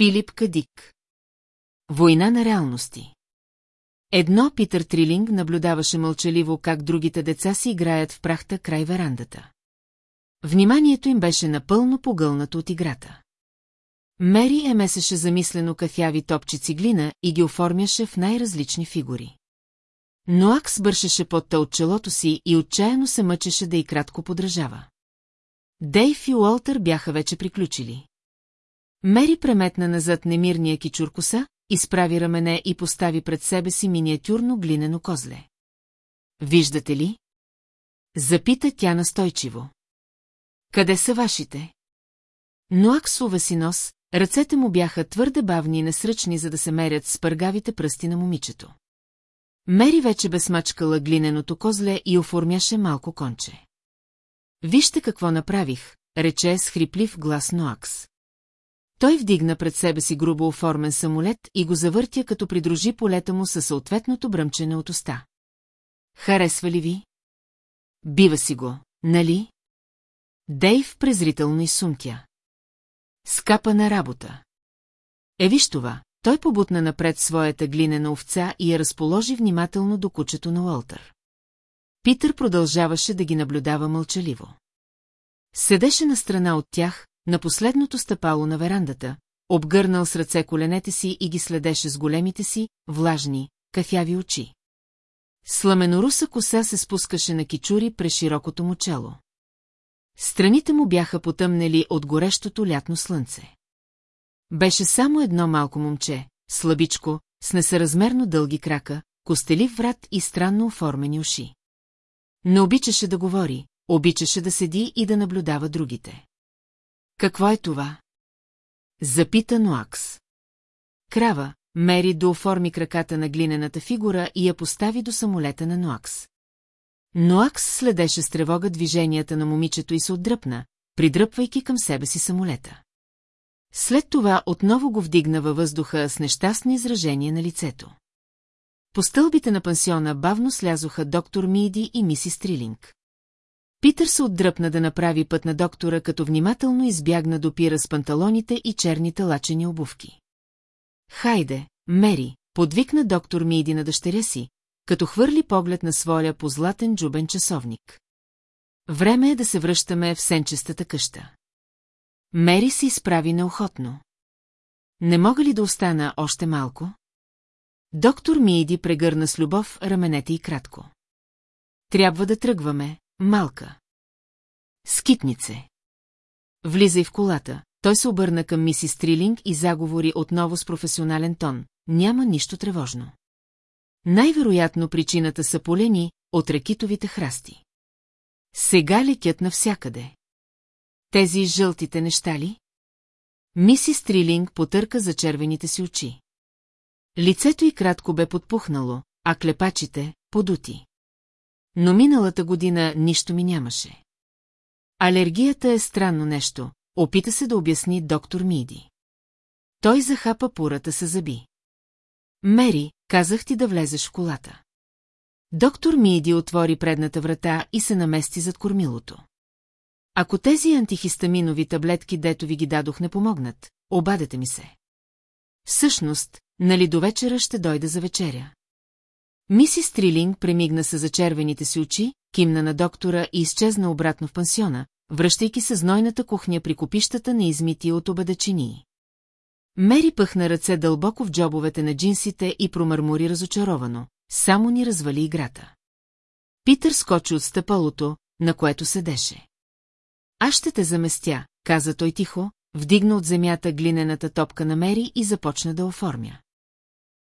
Филип Кадик. Война на реалности. Едно Питър Трилинг наблюдаваше мълчаливо как другите деца си играят в прахта край верандата. Вниманието им беше напълно погълнато от играта. Мери е месеше замислено кафяви топчици глина и ги оформяше в най-различни фигури. Но Акс бършеше под от челото си и отчаяно се мъчеше да и кратко подражава. Дейв и Уолтер бяха вече приключили. Мери преметна назад немирния кичуркоса, изправи рамене и постави пред себе си миниатюрно глинено козле. Виждате ли? Запита тя настойчиво. Къде са вашите? Но Акс си нос, ръцете му бяха твърде бавни и несръчни, за да се мерят с пъргавите пръсти на момичето. Мери вече бе смачкала глиненото козле и оформяше малко конче. Вижте какво направих, рече с хриплив глас Ноакс. Той вдигна пред себе си грубо оформен самолет и го завъртя, като придружи полета му със съответното бръмчене от уста. Харесва ли ви? Бива си го, нали? Дейв презрително изсумтя. Скапа на работа. Е, виж това, той побутна напред своята глинена овца и я разположи внимателно до кучето на Уолтър. Питър продължаваше да ги наблюдава мълчаливо. Седеше на страна от тях, на последното стъпало на верандата, обгърнал с ръце коленете си и ги следеше с големите си, влажни, кафяви очи. Сламеноруса коса се спускаше на кичури през широкото му чело. Страните му бяха потъмнели от горещото лятно слънце. Беше само едно малко момче, слабичко, с несъразмерно дълги крака, костелив врат и странно оформени уши. Не обичаше да говори, обичаше да седи и да наблюдава другите. Какво е това? Запита Ноакс. Крава, Мери да оформи краката на глинената фигура и я постави до самолета на Ноакс. Ноакс следеше с тревога движенията на момичето и се отдръпна, придръпвайки към себе си самолета. След това отново го вдигна във въздуха с нещастно изражение на лицето. По стълбите на пансиона бавно слязоха доктор Миди и миси Стрилинг. Питър се отдръпна да направи път на доктора, като внимателно избягна допира с панталоните и черните лачени обувки. Хайде, Мери, подвикна доктор Миди на дъщеря си, като хвърли поглед на своя по златен джубен часовник. Време е да се връщаме в сенчестата къща. Мери се изправи неохотно. Не мога ли да остана още малко? Доктор Миди прегърна с любов раменете и кратко. Трябва да тръгваме, малка. Скитнице. Влизай в колата. Той се обърна към миси Стрилинг и заговори отново с професионален тон. Няма нищо тревожно. Най-вероятно причината са полени от рекитовите храсти. Сега летят навсякъде. Тези жълтите неща ли? Миси Стрилинг потърка за червените си очи. Лицето й кратко бе подпухнало, а клепачите – подути. Но миналата година нищо ми нямаше. Алергията е странно нещо, опита се да обясни доктор Миди. Той захапа пурата се зъби. Мери, казах ти да влезеш в колата. Доктор Миди отвори предната врата и се намести зад кормилото. Ако тези антихистаминови таблетки, дето ви ги дадох, не помогнат, обадете ми се. Всъщност, нали до вечера ще дойда за вечеря. Миси Стрилинг премигна се за червените си очи, кимна на доктора и изчезна обратно в пансиона, връщайки се знойната кухня при копищата на измити от обедачини. Мери пъхна ръце дълбоко в джобовете на джинсите и промърмори разочаровано. Само ни развали играта. Питър скочи от стъпалото, на което седеше. Аз ще те заместя, каза той тихо, вдигна от земята глинената топка на Мери и започна да оформя.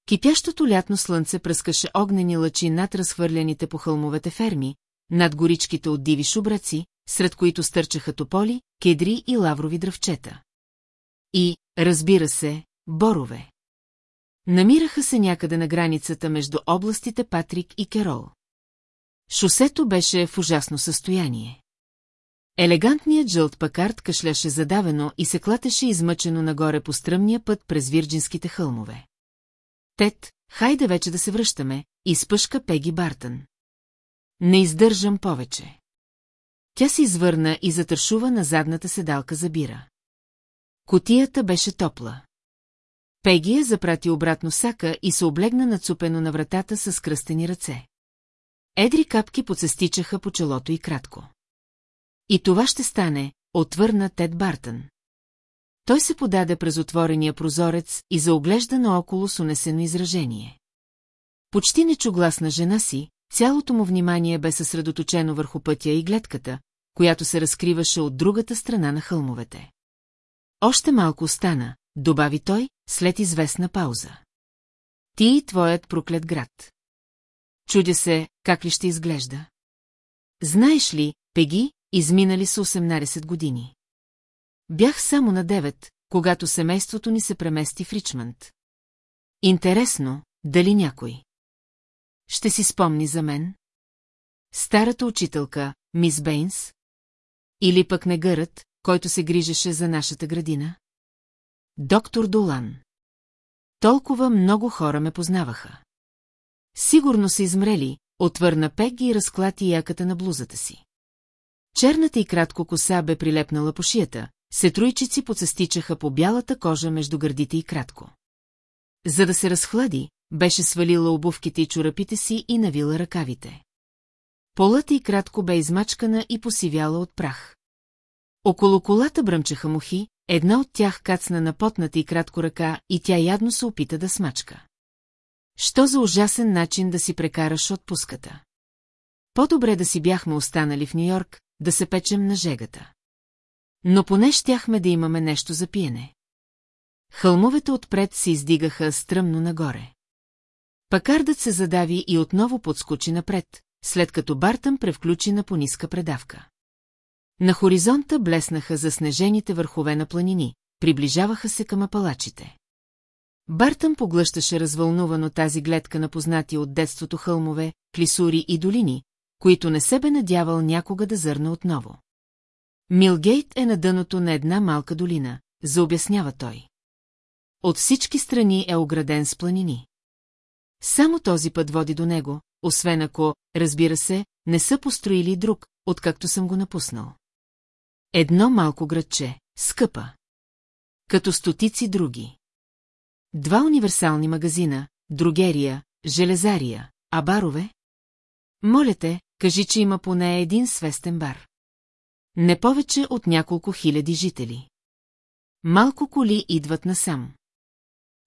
Кипящото лятно слънце пръскаше огнени лъчи над разхвърляните по хълмовете ферми, над горичките от диви шубраци, сред които стърчаха тополи, кедри и лаврови дръвчета. И, разбира се, борове. Намираха се някъде на границата между областите Патрик и Керол. Шосето беше в ужасно състояние. Елегантният жълт пакарт кашляше задавено и се клатеше измъчено нагоре по стръмния път през вирджинските хълмове. Тед, хайде вече да се връщаме, изпъшка Пеги Бартън. Не издържам повече. Тя се извърна и затършува на задната седалка за бира. Котията беше топла. Пеги я запрати обратно сака и се облегна нацупено на вратата с кръстени ръце. Едри капки подсестичаха по челото и кратко. И това ще стане, отвърна Тед Бартън. Той се подаде през отворения прозорец и заоглежда наоколо с унесено изражение. Почти не чу глас на жена си, цялото му внимание бе съсредоточено върху пътя и гледката, която се разкриваше от другата страна на хълмовете. Още малко остана, добави той, след известна пауза. Ти и твоят проклет град. Чудя се, как ли ще изглежда. Знаеш ли, Пеги, изминали са 18 години. Бях само на 9, когато семейството ни се премести в Ричмънд. Интересно, дали някой? Ще си спомни за мен? Старата учителка, мис Бейнс? Или пък негърът, който се грижеше за нашата градина? Доктор Долан. Толкова много хора ме познаваха. Сигурно са измрели, отвърна Пег и разклати яката на блузата си. Черната и кратко коса бе прилепнала по шията, сетруйчици подсъстичаха по бялата кожа между гърдите и кратко. За да се разхлади, беше свалила обувките и чорапите си и навила ръкавите. Полата и кратко бе измачкана и посивяла от прах. Около колата бръмчаха мухи, една от тях кацна на потната и кратко ръка и тя ядно се опита да смачка. Що за ужасен начин да си прекараш отпуската? По-добре да си бяхме останали в Нью-Йорк, да се печем на жегата. Но поне щяхме да имаме нещо за пиене. Хълмовете отпред се издигаха стръмно нагоре. Пакардът се задави и отново подскочи напред, след като Бартън превключи на пониска предавка. На хоризонта блеснаха заснежените върхове на планини, приближаваха се към апалачите. Бартън поглъщаше развълнувано тази гледка на познати от детството хълмове, клисури и долини, които не се бе надявал някога да зърна отново. Милгейт е на дъното на една малка долина, заобяснява той. От всички страни е ограден с планини. Само този път води до него, освен ако, разбира се, не са построили друг, откакто съм го напуснал. Едно малко градче, скъпа. Като стотици други. Два универсални магазина, другерия, железария, а барове? Моля те, кажи, че има поне един свестен бар. Не повече от няколко хиляди жители. Малко коли идват насам.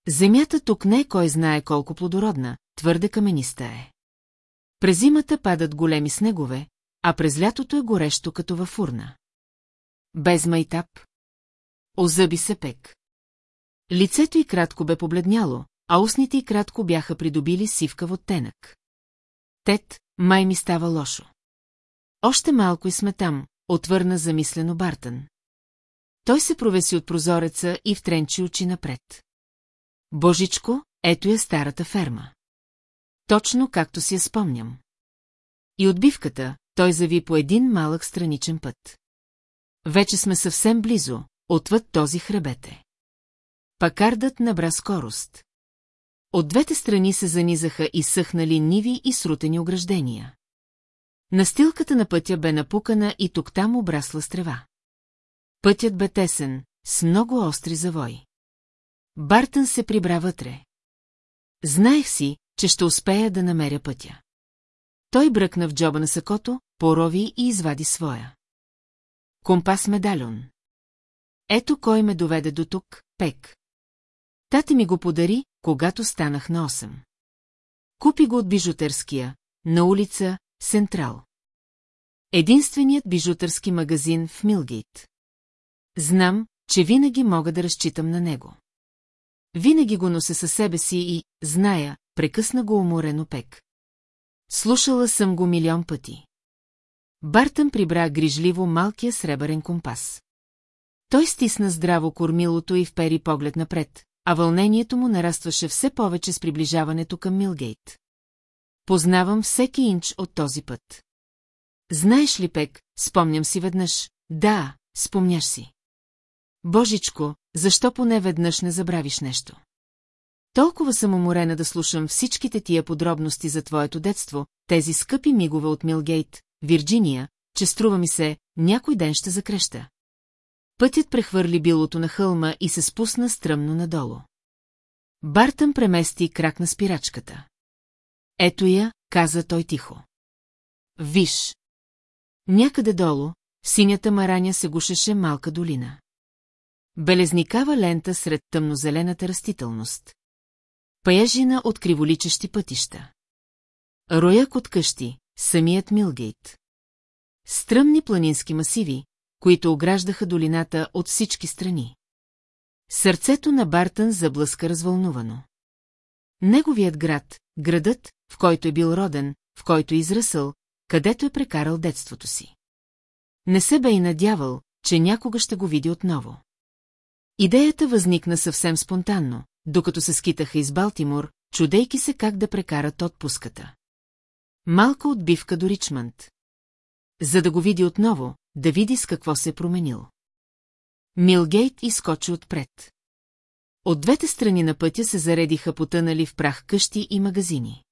Земята тук не е кой знае колко плодородна, твърде камениста е. През зимата падат големи снегове, а през лятото е горещо като във фурна. Без майтап. Озъби се пек. Лицето й кратко бе побледняло, а устните й кратко бяха придобили сивкав оттенък. Тет, май ми става лошо. Още малко и сме там, отвърна замислено Бартън. Той се провеси от прозореца и втренчи очи напред. Божичко, ето я старата ферма. Точно както си я спомням. И отбивката, той зави по един малък страничен път. Вече сме съвсем близо, отвъд този хребете. Пакардът набра скорост. От двете страни се занизаха и съхнали ниви и срутени ограждения. Настилката на пътя бе напукана и тук-там обрасла с трева. Пътят бе тесен, с много остри завой. Бартън се прибра вътре. Знаех си, че ще успея да намеря пътя. Той бръкна в джоба на сакото, порови и извади своя. Компас медальон. Ето кой ме доведе до тук, Пек. Тата ми го подари, когато станах на 8. Купи го от бижутерския, на улица Сентрал. Единственият бижутърски магазин в Милгейт. Знам, че винаги мога да разчитам на него. Винаги го нося със себе си и, зная, прекъсна го уморено пек. Слушала съм го милион пъти. Бартън прибра грижливо малкия сребърен компас. Той стисна здраво кормилото и впери поглед напред, а вълнението му нарастваше все повече с приближаването към Милгейт. Познавам всеки инч от този път. Знаеш ли, Пек, спомням си веднъж. Да, спомняш си. Божичко, защо поне веднъж не забравиш нещо? Толкова съм уморена да слушам всичките тия подробности за твоето детство, тези скъпи мигове от Милгейт, Вирджиния, че струва ми се, някой ден ще закреща. Пътят прехвърли билото на хълма и се спусна стръмно надолу. Бартън премести крак на спирачката. Ето я, каза той тихо. Виж. Някъде долу, синята мараня се гушеше малка долина. Белезникава лента сред тъмнозелената растителност. Паяжина от криволичещи пътища. Рояк от къщи, самият Милгейт. Стръмни планински масиви, които ограждаха долината от всички страни. Сърцето на Бартън заблъска развълнувано. Неговият град, градът, в който е бил роден, в който е израсъл, където е прекарал детството си. Не се бе и надявал, че някога ще го види отново. Идеята възникна съвсем спонтанно, докато се скитаха из Балтимор, чудейки се как да прекарат отпуската. Малка отбивка до Ричмънд. За да го види отново, да види с какво се е променил. Милгейт изкочи отпред. От двете страни на пътя се заредиха потънали в прах къщи и магазини.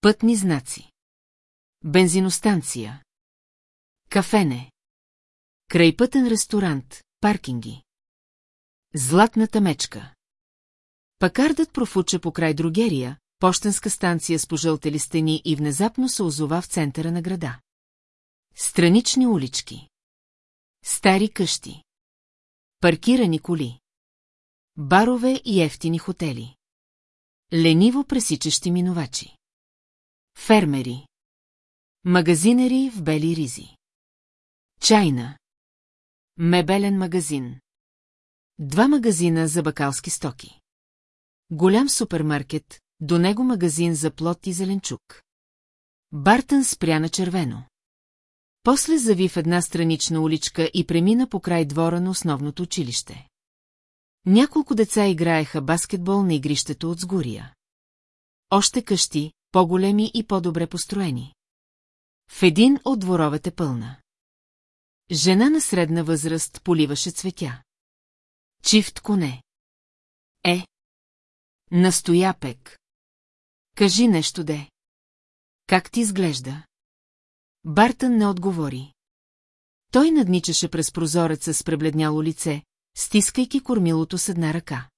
Пътни знаци. Бензиностанция. Кафене. Крайпътен ресторант, паркинги. Златната мечка. Пакардът профуча по край другерия, почтенска станция с пожълтели стени и внезапно се озова в центъра на града. Странични улички. Стари къщи. Паркирани коли. Барове и ефтини хотели. Лениво пресичащи минувачи. Фермери. Магазинери в бели ризи. Чайна. Мебелен магазин. Два магазина за бакалски стоки. Голям супермаркет, до него магазин за плод и зеленчук. Бартън спря на червено. После зави в една странична уличка и премина по край двора на основното училище. Няколко деца играеха баскетбол на игрището от сгурия. Още къщи, по-големи и по-добре построени. В един от дворовете пълна. Жена на средна възраст поливаше цветя. Чифт коне. Е. Настоя пек. Кажи нещо де. Как ти изглежда? Бартън не отговори. Той надничаше през прозореца с пребледняло лице, стискайки кормилото с една ръка.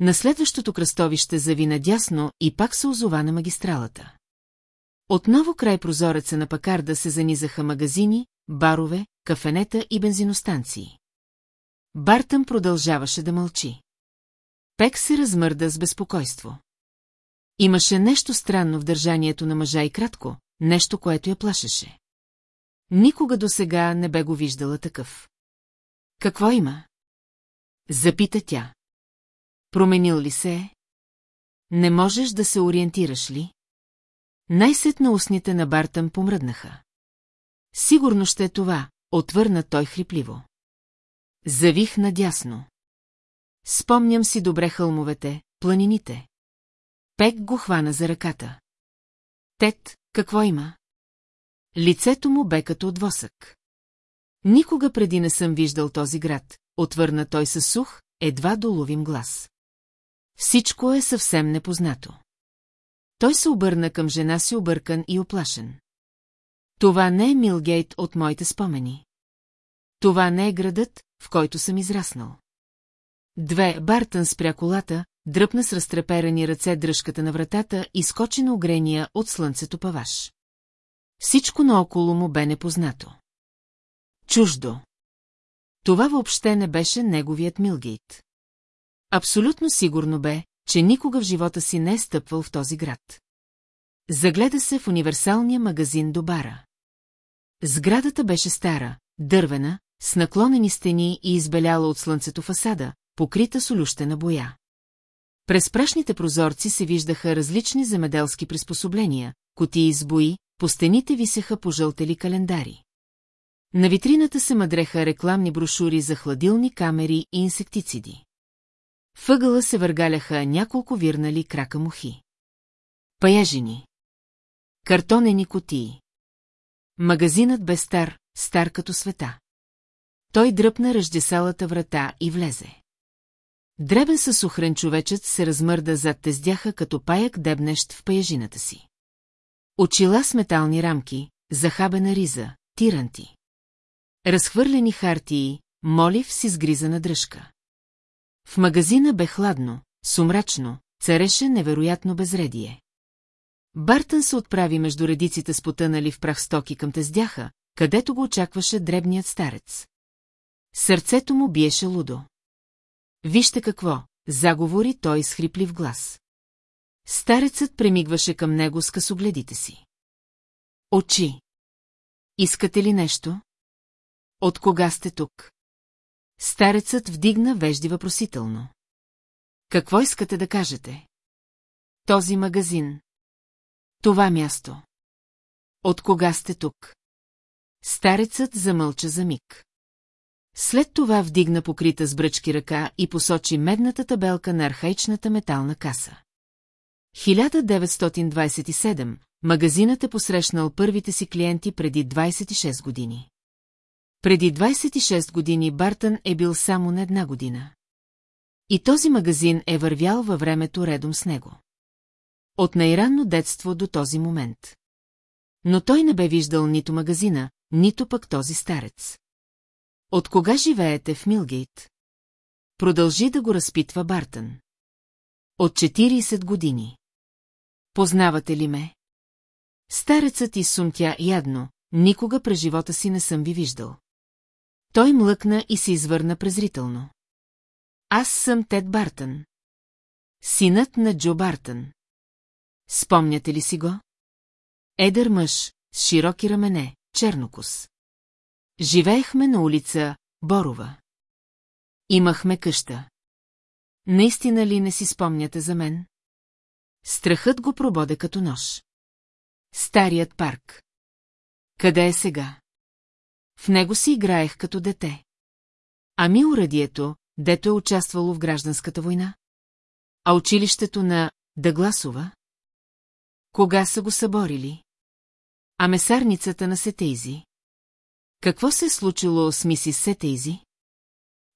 На следващото кръстовище зави надясно и пак се озова на магистралата. Отново край прозореца на пакарда се занизаха магазини, барове, кафенета и бензиностанции. Бартън продължаваше да мълчи. Пек се размърда с безпокойство. Имаше нещо странно в държанието на мъжа и кратко, нещо, което я плашеше. Никога до сега не бе го виждала такъв. Какво има? Запита тя. Променил ли се е? Не можеш да се ориентираш ли? Най-сетна устните на Бартън помръднаха. Сигурно ще е това, отвърна той хрипливо. Завих надясно. Спомням си добре хълмовете, планините. Пек го хвана за ръката. Тет, какво има? Лицето му бе като от восък. Никога преди не съм виждал този град, отвърна той със сух, едва доловим глас. Всичко е съвсем непознато. Той се обърна към жена си объркан и оплашен. Това не е Милгейт от моите спомени. Това не е градът, в който съм израснал. Две, Бартън спря колата, дръпна с разтреперени ръце дръжката на вратата и скочи на огрения от слънцето паваш. Всичко наоколо му бе непознато. Чуждо. Това въобще не беше неговият Милгейт. Абсолютно сигурно бе, че никога в живота си не е стъпвал в този град. Загледа се в универсалния магазин до бара. Сградата беше стара, дървена, с наклонени стени и избеляла от слънцето фасада, покрита с олющена боя. През прашните прозорци се виждаха различни земеделски приспособления, котии с бои, по стените висеха пожълтели календари. На витрината се мъдреха рекламни брошури за хладилни камери и инсектициди. Въгъла се въргаляха няколко вирнали крака мухи. Паяжини. Картонени котии. Магазинът бе стар, стар като света. Той дръпна ръждесалата врата и влезе. Дребен със сухрен човечец се размърда зад тездяха като паяк дебнещ в паяжината си. Очила с метални рамки, захабена риза, тиранти. Разхвърлени хартии, молив с изгризана дръжка. В магазина бе хладно, сумрачно, цареше невероятно безредие. Бартън се отправи между редиците с потънали в прах стоки към тездяха, където го очакваше дребният старец. Сърцето му биеше лудо. Вижте какво, заговори той с хриплив глас. Старецът премигваше към него с късогледите си. Очи. Искате ли нещо? От кога сте тук? Старецът вдигна вежди въпросително. Какво искате да кажете? Този магазин. Това място. От кога сте тук? Старецът замълча за миг. След това вдигна покрита с бръчки ръка и посочи медната табелка на архаичната метална каса. 1927, магазинът е посрещнал първите си клиенти преди 26 години. Преди 26 години Бартън е бил само на една година. И този магазин е вървял във времето редом с него. От най-ранно детство до този момент. Но той не бе виждал нито магазина, нито пък този старец. От кога живеете в Милгейт? Продължи да го разпитва Бартън. От 40 години. Познавате ли ме? Старецът и сумтя ядно, никога през живота си не съм ви виждал. Той млъкна и се извърна презрително. Аз съм Тед Бартън. Синът на Джо Бартън. Спомняте ли си го? Едър мъж, с широки рамене, чернокос. Живеехме на улица Борова. Имахме къща. Наистина ли не си спомняте за мен? Страхът го прободе като нож. Старият парк. Къде е сега? В него си играех като дете. Ами урадието, дето е участвало в гражданската война? А училището на Дъгласова? Кога са го съборили? А месарницата на Сетейзи? Какво се е случило с мисис Сетейзи?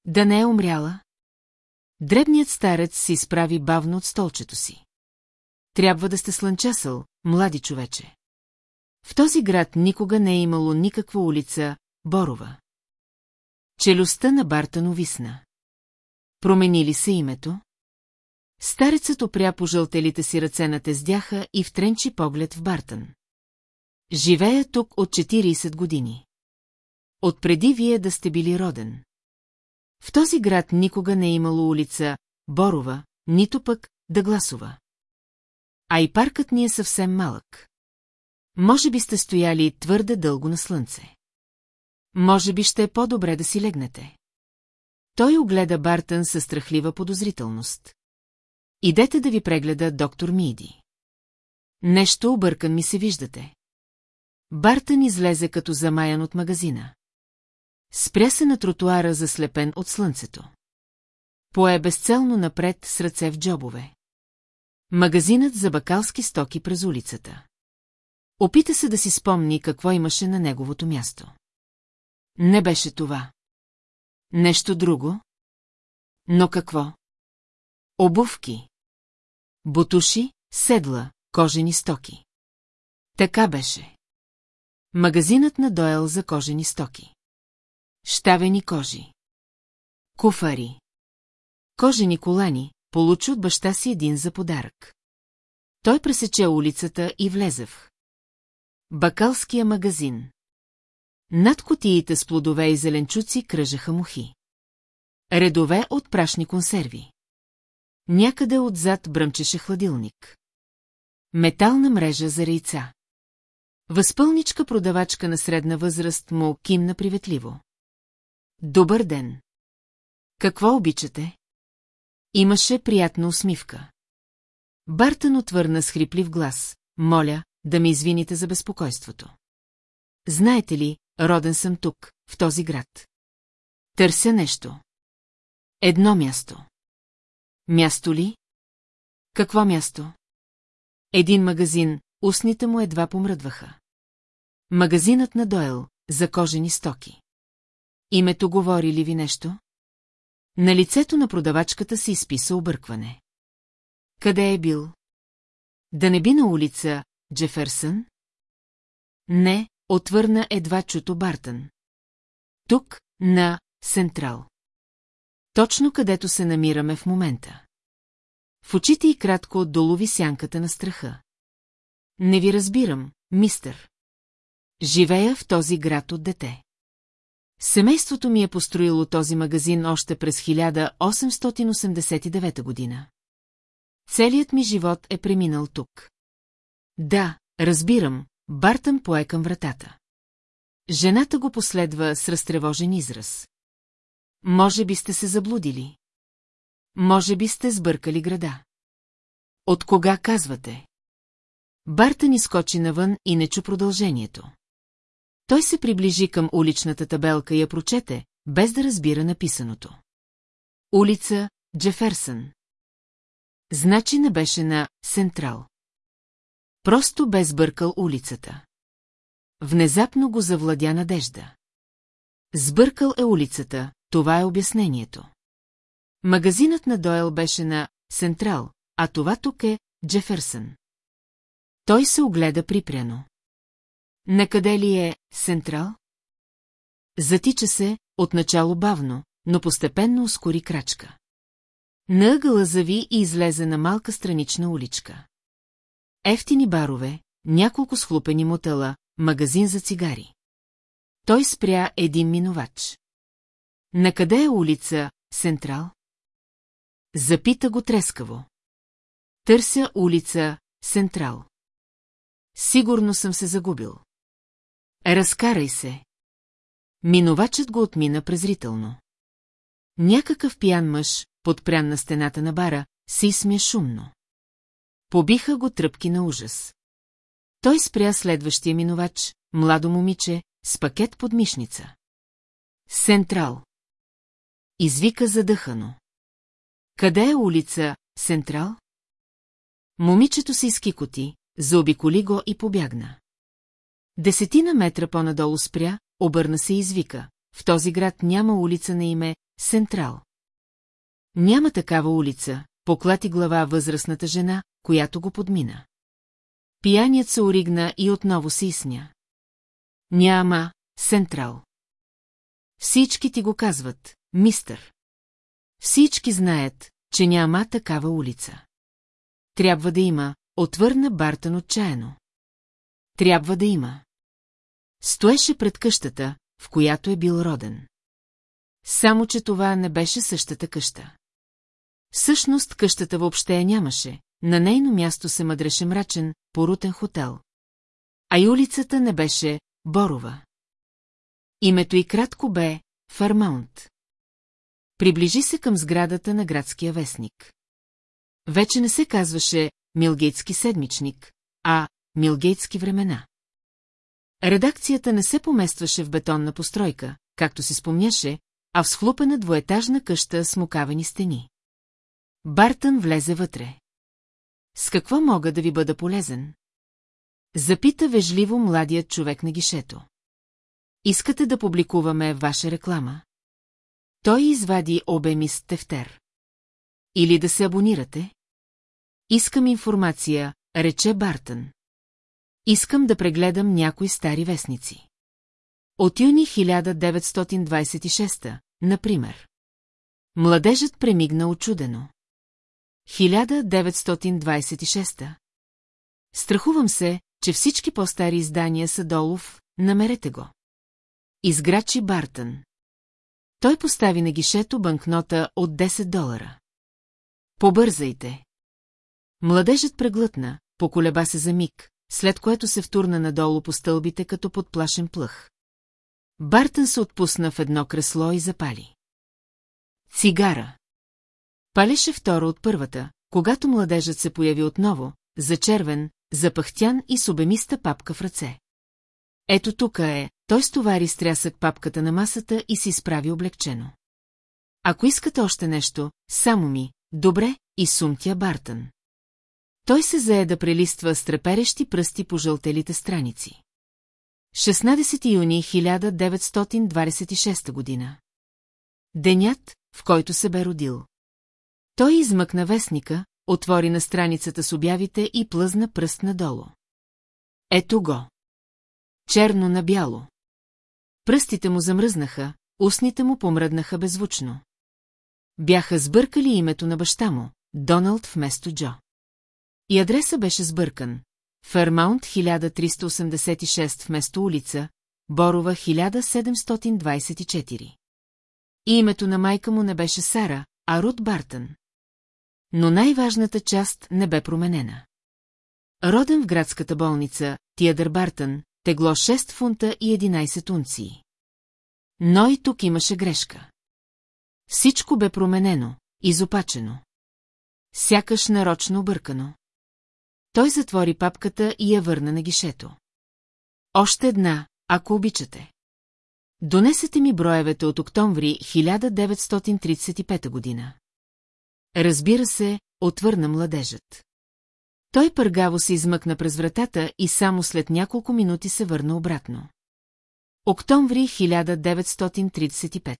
Да не е умряла? Дребният старец се изправи бавно от столчето си. Трябва да сте слънчасъл, млади човече. В този град никога не е имало никаква улица, Борова. Челюстта на Бартън увисна. Промени ли се името? Старецът опря по жълтелите си ръце на тездяха и втренчи поглед в Бартън. Живея тук от 40 години. Отпреди вие да сте били роден. В този град никога не е имало улица Борова, нито пък Дъгласова. А и паркът ни е съвсем малък. Може би сте стояли твърде дълго на слънце. Може би ще е по-добре да си легнете. Той огледа Бартън със страхлива подозрителност. Идете да ви прегледа доктор Миди. Нещо объркан ми се виждате. Бартън излезе като замаян от магазина. Спря се на тротуара, заслепен от слънцето. Пое безцелно напред с ръце в джобове. Магазинът за бакалски стоки през улицата. Опита се да си спомни какво имаше на неговото място. Не беше това. Нещо друго? Но какво? Обувки. Бутуши, седла, кожени стоки. Така беше. Магазинът на Дойл за кожени стоки. Штавени кожи. Куфари. Кожени колани, получи от баща си един за подарък. Той пресече улицата и влезе в Бакалския магазин. Над котиите с плодове и зеленчуци кръжаха мухи. Редове от прашни консерви. Някъде отзад бръмчеше хладилник. Метална мрежа за рейца. Възпълничка продавачка на средна възраст му кимна приветливо. Добър ден! Какво обичате? Имаше приятна усмивка. Бартън отвърна с хриплив глас. Моля, да ме извините за безпокойството. Знаете ли, роден съм тук, в този град. Търся нещо. Едно място. Място ли? Какво място? Един магазин, устните му едва помръдваха. Магазинът на Дойл, за кожени стоки. Името говори ли ви нещо? На лицето на продавачката се изписа объркване. Къде е бил? Да не би на улица Джеферсън? Не, отвърна едва чуто Бартън. Тук, на Сентрал. Точно където се намираме в момента. В очите и кратко долови сянката на страха. Не ви разбирам, мистър. Живея в този град от дете. Семейството ми е построило този магазин още през 1889 година. Целият ми живот е преминал тук. Да, разбирам, Бартън пое към вратата. Жената го последва с разтревожен израз. Може би сте се заблудили. Може би сте сбъркали града. От кога казвате? Бартън изкочи навън и не чу продължението. Той се приближи към уличната табелка и я прочете, без да разбира написаното. Улица Джеферсън. Значи не беше на Сентрал. Просто бе сбъркал улицата. Внезапно го завладя надежда. Сбъркал е улицата, това е обяснението. Магазинът на Дойл беше на Сентрал, а това тук е Джеферсън. Той се огледа припряно. Накъде ли е Сентрал? Затича се, отначало бавно, но постепенно ускори крачка. На ъгъла зави и излезе на малка странична уличка. Ефтини барове, няколко схлупени мотела, магазин за цигари. Той спря един минувач. Накъде е улица Сентрал? Запита го трескаво. Търся улица Сентрал. Сигурно съм се загубил. Разкарай се. Минувачът го отмина презрително. Някакъв пиян мъж, подпрян на стената на бара, се изсмя шумно. Побиха го тръпки на ужас. Той спря следващия минувач, младо момиче, с пакет под мишница. Сентрал. Извика задъхано. Къде е улица Сентрал? Момичето се изкикоти, заобиколи го и побягна. Десетина метра по-надолу спря, обърна се и извика. В този град няма улица на име Сентрал. Няма такава улица, поклати глава възрастната жена, която го подмина. Пияният се оригна и отново се изсня. Няма Сентрал. Всички ти го казват, мистър. Всички знаят, че няма такава улица. Трябва да има, отвърна Бартън отчаяно. Трябва да има. Стоеше пред къщата, в която е бил роден. Само, че това не беше същата къща. Всъщност къщата въобще я нямаше, на нейно място се мъдреше мрачен, порутен хотел. А и улицата не беше Борова. Името и кратко бе Фармаунт. Приближи се към сградата на градския вестник. Вече не се казваше Милгейтски седмичник, а Милгейтски времена. Редакцията не се поместваше в бетонна постройка, както си спомняше, а в схлупена двоетажна къща с мукавени стени. Бартън влезе вътре. С какво мога да ви бъда полезен? Запита вежливо младият човек на гишето. Искате да публикуваме ваша реклама? Той извади обемис тефтер. Или да се абонирате? Искам информация, рече Бартън. Искам да прегледам някои стари вестници. От юни 1926, например. Младежът премигна очудено. 1926. Страхувам се, че всички по-стари издания са долов, намерете го. Изграчи Бартън. Той постави на гишето банкнота от 10 долара. Побързайте. Младежът преглътна, поколеба се за миг, след което се втурна надолу по стълбите като подплашен плъх. Бартън се отпусна в едно кресло и запали. Цигара. Палеше втора от първата, когато младежът се появи отново, зачервен, запахтян и с обемиста папка в ръце. Ето тук е, той стовари с трясък папката на масата и се изправи облегчено. Ако искате още нещо, само ми, добре, и сумтя Бартън. Той се зае да прелиства с треперещи пръсти по жълтелите страници. 16 юни 1926 година. Денят, в който се бе родил. Той измъкна вестника, отвори на страницата с обявите и плъзна пръст надолу. Ето го. Черно на бяло. Пръстите му замръзнаха, устните му помръднаха беззвучно. Бяха сбъркали името на баща му, Доналд вместо Джо. И адреса беше сбъркан. Фермаунт 1386 вместо улица, Борова 1724. И името на майка му не беше Сара, а Рут Бартън. Но най-важната част не бе променена. Роден в градската болница, Тиадър Бартън, тегло 6 фунта и 11 унции. Но и тук имаше грешка. Всичко бе променено, изопачено. Сякаш нарочно объркано. Той затвори папката и я върна на гишето. Още една, ако обичате. Донесете ми броевете от октомври 1935 година. Разбира се, отвърна младежът. Той пъргаво се измъкна през вратата и само след няколко минути се върна обратно. Октомври 1935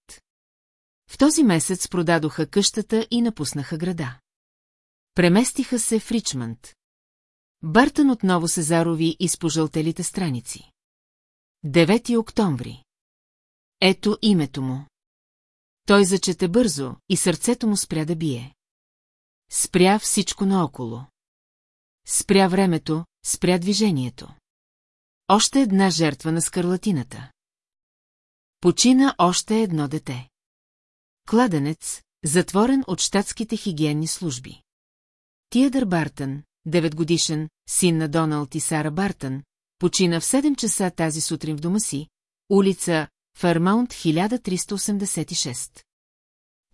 В този месец продадоха къщата и напуснаха града. Преместиха се в Ричмънд. Бартън отново се зарови из пожълтелите страници. 9 октомври. Ето името му. Той зачете бързо и сърцето му спря да бие. Спря всичко наоколо. Спря времето, спря движението. Още една жертва на скарлатината. Почина още едно дете. Кладенец, затворен от щатските хигиенни служби. Тиадър Бартън, 9 годишен, син на Доналд и Сара Бартън, почина в 7 часа тази сутрин в дома си, улица Фермаунт 1386.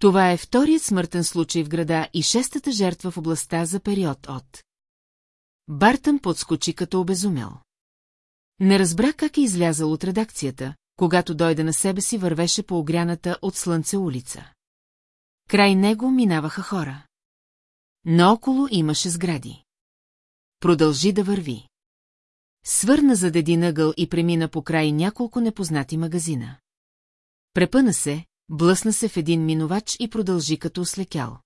Това е вторият смъртен случай в града и шестата жертва в областта за период от. Бартън подскочи като обезумел. Не разбра как е излязъл от редакцията, когато дойде на себе си вървеше по огряната от слънце улица. Край него минаваха хора. Наоколо имаше сгради. Продължи да върви. Свърна за един ъгъл и премина по край няколко непознати магазина. Препъна се, блъсна се в един минувач и продължи като ослекял.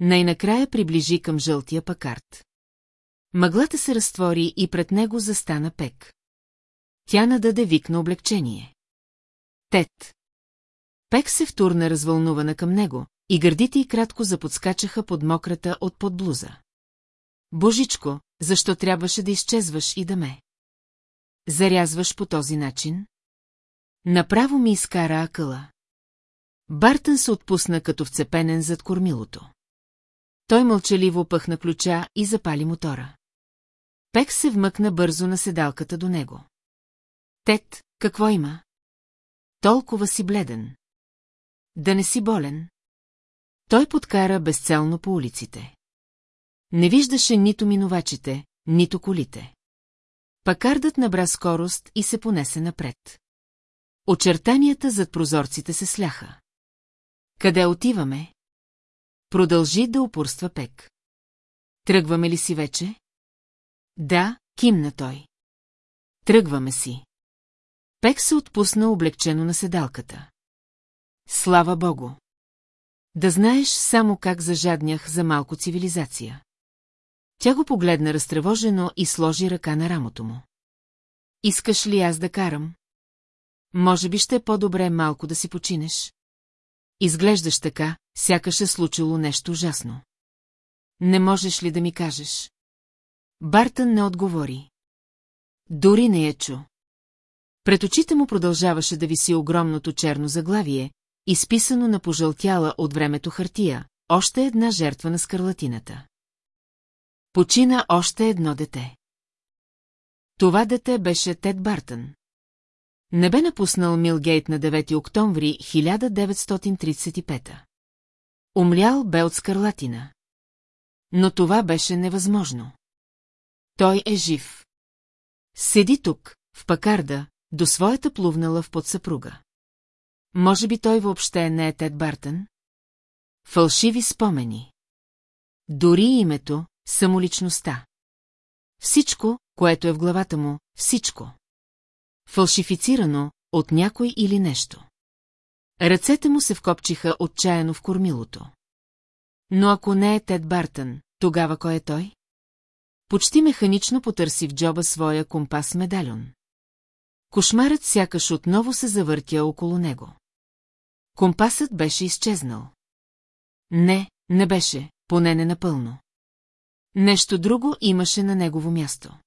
Най-накрая приближи към жълтия пакарт. Мъглата се разтвори и пред него застана Пек. Тя нададе вик на облегчение. Тет. Пек се втурна развълнувана към него, и гърдите й кратко заподскачаха под мократа от подблуза. Божичко, защо трябваше да изчезваш и да ме? Зарязваш по този начин? Направо ми изкара акъла. Бартън се отпусна като вцепенен зад кормилото. Той мълчаливо пъхна ключа и запали мотора. Пек се вмъкна бързо на седалката до него. Тет, какво има? Толкова си бледен. Да не си болен. Той подкара безцелно по улиците. Не виждаше нито минувачите, нито колите. Пакардът набра скорост и се понесе напред. Очертанията зад прозорците се сляха. Къде отиваме? Продължи да упорства Пек. Тръгваме ли си вече? Да, кимна той. Тръгваме си. Пек се отпусна облегчено на седалката. Слава богу! Да знаеш само как зажаднях за малко цивилизация. Тя го погледна разтревожено и сложи ръка на рамото му. Искаш ли аз да карам? Може би ще е по-добре малко да си починеш. Изглеждаш така, сякаш е случило нещо ужасно. Не можеш ли да ми кажеш? Бартън не отговори. Дори не я чу. Пред очите му продължаваше да виси огромното черно заглавие, изписано на пожълтяла от времето хартия, още една жертва на скарлатината. Почина още едно дете. Това дете беше Тед Бартън. Не бе напуснал Милгейт на 9 октомври 1935. Умлял бе от скарлатина. Но това беше невъзможно. Той е жив. Седи тук, в пакарда, до своята плувнала в подсъпруга. Може би той въобще не е Тед Бартън? Фалшиви спомени. Дори името, самоличността. Всичко, което е в главата му, всичко. Фалшифицирано от някой или нещо. Ръцете му се вкопчиха отчаяно в кормилото. Но ако не е Тед Бартън, тогава кой е той? Почти механично потърси в джоба своя компас-медальон. Кошмарът сякаш отново се завъртя около него. Компасът беше изчезнал. Не, не беше, поне не напълно. Нещо друго имаше на негово място.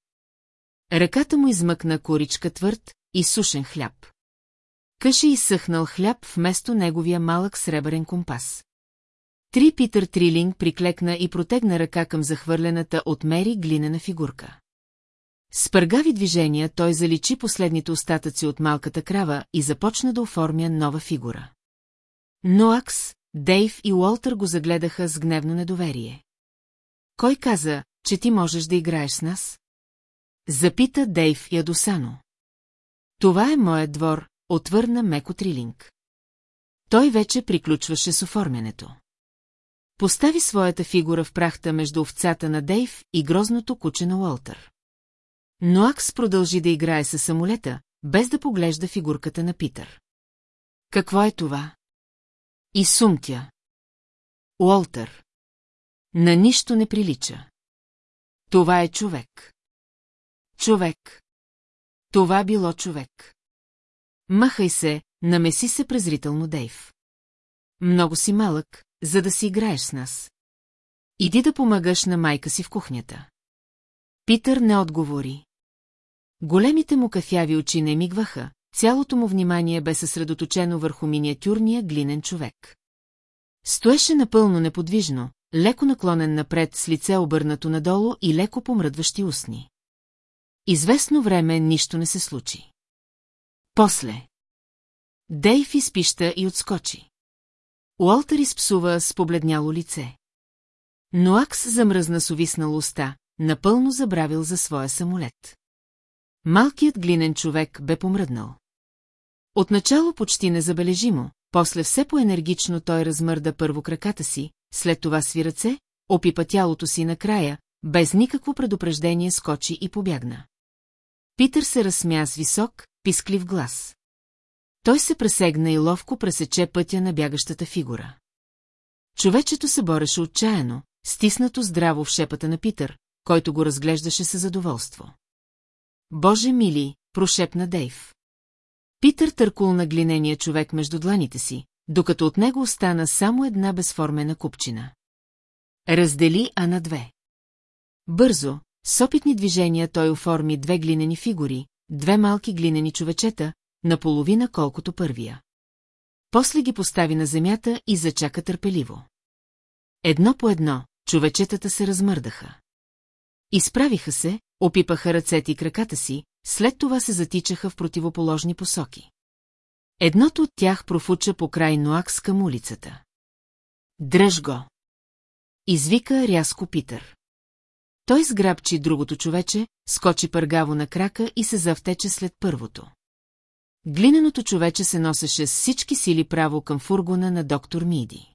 Ръката му измъкна коричка твърд и сушен хляб. Къше изсъхнал хляб вместо неговия малък сребърен компас. Три Питър Трилинг приклекна и протегна ръка към захвърлената от Мери глинена фигурка. С пъргави движения той заличи последните остатъци от малката крава и започна да оформя нова фигура. Ноакс, Дейв и Уолтър го загледаха с гневно недоверие. Кой каза, че ти можеш да играеш с нас? Запита Дейв ядосано. Това е моят двор, отвърна Меко Трилинг. Той вече приключваше с оформянето. Постави своята фигура в прахта между овцата на Дейв и грозното куче на Уолтър. Но Акс продължи да играе със самолета, без да поглежда фигурката на Питър. Какво е това? И сумтя. Уолтър. На нищо не прилича. Това е човек. Човек. Това било човек. Махай се, намеси се презрително Дейв. Много си малък, за да си играеш с нас. Иди да помагаш на майка си в кухнята. Питър не отговори. Големите му кафяви очи не мигваха, цялото му внимание бе съсредоточено върху миниатюрния глинен човек. Стоеше напълно неподвижно, леко наклонен напред с лице обърнато надолу и леко помръдващи устни. Известно време нищо не се случи. После. Дейв изпища и отскочи. Уолтер изпсува с побледняло лице. Но Акс замръзна с увиснала уста, напълно забравил за своя самолет. Малкият глинен човек бе помръднал. Отначало почти незабележимо, после все по-енергично той размърда първо краката си, след това сви ръце, опипа тялото си накрая, без никакво предупреждение скочи и побягна. Питър се разсмя с висок, писклив глас. Той се пресегна и ловко пресече пътя на бягащата фигура. Човечето се бореше отчаяно, стиснато здраво в шепата на Питър, който го разглеждаше със задоволство. Боже мили, прошепна Дейв. Питър търкул на глинения човек между дланите си, докато от него остана само една безформена купчина. Раздели А на две. Бързо, с опитни движения той оформи две глинени фигури, две малки глинени човечета, наполовина колкото първия. После ги постави на земята и зачака търпеливо. Едно по едно, човечетата се размърдаха. Изправиха се, опипаха ръцете и краката си, след това се затичаха в противоположни посоки. Едното от тях профуча по край Ноакс към улицата. Дръж го! Извика рязко Питър. Той сграбчи другото човече, скочи пъргаво на крака и се завтече след първото. Глиненото човече се носеше с всички сили право към фургона на доктор Миди.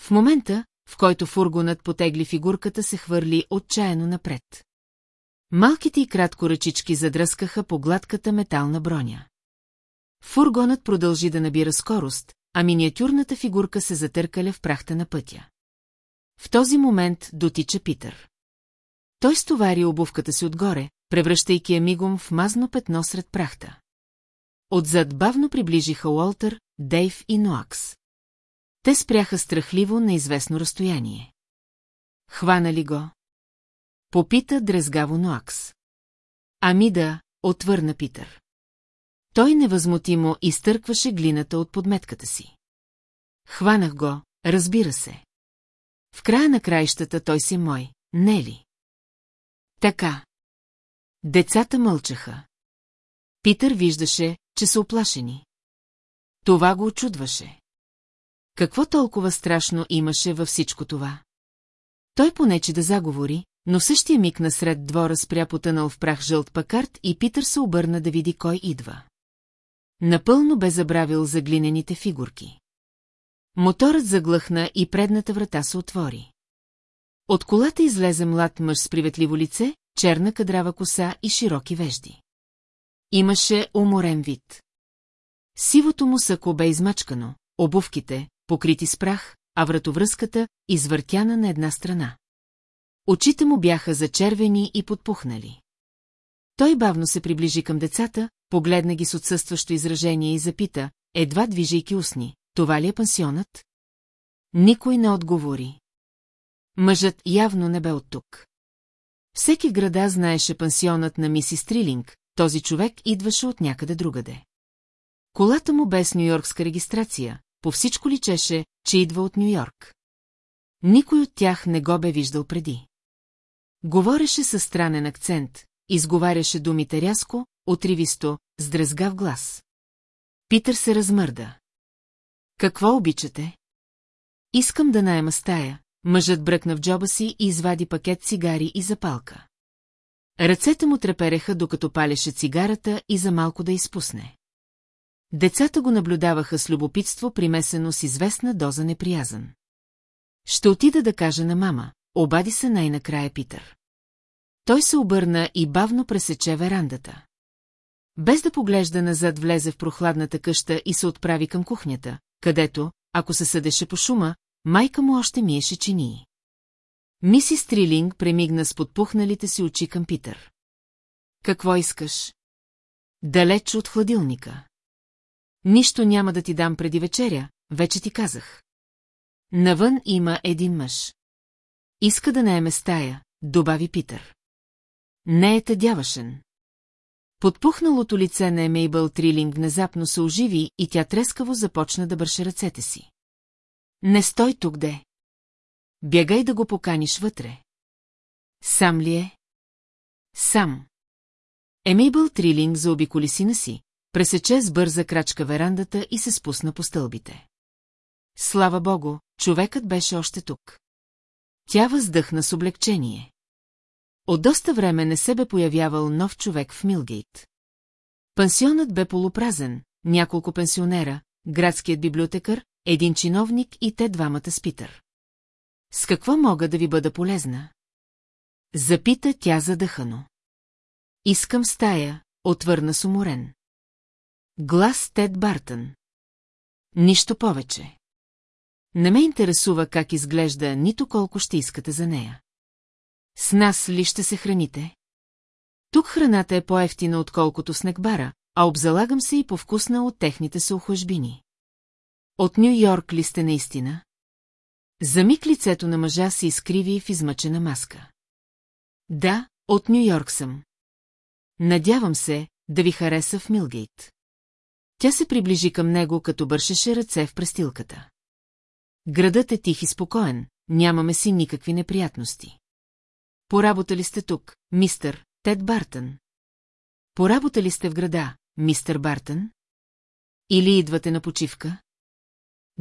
В момента, в който фургонът потегли фигурката, се хвърли отчаяно напред. Малките и кратко ръчички задръскаха по гладката метална броня. Фургонът продължи да набира скорост, а миниатюрната фигурка се затъркаля в прахта на пътя. В този момент дотича Питър. Той стовари обувката си отгоре, превръщайки я мигом в мазно петно сред прахта. Отзад бавно приближиха Уолтер, Дейв и Ноакс. Те спряха страхливо на известно разстояние. Хвана ли го? Попита дрезгаво Ноакс. Ами да, отвърна Питър. Той невъзмутимо изтъркваше глината от подметката си. Хванах го, разбира се. В края на краищата той си мой, не ли? Така. Децата мълчаха. Питър виждаше, че са оплашени. Това го очудваше. Какво толкова страшно имаше във всичко това? Той понече да заговори, но същия миг насред двора спря потънал в прах жълт пакарт и Питър се обърна да види кой идва. Напълно бе забравил за глинените фигурки. Моторът заглъхна и предната врата се отвори. От колата излезе млад мъж с приветливо лице, черна кадрава коса и широки вежди. Имаше уморен вид. Сивото му сако бе измачкано, обувките, покрити с прах, а вратовръзката, извъртяна на една страна. Очите му бяха зачервени и подпухнали. Той бавно се приближи към децата, погледна ги с отсъстващо изражение и запита, едва движейки устни, това ли е пансионът? Никой не отговори. Мъжът явно не бе от тук. Всеки в града знаеше пансионът на миси Стрилинг, този човек идваше от някъде другаде. Колата му без нюйоркска регистрация, по всичко личеше, че идва от Нюйорк. Никой от тях не го бе виждал преди. Говореше със странен акцент, изговаряше думите рязко, отривисто, с дрезгав глас. Питър се размърда. Какво обичате? Искам да найема стая. Мъжът бръкна в джоба си и извади пакет цигари и запалка. Ръцете му трепереха, докато палеше цигарата и за малко да изпусне. Децата го наблюдаваха с любопитство, примесено с известна доза неприязън. Ще отида да кажа на мама, обади се най-накрая Питър. Той се обърна и бавно пресече верандата. Без да поглежда назад влезе в прохладната къща и се отправи към кухнята, където, ако се съдеше по шума, майка му още миеше чинии. Миси Стрилинг премигна с подпухналите си очи към Питър. Какво искаш? Далеч от хладилника. Нищо няма да ти дам преди вечеря, вече ти казах. Навън има един мъж. Иска да наеме стая, добави Питър. Не е тъдявашен. Подпухналото лице на Емейбъл Трилинг внезапно се оживи и тя трескаво започна да бърше ръцете си. Не стой тук, де. Бягай да го поканиш вътре. Сам ли е? Сам. Емейбъл Трилинг заобиколи сина си, пресече с бърза крачка верандата и се спусна по стълбите. Слава богу, човекът беше още тук. Тя въздъхна с облегчение. От доста време не се бе появявал нов човек в Милгейт. Пансионът бе полупразен, няколко пенсионера, градският библиотекар, един чиновник и те двамата с Питър. С какво мога да ви бъда полезна? Запита тя задъхано. Искам стая, отвърна с уморен. Глас Тед Бартън. Нищо повече. Не ме интересува как изглежда, нито колко ще искате за нея. С нас ли ще се храните? Тук храната е по-ефтина, отколкото снекбара, а обзалагам се и повкусна от техните се охлажбини. От Нью Йорк ли сте наистина? За миг лицето на мъжа се изкриви в измъчена маска. Да, от Нью Йорк съм. Надявам се, да ви хареса в Милгейт. Тя се приближи към него, като бършеше ръце в престилката. Градът е тих и спокоен, нямаме си никакви неприятности. Поработа ли сте тук, мистър Тед Бартън? Поработа ли сте в града, мистър Бартън? Или идвате на почивка?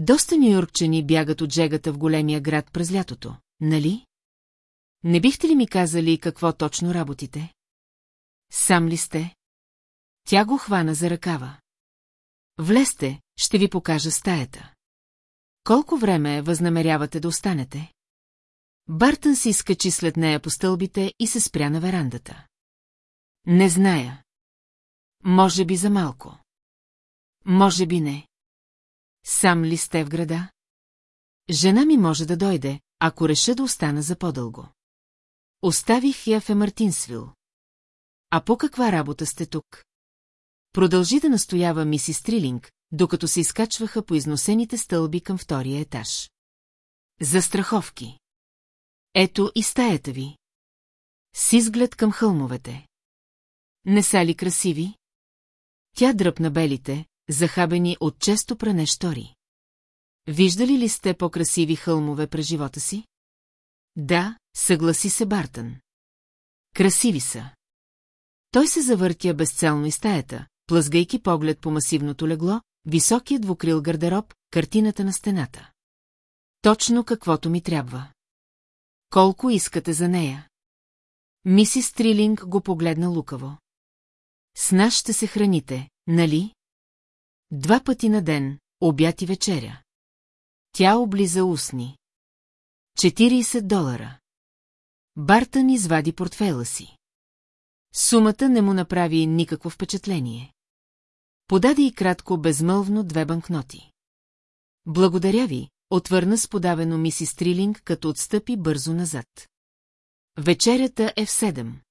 Доста нюйоркчани бягат от жегата в големия град през лятото, нали? Не бихте ли ми казали какво точно работите? Сам ли сте? Тя го хвана за ръкава. Влезте, ще ви покажа стаята. Колко време възнамерявате да останете? Бартън се изкачи след нея по стълбите и се спря на верандата. Не зная. Може би за малко. Може би не. Сам ли сте в града? Жена ми може да дойде, ако реша да остана за по-дълго. Оставих я в Емартинсвил. А по каква работа сте тук? Продължи да настоява миси Стрилинг, докато се изкачваха по износените стълби към втория етаж. За страховки. Ето и стаята ви. С изглед към хълмовете. Не са ли красиви? Тя дръпна белите, захабени от често пране штори. Виждали ли сте по-красиви хълмове през живота си? Да, съгласи се Бартън. Красиви са. Той се завъртя безцелно и стаята, плъзгайки поглед по масивното легло, високият двукрил гардероб, картината на стената. Точно каквото ми трябва. Колко искате за нея? Мисис Трилинг го погледна лукаво. С нас ще се храните, нали? Два пъти на ден, обяд и вечеря. Тя облиза устни. 40 долара. Бартън извади портфела си. Сумата не му направи никакво впечатление. Подаде и кратко безмълвно две банкноти. Благодаря ви, отвърна с подавено миси Стрилинг, като отстъпи бързо назад. Вечерята е в седем.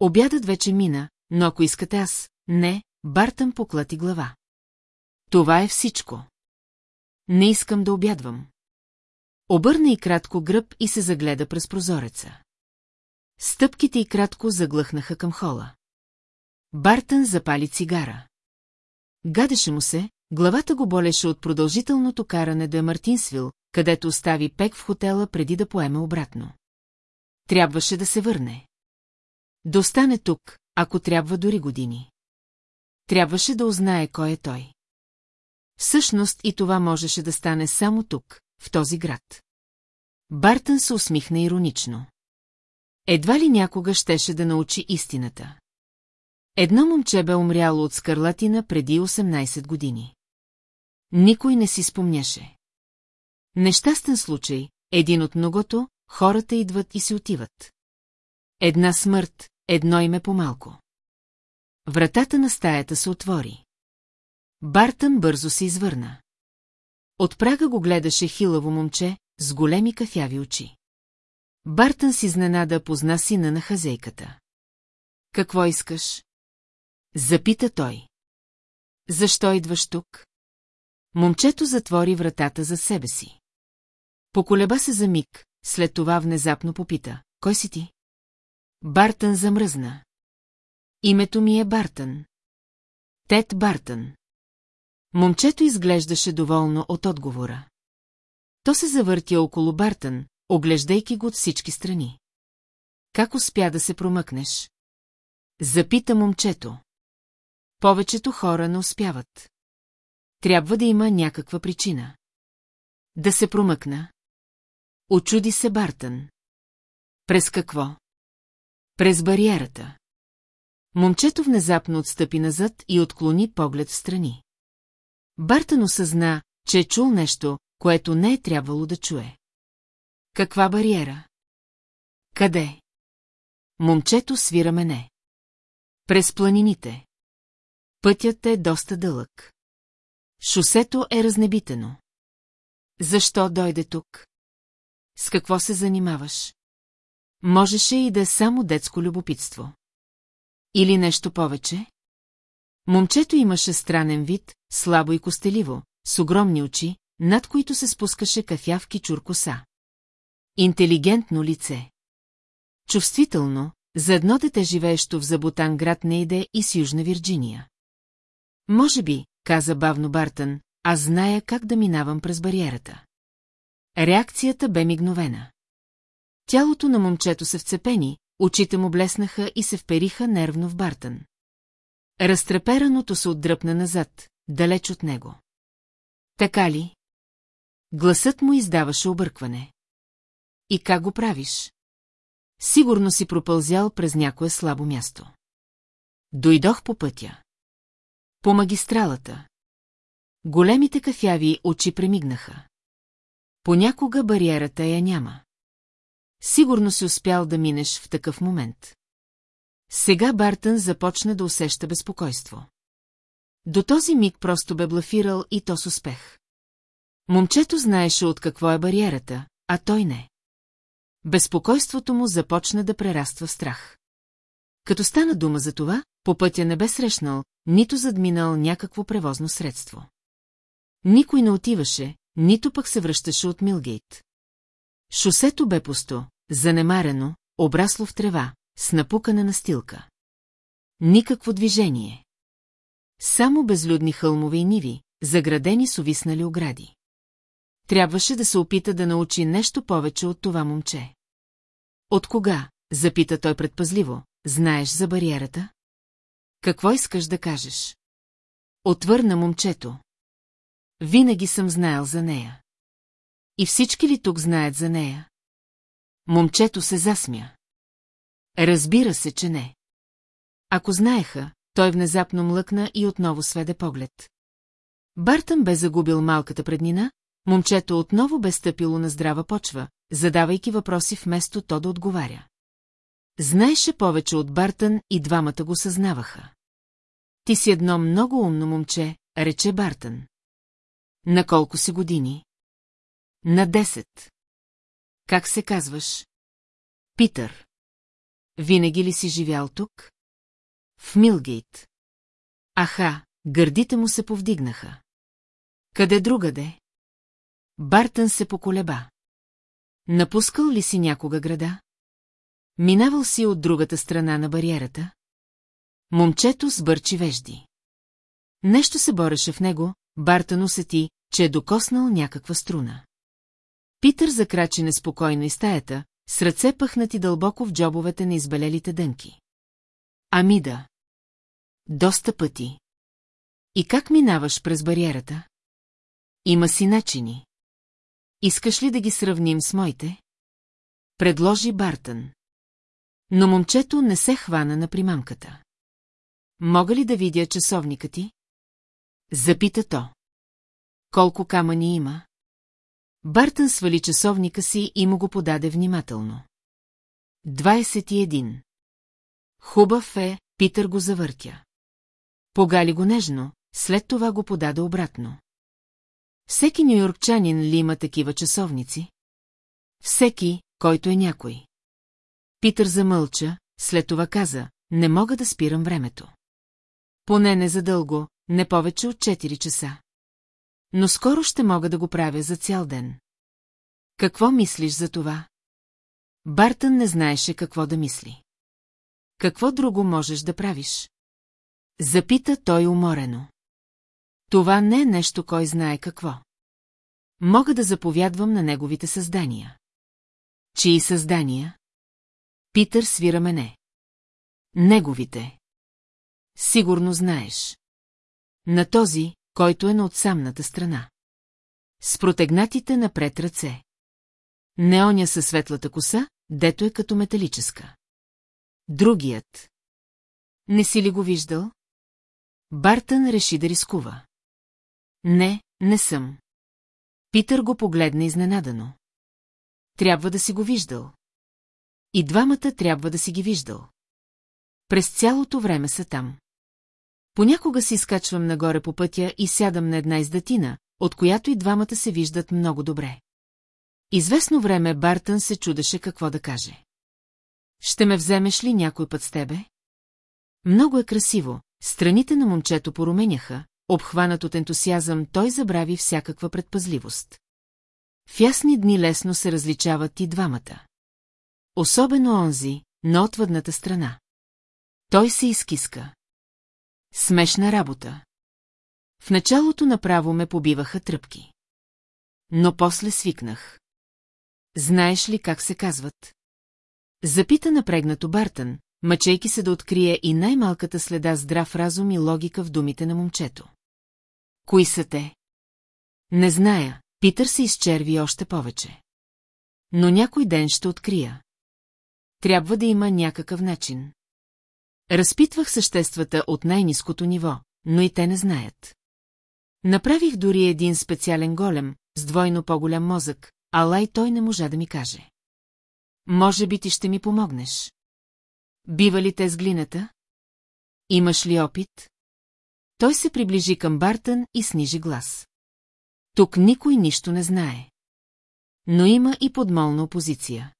Обядът вече мина, но ако искате аз, не, Бартън поклати глава. Това е всичко. Не искам да обядвам. Обърна и кратко гръб и се загледа през прозореца. Стъпките и кратко заглъхнаха към хола. Бартън запали цигара. Гадеше му се, главата го болеше от продължителното каране до Мартинсвил, където остави Пек в хотела преди да поеме обратно. Трябваше да се върне. Да остане тук, ако трябва дори години. Трябваше да узнае кой е той. Всъщност и това можеше да стане само тук, в този град. Бартън се усмихна иронично. Едва ли някога щеше да научи истината. Едно момче бе умряло от скарлатина преди 18 години. Никой не си спомняше. Нещастен случай, един от многото, хората идват и се отиват. Една смърт, едно име по-малко. Вратата на стаята се отвори. Бартън бързо се извърна. От прага го гледаше хилаво момче с големи кафяви очи. Бартън си изненада позна сина на хазейката. Какво искаш? Запита той. Защо идваш тук? Момчето затвори вратата за себе си. Поколеба се за миг, след това внезапно попита. Кой си ти? Бартън замръзна. Името ми е Бартън. Тед Бартън. Момчето изглеждаше доволно от отговора. То се завъртя около Бартън, оглеждайки го от всички страни. Как успя да се промъкнеш? Запита момчето. Повечето хора не успяват. Трябва да има някаква причина. Да се промъкна. Очуди се Бартън. През какво? През бариерата. Момчето внезапно отстъпи назад и отклони поглед в страни. Бартън осъзна, че е чул нещо, което не е трябвало да чуе. Каква бариера? Къде? Момчето свира мене. През планините. Пътят е доста дълъг. Шосето е разнебитено. Защо дойде тук? С какво се занимаваш? Можеше и да е само детско любопитство. Или нещо повече? Момчето имаше странен вид, слабо и костеливо, с огромни очи, над които се спускаше кафявки чуркоса. Интелигентно лице. Чувствително, за едно дете живеещо в Забутан град Нейде и с Южна Вирджиния. Може би, каза бавно Бартън, аз зная как да минавам през бариерата. Реакцията бе мигновена. Тялото на момчето се вцепени, очите му блеснаха и се впериха нервно в Бартън. Разтрепераното се отдръпна назад, далеч от него. Така ли? Гласът му издаваше объркване. И как го правиш? Сигурно си пропълзял през някое слабо място. Дойдох по пътя. По магистралата. Големите кафяви очи премигнаха. Понякога бариерата я няма. Сигурно си успял да минеш в такъв момент. Сега Бартън започна да усеща безпокойство. До този миг просто бе блафирал и то с успех. Момчето знаеше от какво е бариерата, а той не. Безпокойството му започна да прераства в страх. Като стана дума за това, по пътя не бе срещнал, нито задминал някакво превозно средство. Никой не отиваше, нито пък се връщаше от Милгейт. Шосето бе пусто, занемарено, обрасло в трева, с напукана настилка. Никакво движение. Само безлюдни хълмове и ниви, заградени с увиснали огради. Трябваше да се опита да научи нещо повече от това момче. От кога, запита той предпазливо, знаеш за бариерата? Какво искаш да кажеш? Отвърна момчето. Винаги съм знаел за нея. И всички ли тук знаят за нея? Момчето се засмя. Разбира се, че не. Ако знаеха, той внезапно млъкна и отново сведе поглед. Бартън бе загубил малката преднина, момчето отново бе стъпило на здрава почва, задавайки въпроси вместо то да отговаря. Знаеше повече от Бартън и двамата го съзнаваха. Ти си едно много умно момче, рече Бартън. На колко си години? На десет. Как се казваш? Питър. Винаги ли си живял тук? В Милгейт. Аха, гърдите му се повдигнаха. Къде другаде? Бартън се поколеба. Напускал ли си някога града? Минавал си от другата страна на бариерата? Момчето сбърчи вежди. Нещо се бореше в него, Бартън усети, че е докоснал някаква струна. Питър закрачи неспокойно из стаята, с ръце пъхнати дълбоко в джобовете на избелелите дънки. Ами да. Доста пъти. И как минаваш през бариерата? Има си начини. Искаш ли да ги сравним с моите? Предложи Бартън. Но момчето не се хвана на примамката. Мога ли да видя часовника ти? Запита то. Колко камъни има? Бартън свали часовника си и му го подаде внимателно. 21. Хубав е, Питър го завъртя. Погали го нежно, след това го подаде обратно. Всеки нюйоркчанин ли има такива часовници? Всеки, който е някой. Питър замълча, след това каза, не мога да спирам времето. Поне не задълго, не повече от 4 часа. Но скоро ще мога да го правя за цял ден. Какво мислиш за това? Бартън не знаеше какво да мисли. Какво друго можеш да правиш? Запита той уморено. Това не е нещо, кой знае какво. Мога да заповядвам на неговите създания. Чии създания? Питър свира мене. Неговите. Сигурно знаеш. На този, който е на отсамната страна. С протегнатите напред ръце. Не оня със светлата коса, дето е като металическа. Другият. Не си ли го виждал? Бартън реши да рискува. Не, не съм. Питър го погледна изненадано. Трябва да си го виждал. И двамата трябва да си ги виждал. През цялото време са там. Понякога си скачвам нагоре по пътя и сядам на една издатина, от която и двамата се виждат много добре. Известно време Бартън се чудеше какво да каже. Ще ме вземеш ли някой път с тебе? Много е красиво, страните на момчето поруменяха, обхванат от ентусиазъм, той забрави всякаква предпазливост. В ясни дни лесно се различават и двамата. Особено онзи, на отвъдната страна. Той се изкиска. Смешна работа. В началото направо ме побиваха тръпки. Но после свикнах. Знаеш ли как се казват? Запита напрегнато Бартън, мъчейки се да открие и най-малката следа здрав разум и логика в думите на момчето. Кои са те? Не зная, Питър се изчерви още повече. Но някой ден ще открия. Трябва да има някакъв начин. Разпитвах съществата от най-низкото ниво, но и те не знаят. Направих дори един специален голем, с двойно по-голям мозък, ала и той не можа да ми каже. Може би ти ще ми помогнеш. Бива ли те с глината? Имаш ли опит? Той се приближи към Бартън и снижи глас. Тук никой нищо не знае. Но има и подмолна опозиция.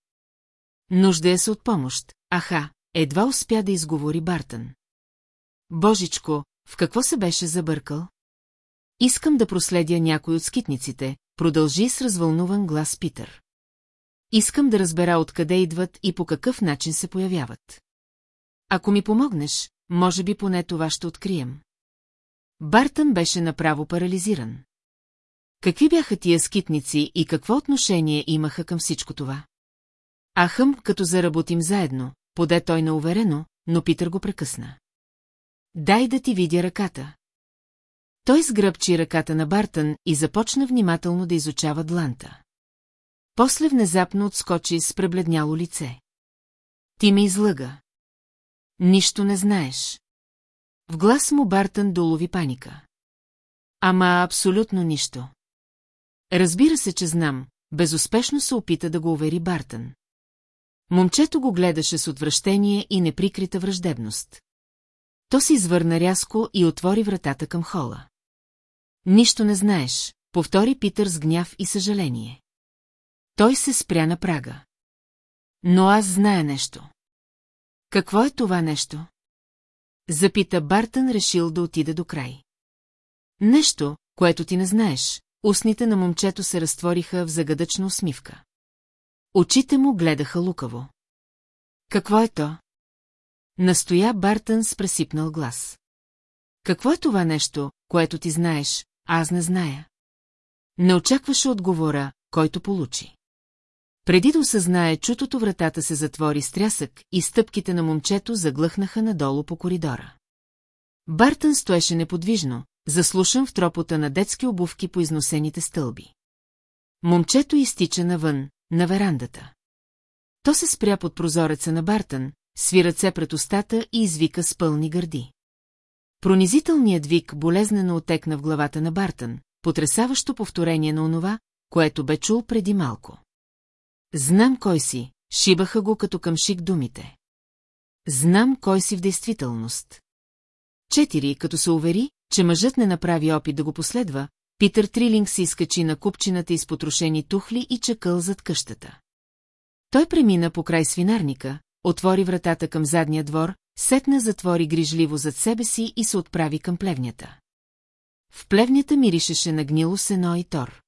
Нужда е се от помощ. Аха, едва успя да изговори Бартън. Божичко, в какво се беше забъркал? Искам да проследя някой от скитниците, продължи с развълнуван глас Питър. Искам да разбера откъде идват и по какъв начин се появяват. Ако ми помогнеш, може би поне това ще открием. Бартън беше направо парализиран. Какви бяха тия скитници и какво отношение имаха към всичко това? Ахъм, като заработим заедно, поде той науверено, но Питър го прекъсна. Дай да ти видя ръката. Той сгръбчи ръката на Бартън и започна внимателно да изучава дланта. После внезапно отскочи с пребледняло лице. Ти ме излъга. Нищо не знаеш. В глас му Бартън долови паника. Ама абсолютно нищо. Разбира се, че знам, безуспешно се опита да го увери Бартън. Момчето го гледаше с отвращение и неприкрита враждебност. То се извърна рязко и отвори вратата към хола. Нищо не знаеш, повтори Питър с гняв и съжаление. Той се спря на прага. Но аз зная нещо. Какво е това нещо? Запита Бартън, решил да отида до край. Нещо, което ти не знаеш. Устните на момчето се разтвориха в загадъчна усмивка. Очите му гледаха лукаво. Какво е то? Настоя Бартън с пресипнал глас. Какво е това нещо, което ти знаеш, аз не зная? Не очакваше отговора, който получи. Преди да осъзнае, чутото вратата се затвори с трясък и стъпките на момчето заглъхнаха надолу по коридора. Бартън стоеше неподвижно, заслушан в тропота на детски обувки по износените стълби. Момчето изтича навън, на верандата. То се спря под прозореца на Бартън, сви ръце пред устата и извика с пълни гърди. Пронизителният вик болезнено отекна в главата на Бартън, потрясаващо повторение на онова, което бе чул преди малко. Знам кой си, шибаха го като към шик думите. Знам кой си в действителност. Четири, като се увери, че мъжът не направи опит да го последва, Питър Трилинг се изкачи на купчината из потрошени тухли и чакъл зад къщата. Той премина по край свинарника, отвори вратата към задния двор, сетна затвори грижливо зад себе си и се отправи към плевнята. В плевнята миришеше на гнило сено и тор.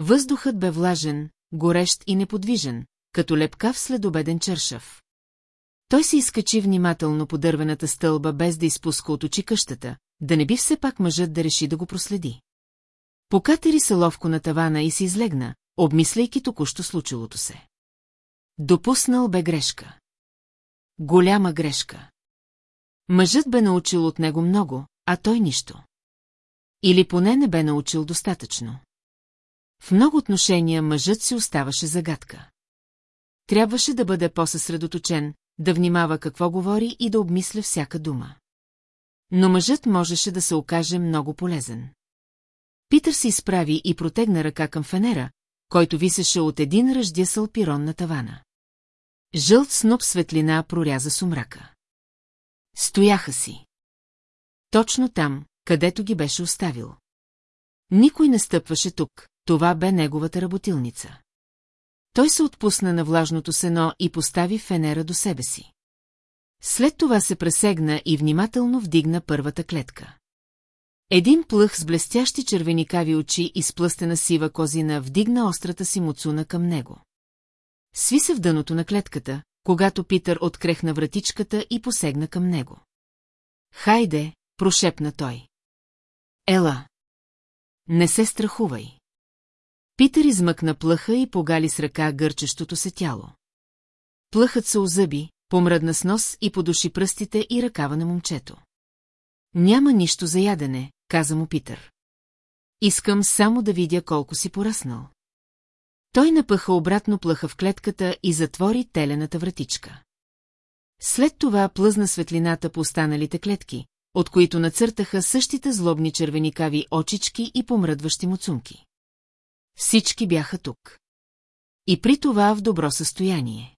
Въздухът бе влажен, горещ и неподвижен, като лепкав следобеден чершав. Той се изкачи внимателно по дървената стълба, без да изпуска от очи къщата, да не би все пак мъжът да реши да го проследи. Покатери се ловко на тавана и се излегна, обмисляйки току-що случилото се. Допуснал бе грешка. Голяма грешка. Мъжът бе научил от него много, а той нищо. Или поне не бе научил достатъчно. В много отношения мъжът си оставаше загадка. Трябваше да бъде по-съсредоточен, да внимава какво говори и да обмисля всяка дума. Но мъжът можеше да се окаже много полезен. Питър се изправи и протегна ръка към фенера, който висеше от един ръждясъл пирон на тавана. Жълт сноп светлина проряза сумрака. Стояха си. Точно там, където ги беше оставил. Никой не стъпваше тук, това бе неговата работилница. Той се отпусна на влажното сено и постави фенера до себе си. След това се пресегна и внимателно вдигна първата клетка. Един плъх с блестящи червеникави очи и сплъстена сива козина вдигна острата си муцуна към него. Сви се в дъното на клетката, когато Питър открехна вратичката и посегна към него. Хайде, прошепна той. Ела. Не се страхувай. Питър измъкна плъха и погали с ръка гърчещото се тяло. Плъхът се озъби, помръдна с нос и подуши пръстите и ръкава на момчето. Няма нищо за ядене, каза му Питър. Искам само да видя колко си поръснал. Той напъха обратно плъха в клетката и затвори телената вратичка. След това плъзна светлината по останалите клетки, от които нацъртаха същите злобни червеникави очички и помръдващи муцунки. Всички бяха тук. И при това в добро състояние.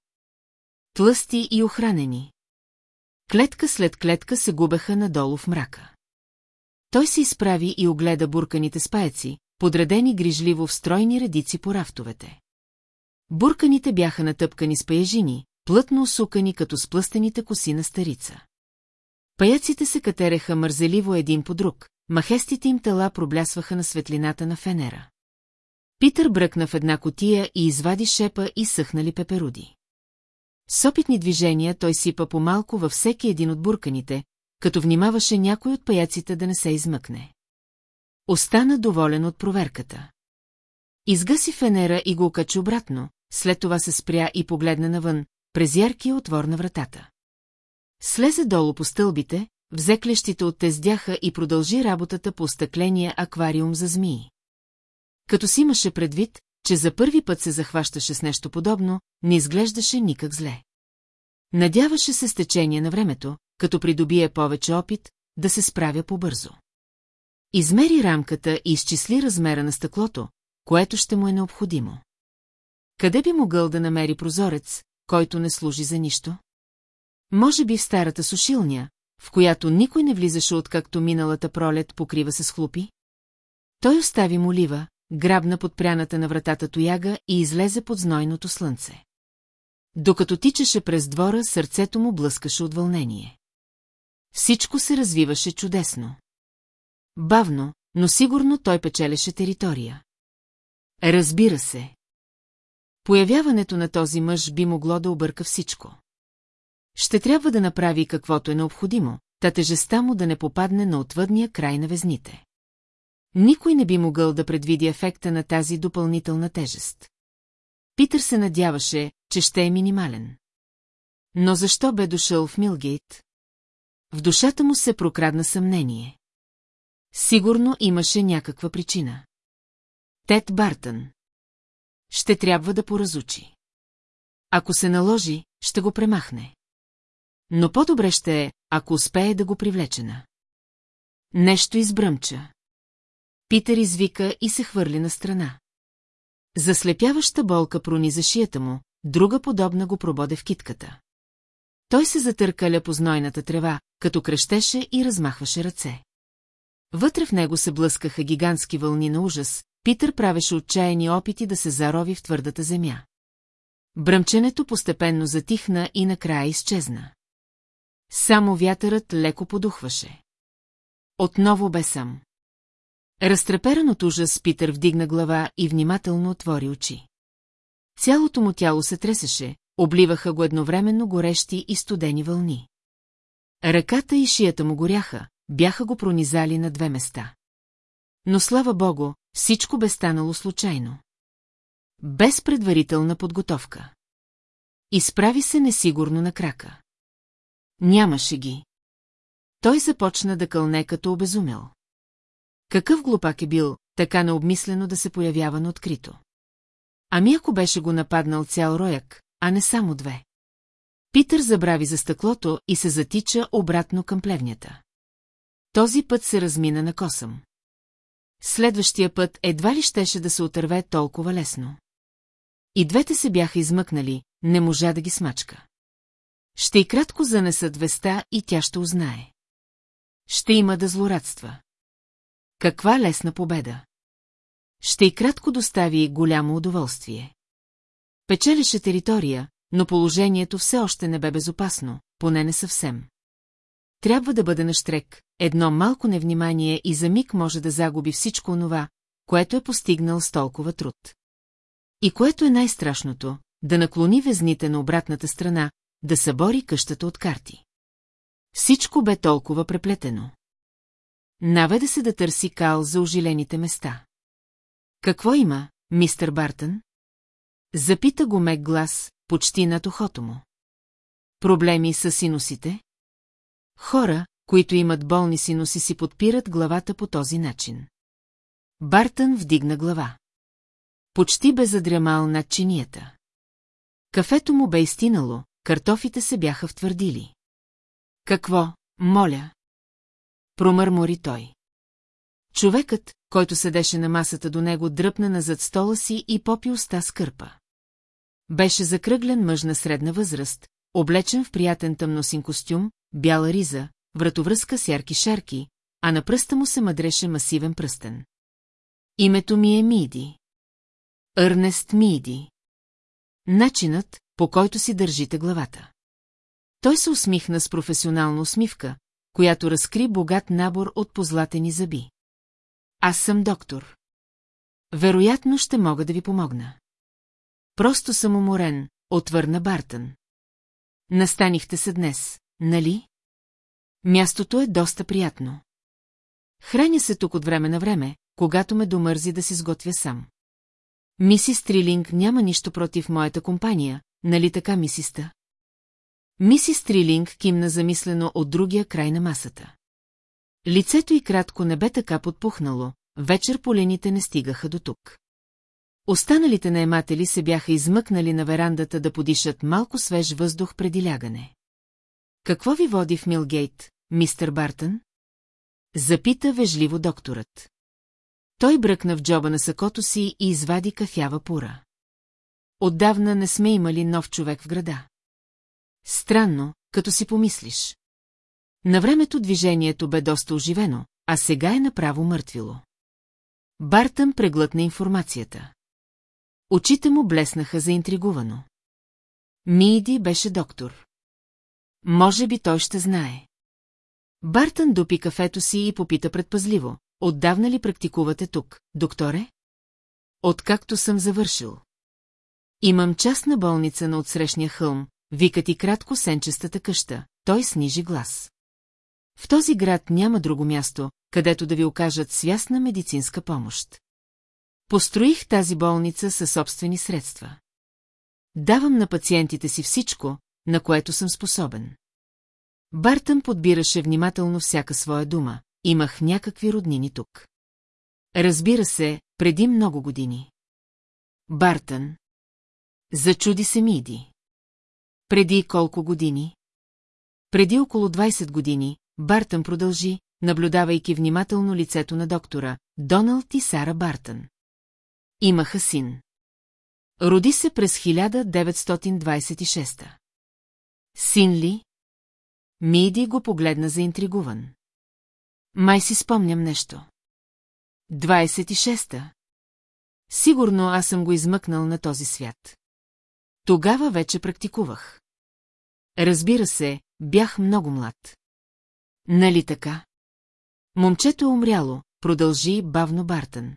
Тлъсти и охранени. Клетка след клетка се губеха надолу в мрака. Той се изправи и огледа бурканите спаяци, подредени грижливо в стройни редици по рафтовете. Бурканите бяха натъпкани с паяжини, плътно усукани като сплъстените коси на старица. Паяците се катереха мързеливо един по друг, махестите им тела проблясваха на светлината на фенера. Питър бръкна в една котия и извади шепа и съхнали пеперуди. С опитни движения той сипа по-малко във всеки един от бурканите, като внимаваше някой от паяците да не се измъкне. Остана доволен от проверката. Изгаси фенера и го окачи обратно, след това се спря и погледна навън, през яркия отвор на вратата. Слезе долу по стълбите, взе клещите от тездяха и продължи работата по стъкления аквариум за змии. Като си имаше предвид, че за първи път се захващаше с нещо подобно, не изглеждаше никак зле. Надяваше се с течение на времето, като придобие повече опит, да се справя по-бързо. Измери рамката и изчисли размера на стъклото, което ще му е необходимо. Къде би могъл да намери прозорец, който не служи за нищо? Може би в старата сушилня, в която никой не влизаше откакто миналата пролет покрива се с хлупи? Той остави молива, грабна под пряната на вратата тояга и излезе под знойното слънце. Докато тичаше през двора, сърцето му блъскаше от вълнение. Всичко се развиваше чудесно. Бавно, но сигурно той печелеше територия. Разбира се. Появяването на този мъж би могло да обърка всичко. Ще трябва да направи каквото е необходимо, та тежестта му да не попадне на отвъдния край на везните. Никой не би могъл да предвиди ефекта на тази допълнителна тежест. Питър се надяваше, че ще е минимален. Но защо бе дошъл в Милгейт? В душата му се прокрадна съмнение. Сигурно имаше някаква причина. Тед Бартън. Ще трябва да поразучи. Ако се наложи, ще го премахне. Но по-добре ще е, ако успее да го привлечена. Нещо избръмча. Питър извика и се хвърли на страна. Заслепяваща болка прониза шията му, друга подобна го прободе в китката. Той се затъркаля по знойната трева, като крещеше и размахваше ръце. Вътре в него се блъскаха гигантски вълни на ужас, Питър правеше отчаяни опити да се зарови в твърдата земя. Бръмченето постепенно затихна и накрая изчезна. Само вятърът леко подухваше. Отново бе сам. Разтреперан от ужас, Питър вдигна глава и внимателно отвори очи. Цялото му тяло се тресеше, обливаха го едновременно горещи и студени вълни. Ръката и шията му горяха, бяха го пронизали на две места. Но слава богу, всичко бе станало случайно. Без предварителна подготовка. Изправи се несигурно на крака. Нямаше ги. Той започна да кълне като обезумел. Какъв глупак е бил, така необмислено да се появява на открито. Ами ако беше го нападнал цял рояк, а не само две. Питър забрави за стъклото и се затича обратно към плевнята. Този път се размина на косъм. Следващия път едва ли щеше да се отърве толкова лесно. И двете се бяха измъкнали, не можа да ги смачка. Ще и кратко занесат веста и тя ще узнае. Ще има да злорадства. Каква лесна победа! Ще и кратко достави голямо удоволствие. Печелеше територия, но положението все още не бе безопасно, поне не съвсем. Трябва да бъде на штрек, едно малко невнимание и за миг може да загуби всичко онова, което е постигнал с толкова труд. И което е най-страшното, да наклони везните на обратната страна, да събори къщата от карти. Всичко бе толкова преплетено. Наведе се да търси кал за ожилените места. Какво има, мистер Бартън? Запита го мек глас, почти над ухото му. Проблеми с синусите? Хора, които имат болни синуси, си подпират главата по този начин. Бартън вдигна глава. Почти бе задрямал над чинията. Кафето му бе изтинало, картофите се бяха втвърдили. Какво, моля? Промърмори той. Човекът, който седеше на масата до него, дръпна назад стола си и попи уста с кърпа. Беше закръглен мъж на средна възраст, облечен в приятен тъмносин костюм, бяла риза, вратовръзка с ярки шарки, а на пръста му се мъдреше масивен пръстен. Името ми е Миди.Ърнест Миди. Начинът, по който си държите главата. Той се усмихна с професионална усмивка, която разкри богат набор от позлатени зъби. Аз съм доктор. Вероятно ще мога да ви помогна. Просто съм уморен, отвърна Бартън. Настанихте се днес, нали? Мястото е доста приятно. Храня се тук от време на време, когато ме домързи да си сготвя сам. Миси Стрилинг няма нищо против моята компания, нали така, мисиста? Миси Стрилинг кимна замислено от другия край на масата. Лицето й кратко не бе така подпухнало, вечер полените не стигаха до тук. Останалите наематели се бяха измъкнали на верандата да подишат малко свеж въздух преди лягане. Какво ви води в Милгейт, мистер Бартън? Запита вежливо докторът. Той бръкна в джоба на сакото си и извади кафява пура. Отдавна не сме имали нов човек в града. Странно, като си помислиш. На времето движението бе доста оживено, а сега е направо мъртвило. Бартън преглътна информацията. Очите му блеснаха заинтригувано. Миди беше доктор. Може би той ще знае. Бартън допи кафето си и попита предпазливо. Отдавна ли практикувате тук, докторе? Откакто съм завършил. Имам частна болница на отсрещния хълм, вика ти кратко сенчестата къща, той снижи глас. В този град няма друго място, където да ви окажат свясна медицинска помощ. Построих тази болница със собствени средства. Давам на пациентите си всичко, на което съм способен. Бартън подбираше внимателно всяка своя дума. Имах някакви роднини тук. Разбира се, преди много години. Бартън. Зачуди се Миди. Преди колко години? Преди около 20 години, Бартън продължи, наблюдавайки внимателно лицето на доктора, Доналд и Сара Бартън. Имаха син. Роди се през 1926. Син ли? Миди го погледна заинтригуван. Май си спомням нещо. 26-та. Сигурно аз съм го измъкнал на този свят. Тогава вече практикувах. Разбира се, бях много млад. Нали така? Момчето е умряло, продължи бавно Бартън.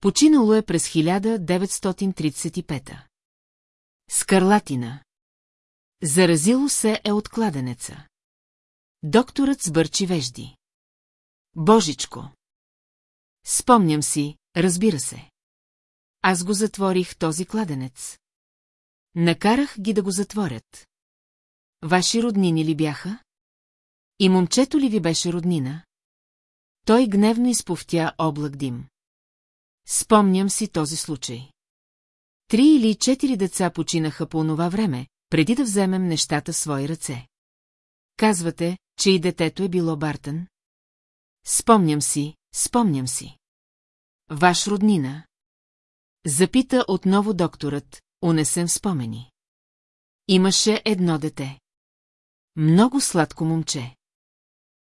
Починало е през 1935. Скарлатина. Заразило се е от кладенеца. Докторът сбърчи вежди. Божичко! Спомням си, разбира се. Аз го затворих този кладенец. Накарах ги да го затворят. Ваши роднини ли бяха? И момчето ли ви беше роднина? Той гневно изповтя облак дим. Спомням си този случай. Три или четири деца починаха по онова време, преди да вземем нещата в свои ръце. Казвате, че и детето е било Бартън? Спомням си, спомням си. Ваш роднина? Запита отново докторът, унесем спомени. Имаше едно дете. Много сладко момче.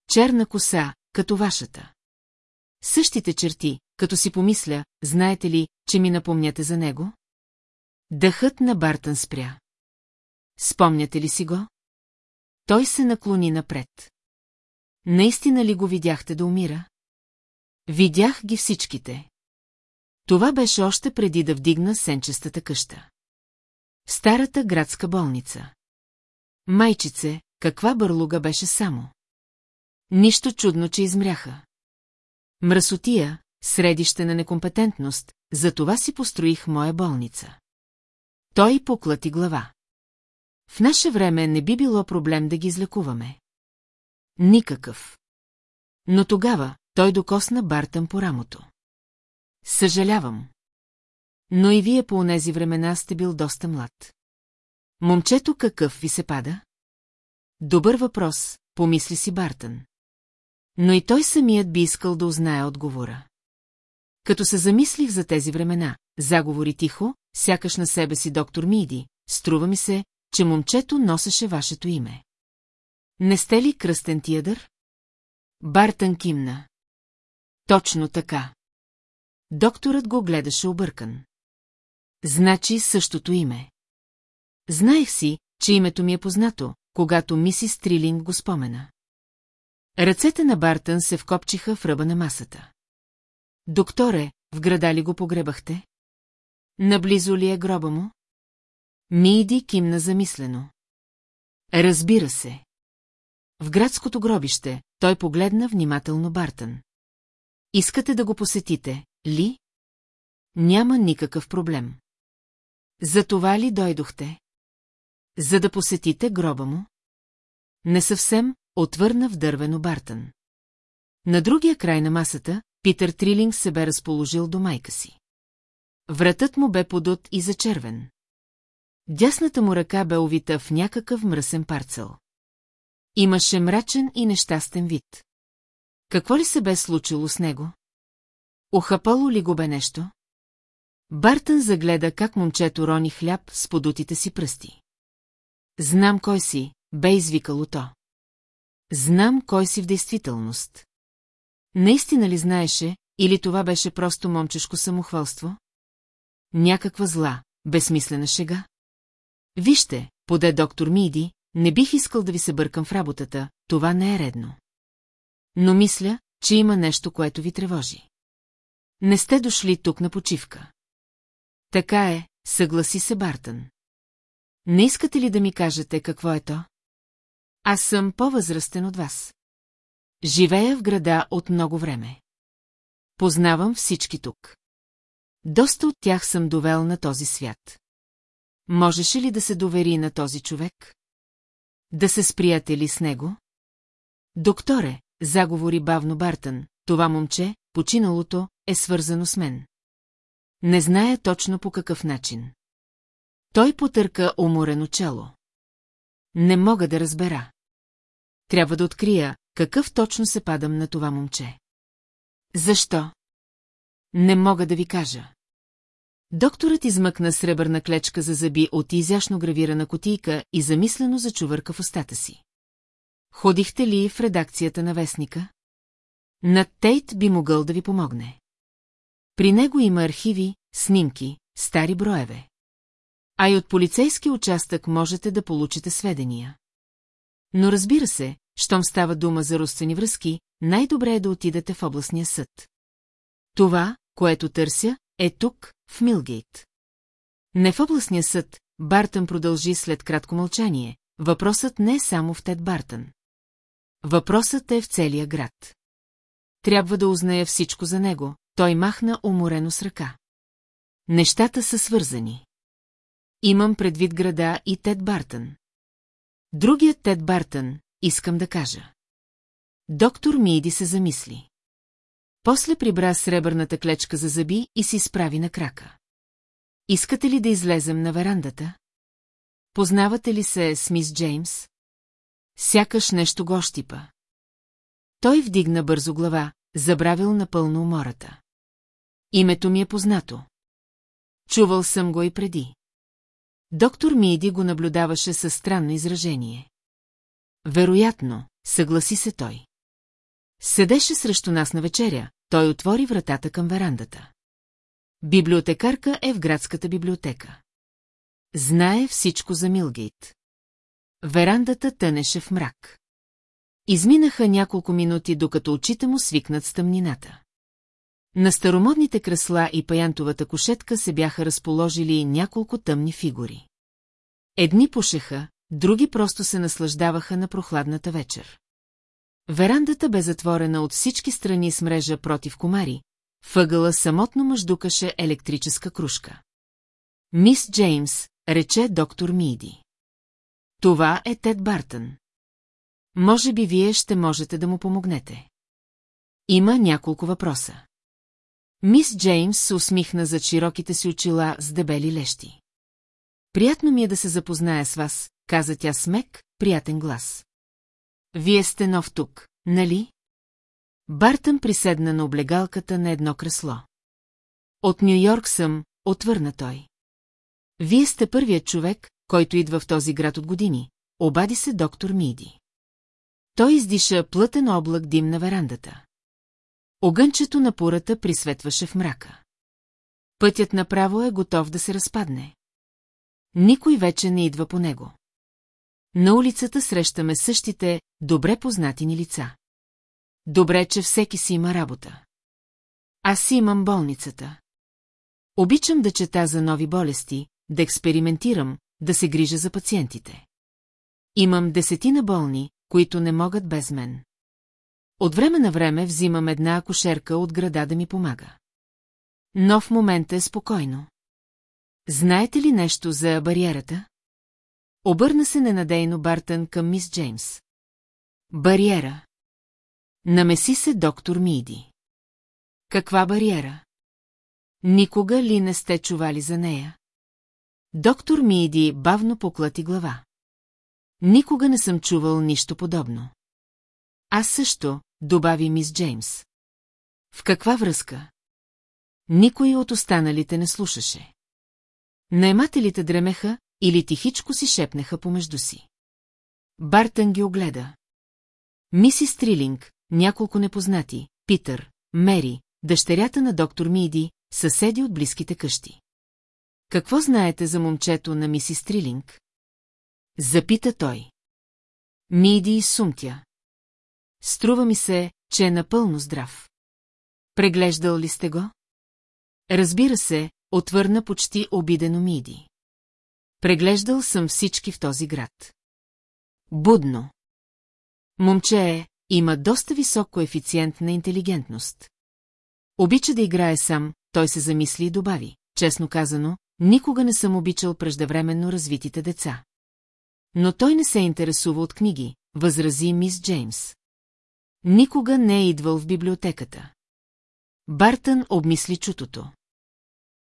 Черна коса, като вашата. Същите черти, като си помисля, знаете ли, че ми напомняте за него? Дъхът на Бартън спря. Спомняте ли си го? Той се наклони напред. Наистина ли го видяхте да умира? Видях ги всичките. Това беше още преди да вдигна сенчестата къща. Старата градска болница. Майчице, каква бърлуга беше само. Нищо чудно, че измряха. Мръсотия, средище на некомпетентност, за това си построих моя болница. Той поклати глава. В наше време не би било проблем да ги излекуваме. Никакъв. Но тогава той докосна Бартън по рамото. Съжалявам. Но и вие по онези времена сте бил доста млад. Момчето какъв ви се пада? Добър въпрос, помисли си Бартън. Но и той самият би искал да узнае отговора. Като се замислих за тези времена, заговори тихо, сякаш на себе си доктор Миди, струва ми се, че момчето носеше вашето име. Не сте ли кръстен тиядър? Бартън кимна. Точно така. Докторът го гледаше объркан. Значи същото име. Знаех си, че името ми е познато, когато мисис Трилинг го спомена. Ръцете на Бартън се вкопчиха в ръба на масата. Докторе, в града ли го погребахте? Наблизо ли е гроба му? Миди кимна замислено. Разбира се. В градското гробище той погледна внимателно Бартън. Искате да го посетите, ли? Няма никакъв проблем. За това ли дойдохте? За да посетите гроба му? Не съвсем, отвърна в дървено Бартън. На другия край на масата, Питър Трилинг се бе разположил до майка си. Вратът му бе подут и зачервен. Дясната му ръка бе увита в някакъв мръсен парцел. Имаше мрачен и нещастен вид. Какво ли се бе случило с него? Охапало ли го бе нещо? Бартън загледа как момчето рони хляб с подутите си пръсти. Знам кой си, бе извикало то. Знам кой си в действителност. Наистина ли знаеше, или това беше просто момчешко самохвалство? Някаква зла, безсмислена шега? Вижте, поде доктор Миди, не бих искал да ви се бъркам в работата, това не е редно. Но мисля, че има нещо, което ви тревожи. Не сте дошли тук на почивка. Така е, съгласи се Бартън. Не искате ли да ми кажете какво е то? Аз съм по-възрастен от вас. Живея в града от много време. Познавам всички тук. Доста от тях съм довел на този свят. Можеше ли да се довери на този човек? Да се сприятели с него? Докторе, заговори бавно Бартън, това момче, починалото, е свързано с мен. Не зная точно по какъв начин. Той потърка уморено чело. Не мога да разбера. Трябва да открия, какъв точно се падам на това момче. Защо? Не мога да ви кажа. Докторът измъкна сребърна клечка за зъби от изящно гравирана котийка и замислено зачувърка в устата си. Ходихте ли в редакцията на вестника? Над Тейт би могъл да ви помогне. При него има архиви, снимки, стари броеве. А и от полицейски участък можете да получите сведения. Но разбира се, щом става дума за родствени връзки, най-добре е да отидете в областния съд. Това, което търся, е тук, в Милгейт. Не в областния съд, Бартън продължи след кратко мълчание. Въпросът не е само в Тед Бартън. Въпросът е в целия град. Трябва да узная всичко за него, той махна уморено с ръка. Нещата са свързани. Имам предвид града и Тед Бартън. Другият Тед Бартън, искам да кажа. Доктор Миди се замисли. После прибра сребърната клечка за зъби и си справи на крака. Искате ли да излезем на верандата? Познавате ли се с мис Джеймс? Сякаш нещо го щипа. Той вдигна бързо глава, забравил напълно умората. Името ми е познато. Чувал съм го и преди. Доктор Миди го наблюдаваше със странно изражение. Вероятно, съгласи се той. Седеше срещу нас на вечеря, той отвори вратата към верандата. Библиотекарка е в градската библиотека. Знае всичко за Милгейт. Верандата тънеше в мрак. Изминаха няколко минути, докато очите му свикнат с тъмнината. На старомодните кресла и паянтовата кошетка се бяха разположили няколко тъмни фигури. Едни пушеха, други просто се наслаждаваха на прохладната вечер. Верандата бе затворена от всички страни с мрежа против комари, въгъла самотно мъждукаше електрическа кружка. Мис Джеймс, рече доктор Миди. Това е Тед Бартън. Може би вие ще можете да му помогнете. Има няколко въпроса. Мис Джеймс се усмихна за широките си очила с дебели лещи. Приятно ми е да се запозная с вас, каза тя смек, приятен глас. Вие сте нов тук, нали? Бартън приседна на облегалката на едно кресло. От Нью-Йорк съм, отвърна той. Вие сте първият човек, който идва в този град от години, обади се доктор Миди. Той издиша плътен облак дим на верандата. Огънчето на пурата присветваше в мрака. Пътят направо е готов да се разпадне. Никой вече не идва по него. На улицата срещаме същите, добре познати ни лица. Добре, че всеки си има работа. Аз си имам болницата. Обичам да чета за нови болести, да експериментирам, да се грижа за пациентите. Имам десетина болни, които не могат без мен. От време на време взимам една акушерка от града да ми помага. Но в момента е спокойно. Знаете ли нещо за бариерата? Обърна се ненадейно Бартън към мис Джеймс. Бариера. Намеси се доктор Миди. Каква бариера? Никога ли не сте чували за нея? Доктор Миди бавно поклати глава. Никога не съм чувал нищо подобно. Аз също, добави мис Джеймс. В каква връзка? Никой от останалите не слушаше. Наемателите дремеха или тихичко си шепнеха помежду си. Бартън ги огледа. Миси Стрилинг, няколко непознати, Питър, Мери, дъщерята на доктор Миди, съседи от близките къщи. Какво знаете за момчето на миси Стрилинг? Запита той. Миди сумтя. Струва ми се, че е напълно здрав. Преглеждал ли сте го? Разбира се, отвърна почти обидено Миди. Преглеждал съм всички в този град. Будно. Момче е, има доста висок коефициент на интелигентност. Обича да играе сам, той се замисли и добави. Честно казано, никога не съм обичал преждевременно развитите деца. Но той не се интересува от книги, възрази мис Джеймс. Никога не е идвал в библиотеката. Бартън обмисли чутото.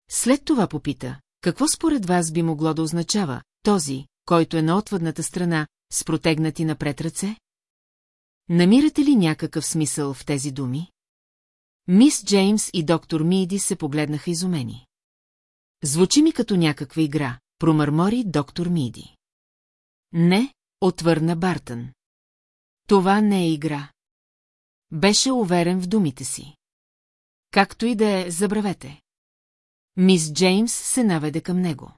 След това попита, какво според вас би могло да означава този, който е на отвъдната страна, с протегнати напред ръце? Намирате ли някакъв смисъл в тези думи? Мис Джеймс и доктор Миди се погледнаха изумени. Звучи ми като някаква игра, промърмори доктор Миди. Не, отвърна Бартън. Това не е игра. Беше уверен в думите си. Както и да е, забравете. Мис Джеймс се наведе към него.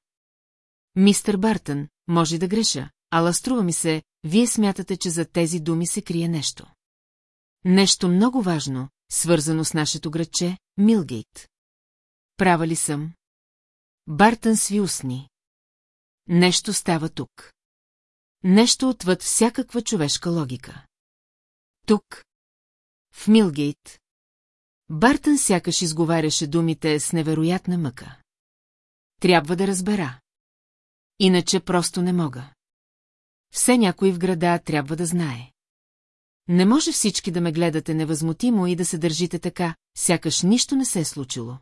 Мистер Бартън, може да греша, ала струва ми се, вие смятате, че за тези думи се крие нещо. Нещо много важно, свързано с нашето градче, Милгейт. Права ли съм? Бартън сви усни. Нещо става тук. Нещо отвъд всякаква човешка логика. Тук. В Милгейт. Бартън сякаш изговаряше думите с невероятна мъка. Трябва да разбера. Иначе просто не мога. Все някой в града трябва да знае. Не може всички да ме гледате невъзмутимо и да се държите така, сякаш нищо не се е случило.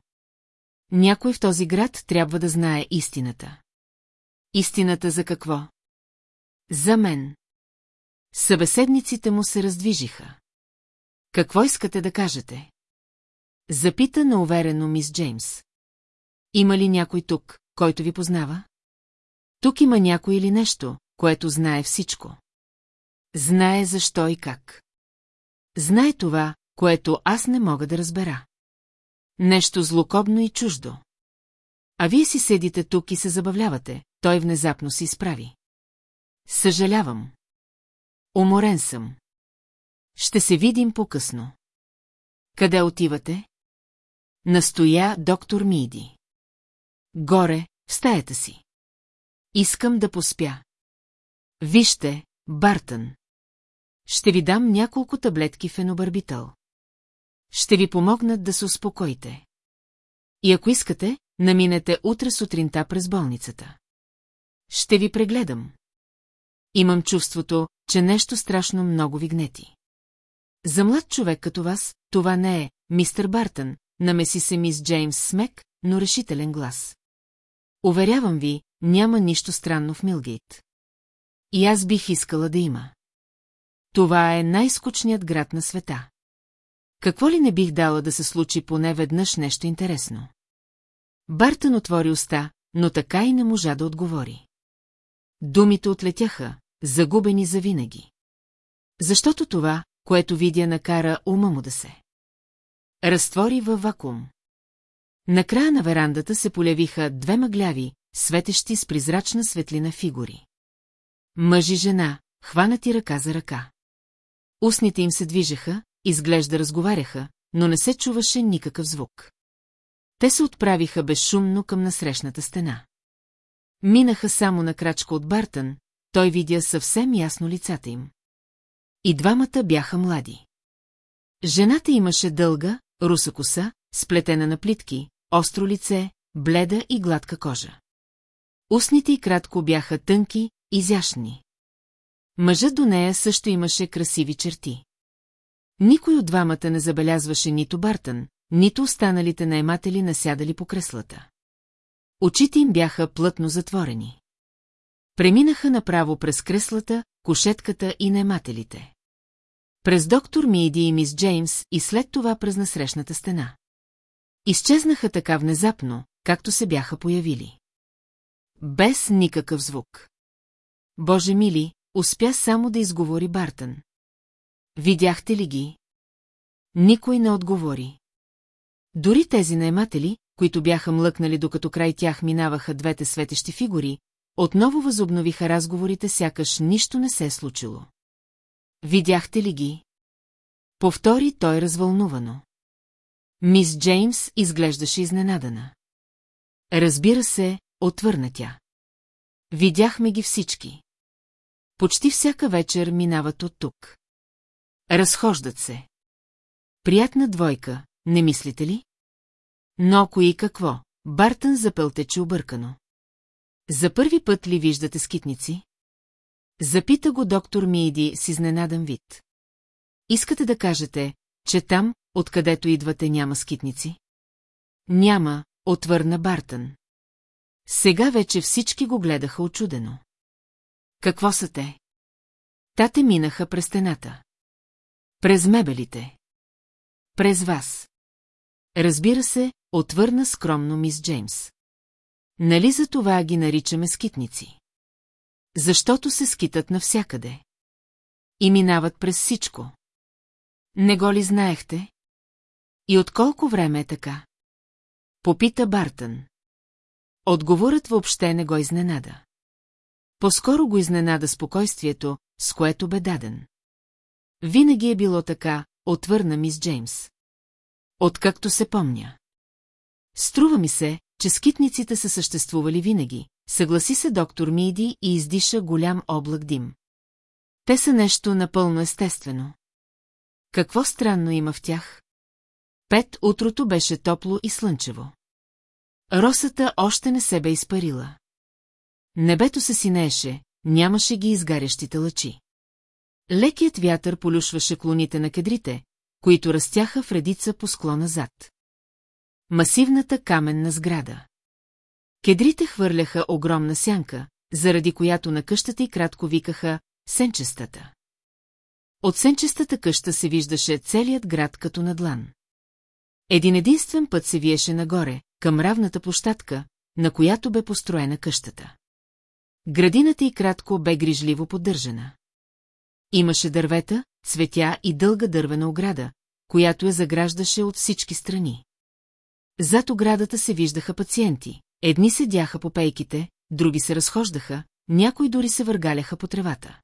Някой в този град трябва да знае истината. Истината за какво? За мен. Събеседниците му се раздвижиха. Какво искате да кажете? Запита науверено мис Джеймс. Има ли някой тук, който ви познава? Тук има някой или нещо, което знае всичко. Знае защо и как. Знае това, което аз не мога да разбера. Нещо злокобно и чуждо. А вие си седите тук и се забавлявате, той внезапно се изправи. Съжалявам. Уморен съм. Ще се видим по-късно. Къде отивате? Настоя доктор Миди. Горе, в стаята си. Искам да поспя. Вижте, Бартън. Ще ви дам няколко таблетки фенобарбитъл. Ще ви помогнат да се успокоите. И ако искате, наминете утре сутринта през болницата. Ще ви прегледам. Имам чувството, че нещо страшно много ви гнети. За млад човек като вас, това не е, мистер Бартън, намеси се мис Джеймс смек, но решителен глас. Уверявам ви, няма нищо странно в Милгейт. И аз бих искала да има. Това е най-скучният град на света. Какво ли не бих дала да се случи поне веднъж нещо интересно? Бартън отвори уста, но така и не можа да отговори. Думите отлетяха, загубени завинаги. Защото това, което видя, накара ума му да се. Разтвори във вакуум. Накрая на верандата се полявиха две мъгляви, светещи с призрачна светлина фигури. Мъж и жена, хванати ръка за ръка. Устните им се движеха, изглежда разговаряха, но не се чуваше никакъв звук. Те се отправиха безшумно към насрещната стена. Минаха само на крачка от Бартън, той видя съвсем ясно лицата им. И двамата бяха млади. Жената имаше дълга, руса коса, сплетена на плитки, остро лице, бледа и гладка кожа. Устните й кратко бяха тънки, изящни. Мъжът до нея също имаше красиви черти. Никой от двамата не забелязваше нито Бартън, нито останалите наематели насядали по креслата. Очите им бяха плътно затворени. Преминаха направо през креслата, кошетката и наемателите. През доктор Миди и мис Джеймс и след това през насрещната стена. Изчезнаха така внезапно, както се бяха появили. Без никакъв звук. Боже мили, успя само да изговори Бартън. Видяхте ли ги? Никой не отговори. Дори тези наематели, които бяха млъкнали докато край тях минаваха двете светещи фигури, отново възобновиха разговорите, сякаш нищо не се е случило. Видяхте ли ги? Повтори той развълнувано. Мис Джеймс изглеждаше изненадана. Разбира се, отвърна тя. Видяхме ги всички. Почти всяка вечер минават от тук. Разхождат се. Приятна двойка, не мислите ли? Но кои какво? Бартън запълтече объркано. За първи път ли виждате скитници? Запита го доктор Миди с изненадан вид. Искате да кажете, че там, откъдето идвате, няма скитници? Няма, отвърна Бартън. Сега вече всички го гледаха очудено. Какво са те? Тате минаха през стената. През мебелите. През вас. Разбира се, отвърна скромно мис Джеймс. Нали за това ги наричаме скитници? Защото се скитат навсякъде. И минават през всичко. Не го ли знаехте? И от колко време е така? Попита Бартън. Отговорът въобще не го изненада. По-скоро го изненада спокойствието, с което бе даден. Винаги е било така, отвърна мис Джеймс. Откакто се помня. Струва ми се, че скитниците са съществували винаги, съгласи се доктор Миди и издиша голям облак дим. Те са нещо напълно естествено. Какво странно има в тях? Пет утрото беше топло и слънчево. Росата още не се бе изпарила. Небето се синееше, нямаше ги изгарящите лъчи. Лекият вятър полюшваше клоните на кедрите, които растяха в редица по склона зад. Масивната каменна сграда. Кедрите хвърляха огромна сянка, заради която на къщата и кратко викаха «Сенчестата». От сенчестата къща се виждаше целият град като надлан. Един единствен път се виеше нагоре, към равната площадка, на която бе построена къщата. Градината и кратко бе грижливо поддържана. Имаше дървета, цветя и дълга дървена ограда, която я заграждаше от всички страни. Зад оградата се виждаха пациенти. Едни седяха по пейките, други се разхождаха, някои дори се въргаляха по тревата.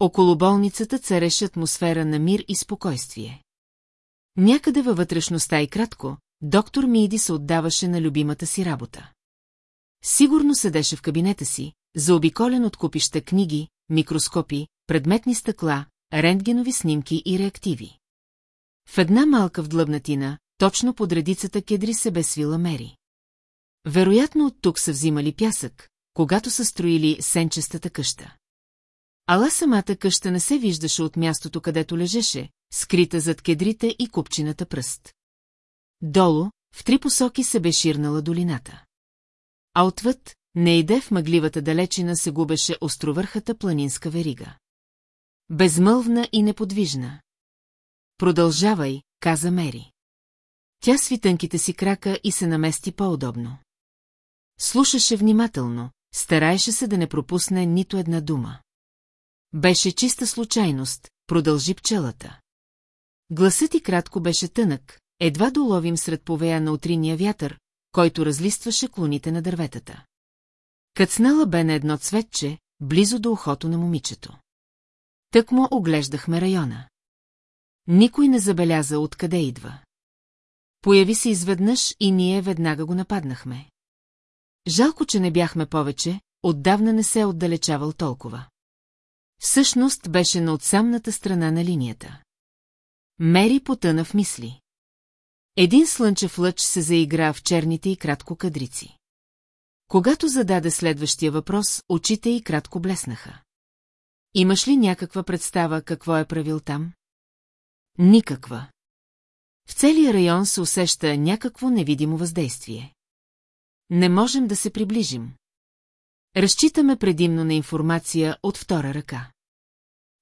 Около болницата цареше атмосфера на мир и спокойствие. Някъде във вътрешността и кратко, доктор Миди се отдаваше на любимата си работа. Сигурно седеше в кабинета си, заобиколен от купища книги, микроскопи, предметни стъкла, рентгенови снимки и реактиви. В една малка вдлъбнатина, точно под редицата кедри се бе свила Мери. Вероятно от тук са взимали пясък, когато са строили сенчестата къща. Ала самата къща не се виждаше от мястото, където лежеше, скрита зад кедрите и купчината пръст. Долу, в три посоки се бе ширнала долината. А отвъд, не иде в мъгливата далечина се губеше островърхата планинска верига. Безмълвна и неподвижна. Продължавай, каза Мери. Тя сви тънките си крака и се намести по-удобно. Слушаше внимателно, стараеше се да не пропусне нито една дума. Беше чиста случайност, продължи пчелата. Гласът и кратко беше тънък, едва доловим сред повея на утринния вятър, който разлистваше клоните на дърветата. Кацнала бе на едно цветче, близо до ухото на момичето. Тък му оглеждахме района. Никой не забеляза откъде идва. Появи се изведнъж и ние веднага го нападнахме. Жалко, че не бяхме повече, отдавна не се отдалечавал толкова. Всъщност беше на отсамната страна на линията. Мери потъна в мисли. Един слънчев лъч се заигра в черните и кратко кадрици. Когато зададе следващия въпрос, очите й кратко блеснаха. Имаш ли някаква представа какво е правил там? Никаква. В целия район се усеща някакво невидимо въздействие. Не можем да се приближим. Разчитаме предимно на информация от втора ръка.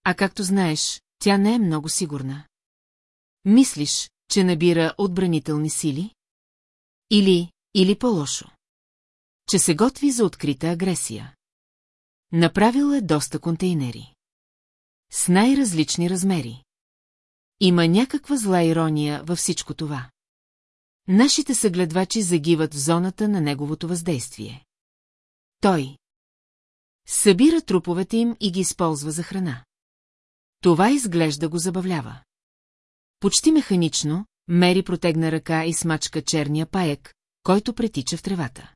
А както знаеш, тя не е много сигурна. Мислиш, че набира отбранителни сили? Или, или по-лошо. Че се готви за открита агресия. Направил е доста контейнери. С най-различни размери. Има някаква зла ирония във всичко това. Нашите съгледвачи загиват в зоната на неговото въздействие. Той събира труповете им и ги използва за храна. Това изглежда го забавлява. Почти механично, Мери протегна ръка и смачка черния паек, който претича в тревата.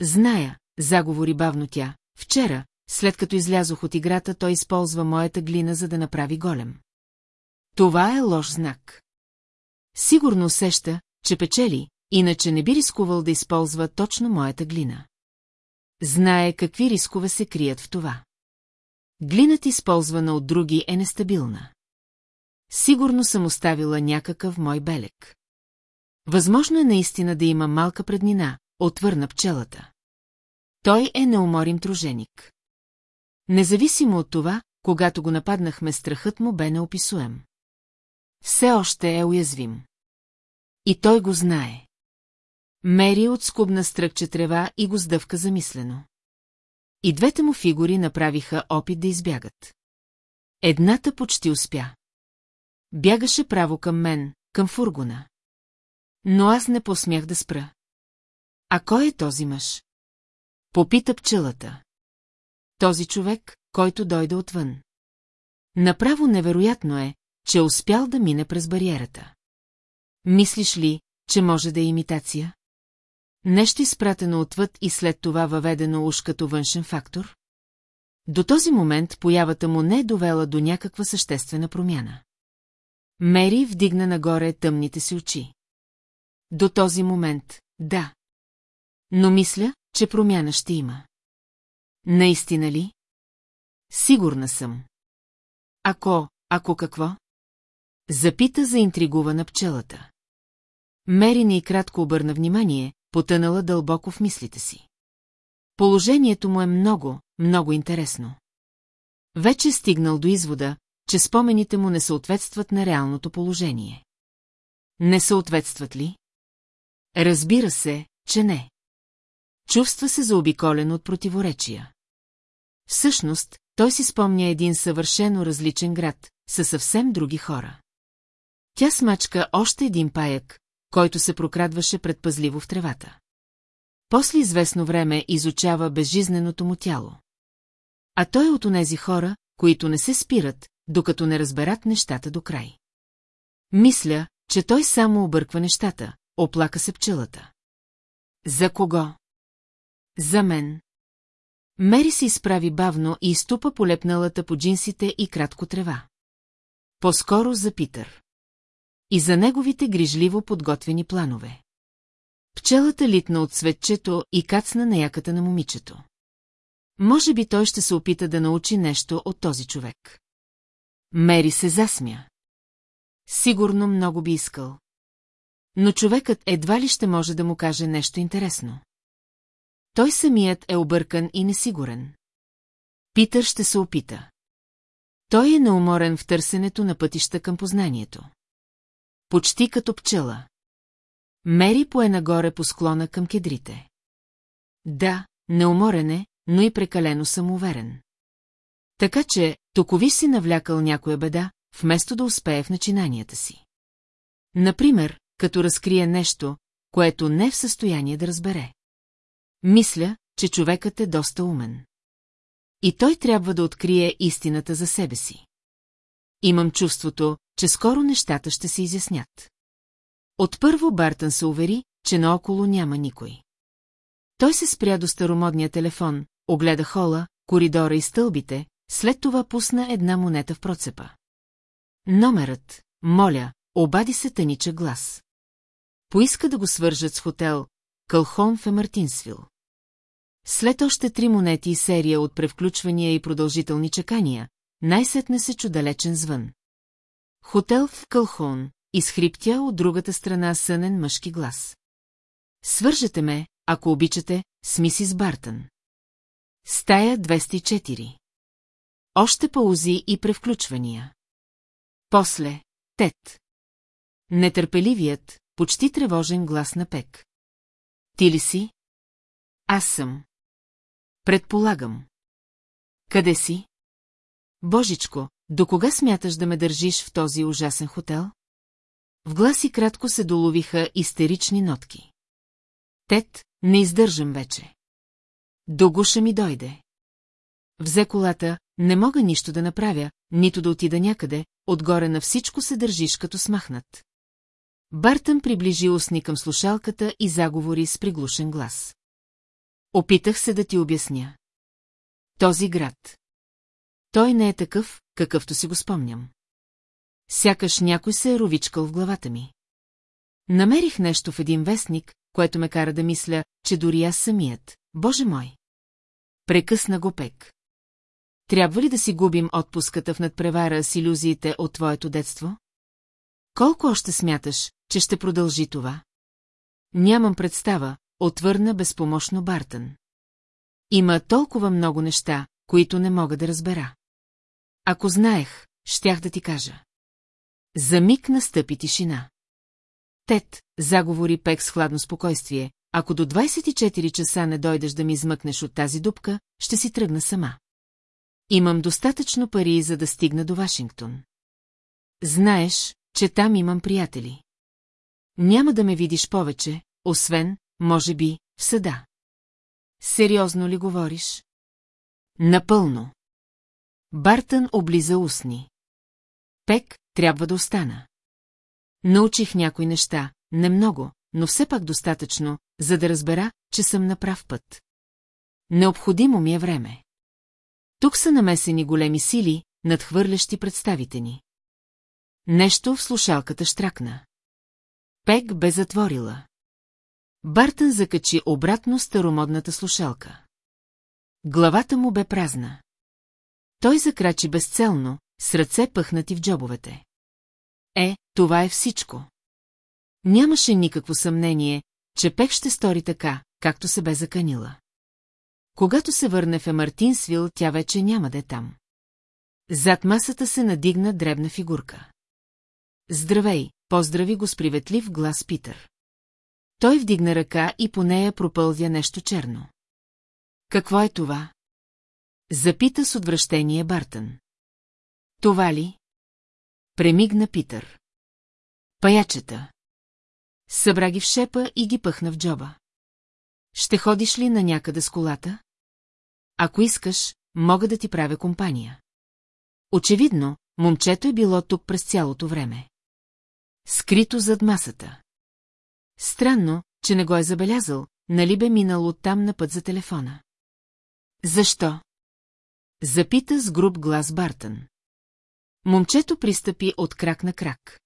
Зная, заговори бавно тя, вчера, след като излязох от играта, той използва моята глина, за да направи голем. Това е лош знак. Сигурно усеща, че печели, иначе не би рискувал да използва точно моята глина. Знае какви рискове се крият в това. Глината, използвана от други, е нестабилна. Сигурно съм оставила някакъв мой белек. Възможно е наистина да има малка преднина, отвърна пчелата. Той е неуморим труженик. Независимо от това, когато го нападнахме, страхът му бе неописуем. Все още е уязвим. И той го знае. Мери отскубна стръкче трева и го сдъвка замислено. И двете му фигури направиха опит да избягат. Едната почти успя. Бягаше право към мен, към фургона. Но аз не посмях да спра. А кой е този мъж? Попита пчелата. Този човек, който дойде отвън. Направо невероятно е, че успял да мине през бариерата. Мислиш ли, че може да е имитация? Нещо изпратено отвъд и след това въведено уж като външен фактор? До този момент появата му не е довела до някаква съществена промяна. Мери вдигна нагоре тъмните си очи. До този момент, да. Но мисля, че промяна ще има. Наистина ли? Сигурна съм. Ако, ако какво? Запита заинтригувана пчелата. Мери ни кратко обърна внимание, потънала дълбоко в мислите си. Положението му е много, много интересно. Вече стигнал до извода, че спомените му не съответстват на реалното положение. Не съответстват ли? Разбира се, че не. Чувства се заобиколен от противоречия. Всъщност, той си спомня един съвършено различен град, със съвсем други хора. Тя смачка още един паяк, който се прокрадваше предпазливо в тревата. После известно време изучава безжизненото му тяло. А той е от онези хора, които не се спират, докато не разберат нещата до край. Мисля, че той само обърква нещата, оплака се пчелата. За кого? За мен. Мери се изправи бавно и изтупа полепналата по джинсите и кратко трева. По-скоро за Питър. И за неговите грижливо подготвени планове. Пчелата литна от светчето и кацна на яката на момичето. Може би той ще се опита да научи нещо от този човек. Мери се засмя. Сигурно много би искал. Но човекът едва ли ще може да му каже нещо интересно. Той самият е объркан и несигурен. Питър ще се опита. Той е неуморен в търсенето на пътища към познанието. Почти като пчела. Мери пое нагоре по склона към кедрите. Да, неуморен е, но и прекалено самоуверен. Така че, токови си навлякал някоя беда, вместо да успее в начинанията си. Например, като разкрие нещо, което не е в състояние да разбере. Мисля, че човекът е доста умен. И той трябва да открие истината за себе си. Имам чувството, че скоро нещата ще се изяснят. Отпърво Бартън се увери, че наоколо няма никой. Той се спря до старомодния телефон, огледа хола, коридора и стълбите, след това пусна една монета в процепа. Номерът, моля, обади се тънича глас. Поиска да го свържат с хотел Кълхон в Емартинсвил. След още три монети и серия от превключвания и продължителни чекания, най-сетне се чу далечен звън. Хотел в Кълхон, изхриптя от другата страна сънен мъжки глас. Свържете ме, ако обичате, с мисис Бартън. Стая 204 Още паузи и превключвания. После, Тет. Нетърпеливият, почти тревожен глас на Пек. Ти ли си? Аз съм. Предполагам. Къде си? Божичко, до кога смяташ да ме държиш в този ужасен хотел? В гласи кратко се доловиха истерични нотки. Тет, не издържам вече. До гуша ми дойде. Взе колата, не мога нищо да направя, нито да отида някъде, отгоре на всичко се държиш като смахнат. Бартън приближи устни към слушалката и заговори с приглушен глас. Опитах се да ти обясня. Този град. Той не е такъв, какъвто си го спомням. Сякаш някой се е ровичкал в главата ми. Намерих нещо в един вестник, което ме кара да мисля, че дори аз самият. Боже мой! Прекъсна го пек. Трябва ли да си губим отпуската в надпревара с иллюзиите от твоето детство? Колко още смяташ, че ще продължи това? Нямам представа, отвърна безпомощно Бартън. Има толкова много неща, които не мога да разбера. Ако знаех, щях да ти кажа. За миг настъпи тишина. Тет, заговори Пек с хладно спокойствие, ако до 24 часа не дойдеш да ми измъкнеш от тази дупка, ще си тръгна сама. Имам достатъчно пари, за да стигна до Вашингтон. Знаеш, че там имам приятели. Няма да ме видиш повече, освен, може би, в съда. Сериозно ли говориш? Напълно. Бартън облиза устни. Пек, трябва да остана. Научих някои неща, не много, но все пак достатъчно, за да разбера, че съм на прав път. Необходимо ми е време. Тук са намесени големи сили, надхвърлящи представите ни. Нещо в слушалката штракна. Пек бе затворила. Бартън закачи обратно старомодната слушалка. Главата му бе празна. Той закрачи безцелно, с ръце пъхнати в джобовете. Е, това е всичко. Нямаше никакво съмнение, че Пек ще стори така, както се бе заканила. Когато се върне в Емартинсвил, тя вече няма да е там. Зад масата се надигна дребна фигурка. Здравей, поздрави го с приветлив глас Питър. Той вдигна ръка и по нея пропълвя нещо черно. Какво е това? Запита с отвращение Бартън. Това ли? Премигна Питър. Паячета. Събра ги в шепа и ги пъхна в джоба. Ще ходиш ли на някъде с колата? Ако искаш, мога да ти правя компания. Очевидно, момчето е било тук през цялото време. Скрито зад масата. Странно, че не го е забелязал, нали бе минал оттам на път за телефона. Защо? Запита с груб глас Бартън. Момчето пристъпи от крак на крак.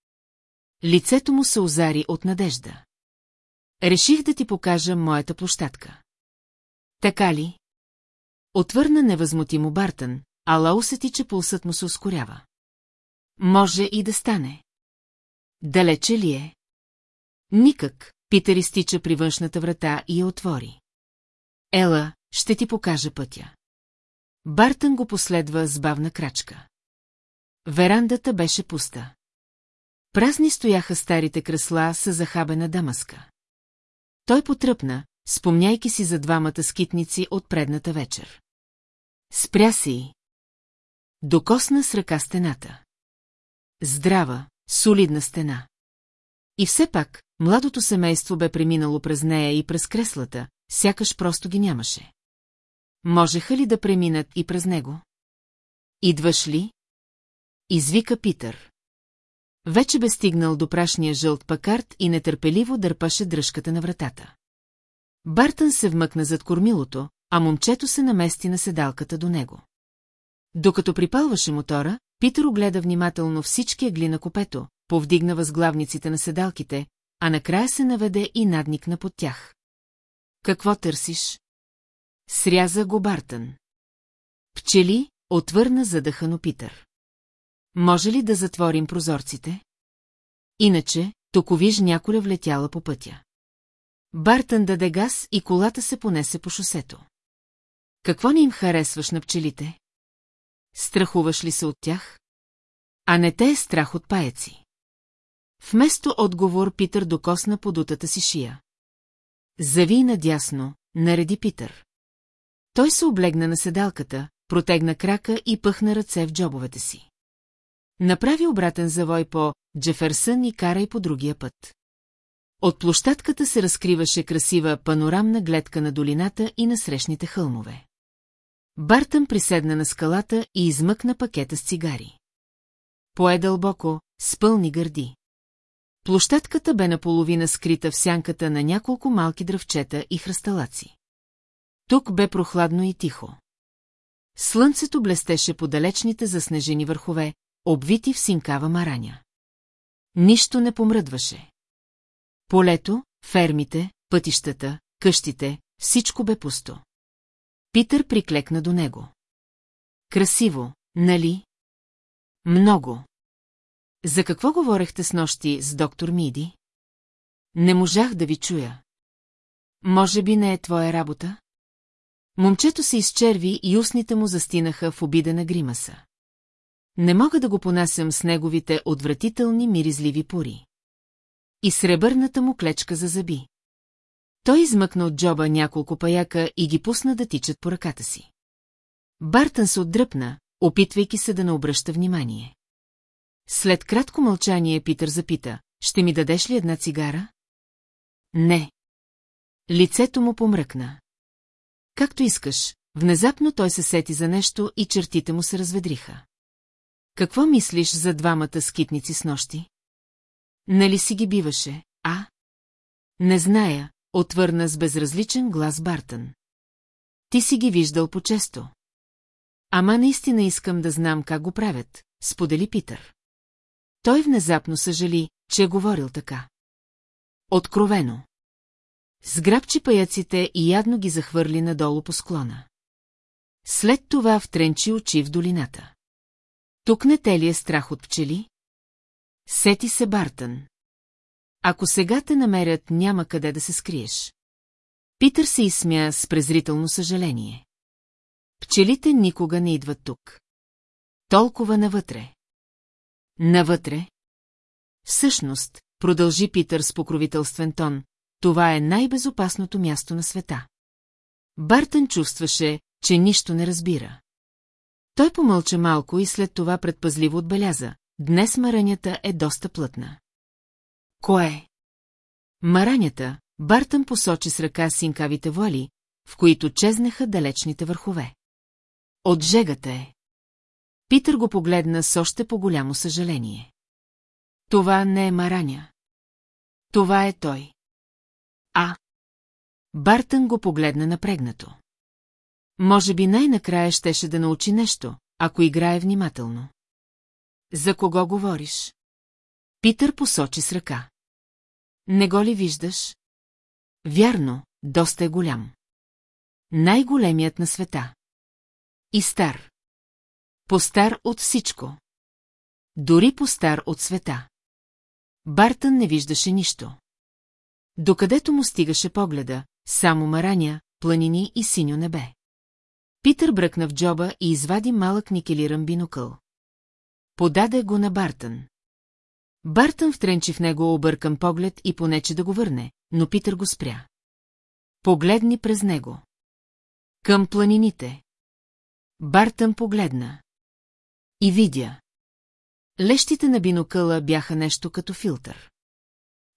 Лицето му се озари от надежда. Реших да ти покажа моята площадка. Така ли? Отвърна невъзмутимо Бартън, ала усети, че пулсът му се ускорява. Може и да стане. Далече ли е? Никак, Питър изтича при външната врата и я отвори. Ела, ще ти покажа пътя. Бартън го последва с бавна крачка. Верандата беше пуста. Празни стояха старите кресла с захабена дамаска. Той потръпна, спомняйки си за двамата скитници от предната вечер. Спря си. Докосна с ръка стената. Здрава, солидна стена. И все пак, младото семейство бе преминало през нея и през креслата, сякаш просто ги нямаше. Можеха ли да преминат и през него? Идваш ли? Извика Питър. Вече бе стигнал до прашния жълт пакарт и нетърпеливо дърпаше дръжката на вратата. Бартън се вмъкна зад кормилото, а момчето се намести на седалката до него. Докато припалваше мотора, Питър огледа внимателно всички ъгли на копето, повдигна възглавниците на седалките, а накрая се наведе и надникна под тях. Какво търсиш? Сряза го Бартън. Пчели, отвърна задъхано Питър. Може ли да затворим прозорците? Иначе, токовиж няколя влетяла по пътя. Бартън даде газ и колата се понесе по шосето. Какво не им харесваш на пчелите? Страхуваш ли се от тях? А не те е страх от паяци. Вместо отговор Питър докосна подутата си шия. Зави надясно, нареди Питър. Той се облегна на седалката, протегна крака и пъхна ръце в джобовете си. Направи обратен завой по Джеферсън и карай по другия път. От площадката се разкриваше красива панорамна гледка на долината и на срещните хълмове. Бартън приседна на скалата и измъкна пакета с цигари. Пое дълбоко, с пълни гърди. Площадката бе наполовина скрита в сянката на няколко малки дръвчета и хръсталаци. Тук бе прохладно и тихо. Слънцето блестеше по далечните заснежени върхове, обвити в синкава мараня. Нищо не помръдваше. Полето, фермите, пътищата, къщите, всичко бе пусто. Питър приклекна до него. Красиво, нали? Много. За какво говорехте с нощи с доктор Миди? Не можах да ви чуя. Може би не е твоя работа? Момчето се изчерви и устните му застинаха в обидена гримаса. Не мога да го понасям с неговите отвратителни миризливи пури. И сребърната му клечка за зъби. Той измъкна от джоба няколко паяка и ги пусна да тичат по ръката си. Бартън се отдръпна, опитвайки се да не обръща внимание. След кратко мълчание Питър запита, ще ми дадеш ли една цигара? Не. Лицето му помръкна. Както искаш, внезапно той се сети за нещо и чертите му се разведриха. Какво мислиш за двамата скитници с нощи? Нали си ги биваше, а? Не зная, отвърна с безразличен глас Бартън. Ти си ги виждал по-често. Ама наистина искам да знам как го правят, сподели Питър. Той внезапно съжали, че е говорил така. Откровено. Сграбчи паяците и ядно ги захвърли надолу по склона. След това втренчи очи в долината. Тук не те ли е страх от пчели? Сети се Бартън. Ако сега те намерят, няма къде да се скриеш. Питър се изсмя с презрително съжаление. Пчелите никога не идват тук. Толкова навътре. Навътре? Всъщност, продължи Питър с покровителствен тон, това е най-безопасното място на света. Бартън чувстваше, че нищо не разбира. Той помълча малко и след това предпазливо отбеляза. Днес маранята е доста плътна. Кое? Маранята, Бартън посочи с ръка синкавите вуали, в които чезнаха далечните върхове. От жегата е. Питър го погледна с още по-голямо съжаление. Това не е мараня. Това е той. А. Бартън го погледна напрегнато. Може би най-накрая щеше да научи нещо, ако играе внимателно. За кого говориш? Питър посочи с ръка. Не го ли виждаш? Вярно, доста е голям. Най-големият на света. И стар. Постар от всичко. Дори постар от света. Бартън не виждаше нищо. Докъдето му стигаше погледа, само мараня, планини и синьо небе. Питър бръкна в джоба и извади малък никелиран бинокъл. Подаде го на Бартън. Бартън втренчи в него объркан поглед и понече да го върне, но Питър го спря. Погледни през него. Към планините. Бартън погледна. И видя. Лещите на бинокъла бяха нещо като филтър.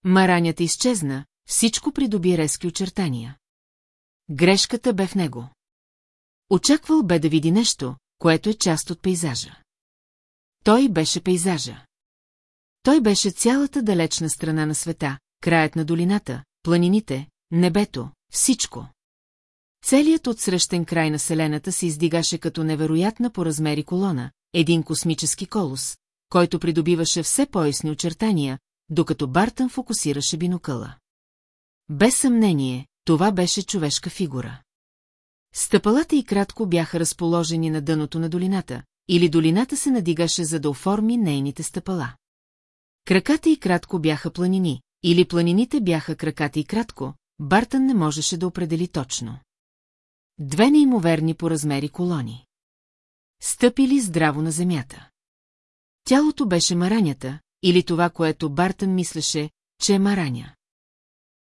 Маранята изчезна, всичко придоби резки очертания. Грешката бе в него. Очаквал бе да види нещо, което е част от пейзажа. Той беше пейзажа. Той беше цялата далечна страна на света, краят на долината, планините, небето, всичко. Целият отсрещен край на Селената се издигаше като невероятна по размери колона, един космически колос, който придобиваше все по-ясни очертания, докато Бартън фокусираше бинокъла. Без съмнение, това беше човешка фигура. Стъпалата и кратко бяха разположени на дъното на долината, или долината се надигаше за да оформи нейните стъпала. Краката и кратко бяха планини, или планините бяха краката и кратко, Бартън не можеше да определи точно. Две неимоверни по размери колони. Стъпили здраво на земята. Тялото беше маранята, или това, което Бартън мислеше, че е мараня.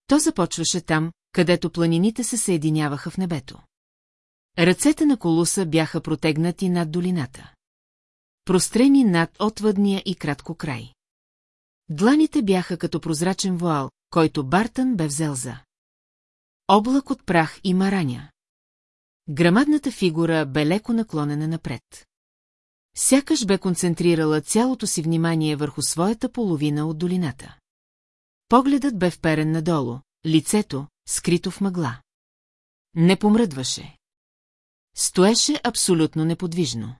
То започваше там, където планините се съединяваха в небето. Ръцете на колуса бяха протегнати над долината. Прострени над отвъдния и кратко край. Дланите бяха като прозрачен вуал, който Бартън бе взел за. Облак от прах и мараня. Грамадната фигура бе леко наклонена напред. Сякаш бе концентрирала цялото си внимание върху своята половина от долината. Погледът бе вперен надолу, лицето, скрито в мъгла. Не помръдваше. Стоеше абсолютно неподвижно.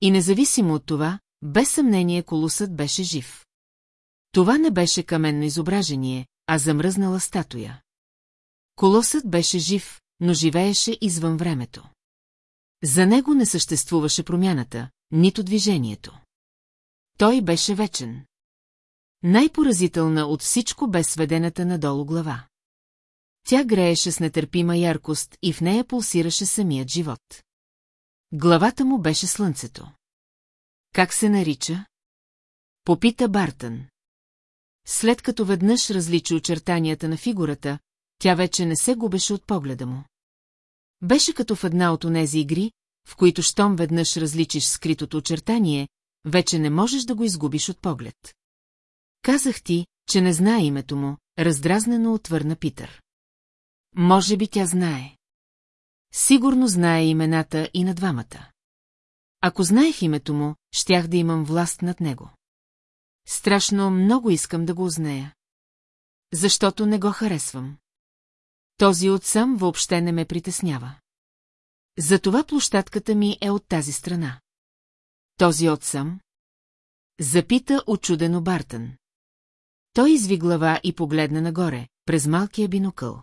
И независимо от това, без съмнение колосът беше жив. Това не беше каменно изображение, а замръзнала статуя. Колосът беше жив, но живееше извън времето. За него не съществуваше промяната, нито движението. Той беше вечен. Най-поразителна от всичко бе сведената надолу глава. Тя грееше с нетърпима яркост и в нея пулсираше самият живот. Главата му беше слънцето. Как се нарича? Попита Бартън. След като веднъж различи очертанията на фигурата, тя вече не се губеше от погледа му. Беше като в една от онези игри, в които щом веднъж различиш скритото очертание, вече не можеш да го изгубиш от поглед. Казах ти, че не знае името му, раздразнено отвърна Питър. Може би тя знае. Сигурно знае имената и на двамата. Ако знаех името му, щях да имам власт над него. Страшно много искам да го узная. Защото не го харесвам. Този отсам въобще не ме притеснява. Затова площадката ми е от тази страна. Този отсам? Запита очудено Бартън. Той изви глава и погледна нагоре, през малкия бинокъл.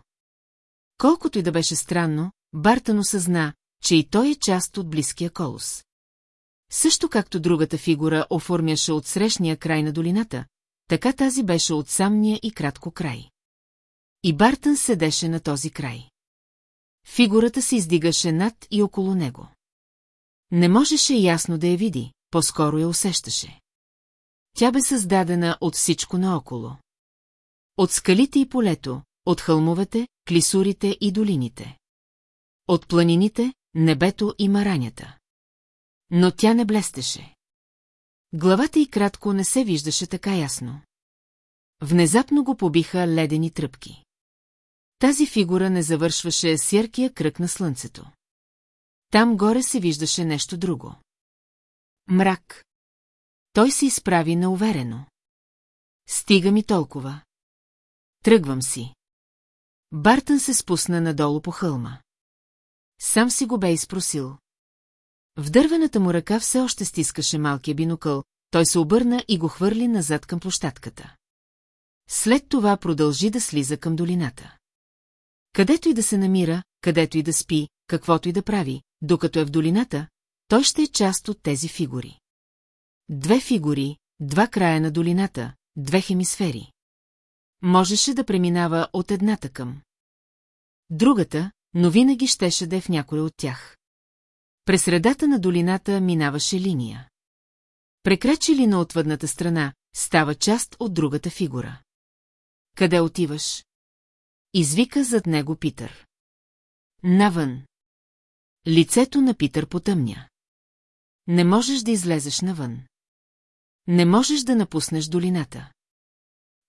Колкото и да беше странно, Бартън осъзна, че и той е част от близкия колос. Също както другата фигура оформяше от срещния край на долината, така тази беше от самния и кратко край. И Бартън седеше на този край. Фигурата се издигаше над и около него. Не можеше ясно да я види, по-скоро я усещаше. Тя бе създадена от всичко наоколо. От скалите и полето, от хълмовете, клисурите и долините. От планините, небето и маранята. Но тя не блестеше. Главата й кратко не се виждаше така ясно. Внезапно го побиха ледени тръпки. Тази фигура не завършваше с яркия кръг на слънцето. Там горе се виждаше нещо друго. Мрак. Той се изправи науверено. Стига ми толкова. Тръгвам си. Бартън се спусна надолу по хълма. Сам си го бе изпросил. В дървената му ръка все още стискаше малкия бинокъл, той се обърна и го хвърли назад към площадката. След това продължи да слиза към долината. Където и да се намира, където и да спи, каквото и да прави, докато е в долината, той ще е част от тези фигури. Две фигури, два края на долината, две хемисфери. Можеше да преминава от едната към. Другата, но винаги щеше да е в някой от тях. През средата на долината минаваше линия. Прекрачи ли на отвъдната страна, става част от другата фигура. Къде отиваш? Извика зад него Питър. Навън. Лицето на Питър потъмня. Не можеш да излезеш навън. Не можеш да напуснеш долината.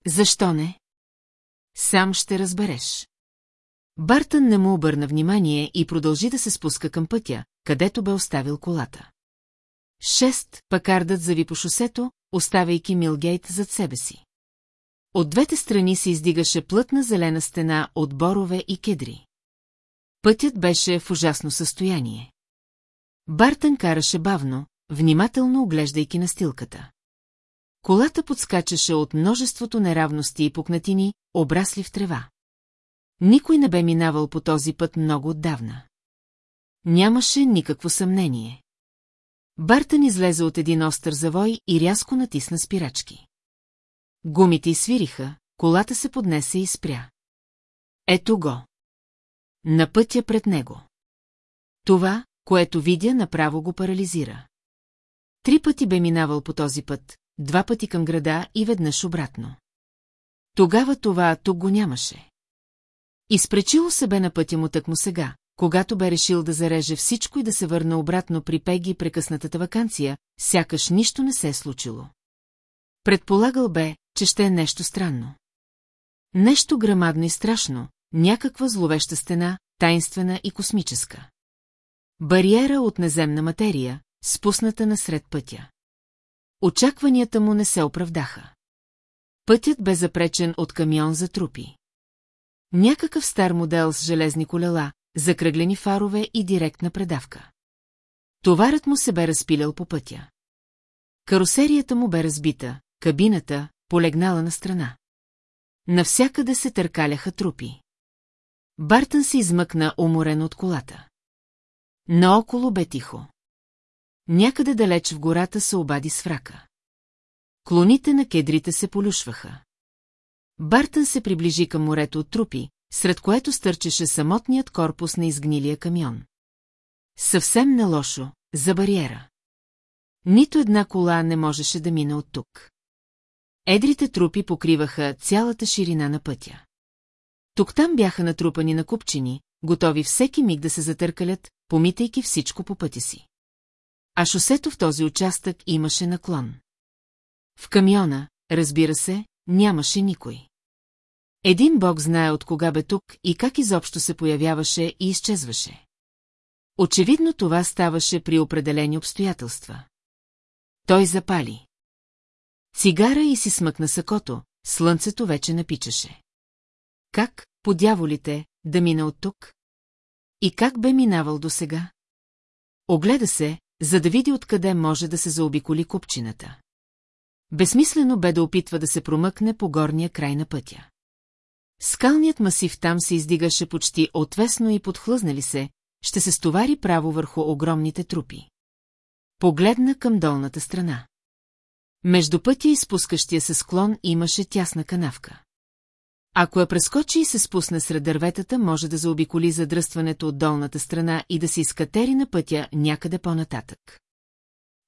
Защо не? Сам ще разбереш. Бартън не му обърна внимание и продължи да се спуска към пътя, където бе оставил колата. Шест, пакардът зави по шосето, оставяйки Милгейт зад себе си. От двете страни се издигаше плътна зелена стена от борове и кедри. Пътят беше в ужасно състояние. Бартън караше бавно, внимателно оглеждайки настилката. Колата подскачаше от множеството неравности и пукнатини, обрасли в трева. Никой не бе минавал по този път много отдавна. Нямаше никакво съмнение. Бартън излезе от един остър завой и рязко натисна спирачки. Гумите изсвириха, колата се поднесе и спря. Ето го. На пътя пред него. Това, което видя, направо го парализира. Три пъти бе минавал по този път, два пъти към града и веднъж обратно. Тогава това тук го нямаше. Изпречило се бе на пътя му тъкмо сега, когато бе решил да зареже всичко и да се върне обратно при Пеги прекъснатата вакансия, сякаш нищо не се е случило. Предполагал бе, че ще е нещо странно. Нещо грамадно и страшно, някаква зловеща стена, тайнствена и космическа. Бариера от неземна материя, спусната насред пътя. Очакванията му не се оправдаха. Пътят бе запречен от камион за трупи. Някакъв стар модел с железни колела, закръглени фарове и директна предавка. Товарът му се бе разпилял по пътя. Карусерията му бе разбита, кабината полегнала на страна. Навсякъде се търкаляха трупи. Бартън се измъкна уморен от колата. Наоколо бе тихо. Някъде далеч в гората се обади сврака. Клоните на кедрите се полюшваха. Бартън се приближи към морето от трупи, сред което стърчеше самотният корпус на изгнилия камион. Съвсем нелошо, за бариера. Нито една кола не можеше да мине от тук. Едрите трупи покриваха цялата ширина на пътя. Тук-там бяха натрупани на купчини, готови всеки миг да се затъркалят, помитайки всичко по пътя си. А шосето в този участък имаше наклон. В камиона, разбира се, нямаше никой. Един бог знае от кога бе тук и как изобщо се появяваше и изчезваше. Очевидно това ставаше при определени обстоятелства. Той запали. Цигара и си смъкна сакото, слънцето вече напичаше. Как, по дяволите, да мина от тук? И как бе минавал досега? Огледа се, за да види откъде може да се заобиколи купчината. Безсмислено бе да опитва да се промъкне по горния край на пътя. Скалният масив там се издигаше почти отвесно и подхлъзнали се, ще се стовари право върху огромните трупи. Погледна към долната страна. Между пътя и спускащия се склон имаше тясна канавка. Ако я прескочи и се спусне сред дърветата, може да заобиколи задръстването от долната страна и да се изкатери на пътя някъде по-нататък.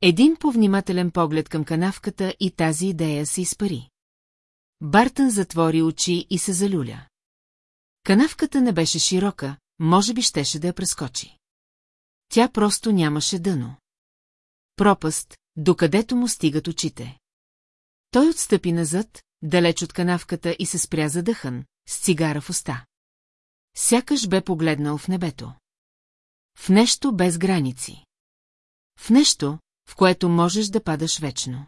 Един повнимателен поглед към канавката и тази идея се изпари. Бартън затвори очи и се залюля. Канавката не беше широка, може би щеше да я прескочи. Тя просто нямаше дъно. Пропаст, докъдето му стигат очите. Той отстъпи назад, далеч от канавката и се спря задъхан, с цигара в уста. Сякаш бе погледнал в небето. В нещо без граници. В нещо, в което можеш да падаш вечно.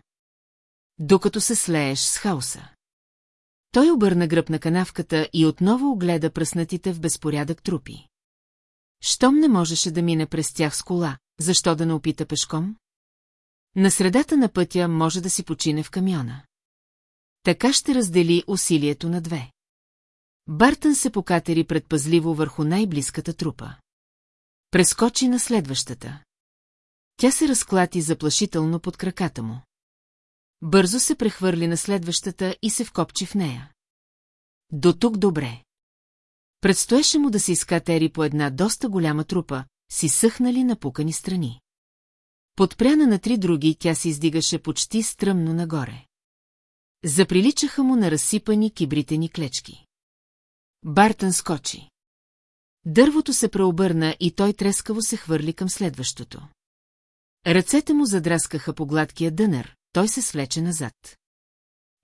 Докато се слееш с хаоса. Той обърна гръб на канавката и отново огледа пръснатите в безпорядък трупи. Щом не можеше да мине през тях с кола, защо да не опита пешком? На средата на пътя може да си почине в камиона. Така ще раздели усилието на две. Бартън се покатери предпазливо върху най-близката трупа. Прескочи на следващата. Тя се разклати заплашително под краката му. Бързо се прехвърли на следващата и се вкопчи в нея. До тук добре. Предстоеше му да се изкатери по една доста голяма трупа, си съхнали напукани страни. Подпряна на три други, тя се издигаше почти стръмно нагоре. Заприличаха му на разсипани кибритени клечки. Бартън скочи. Дървото се преобърна и той трескаво се хвърли към следващото. Ръцете му задраскаха по гладкия дънер, той се свлече назад.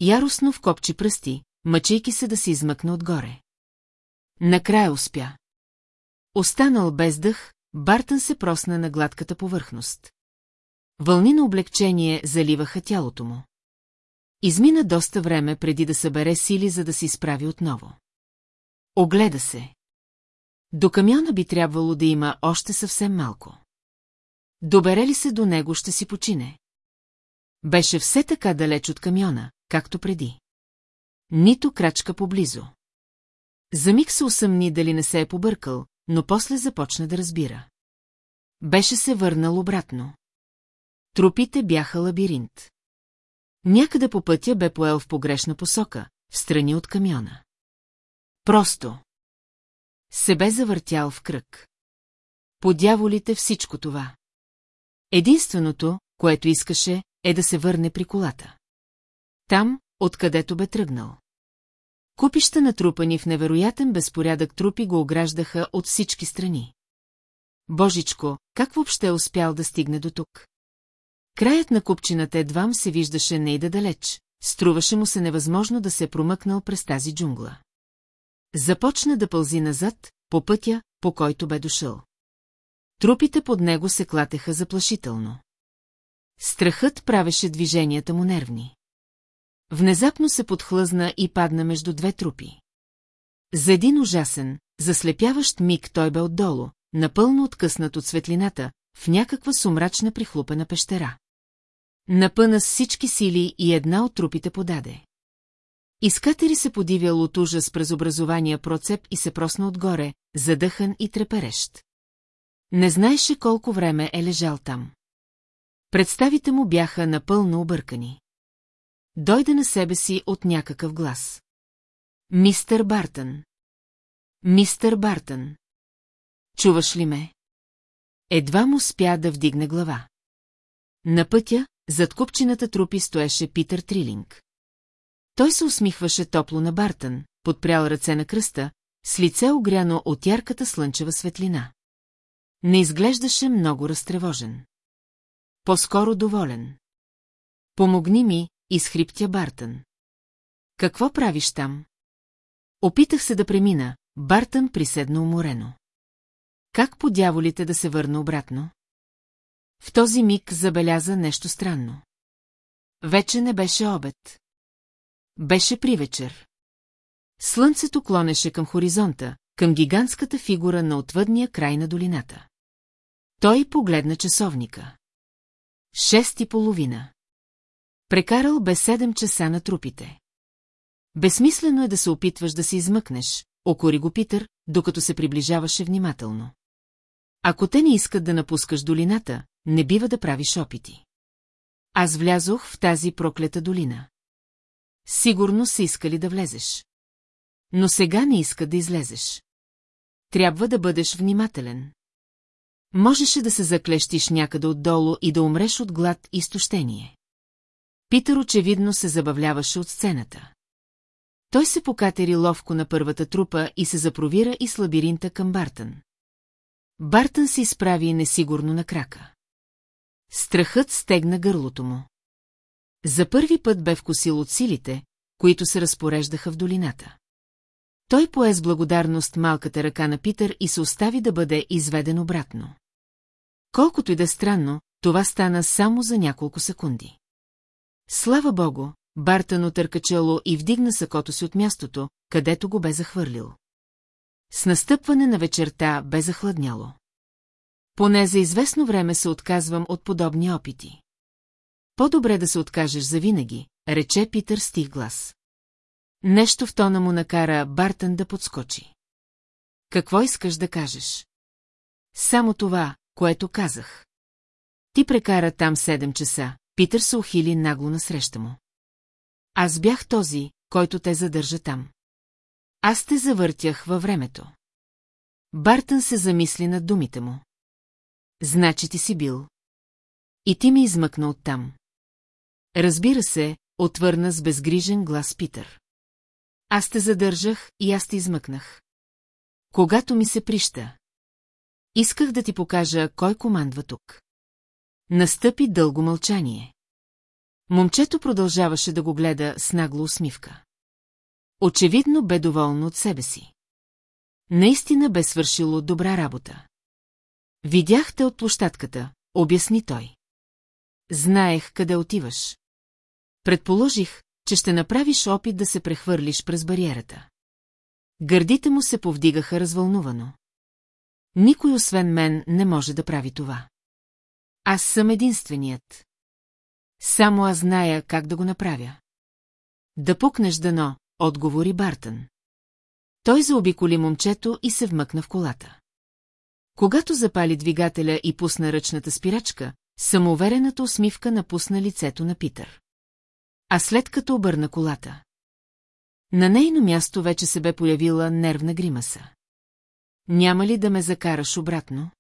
Яростно вкопчи пръсти, мъчейки се да се измъкне отгоре. Накрая успя. Останал без дъх, Бартън се просна на гладката повърхност. Вълни на облегчение заливаха тялото му. Измина доста време преди да събере сили, за да се изправи отново. Огледа се. До камиона би трябвало да има още съвсем малко. Добере ли се до него, ще си почине. Беше все така далеч от камиона, както преди. Нито крачка поблизо. За миг се усъмни дали не се е побъркал, но после започна да разбира. Беше се върнал обратно. Трупите бяха лабиринт. Някъде по пътя бе поел в погрешна посока, в страни от камиона. Просто. Се бе завъртял в кръг. По дяволите всичко това. Единственото, което искаше, е да се върне при колата. Там, откъдето бе тръгнал. Купища натрупани в невероятен безпорядък трупи го ограждаха от всички страни. Божичко, как въобще успял да стигне до тук? Краят на купчината едвам се виждаше не и да далеч, струваше му се невъзможно да се промъкнал през тази джунгла. Започна да пълзи назад, по пътя, по който бе дошъл. Трупите под него се клатеха заплашително. Страхът правеше движенията му нервни. Внезапно се подхлъзна и падна между две трупи. За един ужасен, заслепяващ миг той бе отдолу, напълно откъснат от светлината, в някаква сумрачна прихлупена пещера. Напъна с всички сили и една от трупите подаде. Изкатери се подивял от ужас през образования процеп и се просна отгоре, задъхан и треперещ. Не знаеше колко време е лежал там. Представите му бяха напълно объркани. Дойде на себе си от някакъв глас. Мистър Бартън. Мистър Бартън. Чуваш ли ме? Едва му спя да вдигне глава. На пътя, зад купчината трупи стоеше Питър Трилинг. Той се усмихваше топло на Бартън, подпрял ръце на кръста, с лице огряно от ярката слънчева светлина. Не изглеждаше много разтревожен. По-скоро доволен. Помогни ми, изхриптя Бартън. Какво правиш там? Опитах се да премина, Бартън приседна уморено. Как по дяволите да се върна обратно? В този миг забеляза нещо странно. Вече не беше обед. Беше привечер. Слънцето клонеше към хоризонта, към гигантската фигура на отвъдния край на долината. Той погледна часовника. Шест и половина. Прекарал бе седем часа на трупите. Безсмислено е да се опитваш да се измъкнеш, окори го Питър, докато се приближаваше внимателно. Ако те не искат да напускаш долината, не бива да правиш опити. Аз влязох в тази проклета долина. Сигурно са искали да влезеш. Но сега не иска да излезеш. Трябва да бъдеш внимателен. Можеше да се заклещиш някъде отдолу и да умреш от глад и изтощение. Питър очевидно се забавляваше от сцената. Той се покатери ловко на първата трупа и се запровира и с лабиринта към Бартън. Бартън се изправи несигурно на крака. Страхът стегна гърлото му. За първи път бе вкусил от силите, които се разпореждаха в долината. Той пое с благодарност малката ръка на Питър и се остави да бъде изведен обратно. Колкото и да е странно, това стана само за няколко секунди. Слава богу, Бартън отърка чело и вдигна сакото си от мястото, където го бе захвърлил. С настъпване на вечерта бе захладняло. Поне за известно време се отказвам от подобни опити. По-добре да се откажеш завинаги, рече Питър с тих глас. Нещо в тона му накара Бартън да подскочи. Какво искаш да кажеш? Само това, което казах. Ти прекара там седем часа, Питър се ухили нагло насреща му. Аз бях този, който те задържа там. Аз те завъртях във времето. Бартън се замисли над думите му. Значи ти си бил. И ти ми измъкна оттам. Разбира се, отвърна с безгрижен глас Питър. Аз те задържах и аз те измъкнах. Когато ми се прища. Исках да ти покажа кой командва тук. Настъпи дълго мълчание. Момчето продължаваше да го гледа с нагла усмивка. Очевидно бе доволно от себе си. Наистина бе свършило добра работа. Видяхте от площадката, обясни той. Знаех къде отиваш. Предположих, че ще направиш опит да се прехвърлиш през бариерата. Гърдите му се повдигаха развълнувано. Никой освен мен не може да прави това. Аз съм единственият. Само аз зная как да го направя. Да пукнеш дано, отговори Бартън. Той заобиколи момчето и се вмъкна в колата. Когато запали двигателя и пусна ръчната спирачка, самоуверената усмивка напусна лицето на Питър. А след като обърна колата. На нейно място вече се бе появила нервна гримаса. Няма ли да ме закараш обратно?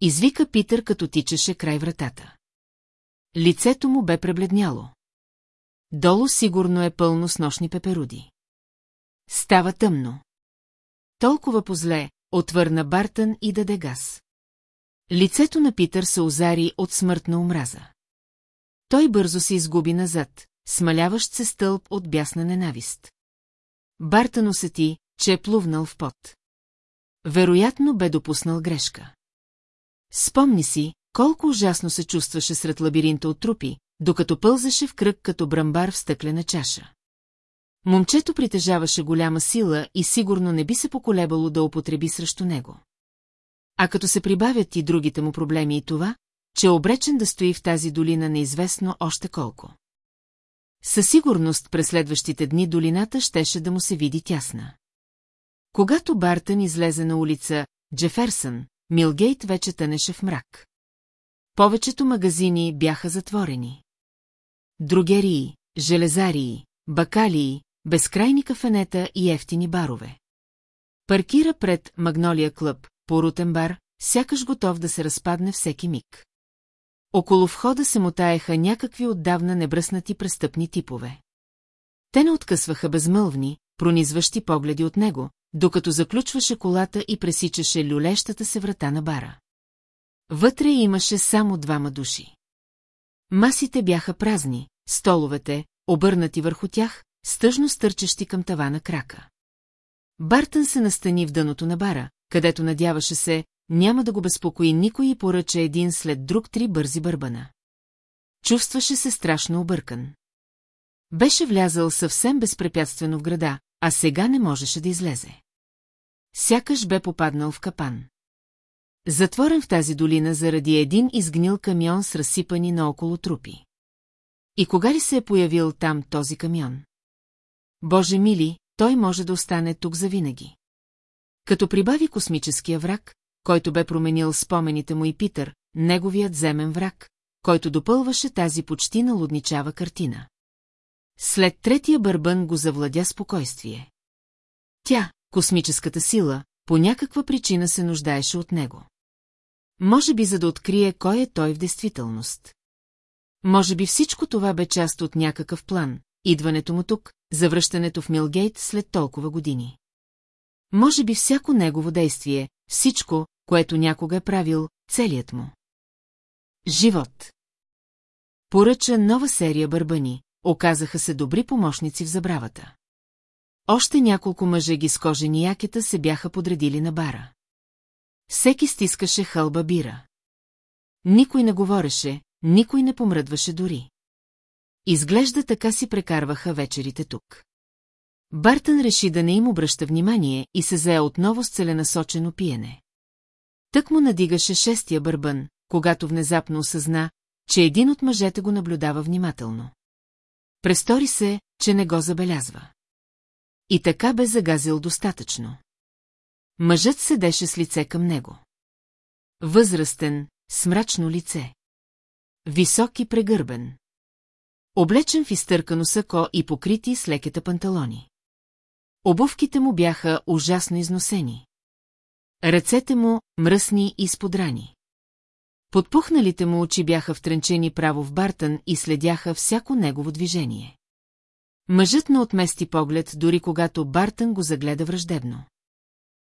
Извика Питър, като тичаше край вратата. Лицето му бе пребледняло. Долу сигурно е пълно с нощни пеперуди. Става тъмно. Толкова позле, отвърна Бартън и даде газ. Лицето на Питър се озари от смъртна омраза. Той бързо се изгуби назад, смаляващ се стълб от бясна ненавист. Бартън усети, че е плувнал в пот. Вероятно бе допуснал грешка. Спомни си, колко ужасно се чувстваше сред лабиринта от трупи, докато пълзаше в кръг като брамбар в стъклена чаша. Момчето притежаваше голяма сила и сигурно не би се поколебало да употреби срещу него. А като се прибавят и другите му проблеми и това, че е обречен да стои в тази долина неизвестно още колко. Със сигурност през следващите дни долината щеше да му се види тясна. Когато Бартън излезе на улица Джеферсън, Милгейт вече тънеше в мрак. Повечето магазини бяха затворени. Другерии, железарии, бакалии, безкрайни кафенета и ефтини барове. Паркира пред Магнолия клъб, по Рутенбар, сякаш готов да се разпадне всеки миг. Около входа се мотаеха някакви отдавна небръснати престъпни типове. Те не откъсваха безмълвни, пронизващи погледи от него, докато заключваше колата и пресичаше люлещата се врата на бара. Вътре имаше само двама души. Масите бяха празни, столовете, обърнати върху тях, стъжно стърчещи към тавана крака. Бартън се настани в дъното на бара, където надяваше се, няма да го безпокои никой и поръча един след друг три бързи бърбана. Чувстваше се страшно объркан. Беше влязъл съвсем безпрепятствено в града, а сега не можеше да излезе. Сякаш бе попаднал в капан. Затворен в тази долина заради един изгнил камион с разсипани наоколо трупи. И кога ли се е появил там този камион? Боже мили, той може да остане тук завинаги. Като прибави космическия враг, който бе променил спомените му и Питър, неговият земен враг, който допълваше тази почти налудничава картина. След третия бърбън го завладя спокойствие. Тя, космическата сила, по някаква причина се нуждаеше от него. Може би за да открие кой е той в действителност. Може би всичко това бе част от някакъв план, идването му тук, завръщането в Милгейт след толкова години. Може би всяко негово действие, всичко, което някога е правил, целият му. Живот Поръча нова серия бърбани, оказаха се добри помощници в забравата. Още няколко мъже ги с кожени якета се бяха подредили на бара. Всеки стискаше хълба бира. Никой не говореше, никой не помръдваше дори. Изглежда така си прекарваха вечерите тук. Бартън реши да не им обръща внимание и се зае отново с целенасочено пиене. Тък му надигаше шестия бърбън, когато внезапно осъзна, че един от мъжете го наблюдава внимателно. Престори се, че не го забелязва. И така бе загазил достатъчно. Мъжът седеше с лице към него. Възрастен, с мрачно лице. Висок и прегърбен. Облечен в изтъркано сако и покрити с лекета панталони. Обувките му бяха ужасно износени. Ръцете му мръсни и сподрани. Подпухналите му очи бяха втренчени право в Бартън и следяха всяко негово движение. Мъжът не отмести поглед, дори когато Бартън го загледа враждебно.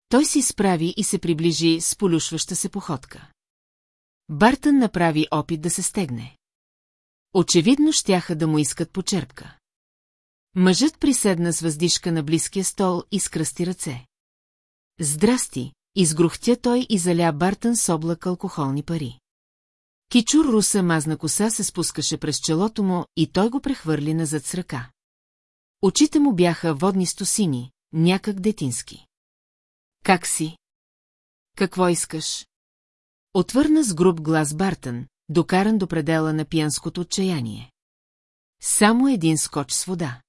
Той си справи и се приближи с полюшваща се походка. Бартън направи опит да се стегне. Очевидно щяха да му искат почерпка. Мъжът приседна с въздишка на близкия стол и скръсти ръце. Здрасти, изгрухтя той и заля Бартън с облак алкохолни пари. Кичур руса мазна коса се спускаше през челото му и той го прехвърли назад с ръка. Очите му бяха водни стосини, някак детински. Как си? Какво искаш? Отвърна с груб глас Бартън, докаран до предела на пиянското отчаяние. Само един скоч с вода.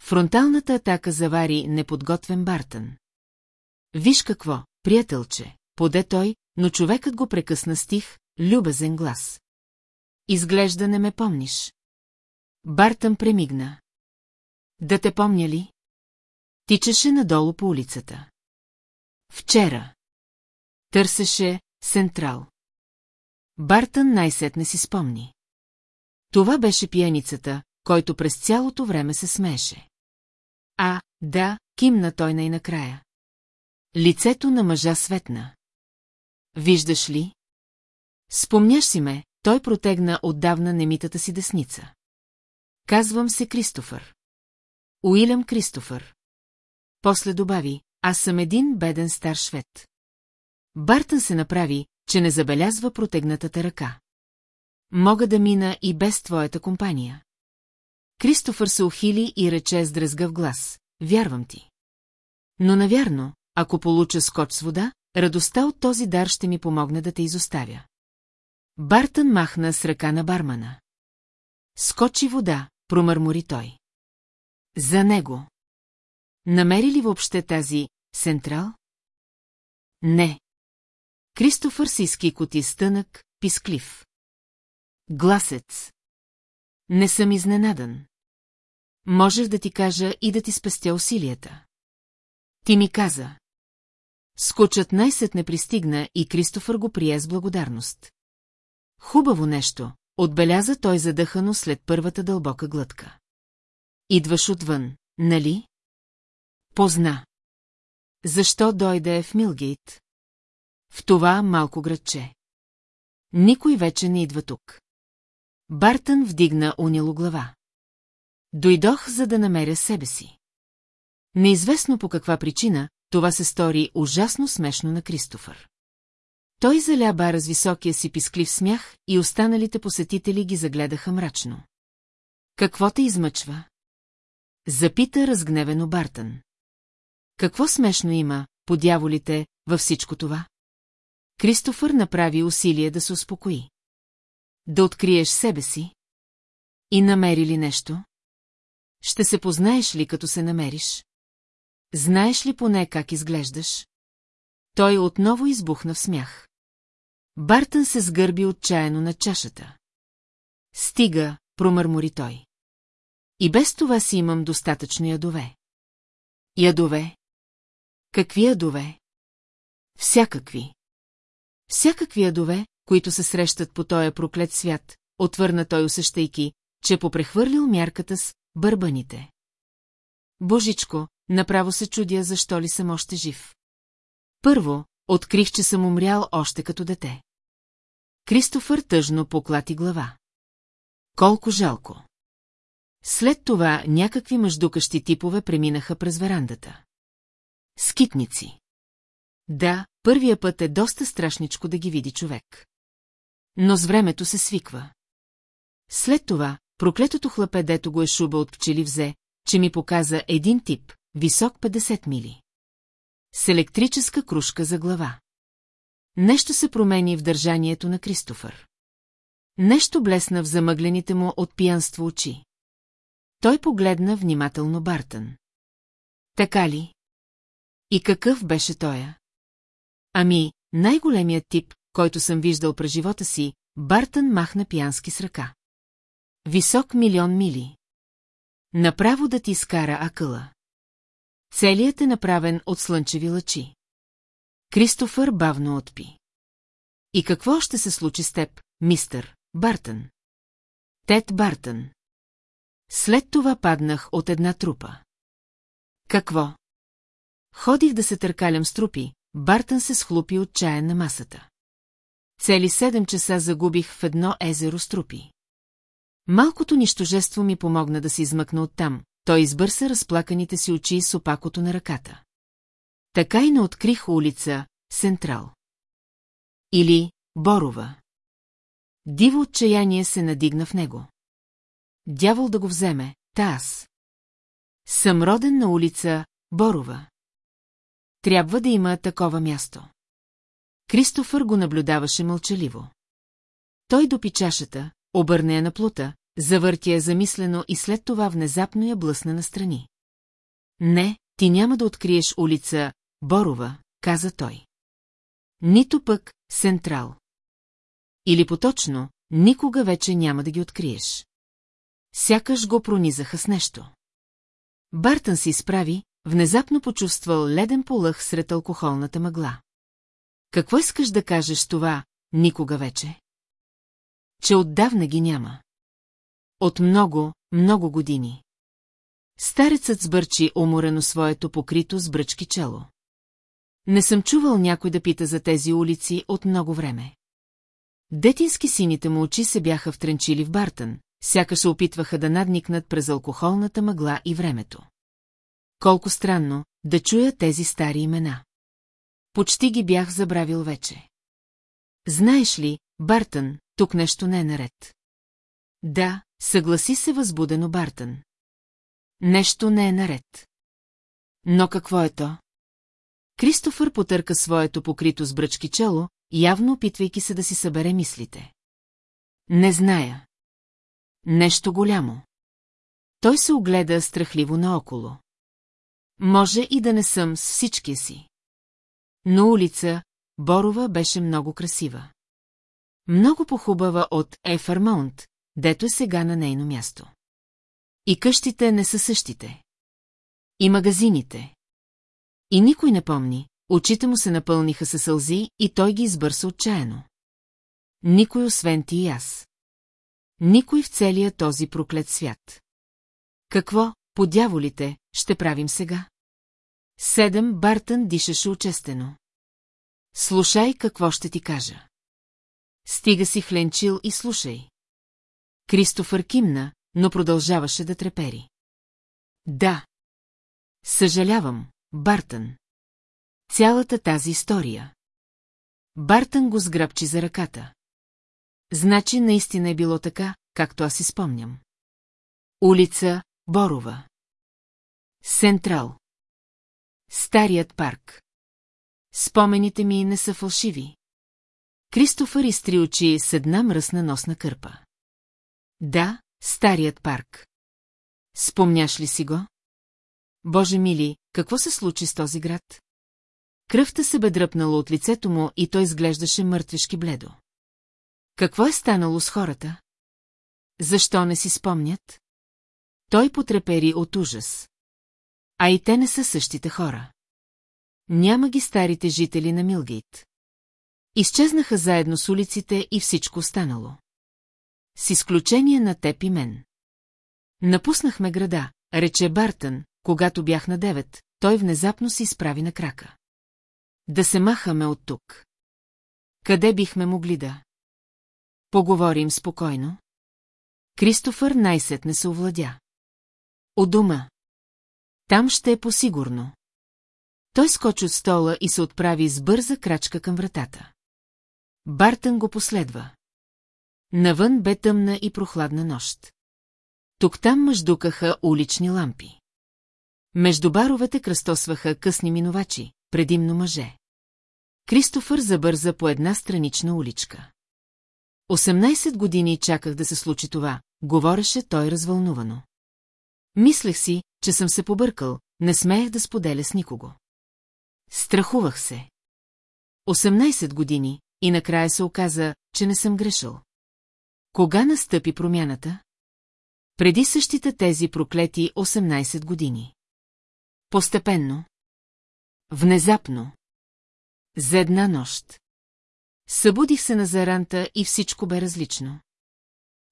Фронталната атака завари неподготвен Бартън. Виж какво, приятелче, поде той, но човекът го прекъсна стих, любезен глас. Изглежда не ме помниш. Бартън премигна. Да те помня ли? Тичаше надолу по улицата. Вчера. Търсеше Централ. Бартън най-сетне си спомни. Това беше пияницата, който през цялото време се смееше. А, да, кимна той най-накрая. Лицето на мъжа светна. Виждаш ли? Спомняш си ме, той протегна отдавна немитата си десница. Казвам се Кристофър. Уилям Кристофър. После добави, аз съм един беден стар швед. Бартън се направи, че не забелязва протегнатата ръка. Мога да мина и без твоята компания. Кристофър се ухили и рече с дръзгав глас. Вярвам ти. Но навярно, ако получа скоч с вода, радостта от този дар ще ми помогне да те изоставя. Бартън махна с ръка на бармана. Скочи вода, промърмори той. За него. Намери ли въобще тази Сентрал? Не. Кристофър се изкикоти стънък, писклив. Гласец. Не съм изненадан. Можех да ти кажа и да ти спестя усилията. Ти ми каза. Скочът най-сетне пристигна и Кристофър го прие с благодарност. Хубаво нещо, отбеляза той задъхано след първата дълбока глътка. Идваш отвън, нали? Позна. Защо дойде в Милгейт? В това малко градче. Никой вече не идва тук. Бартън вдигна уняло глава. Дойдох, за да намеря себе си. Неизвестно по каква причина, това се стори ужасно смешно на Кристофър. Той заля бара с високия си писклив смях и останалите посетители ги загледаха мрачно. Какво те измъчва? Запита разгневено Бартън. Какво смешно има, по дяволите, във всичко това? Кристофър направи усилие да се успокои. Да откриеш себе си? И намери ли нещо? Ще се познаеш ли, като се намериш? Знаеш ли поне как изглеждаш? Той отново избухна в смях. Бартън се сгърби отчаяно на чашата. Стига, промърмори той. И без това си имам достатъчно ядове. Ядове? Какви ядове? Всякакви. Всякакви ядове, които се срещат по този проклет свят, отвърна той усещайки, че попрехвърлил мярката с бърбаните. Божичко, направо се чудя, защо ли съм още жив. Първо, открих, че съм умрял още като дете. Кристофър тъжно поклати глава. Колко жалко. След това някакви мъждукащи типове преминаха през верандата. Скитници. Да, първия път е доста страшничко да ги види човек. Но с времето се свиква. След това, проклетото хлапе, дето го е шуба от пчели взе, че ми показа един тип, висок 50 мили. С електрическа кружка за глава. Нещо се промени в държанието на Кристофър. Нещо блесна в замъглените му от пиянство очи. Той погледна внимателно Бартън. Така ли? И какъв беше тоя? Ами, най-големият тип, който съм виждал през живота си, Бартън махна пиянски с ръка. Висок милион мили. Направо да ти скара акъла. Целият е направен от слънчеви лъчи. Кристофър бавно отпи. И какво ще се случи с теб, мистър Бартън? Тед Бартън. След това паднах от една трупа. Какво? Ходих да се търкалям с трупи, Бартън се схлупи от чая на масата. Цели седем часа загубих в едно езеро с трупи. Малкото нищожество ми помогна да се измъкна оттам, той избърса разплаканите си очи с опакото на ръката. Така и не открих улица Сентрал. Или Борова. Диво отчаяние се надигна в него. Дявол да го вземе, та аз. Съм роден на улица Борова. Трябва да има такова място. Кристофър го наблюдаваше мълчаливо. Той допи чашата, обърне я на плута, завъртя я замислено и след това внезапно я блъсна настрани. Не, ти няма да откриеш улица Борова, каза той. Нито пък Сентрал. Или поточно, никога вече няма да ги откриеш. Сякаш го пронизаха с нещо. Бартън се изправи, внезапно почувствал леден полъх сред алкохолната мъгла. Какво искаш да кажеш това, никога вече? Че отдавна ги няма. От много, много години. Старецът сбърчи уморено своето покрито с бръчки чело. Не съм чувал някой да пита за тези улици от много време. Детински сините му очи се бяха втренчили в Бартън, сякаш се опитваха да надникнат през алкохолната мъгла и времето. Колко странно да чуя тези стари имена. Почти ги бях забравил вече. Знаеш ли, Бартън, тук нещо не е наред. Да, съгласи се възбудено Бартън. Нещо не е наред. Но какво е то? Кристофър потърка своето покрито с бръчки чело, явно опитвайки се да си събере мислите. Не зная. Нещо голямо. Той се огледа страхливо наоколо. Може и да не съм с всичкия си. Но улица, Борова беше много красива. Много похубава от Ефърмаунт, дето е сега на нейно място. И къщите не са същите. И магазините. И никой не помни, очите му се напълниха със сълзи и той ги избърса отчаяно. Никой освен ти и аз. Никой в целия този проклет свят. Какво, по дяволите, ще правим сега? Седем Бартън дишаше учестено. Слушай какво ще ти кажа. Стига си хленчил и слушай. Кристофър кимна, но продължаваше да трепери. Да. Съжалявам, Бартън. Цялата тази история. Бартън го сграбчи за ръката. Значи наистина е било така, както аз си спомням. Улица Борова. Сентрал. Старият парк. Спомените ми не са фалшиви. Кристофър изтри очи с една мръсна носна кърпа. Да, старият парк. Спомняш ли си го? Боже мили, какво се случи с този град? Кръвта се бе дръпнала от лицето му и той изглеждаше мъртвешки бледо. Какво е станало с хората? Защо не си спомнят? Той потрепери от ужас. А и те не са същите хора. Няма ги старите жители на Милгейт. Изчезнаха заедно с улиците и всичко останало. С изключение на теб и мен. Напуснахме града, рече Бартън, когато бях на девет, той внезапно се изправи на крака. Да се махаме от тук. Къде бихме могли да? Поговорим спокойно. Кристофър най-сетне се овладя. У дома. Там ще е посигурно. Той скочи от стола и се отправи с бърза крачка към вратата. Бартън го последва. Навън бе тъмна и прохладна нощ. Тук-там мъждукаха улични лампи. Между баровете кръстосваха късни минувачи, предимно мъже. Кристофър забърза по една странична уличка. 18 години чаках да се случи това, говореше той развълнувано. Мислех си, че съм се побъркал, не смеех да споделя с никого. Страхувах се. 18 години и накрая се оказа, че не съм грешил. Кога настъпи промяната? Преди същите тези проклети 18 години. Постепенно. Внезапно. За една нощ. Събудих се на заранта и всичко бе различно.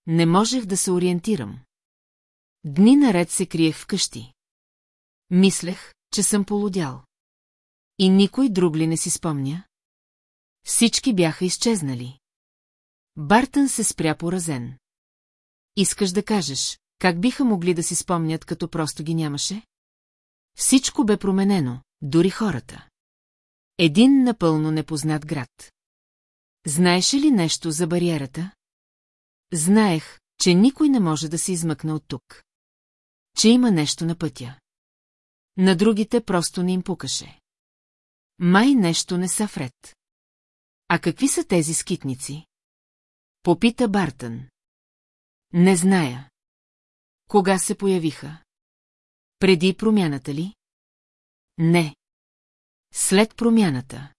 Не можех да се ориентирам. Дни наред се криех вкъщи. Мислех, че съм полудял. И никой друг ли не си спомня? Всички бяха изчезнали. Бартън се спря поразен. Искаш да кажеш, как биха могли да си спомнят, като просто ги нямаше? Всичко бе променено, дори хората. Един напълно непознат град. Знаеше ли нещо за бариерата? Знаех, че никой не може да се измъкне от тук. Че има нещо на пътя. На другите просто не им пукаше. Май нещо не са вред. А какви са тези скитници? Попита Бартън. Не зная. Кога се появиха? Преди промяната ли? Не. След промяната.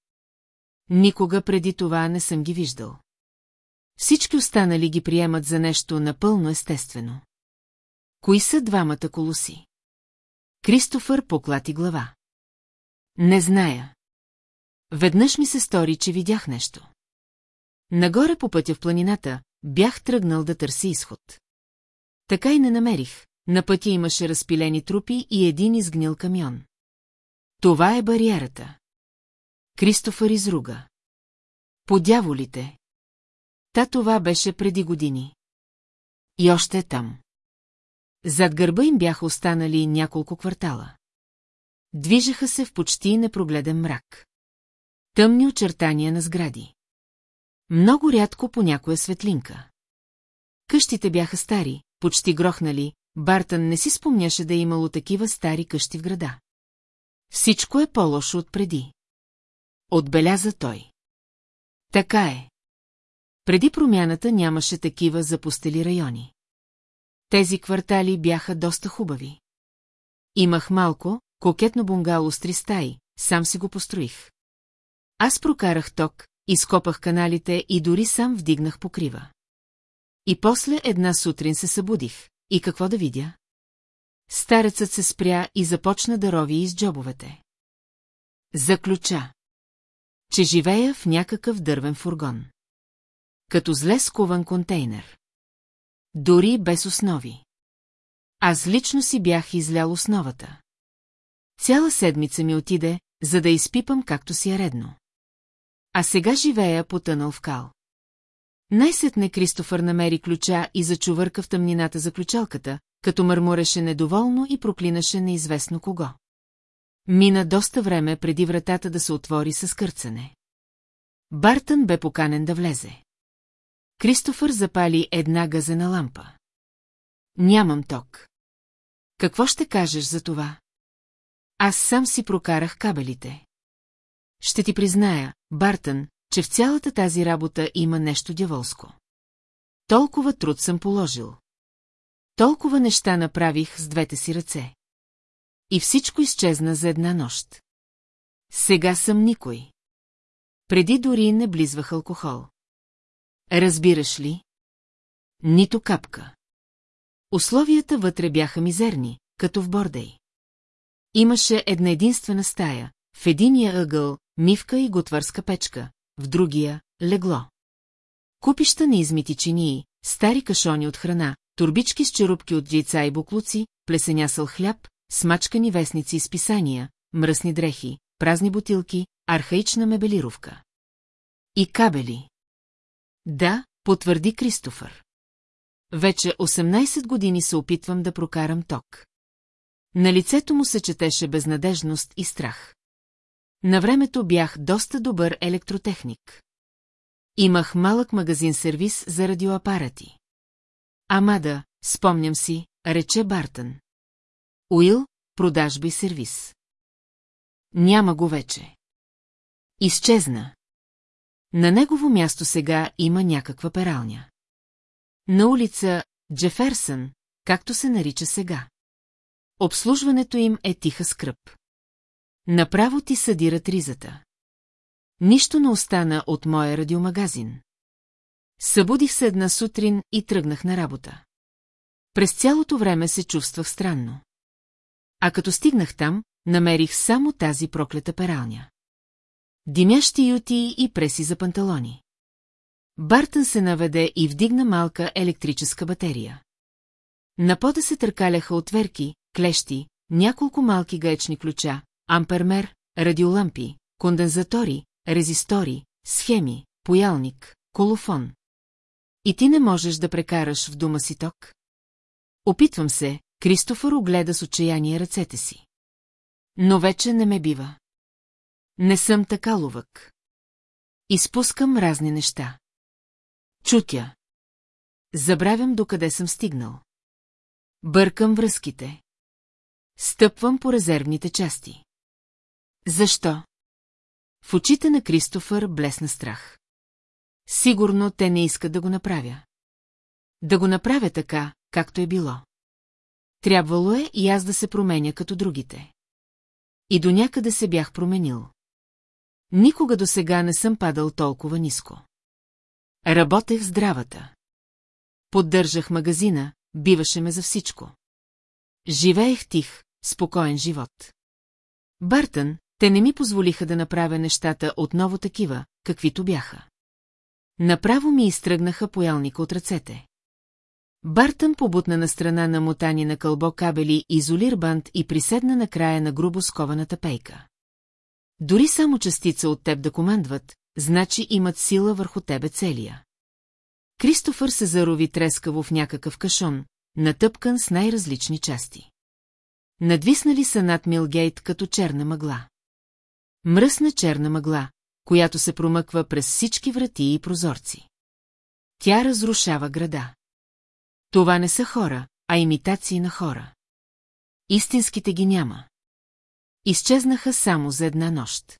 Никога преди това не съм ги виждал. Всички останали ги приемат за нещо напълно естествено. Кои са двамата колоси? Кристофър поклати глава. Не зная. Веднъж ми се стори, че видях нещо. Нагоре по пътя в планината бях тръгнал да търси изход. Така и не намерих. На пътя имаше разпилени трупи и един изгнил камион. Това е бариерата. Кристофър изруга. По дяволите. Та това беше преди години. И още е там. Зад гърба им бяха останали няколко квартала. Движеха се в почти непрогледен мрак. Тъмни очертания на сгради. Много рядко по някоя светлинка. Къщите бяха стари, почти грохнали, Бартън не си спомняше да е имало такива стари къщи в града. Всичко е по-лошо от преди. Отбеляза той. Така е. Преди промяната нямаше такива запустели райони. Тези квартали бяха доста хубави. Имах малко, кокетно бунгало с три стаи, сам си го построих. Аз прокарах ток, изкопах каналите и дори сам вдигнах покрива. И после една сутрин се събудих. И какво да видя? Старецът се спря и започна да рови из джобовете. Заключа. Че живея в някакъв дървен фургон. Като зле скуван контейнер. Дори без основи. Аз лично си бях излял основата. Цяла седмица ми отиде, за да изпипам както си е редно. А сега живея потънал в кал. Най-сетне Кристофър намери ключа и зачувърка в тъмнината за ключалката, като мърмореше недоволно и проклинаше неизвестно кого. Мина доста време преди вратата да се отвори с кърцане. Бартън бе поканен да влезе. Кристофър запали една газена лампа. Нямам ток. Какво ще кажеш за това? Аз сам си прокарах кабелите. Ще ти призная, Бартън, че в цялата тази работа има нещо дяволско. Толкова труд съм положил. Толкова неща направих с двете си ръце. И всичко изчезна за една нощ. Сега съм никой. Преди дори не близвах алкохол. Разбираш ли? Нито капка. Условията вътре бяха мизерни, като в бордей. Имаше една единствена стая, в единия ъгъл, мивка и готварска печка, в другия – легло. Купища на измити чинии, стари кашони от храна, турбички с черупки от яйца и буклуци, плесенясъл хляб, смачкани вестници и списания, мръсни дрехи, празни бутилки, архаична мебелировка. И кабели. Да, потвърди Кристофър. Вече 18 години се опитвам да прокарам ток. На лицето му се четеше безнадежност и страх. На времето бях доста добър електротехник. Имах малък магазин-сервис за радиоапарати. Амада, спомням си, рече Бартън. Уил, продажба и сервис. Няма го вече. Изчезна. На негово място сега има някаква пералня. На улица Джеферсън, както се нарича сега. Обслужването им е тиха скръп. Направо ти съдират ризата. Нищо не остана от моя радиомагазин. Събудих се една сутрин и тръгнах на работа. През цялото време се чувствах странно. А като стигнах там, намерих само тази проклета пералня. Димящи юти и преси за панталони. Бартън се наведе и вдигна малка електрическа батерия. На пода се търкаляха отверки, клещи, няколко малки гаечни ключа, ампермер, радиолампи, кондензатори, резистори, схеми, поялник, колофон. И ти не можеш да прекараш в дома си ток? Опитвам се, Кристофър огледа с отчаяние ръцете си. Но вече не ме бива. Не съм така ловък. Изпускам разни неща. Чутя. Забравям докъде съм стигнал. Бъркам връзките. Стъпвам по резервните части. Защо? В очите на Кристофър блесна страх. Сигурно те не искат да го направя. Да го направя така, както е било. Трябвало е и аз да се променя като другите. И до някъде се бях променил. Никога до сега не съм падал толкова ниско. Работех здравата. Поддържах магазина, биваше ме за всичко. Живеех тих, спокоен живот. Бартън, те не ми позволиха да направя нещата отново такива, каквито бяха. Направо ми изтръгнаха поялника от ръцете. Бартън побутна на страна на мотани на кълбо кабели изолир бант и приседна на края на грубо скованата пейка. Дори само частица от теб да командват, значи имат сила върху тебе целия. Кристофър се зарови трескаво в някакъв кашон, натъпкан с най-различни части. Надвиснали са над Милгейт като черна мъгла. Мръсна черна мъгла, която се промъква през всички врати и прозорци. Тя разрушава града. Това не са хора, а имитации на хора. Истинските ги няма. Изчезнаха само за една нощ.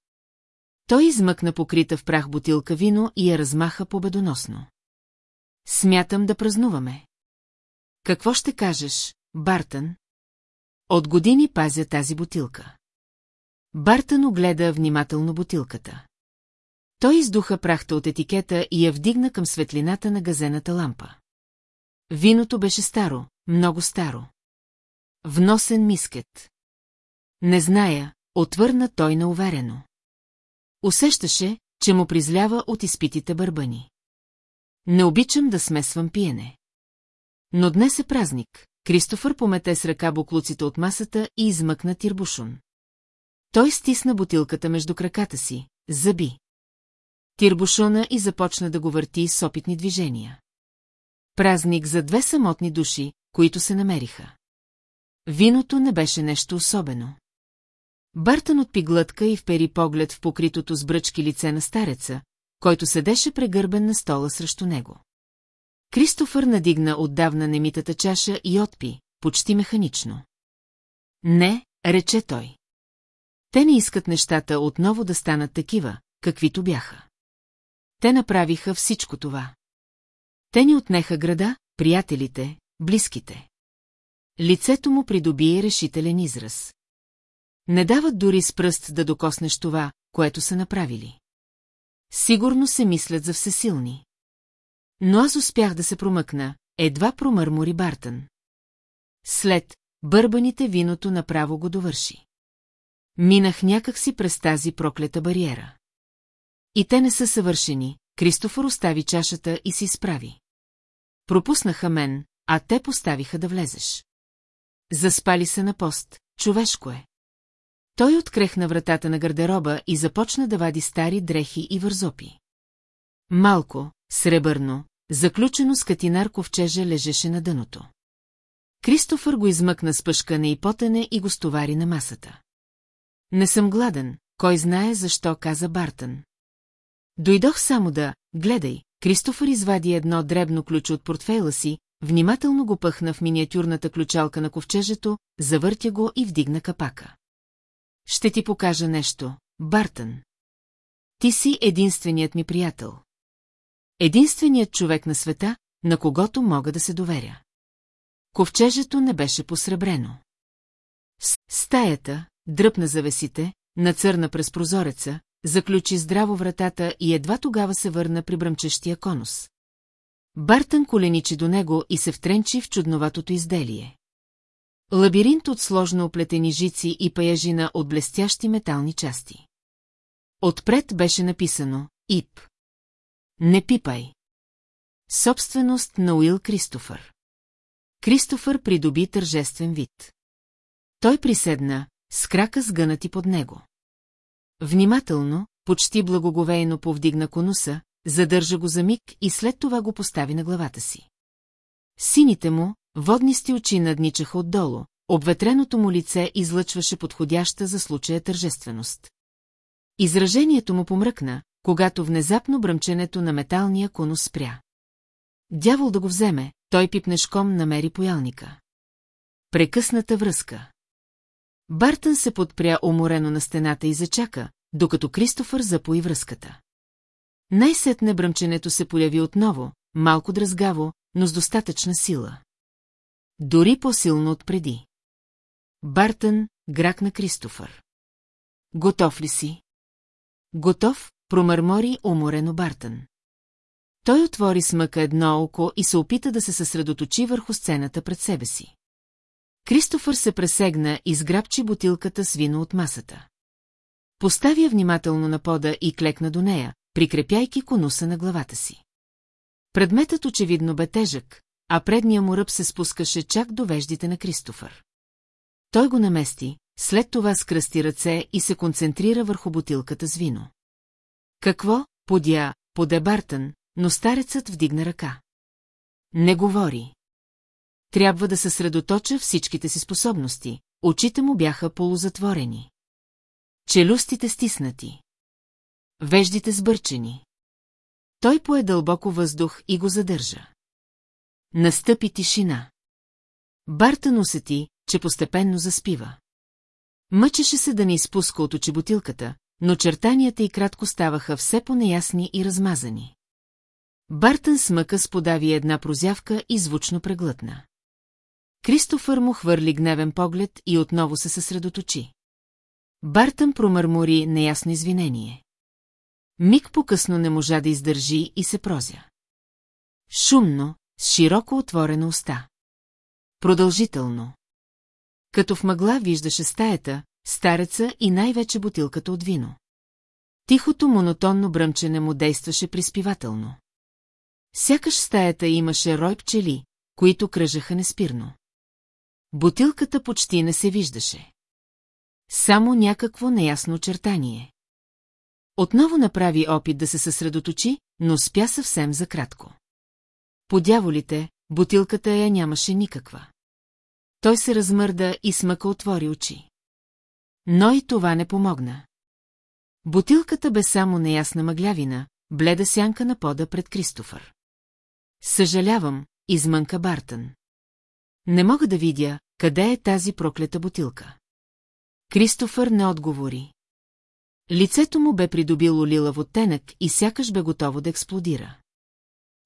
Той измъкна покрита в прах бутилка вино и я размаха победоносно. Смятам да празнуваме. Какво ще кажеш, Бартън? От години пазя тази бутилка. Бартън огледа внимателно бутилката. Той издуха прахта от етикета и я вдигна към светлината на газената лампа. Виното беше старо, много старо. Вносен мискет. Не зная, отвърна той науверено. Усещаше, че му призлява от изпитите бърбани. Не обичам да смесвам пиене. Но днес е празник. Кристофър помете с ръка буклуците от масата и измъкна тирбушун. Той стисна бутилката между краката си, зъби. Тирбушона и започна да го върти с опитни движения. Празник за две самотни души, които се намериха. Виното не беше нещо особено. Бартън отпи глътка и впери поглед в покритото с бръчки лице на стареца, който седеше прегърбен на стола срещу него. Кристофър надигна отдавна немитата чаша и отпи, почти механично. Не, рече той. Те не искат нещата отново да станат такива, каквито бяха. Те направиха всичко това. Те ни отнеха града, приятелите, близките. Лицето му придоби решителен израз. Не дават дори с пръст да докоснеш това, което са направили. Сигурно се мислят за всесилни. Но аз успях да се промъкна, едва промърмори Бартън. След бърбаните виното направо го довърши. Минах някакси през тази проклета бариера. И те не са съвършени, Кристофор остави чашата и си справи. Пропуснаха мен, а те поставиха да влезеш. Заспали се на пост, човешко е. Той открехна вратата на гардероба и започна да вади стари дрехи и вързопи. Малко, сребърно, заключено с катинар ковчежа лежеше на дъното. Кристофър го измъкна с пъшкане и потене и го стовари на масата. Не съм гладен, кой знае защо, каза Бартън. Дойдох само да, гледай, Кристофър извади едно дребно ключо от портфейла си, внимателно го пъхна в миниатюрната ключалка на ковчежето, завъртя го и вдигна капака. Ще ти покажа нещо, Бартън. Ти си единственият ми приятел. Единственият човек на света, на когото мога да се доверя. Ковчежето не беше посребрено. С стаята, дръпна завесите, нацърна през прозореца, заключи здраво вратата и едва тогава се върна при бръмчещия конус. Бартън коленичи до него и се втренчи в чудноватото изделие. Лабиринт от сложно оплетени жици и паяжина от блестящи метални части. Отпред беше написано «Ип». Не пипай. Собственост на Уил Кристофър. Кристофър придоби тържествен вид. Той приседна, с крака сгънати под него. Внимателно, почти благоговейно повдигна конуса, задържа го за миг и след това го постави на главата си. Сините му, воднисти очи надничаха отдолу, обветреното му лице излъчваше подходяща за случая тържественост. Изражението му помръкна, когато внезапно бръмченето на металния конус спря. Дявол да го вземе, той пипнешком намери поялника. Прекъсната връзка. Бартън се подпря уморено на стената и зачака, докато Кристофър запои връзката. Най-сетне бръмченето се появи отново, малко дразгаво, но с достатъчна сила. Дори по-силно от преди. Бартън гракна Кристофър. Готов ли си? Готов, промърмори уморено Бартън. Той отвори смъка едно око и се опита да се съсредоточи върху сцената пред себе си. Кристофър се пресегна и сграбчи бутилката с вино от масата. Поставя внимателно на пода и клекна до нея, прикрепяйки конуса на главата си. Предметът очевидно бе тежък, а предния му ръб се спускаше чак до веждите на Кристофър. Той го намести, след това скръсти ръце и се концентрира върху бутилката с вино. Какво, подя, поде Бартън, но старецът вдигна ръка. Не говори. Трябва да съсредоточа всичките си способности. Очите му бяха полузатворени. Челюстите стиснати. веждите сбърчени. Той пое дълбоко въздух и го задържа. Настъпи тишина. Бартън усети, че постепенно заспива. Мъчеше се да не изпуска от очи бутилката, но чертанията й кратко ставаха все по-неясни и размазани. Бартън смъка сподави една прозявка и звучно преглътна. Кристофър му хвърли гневен поглед и отново се съсредоточи. Бартън промърмори неясно извинение. Миг по-късно не можа да издържи и се прозя. Шумно, с широко отворена уста. Продължително. Като в мъгла виждаше стаята, стареца и най-вече бутилката от вино. Тихото монотонно бръмчене му действаше приспивателно. Сякаш стаята имаше рой пчели, които кръжаха неспирно. Бутилката почти не се виждаше. Само някакво неясно очертание. Отново направи опит да се съсредоточи, но спя съвсем за кратко. По дяволите, бутилката я нямаше никаква. Той се размърда и смъка отвори очи. Но и това не помогна. Бутилката бе само неясна мъглявина, бледа сянка на пода пред Кристофър. Съжалявам, измънка Бартън. Не мога да видя, къде е тази проклета бутилка. Кристофър не отговори. Лицето му бе придобило лилав оттенък и сякаш бе готово да експлодира.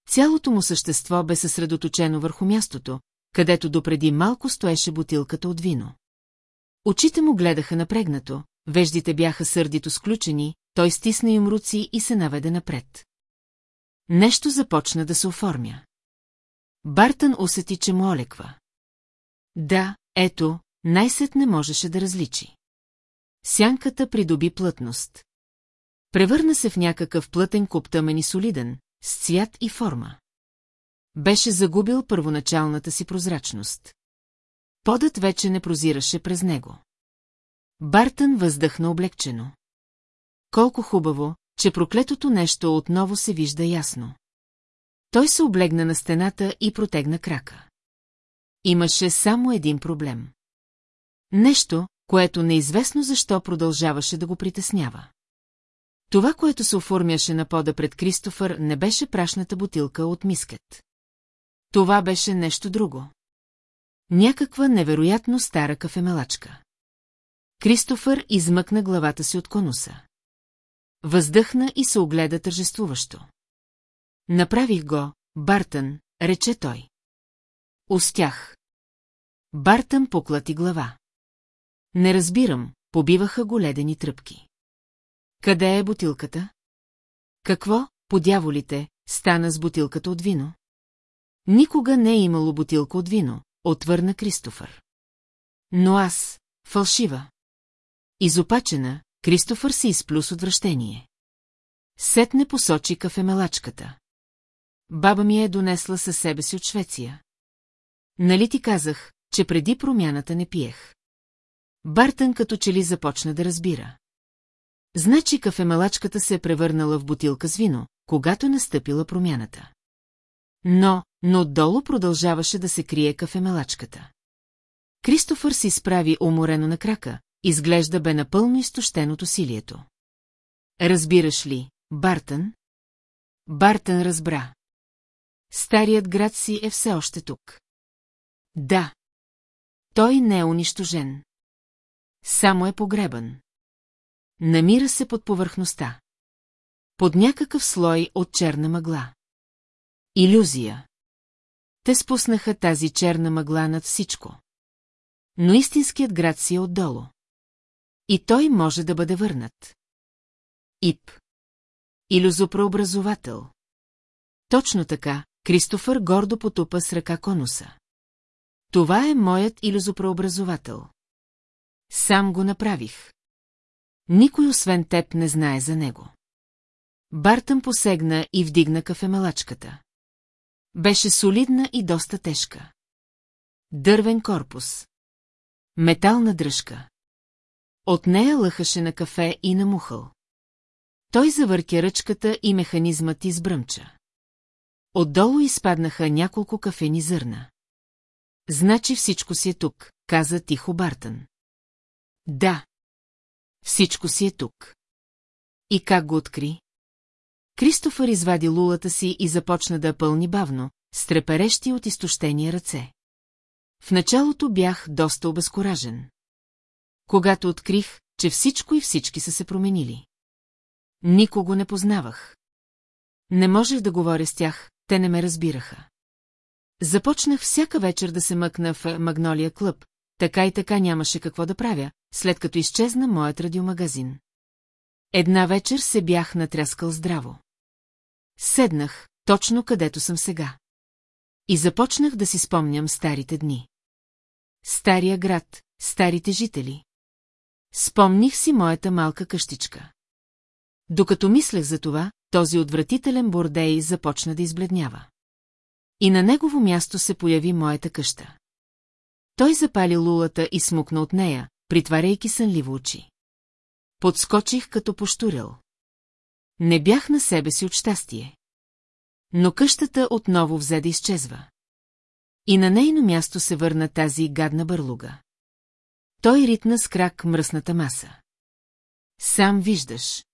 Цялото му същество бе съсредоточено върху мястото, където допреди малко стоеше бутилката от вино. Очите му гледаха напрегнато, веждите бяха сърдито сключени, той стисна им руци и се наведе напред. Нещо започна да се оформя. Бартън усети, че му олеква. Да, ето, най-сет не можеше да различи. Сянката придоби плътност. Превърна се в някакъв плътен куп тъмен и солиден, с цвят и форма. Беше загубил първоначалната си прозрачност. Подът вече не прозираше през него. Бартън въздъхна облегчено. Колко хубаво, че проклетото нещо отново се вижда ясно. Той се облегна на стената и протегна крака. Имаше само един проблем. Нещо, което неизвестно защо продължаваше да го притеснява. Това, което се оформяше на пода пред Кристофър, не беше прашната бутилка от мискет. Това беше нещо друго. Някаква невероятно стара кафемелачка. Кристофър измъкна главата си от конуса. Въздъхна и се огледа тържествуващо. Направих го, Бартън, рече той. Остях. Бартън поклати глава. Не разбирам, побиваха го ледени тръпки. Къде е бутилката? Какво, по дяволите, стана с бутилката от вино? Никога не е имало бутилка от вино, отвърна Кристофър. Но аз, фалшива. Изопачена, Кристофър се изплюс от връщение. Сетне посочи кафемелачката. Баба ми е донесла със себе си от Швеция. Нали ти казах, че преди промяната не пиех? Бартън като че ли започна да разбира. Значи кафемалачката се е превърнала в бутилка с вино, когато е настъпила промяната. Но, но отдолу продължаваше да се крие кафемалачката. Кристофър си справи уморено на крака, изглежда бе напълно изтощен от усилието. Разбираш ли, Бартън? Бартън разбра. Старият град си е все още тук. Да. Той не е унищожен. Само е погребан. Намира се под повърхността. Под някакъв слой от черна мъгла. Иллюзия. Те спуснаха тази черна мъгла над всичко. Но истинският град си е отдолу. И той може да бъде върнат. Ип. Иллюзопрообразовател. Точно така, Кристофър гордо потупа с ръка конуса. Това е моят иллюзопрообразовател. Сам го направих. Никой освен теб не знае за него. Бартън посегна и вдигна кафемалачката. Беше солидна и доста тежка. Дървен корпус. Метална дръжка. От нея лъхаше на кафе и на мухъл. Той завъртя ръчката и механизмът избръмча. Отдолу изпаднаха няколко кафени зърна. Значи всичко си е тук, каза тихо Бартън. Да. Всичко си е тук. И как го откри? Кристофър извади лулата си и започна да пълни бавно, с треперещи от изтощения ръце. В началото бях доста обезкуражен. Когато открих, че всичко и всички са се променили. Никого не познавах. Не можех да говоря с тях, те не ме разбираха. Започнах всяка вечер да се мъкна в Магнолия клъб, така и така нямаше какво да правя, след като изчезна моят радиомагазин. Една вечер се бях натряскал здраво. Седнах, точно където съм сега. И започнах да си спомням старите дни. Стария град, старите жители. Спомних си моята малка къщичка. Докато мислех за това, този отвратителен бордей започна да избледнява. И на негово място се появи моята къща. Той запали лулата и смукна от нея, притваряйки сънливо очи. Подскочих като поштурил. Не бях на себе си от щастие. Но къщата отново взе да изчезва. И на нейно място се върна тази гадна бърлуга. Той ритна с крак мръсната маса. Сам виждаш.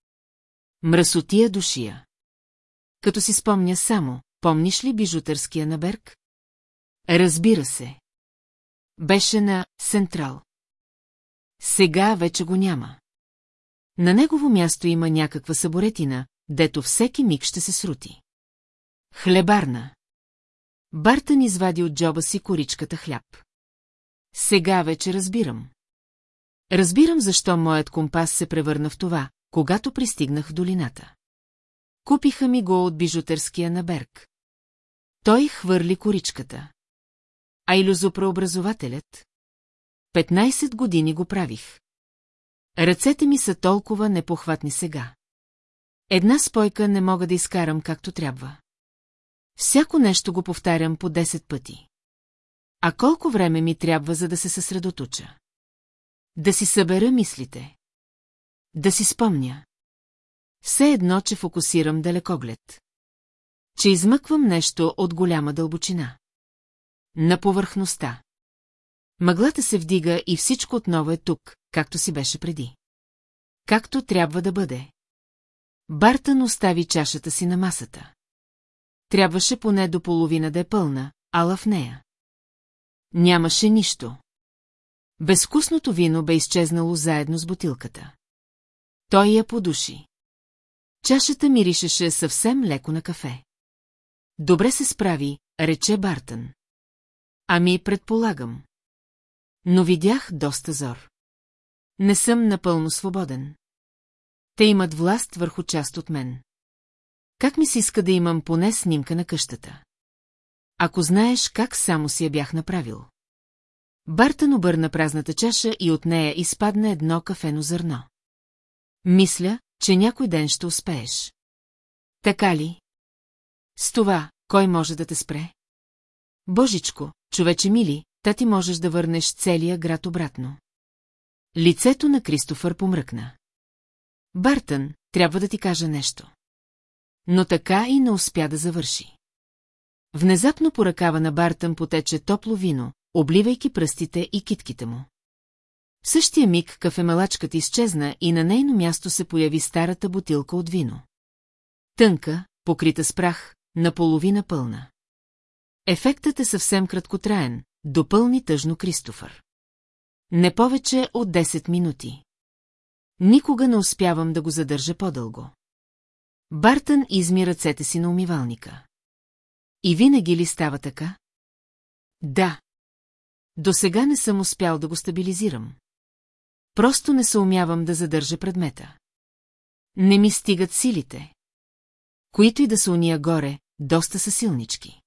Мръсотия душия. Като си спомня само, помниш ли бижутърския наберг? Разбира се. Беше на Централ. Сега вече го няма. На негово място има някаква саборетина, дето всеки миг ще се срути. Хлебарна. Бартън извади от джоба си коричката хляб. Сега вече разбирам. Разбирам защо моят компас се превърна в това, когато пристигнах в долината. Купиха ми го от бижутерския наберг. Той хвърли коричката. А иллюзопреобразователят? 15 години го правих. Ръцете ми са толкова непохватни сега. Една спойка не мога да изкарам както трябва. Всяко нещо го повтарям по 10 пъти. А колко време ми трябва, за да се съсредоточа? Да си събера мислите. Да си спомня. Все едно, че фокусирам далекоглед. Че измъквам нещо от голяма дълбочина. На повърхността. Мъглата се вдига и всичко отново е тук, както си беше преди. Както трябва да бъде. Бартън остави чашата си на масата. Трябваше поне до половина да е пълна, ала в нея. Нямаше нищо. Безвкусното вино бе изчезнало заедно с бутилката. Той я подуши. Чашата миришеше съвсем леко на кафе. Добре се справи, рече Бартън. Ами, предполагам. Но видях доста зор. Не съм напълно свободен. Те имат власт върху част от мен. Как ми се иска да имам поне снимка на къщата? Ако знаеш как само си я бях направил. Бартън обърна празната чаша и от нея изпадна едно кафено зърно. Мисля, че някой ден ще успееш. Така ли? С това, кой може да те спре? Божичко, човече мили, та ти можеш да върнеш целия град обратно. Лицето на Кристофър помръкна. Бартън, трябва да ти кажа нещо. Но така и не успя да завърши. Внезапно по ръкава на Бартън потече топло вино, обливайки пръстите и китките му. В същия миг кафемалачката изчезна и на нейно място се появи старата бутилка от вино. Тънка, покрита с прах, наполовина пълна. Ефектът е съвсем краткотраен, допълни тъжно Кристофър. Не повече от 10 минути. Никога не успявам да го задържа по-дълго. Бартън изми ръцете си на умивалника. И винаги ли става така? Да. До сега не съм успял да го стабилизирам. Просто не съумявам да задържа предмета. Не ми стигат силите. Които и да са уния горе, доста са силнички.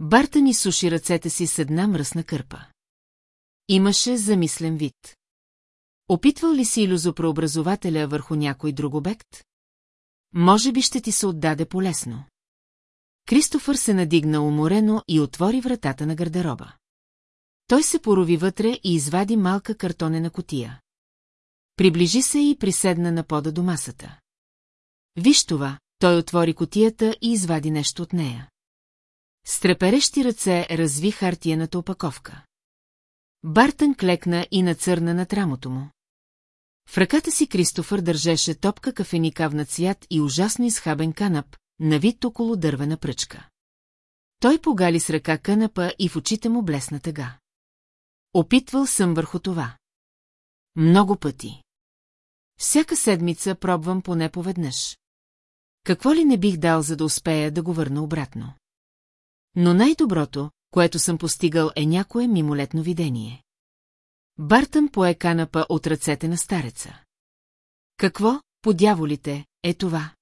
Барта ни суши ръцете си с една мръсна кърпа. Имаше замислен вид. Опитвал ли си иллюзопреобразователя върху някой друг обект? Може би ще ти се отдаде полесно. Кристофър се надигна уморено и отвори вратата на гардероба. Той се порови вътре и извади малка картонена котия. Приближи се и приседна на пода до масата. Виж това, той отвори котията и извади нещо от нея. С треперещи ръце разви хартиената опаковка. Бартън клекна и нацърна на трамото му. В ръката си Кристофър държеше топка кафеникавна цвят и ужасно изхабен канап, навит около дървена пръчка. Той погали с ръка канапа и в очите му блесна тъга. Опитвал съм върху това. Много пъти. Всяка седмица пробвам поне поведнъж. Какво ли не бих дал, за да успея да го върна обратно? Но най-доброто, което съм постигал е някое мимолетно видение. Бартън пое канапа от ръцете на стареца. Какво, по дяволите, е това?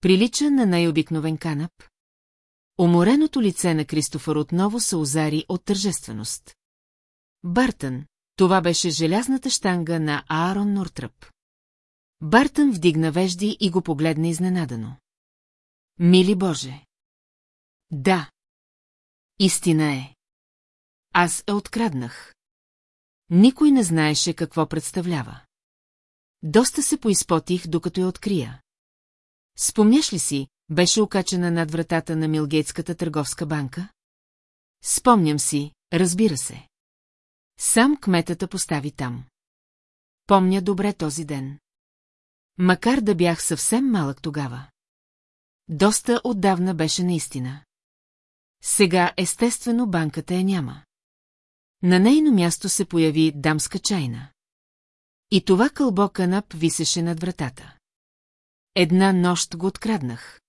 Прилича на най-обикновен канап? Умореното лице на Кристофър отново се озари от тържественост. Бартън, това беше желязната штанга на Аарон Нортръп. Бартън вдигна вежди и го погледна изненадано. Мили Боже! Да. Истина е. Аз я откраднах. Никой не знаеше какво представлява. Доста се поизпотих, докато я открия. Спомняш ли си, беше окачена над вратата на Милгейтската търговска банка? Спомням си, разбира се. Сам кметата постави там. Помня добре този ден. Макар да бях съвсем малък тогава. Доста отдавна беше наистина. Сега, естествено, банката я няма. На нейно място се появи дамска чайна. И това кълбо канап висеше над вратата. Една нощ го откраднах.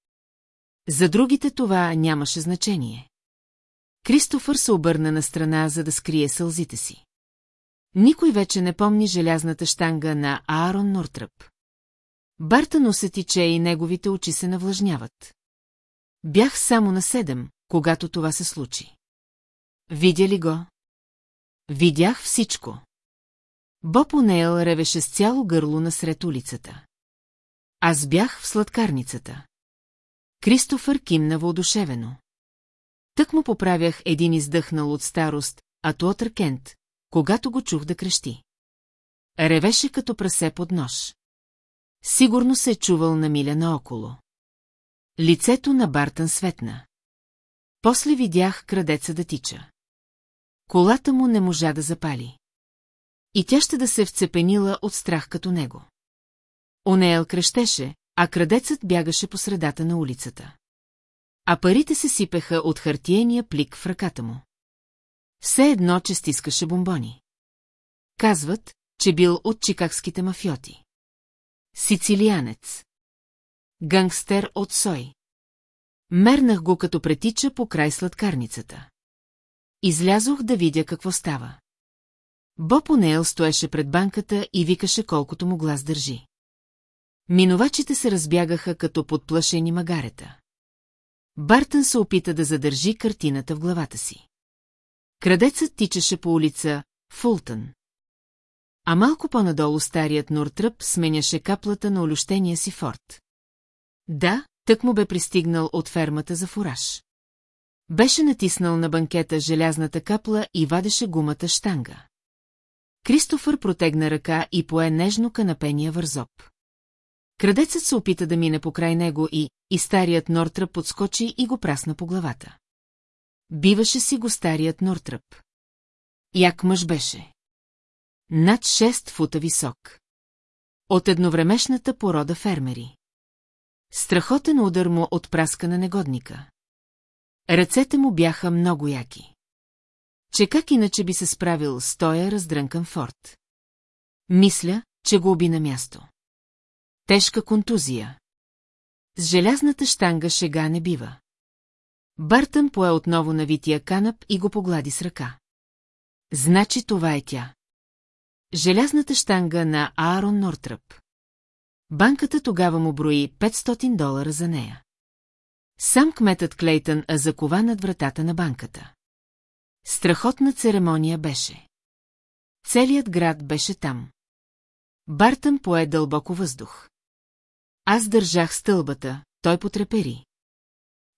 За другите това нямаше значение. Кристофър се обърна на страна, за да скрие сълзите си. Никой вече не помни желязната штанга на Аарон Нортръп. Бартън усети, че и неговите очи се навлажняват. Бях само на седем, когато това се случи. Видя ли го? Видях всичко. Боб Онейл ревеше с цяло гърло насред улицата. Аз бях в сладкарницата. Кристофър кимна въодушевено. Тък му поправях един издъхнал от старост, а Туотър Кент, когато го чух да крещи. Ревеше като прасе под нож. Сигурно се е чувал на миля наоколо. Лицето на Бартън светна. После видях крадеца да тича. Колата му не можа да запали. И тя ще да се вцепенила от страх като него. Онеел крещеше, а крадецът бягаше по средата на улицата. А парите се сипеха от хартиения плик в ръката му. Все едно, че стискаше бомбони. Казват, че бил от чикагските мафиоти. Сицилианец. Гангстер от Сой. Мернах го като претича по край сладкарницата. Излязох да видя какво става. Боб Онейл стоеше пред банката и викаше колкото му глас държи. Минувачите се разбягаха като подплашени магарета. Бартън се опита да задържи картината в главата си. Крадецът тичаше по улица Фултън. А малко по-надолу старият Нортръп сменяше каплата на олющения си форт. Да, тък му бе пристигнал от фермата за фураж. Беше натиснал на банкета желязната капла и вадеше гумата штанга. Кристофър протегна ръка и пое нежно канапения вързоп. Крадецът се опита да мине покрай него и, и старият Нортръп подскочи и го прасна по главата. Биваше си го старият Нортръп. Як мъж беше. Над 6 фута висок. От едновремешната порода фермери. Страхотен удар му от праска на негодника. Ръцете му бяха много яки. Че как иначе би се справил с тоя раздрънкан форт? Мисля, че го уби на място. Тежка контузия. С желязната штанга шега не бива. Бартън пое отново на вития канап и го поглади с ръка. Значи това е тя. Желязната штанга на Аарон Нортръп. Банката тогава му брои 500 долара за нея. Сам кметът Клейтън а закова над вратата на банката. Страхотна церемония беше. Целият град беше там. Бартън пое дълбоко въздух. Аз държах стълбата, той потрепери.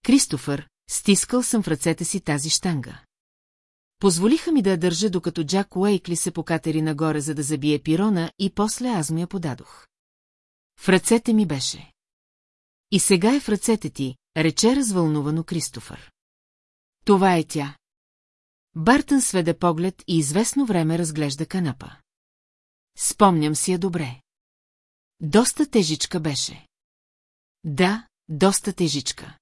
Кристофър, стискал съм в ръцете си тази штанга. Позволиха ми да я държа, докато Джак Уейкли се покатери нагоре, за да забие пирона, и после аз му я подадох. В ръцете ми беше. И сега е в ръцете ти, рече развълнувано Кристофър. Това е тя. Бартън сведе поглед и известно време разглежда канапа. Спомням си я добре. Доста тежичка беше. Да, доста тежичка.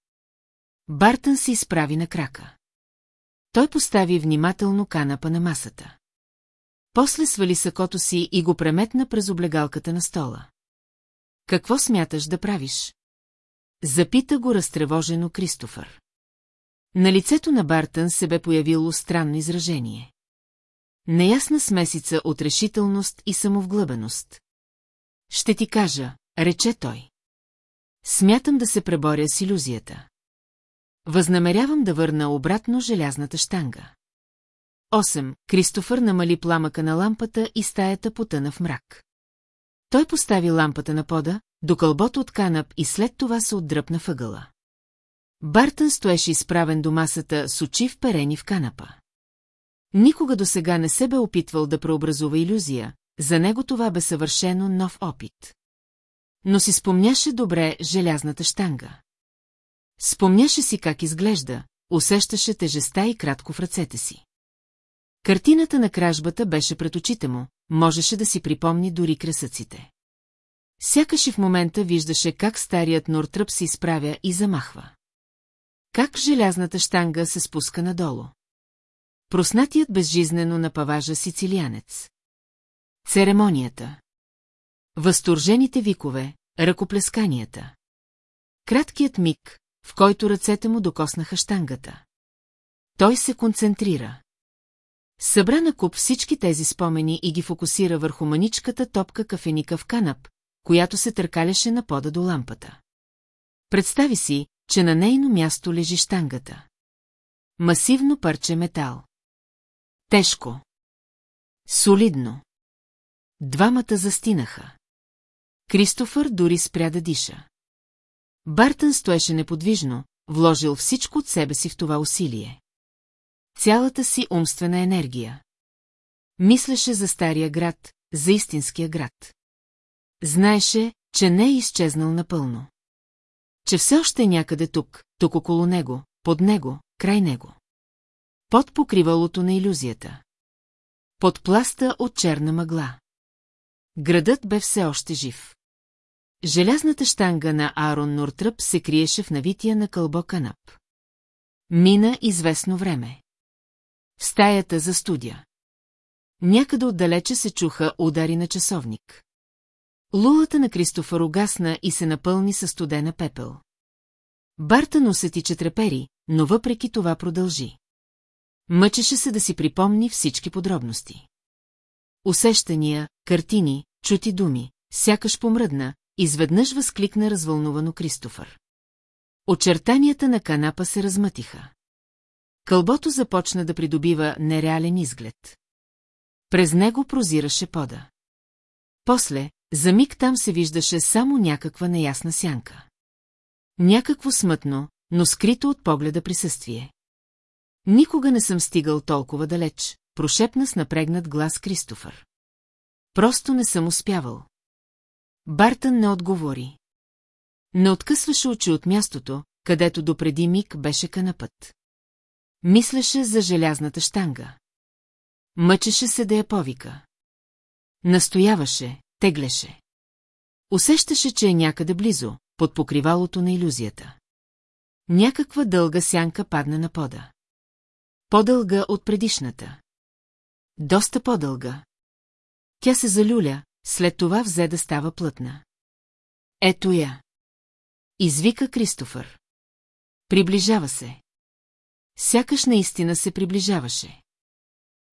Бартън се изправи на крака. Той постави внимателно канапа на масата. После свали сакото си и го преметна през облегалката на стола. Какво смяташ да правиш? Запита го разтревожено Кристофър. На лицето на Бартън се бе появило странно изражение. Неясна смесица от решителност и самовглъбеност. Ще ти кажа, рече той. Смятам да се преборя с иллюзията. Възнамерявам да върна обратно желязната штанга. 8. Кристофър намали пламъка на лампата и стаята потъна в мрак. Той постави лампата на пода, до кълбото от канап и след това се отдръпна въгъла. Бартън стоеше изправен до масата с очи вперени в канапа. Никога до сега не се бе опитвал да преобразува иллюзия, за него това бе съвършено нов опит. Но си спомняше добре желязната штанга. Спомняше си как изглежда, усещаше тежеста и кратко в ръцете си. Картината на кражбата беше пред очите му, можеше да си припомни дори кресъците. Сякаш и в момента виждаше как старият Нортръп се изправя и замахва. Как желязната штанга се спуска надолу. Проснатият безжизнено на паважа сицилианец. Церемонията. Възторжените викове, ръкоплесканията. Краткият миг, в който ръцете му докоснаха штангата. Той се концентрира. Събра на куп всички тези спомени и ги фокусира върху маничката топка кафеника в канап, която се търкаляше на пода до лампата. Представи си, че на нейно място лежи штангата. Масивно парче метал. Тежко. Солидно. Двамата застинаха. Кристофър дори спря да диша. Бартън стоеше неподвижно, вложил всичко от себе си в това усилие. Цялата си умствена енергия. Мислеше за стария град, за истинския град. Знаеше, че не е изчезнал напълно. Че все още е някъде тук, тук около него, под него, край него. Под покривалото на иллюзията. Под пласта от черна мъгла. Градът бе все още жив. Желязната штанга на Аарон Нортръп се криеше в навития на кълбо канап. Мина известно време. В стаята за студия. Някъде отдалече се чуха удари на часовник. Лулата на Кристофър угасна и се напълни със студена пепел. Бартън усети, че трепери, но въпреки това продължи. Мъчеше се да си припомни всички подробности. Усещания, картини, чути думи, сякаш помръдна, изведнъж възкликна развълнувано Кристофър. Очертанията на канапа се размътиха. Кълбото започна да придобива нереален изглед. През него прозираше пода. После, за миг там се виждаше само някаква неясна сянка. Някакво смътно, но скрито от погледа присъствие. Никога не съм стигал толкова далеч, прошепна с напрегнат глас Кристофър. Просто не съм успявал. Бартън не отговори. Не откъсваше очи от мястото, където допреди миг беше канапът. Мислеше за желязната штанга. Мъчеше се да я повика. Настояваше, теглеше. Усещаше, че е някъде близо, под покривалото на иллюзията. Някаква дълга сянка падна на пода. По-дълга от предишната. Доста по-дълга. Тя се залюля, след това взе да става плътна. Ето я. Извика Кристофър. Приближава се. Сякаш наистина се приближаваше.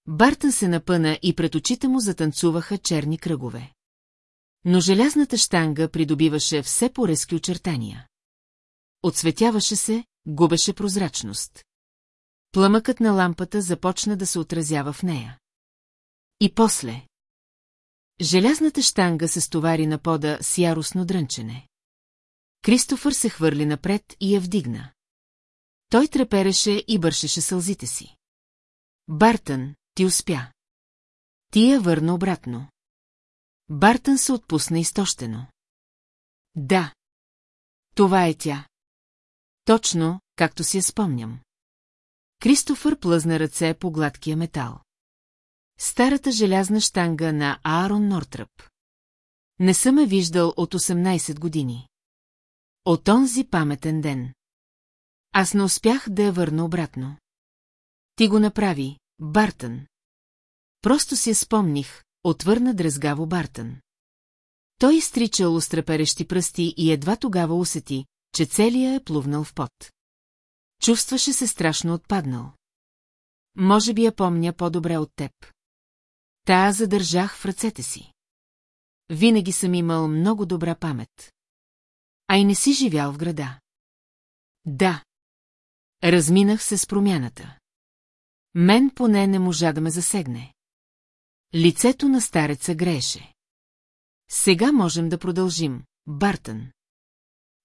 Бартън се напъна и пред очите му затанцуваха черни кръгове. Но желязната штанга придобиваше все по-резки очертания. Отсветяваше се, губеше прозрачност. Пламъкът на лампата започна да се отразява в нея. И после. Желязната штанга се стовари на пода с яростно дрънчене. Кристофър се хвърли напред и я вдигна. Той трепереше и бършеше сълзите си. Бартън, ти успя. Ти я върна обратно. Бартън се отпусна изтощено. Да. Това е тя. Точно, както си я спомням. Кристофър плъзна ръце по гладкия метал. Старата желязна штанга на Аарон Нортръп. Не съм я виждал от 18 години. От онзи паметен ден. Аз не успях да я върна обратно. Ти го направи, Бартън. Просто си я спомних, отвърна дрезгаво Бартън. Той изтричал устреперещи пръсти и едва тогава усети, че целия е плувнал в пот. Чувстваше се страшно отпаднал. Може би я помня по-добре от теб. Та задържах в ръцете си. Винаги съм имал много добра памет. А и не си живял в града. Да. Разминах се с промяната. Мен поне не можа да ме засегне. Лицето на стареца грееше. Сега можем да продължим, Бартън.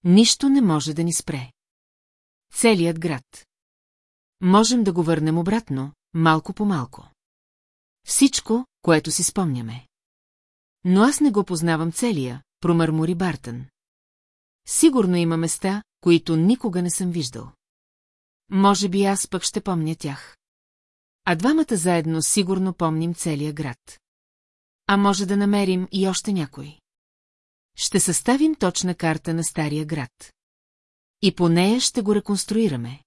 Нищо не може да ни спре. Целият град. Можем да го върнем обратно, малко по малко. Всичко, което си спомняме. Но аз не го познавам целия, промърмори Бартън. Сигурно има места, които никога не съм виждал. Може би аз пък ще помня тях. А двамата заедно сигурно помним целия град. А може да намерим и още някой. Ще съставим точна карта на стария град. И по нея ще го реконструираме.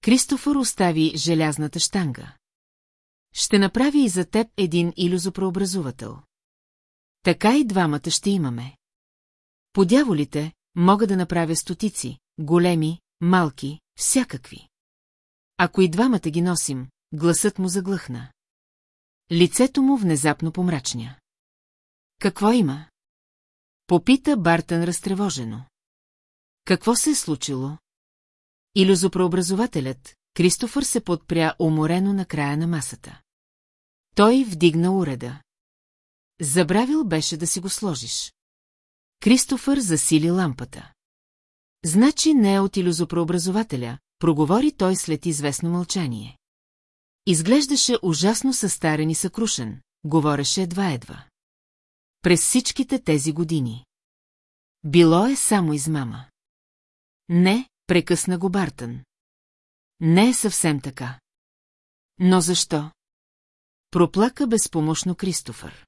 Кристофър остави желязната штанга. Ще направи и за теб един иллюзопреобразувател. Така и двамата ще имаме. Подяволите мога да направя стотици, големи, малки, всякакви. Ако и двамата ги носим, гласът му заглъхна. Лицето му внезапно помрачня. Какво има? Попита Бартън разтревожено. Какво се е случило? Иллюзопреобразователят, Кристофър се подпря уморено на края на масата. Той вдигна уреда. Забравил беше да си го сложиш. Кристофър засили лампата. Значи не е от иллюзопреобразователя, проговори той след известно мълчание. Изглеждаше ужасно състарен и съкрушен, говореше едва-едва. През всичките тези години. Било е само измама. Не, прекъсна го Бартън. Не е съвсем така. Но защо? Проплака безпомощно Кристофър.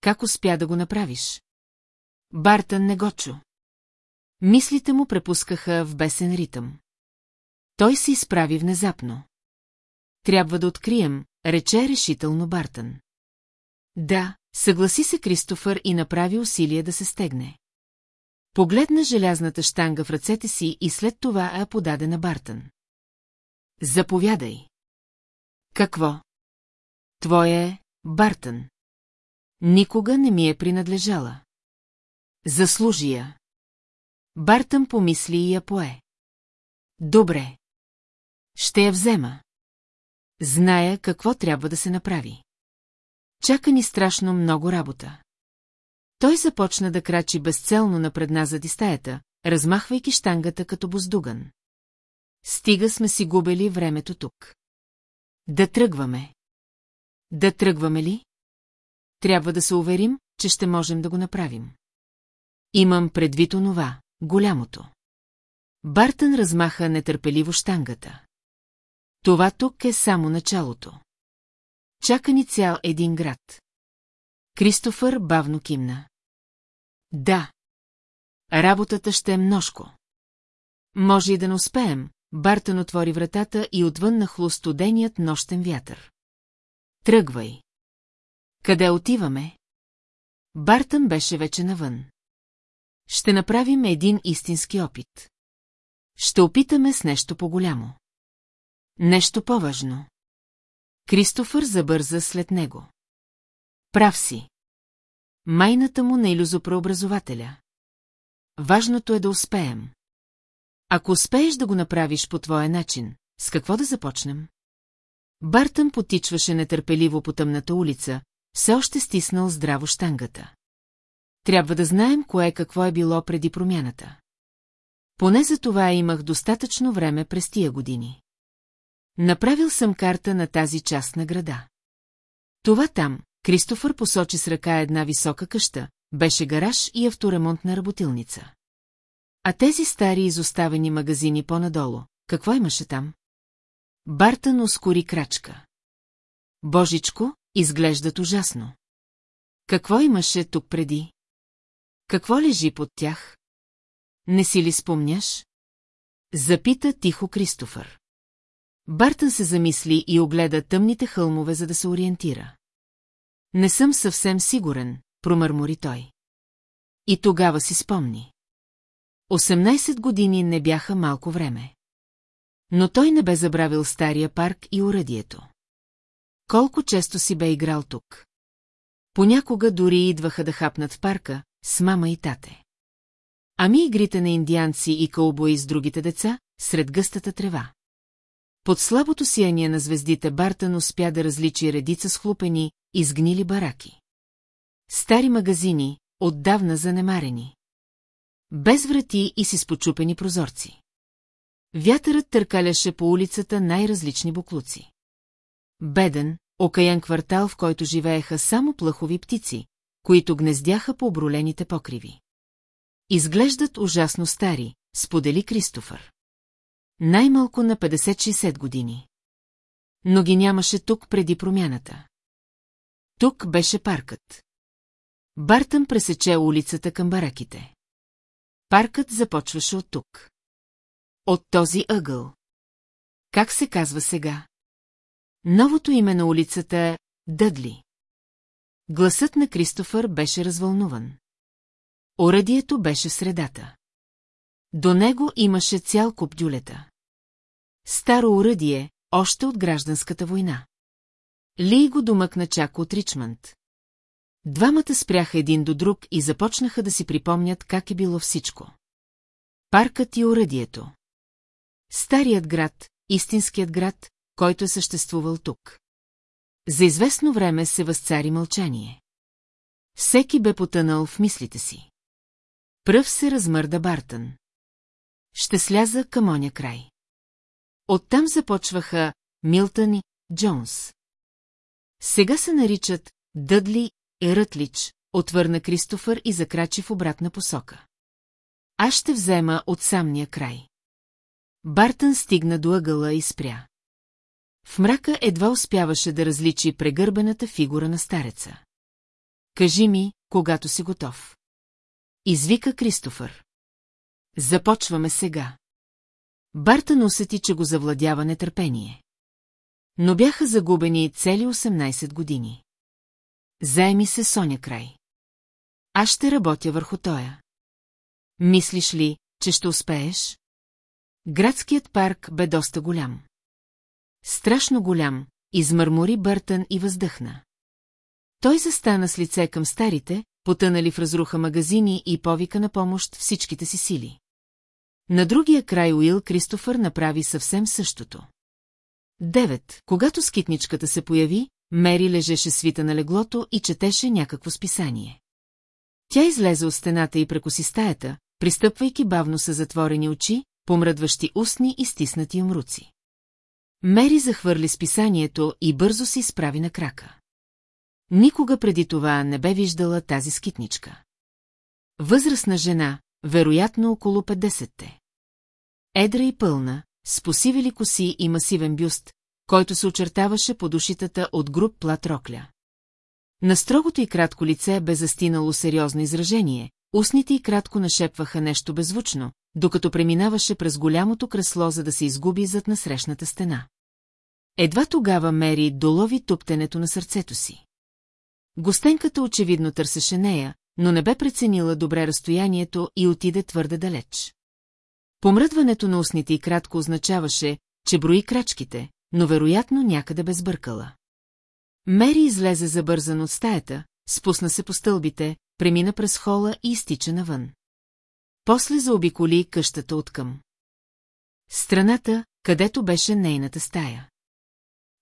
Как успя да го направиш? Бартън не го чу. Мислите му препускаха в бесен ритъм. Той се изправи внезапно. Трябва да открием, рече решително Бартън. Да, съгласи се Кристофър и направи усилие да се стегне. Погледна желязната штанга в ръцете си и след това я подаде на Бартън. Заповядай. Какво? Твое е, Бартън. Никога не ми е принадлежала. Заслужи я. Бартън помисли и я пое. Добре. Ще я взема. Зная какво трябва да се направи. Чака ни страшно много работа. Той започна да крачи безцелно напредна зади стаята, размахвайки штангата като боздуган. Стига сме си губели времето тук. Да тръгваме. Да тръгваме ли? Трябва да се уверим, че ще можем да го направим. Имам предвид онова, голямото. Бартън размаха нетърпеливо штангата. Това тук е само началото. Чака ни цял един град. Кристофър бавно кимна. Да. Работата ще е множко. Може и да не успеем, Бартън отвори вратата и отвън нахлу студеният нощен вятър. Тръгвай. Къде отиваме? Бартън беше вече навън. Ще направим един истински опит. Ще опитаме с нещо по-голямо. Нещо по-важно. Кристофър забърза след него. Прав си. Майната му на иллюзопреобразователя. Важното е да успеем. Ако успееш да го направиш по твоя начин, с какво да започнем? Бартън потичваше нетърпеливо по тъмната улица, все още стиснал здраво штангата. Трябва да знаем кое какво е било преди промяната. Поне за това имах достатъчно време през тия години. Направил съм карта на тази част на града. Това там, Кристофър посочи с ръка една висока къща, беше гараж и авторемонтна работилница. А тези стари изоставени магазини по-надолу, какво имаше там? Бартън ускори крачка. Божичко, изглеждат ужасно. Какво имаше тук преди? Какво лежи под тях? Не си ли спомняш? Запита тихо Кристофър. Бартън се замисли и огледа тъмните хълмове, за да се ориентира. Не съм съвсем сигурен, промърмори той. И тогава си спомни. 18 години не бяха малко време. Но той не бе забравил стария парк и урадието. Колко често си бе играл тук. Понякога дори идваха да хапнат в парка, с мама и тате. Ами игрите на индианци и кълбои с другите деца, сред гъстата трева. Под слабото сияние на звездите Бартън успя да различи редица схлупени, изгнили бараки. Стари магазини, отдавна занемарени. Без врати и с почупени прозорци. Вятърът търкаляше по улицата най-различни буклуци. Беден, окаян квартал, в който живееха само плъхови птици, които гнездяха по обролените покриви. Изглеждат ужасно стари, сподели Кристофър. Най-малко на 50-60 години. Но ги нямаше тук преди промяната. Тук беше паркът. Бартън пресече улицата към бараките. Паркът започваше от тук. От този ъгъл. Как се казва сега? Новото име на улицата е Дъдли. Гласът на Кристофър беше развълнуван. Оръдието беше в средата. До него имаше цял куп дюлета. Старо оръдие, още от гражданската война. Ли го домъкна чак от Ричмънд. Двамата спряха един до друг и започнаха да си припомнят как е било всичко. Паркът и оръдието. Старият град, истинският град, който е съществувал тук. За известно време се възцари мълчание. Всеки бе потънал в мислите си. Пръв се размърда Бартън. Ще сляза към оня край. Оттам започваха Милтън и Джонс. Сега се наричат Дъдли и Рътлич, отвърна Кристофър и закрачи в обратна посока. Аз ще взема от самния край. Бартън стигна до ъгъла и спря. В мрака едва успяваше да различи прегърбената фигура на стареца. Кажи ми, когато си готов. Извика Кристофър. Започваме сега. Бартън усети, че го завладява нетърпение. Но бяха загубени цели 18 години. Заеми се Соня край. Аз ще работя върху тоя. Мислиш ли, че ще успееш? Градският парк бе доста голям. Страшно голям, измърмори Бъртън и въздъхна. Той застана с лице към старите, потънали в разруха магазини и повика на помощ всичките си сили. На другия край Уил Кристофър направи съвсем същото. Девет, когато скитничката се появи, Мери лежеше свита на леглото и четеше някакво списание. Тя излезе от стената и прекоси стаята, пристъпвайки бавно с затворени очи, помръдващи устни и стиснати умруци. Мери захвърли списанието и бързо се изправи на крака. Никога преди това не бе виждала тази скитничка. Възрастна жена, вероятно около 50-те. Едра и пълна, с посивели коси и масивен бюст, който се очертаваше по душитата от груп плат рокля. На строгото и кратко лице бе застинало сериозно изражение, устните и кратко нашепваха нещо беззвучно, докато преминаваше през голямото кресло, за да се изгуби зад насрещната стена. Едва тогава Мери долови туптенето на сърцето си. Гостенката очевидно търсеше нея, но не бе преценила добре разстоянието и отиде твърде далеч. Помръдването на устните и кратко означаваше, че брои крачките, но вероятно някъде бе сбъркала. Мери излезе забързан от стаята, спусна се по стълбите, премина през хола и изтича навън. После заобиколи къщата откъм. Страната, където беше нейната стая.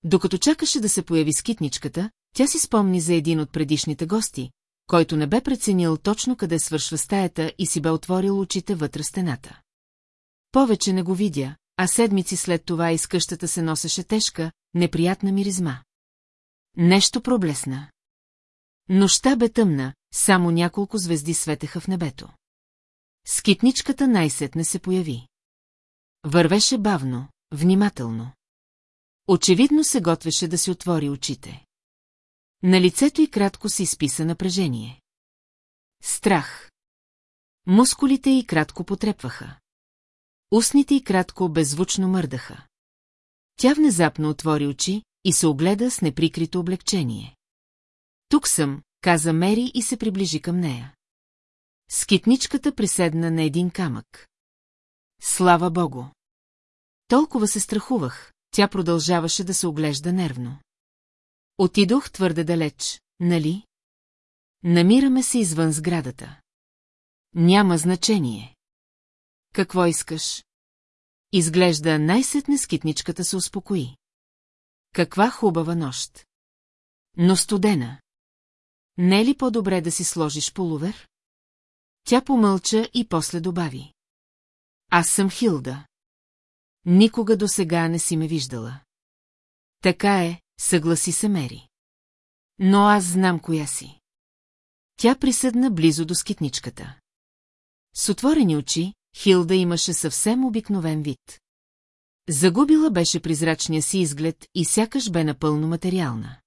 Докато чакаше да се появи скитничката, тя си спомни за един от предишните гости, който не бе преценил точно къде свършва стаята и си бе отворил очите вътре стената. Повече не го видя, а седмици след това из къщата се носеше тежка, неприятна миризма. Нещо проблесна. Нощта бе тъмна, само няколко звезди светеха в небето. Скитничката най-сетне се появи. Вървеше бавно, внимателно. Очевидно се готвеше да си отвори очите. На лицето й кратко се изписа напрежение. Страх. Мускулите й кратко потрепваха. Устните й кратко беззвучно мърдаха. Тя внезапно отвори очи и се огледа с неприкрито облегчение. Тук съм, каза Мери и се приближи към нея. Скитничката приседна на един камък. Слава богу! Толкова се страхувах, тя продължаваше да се оглежда нервно. Отидох твърде далеч, нали? Намираме се извън сградата. Няма значение. Какво искаш? Изглежда най-сетне скитничката се успокои. Каква хубава нощ. Но студена. Не е ли по-добре да си сложиш полувер? Тя помълча и после добави. Аз съм Хилда. Никога до сега не си ме виждала. Така е, съгласи се Мери. Но аз знам коя си. Тя присъдна близо до скитничката. С отворени очи, Хилда имаше съвсем обикновен вид. Загубила беше призрачния си изглед и сякаш бе напълно материална.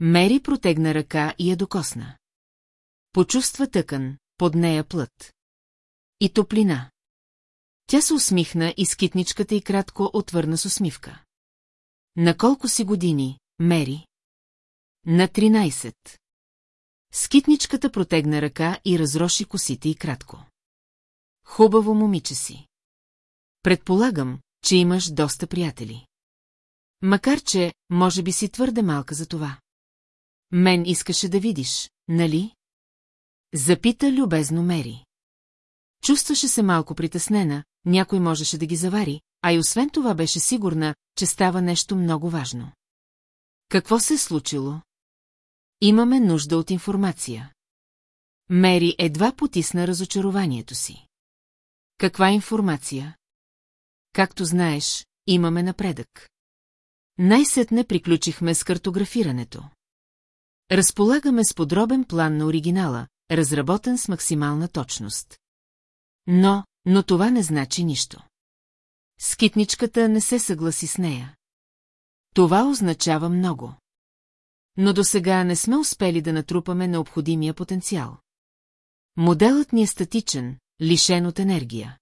Мери протегна ръка и я докосна. Почувства тъкан, под нея плът. И топлина. Тя се усмихна и скитничката и кратко отвърна с усмивка. На колко си години, Мери? На 13. Скитничката протегна ръка и разроши косите и кратко. Хубаво момиче си. Предполагам, че имаш доста приятели. Макар че, може би си твърде малка за това. Мен искаше да видиш, нали? Запита любезно Мери. Чувстваше се малко притеснена, някой можеше да ги завари, а и освен това беше сигурна, че става нещо много важно. Какво се е случило? Имаме нужда от информация. Мери едва потисна разочарованието си. Каква информация? Както знаеш, имаме напредък. Най-сетне приключихме с картографирането. Разполагаме с подробен план на оригинала, разработен с максимална точност. Но, но това не значи нищо. Скитничката не се съгласи с нея. Това означава много. Но до сега не сме успели да натрупаме необходимия потенциал. Моделът ни е статичен, лишен от енергия.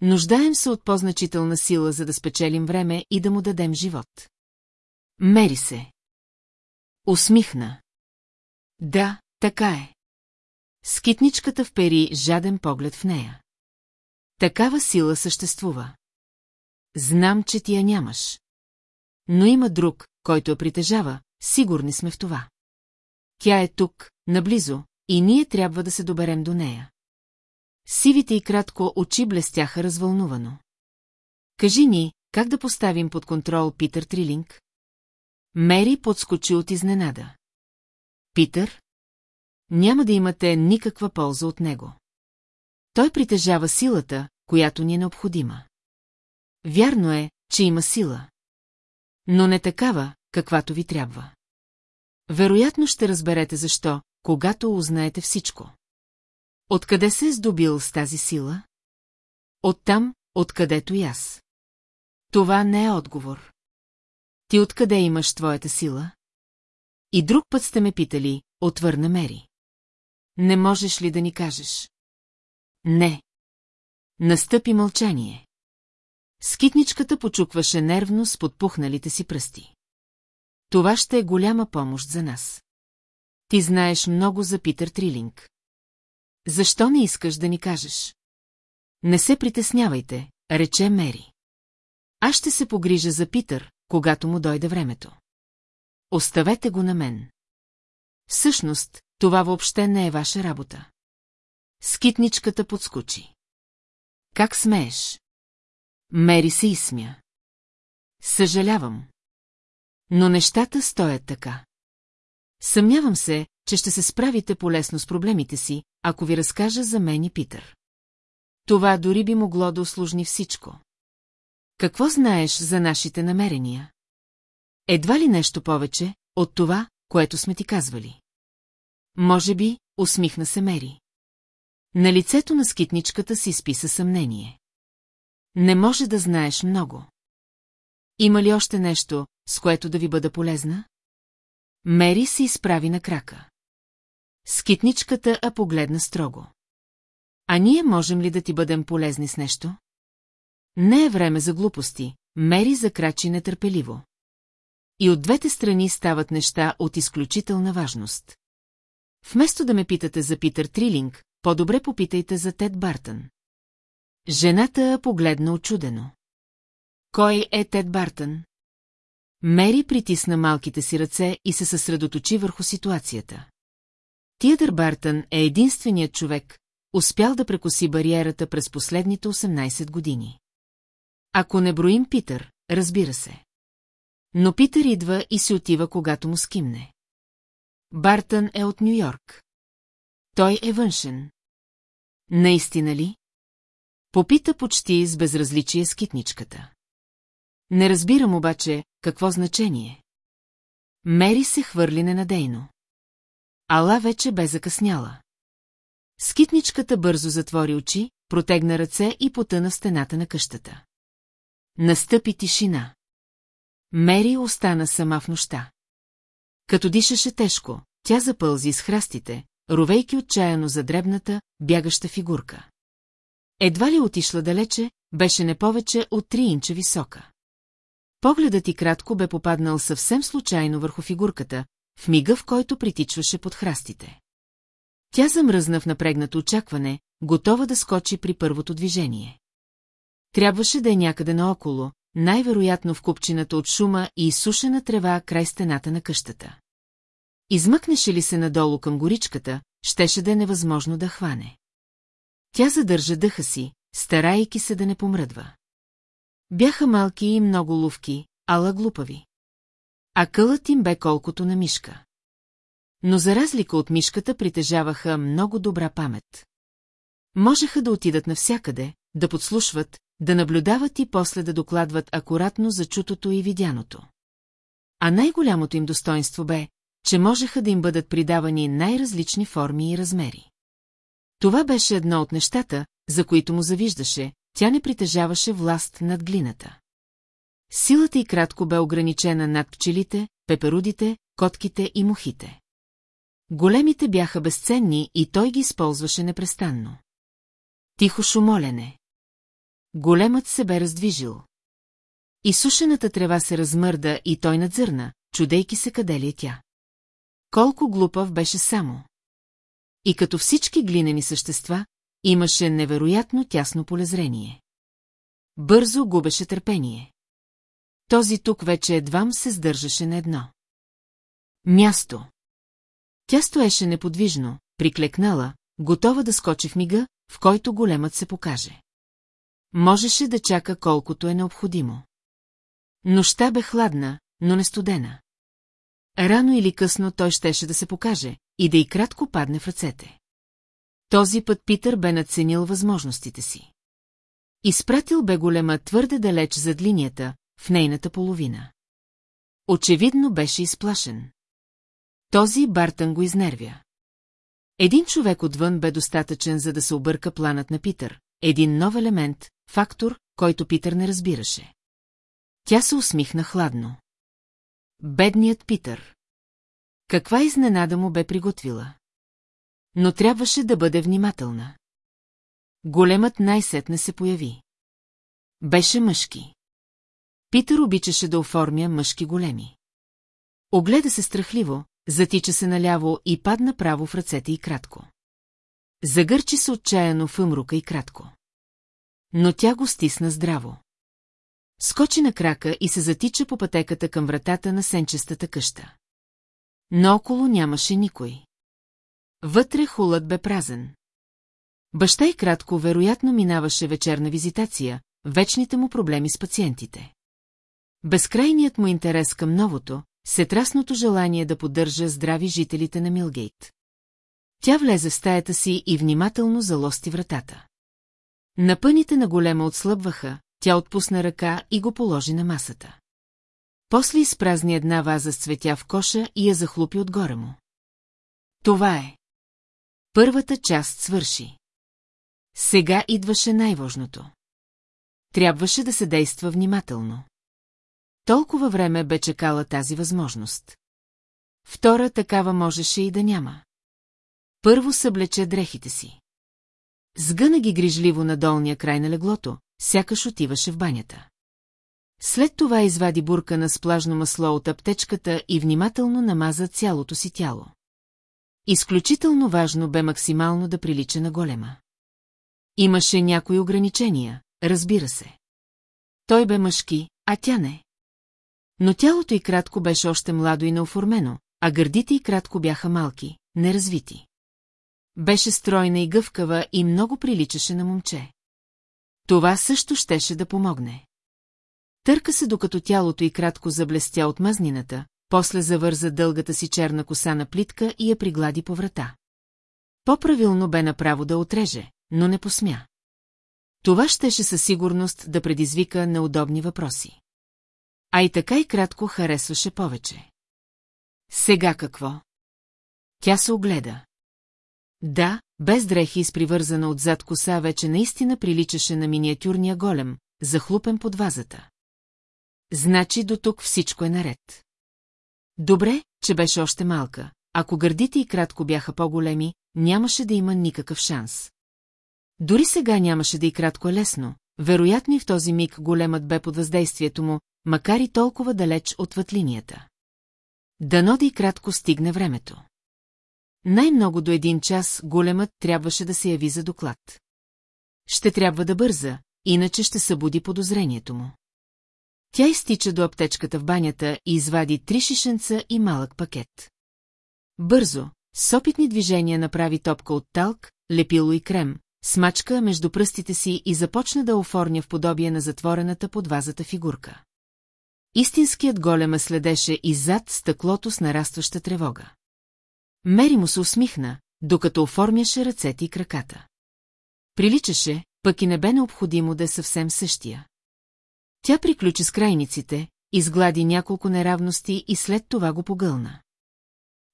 Нуждаем се от по-значителна сила, за да спечелим време и да му дадем живот. Мери се. Усмихна. Да, така е. Скитничката впери жаден поглед в нея. Такава сила съществува. Знам, че ти я нямаш. Но има друг, който я притежава, сигурни сме в това. Тя е тук, наблизо, и ние трябва да се доберем до нея. Сивите и кратко очи блестяха развълнувано. Кажи ни, как да поставим под контрол Питър Трилинг? Мери подскочи от изненада. Питър? Няма да имате никаква полза от него. Той притежава силата, която ни е необходима. Вярно е, че има сила. Но не такава, каквато ви трябва. Вероятно ще разберете защо, когато узнаете всичко. Откъде се е здобил с тази сила? Оттам, откъдето и аз. Това не е отговор. Ти откъде имаш твоята сила? И друг път сте ме питали, отвърна Мери. Не можеш ли да ни кажеш? Не. Настъпи мълчание. Скитничката почукваше нервно с подпухналите си пръсти. Това ще е голяма помощ за нас. Ти знаеш много за Питър Трилинг. Защо не искаш да ни кажеш? Не се притеснявайте, рече Мери. Аз ще се погрижа за Питър, когато му дойде времето. Оставете го на мен. Всъщност, това въобще не е ваша работа. Скитничката подскочи. Как смееш? Мери се изсмя. Съжалявам. Но нещата стоят така. Съмнявам се, че ще се справите полесно с проблемите си, ако ви разкажа за мен и Питър. Това дори би могло да усложни всичко. Какво знаеш за нашите намерения? Едва ли нещо повече от това, което сме ти казвали? Може би, усмихна се Мери. На лицето на скитничката си списа съмнение. Не може да знаеш много. Има ли още нещо, с което да ви бъда полезна? Мери се изправи на крака. Скитничката а погледна строго. А ние можем ли да ти бъдем полезни с нещо? Не е време за глупости, Мери закрачи нетърпеливо. И от двете страни стават неща от изключителна важност. Вместо да ме питате за Питър Трилинг, по-добре попитайте за Тед Бартън. Жената погледна очудено. Кой е Тед Бартън? Мери притисна малките си ръце и се съсредоточи върху ситуацията. Тиедър Бартън е единственият човек, успял да прекоси бариерата през последните 18 години. Ако не броим Питър, разбира се. Но Питър идва и се отива, когато му скимне. Бартън е от Нью-Йорк. Той е външен. Наистина ли? Попита почти с безразличие скитничката. Не разбирам обаче, какво значение. Мери се хвърли ненадейно. Ала вече бе закъсняла. Скитничката бързо затвори очи, протегна ръце и потъна в стената на къщата. Настъпи тишина. Мери остана сама в нощта. Като дишаше тежко, тя запълзи с храстите, ровейки отчаяно за дребната, бягаща фигурка. Едва ли отишла далече, беше не повече от три инча висока. Погледът и кратко бе попаднал съвсем случайно върху фигурката, в мига, в който притичваше под храстите. Тя замръзна в напрегнато очакване, готова да скочи при първото движение. Трябваше да е някъде наоколо, най-вероятно в купчината от шума и изсушена трева край стената на къщата. Измъкнеше ли се надолу към горичката, щеше да е невъзможно да хване. Тя задържа дъха си, старайки се да не помръдва. Бяха малки и много ловки, ала глупави. А кълът им бе колкото на мишка. Но за разлика от мишката притежаваха много добра памет. Можеха да отидат навсякъде, да подслушват, да наблюдават и после да докладват акуратно за чутото и видяното. А най-голямото им достоинство бе, че можеха да им бъдат придавани най-различни форми и размери. Това беше едно от нещата, за които му завиждаше, тя не притежаваше власт над глината. Силата й кратко бе ограничена над пчелите, пеперудите, котките и мухите. Големите бяха безценни и той ги използваше непрестанно. Тихо шумолене. Големът се бе раздвижил. Изсушената трева се размърда и той надзърна, чудейки се къде ли е тя. Колко глупав беше само. И като всички глинени същества, имаше невероятно тясно полезрение. Бързо губеше търпение. Този тук вече едвам се сдържаше на едно. Място. Тя стоеше неподвижно, приклекнала, готова да скочи в мига, в който големът се покаже. Можеше да чака колкото е необходимо. Нощта бе хладна, но не студена. Рано или късно той щеше да се покаже и да и кратко падне в ръцете. Този път Питър бе надценил възможностите си. Изпратил бе голема твърде далеч зад линията, в нейната половина. Очевидно беше изплашен. Този Бартън го изнервя. Един човек отвън бе достатъчен, за да се обърка планът на Питър. Един нов елемент, фактор, който Питър не разбираше. Тя се усмихна хладно. Бедният Питър. Каква изненада му бе приготвила? Но трябваше да бъде внимателна. Големът най-сетне се появи. Беше мъжки. Питър обичаше да оформя мъжки големи. Огледа се страхливо, затича се наляво и падна право в ръцете и кратко. Загърчи се отчаяно въмрука и кратко. Но тя го стисна здраво. Скочи на крака и се затича по пътеката към вратата на сенчестата къща. Но около нямаше никой. Вътре хулът бе празен. Баща и кратко вероятно минаваше вечерна визитация, вечните му проблеми с пациентите. Безкрайният му интерес към новото, сетрасното желание да поддържа здрави жителите на Милгейт. Тя влезе в стаята си и внимателно залости вратата. Напъните на голема отслъбваха, тя отпусна ръка и го положи на масата. После изпразни една ваза с цветя в коша и я захлупи отгоре му. Това е. Първата част свърши. Сега идваше най-важното. Трябваше да се действа внимателно. толкова време бе чекала тази възможност. Втора такава можеше и да няма. Първо съблече дрехите си. Сгъна ги грижливо на долния край на леглото, сякаш отиваше в банята. След това извади буркана с плажно масло от аптечката и внимателно намаза цялото си тяло. Изключително важно бе максимално да прилича на голема. Имаше някои ограничения, разбира се. Той бе мъжки, а тя не. Но тялото й кратко беше още младо и неоформено, а гърдите й кратко бяха малки, неразвити. Беше стройна и гъвкава и много приличаше на момче. Това също щеше да помогне. Търка се докато тялото й кратко заблестя от мазнината, после завърза дългата си черна коса на плитка и я приглади по врата. По-правилно бе направо да отреже, но не посмя. Това щеше със сигурност да предизвика неудобни въпроси. А и така и кратко харесваше повече. Сега какво? Тя се огледа. Да, без дрехи и с привързана отзад коса вече наистина приличаше на миниатюрния голем, захлупен под вазата. Значи до тук всичко е наред. Добре, че беше още малка. Ако гърдите и кратко бяха по-големи, нямаше да има никакъв шанс. Дори сега нямаше да и кратко е лесно, вероятно и в този миг големът бе под въздействието му, макар и толкова далеч от вътлинията. Дано да и кратко стигне времето. Най-много до един час големът трябваше да се яви за доклад. Ще трябва да бърза, иначе ще събуди подозрението му. Тя изтича до аптечката в банята и извади три шишенца и малък пакет. Бързо, с опитни движения направи топка от талк, лепило и крем, смачка между пръстите си и започна да оформя в подобие на затворената под вазата фигурка. Истинският голема следеше и зад стъклото с нарастваща тревога. Мери му се усмихна, докато оформяше ръцете и краката. Приличаше, пък и не бе необходимо да е съвсем същия. Тя приключи с крайниците, изглади няколко неравности и след това го погълна.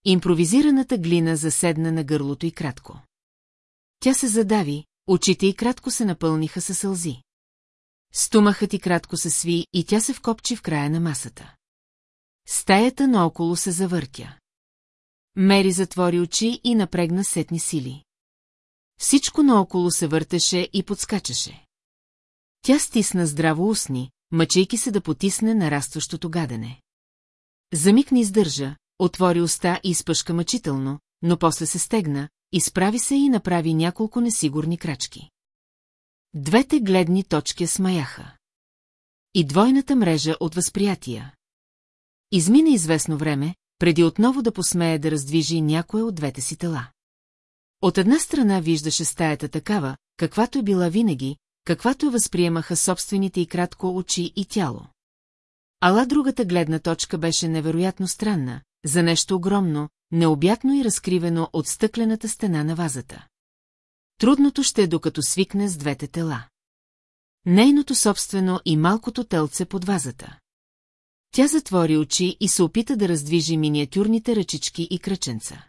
Импровизираната глина заседна на гърлото и кратко. Тя се задави, очите и кратко се напълниха със сълзи. Стомахът и кратко се сви и тя се вкопчи в края на масата. Стаята наоколо се завъртя. Мери затвори очи и напрегна сетни сили. Всичко наоколо се въртеше и подскачаше. Тя стисна здраво устни, мъчейки се да потисне нарастващото гадене. Замик не издържа, отвори уста и изпъшка мъчително, но после се стегна, изправи се и направи няколко несигурни крачки. Двете гледни точки смаяха. И двойната мрежа от възприятия. Измина известно време, преди отново да посмее да раздвижи някое от двете си тела. От една страна виждаше стаята такава, каквато е била винаги, каквато възприемаха собствените и кратко очи и тяло. Ала другата гледна точка беше невероятно странна, за нещо огромно, необятно и разкривено от стъклената стена на вазата. Трудното ще е докато свикне с двете тела. Нейното собствено и малкото телце под вазата. Тя затвори очи и се опита да раздвижи миниатюрните ръчички и кръченца.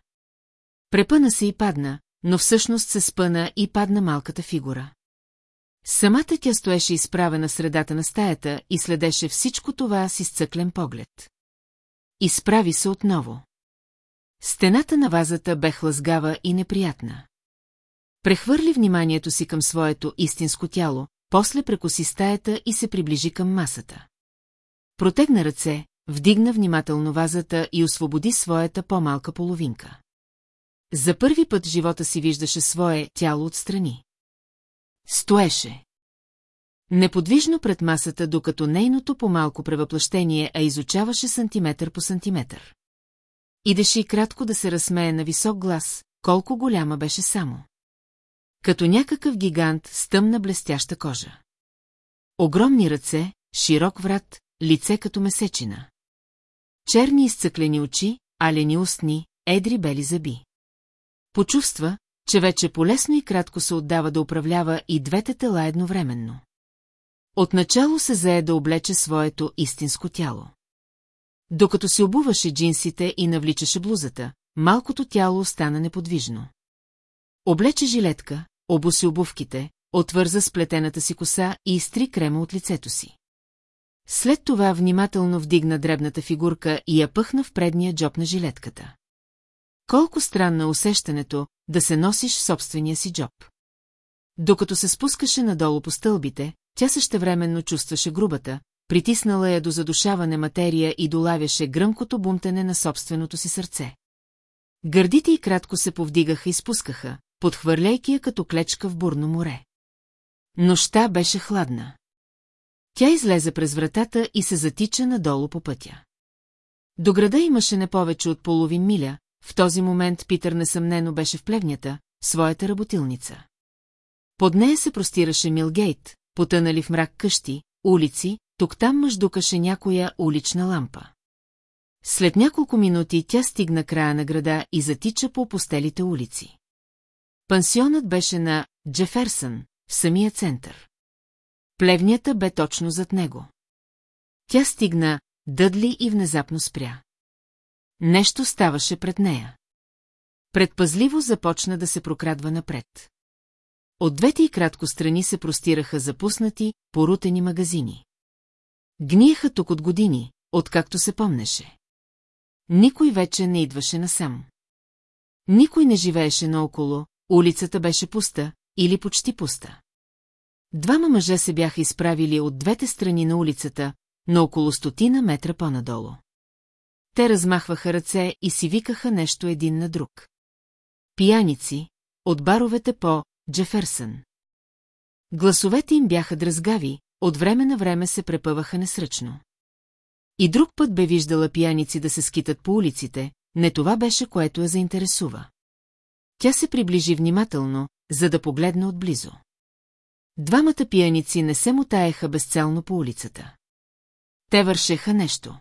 Препъна се и падна, но всъщност се спъна и падна малката фигура. Самата тя стоеше изправена средата на стаята и следеше всичко това с изцъклен поглед. Изправи се отново. Стената на вазата бе хлъзгава и неприятна. Прехвърли вниманието си към своето истинско тяло, после прекоси стаята и се приближи към масата. Протегна ръце, вдигна внимателно вазата и освободи своята по-малка половинка. За първи път живота си виждаше свое тяло отстрани. Стоеше. Неподвижно пред масата, докато нейното по-малко превъплъщение, а изучаваше сантиметър по сантиметър. Идеше и кратко да се разсмее на висок глас, колко голяма беше само. Като някакъв гигант с тъмна блестяща кожа. Огромни ръце, широк врат, лице като месечина. Черни изцъклени очи, алени устни, едри бели зъби. Почувства, че вече полесно и кратко се отдава да управлява и двете тела едновременно. Отначало се зае да облече своето истинско тяло. Докато си обуваше джинсите и навличаше блузата, малкото тяло остана неподвижно. Облече жилетка, обуси обувките, отвърза сплетената си коса и изтри крема от лицето си. След това внимателно вдигна дребната фигурка и я пъхна в предния джоб на жилетката. Колко странно е усещането да се носиш в собствения си джоб. Докато се спускаше надолу по стълбите, тя същевременно чувстваше грубата, притиснала я до задушаване материя и долавяше гръмкото бумтене на собственото си сърце. Гърдите и кратко се повдигаха и спускаха, подхвърляйки я като клечка в бурно море. Нощта беше хладна. Тя излезе през вратата и се затича надолу по пътя. До града имаше не повече от половин миля, в този момент Питър несъмнено беше в плевнята, своята работилница. Под нея се простираше Милгейт, потънали в мрак къщи, улици, тук-там мъждукаше някоя улична лампа. След няколко минути тя стигна края на града и затича по опустелите улици. Пансионът беше на Джеферсън, в самия център. Плевнята бе точно зад него. Тя стигна Дъдли и внезапно спря. Нещо ставаше пред нея. Предпазливо започна да се прокрадва напред. От двете и кратко страни се простираха запуснати, порутени магазини. Гниеха тук от години, откакто се помнеше. Никой вече не идваше насам. Никой не живееше наоколо, улицата беше пуста или почти пуста. Двама мъже се бяха изправили от двете страни на улицата, на около стотина метра по-надолу. Те размахваха ръце и си викаха нещо един на друг. Пияници, от баровете по Джеферсън. Гласовете им бяха дръзгави, от време на време се препъваха несръчно. И друг път бе виждала пияници да се скитат по улиците, не това беше, което я заинтересува. Тя се приближи внимателно, за да погледне отблизо. Двамата пияници не се мутаеха безцелно по улицата. Те вършеха нещо.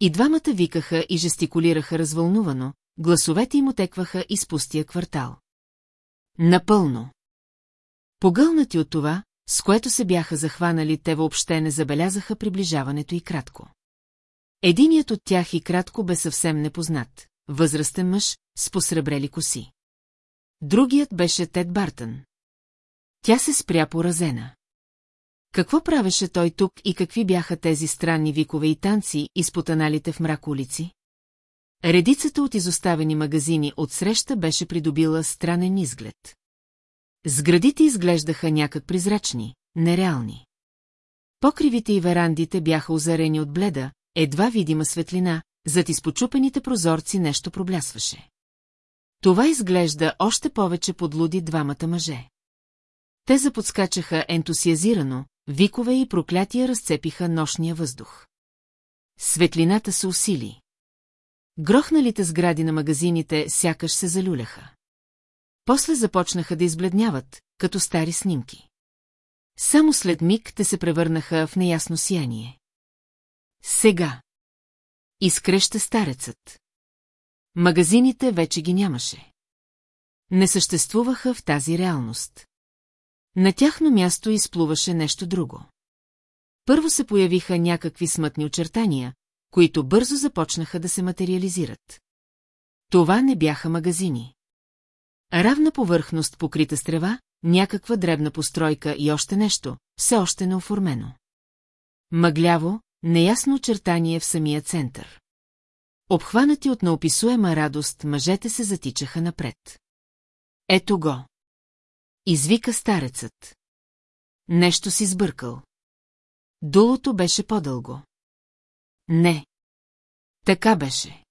И двамата викаха и жестикулираха развълнувано, гласовете им отекваха из пустия квартал. Напълно. Погълнати от това, с което се бяха захванали, те въобще не забелязаха приближаването и кратко. Единият от тях и кратко бе съвсем непознат, възрастен мъж с посребрели коси. Другият беше Тед Бартън. Тя се спря поразена. Какво правеше той тук и какви бяха тези странни викове и танци, изпотаналите в мрак улици? Редицата от изоставени магазини от среща беше придобила странен изглед. Сградите изглеждаха някак призрачни, нереални. Покривите и верандите бяха озарени от бледа, едва видима светлина, зад изпочупените прозорци нещо проблясваше. Това изглежда още повече подлуди двамата мъже. Те заподскачаха ентусиазирано, викове и проклятия разцепиха нощния въздух. Светлината се усили. Грохналите сгради на магазините сякаш се залюляха. После започнаха да избледняват, като стари снимки. Само след миг те се превърнаха в неясно сияние. Сега. Изкреща старецът. Магазините вече ги нямаше. Не съществуваха в тази реалност. На тяхно място изплуваше нещо друго. Първо се появиха някакви смътни очертания, които бързо започнаха да се материализират. Това не бяха магазини. Равна повърхност покрита с трева, някаква дребна постройка и още нещо, все още неоформено. Мъгляво, неясно очертание в самия център. Обхванати от неописуема радост, мъжете се затичаха напред. Ето го. Извика старецът. Нещо си сбъркал. Дулото беше по-дълго. Не. Така беше.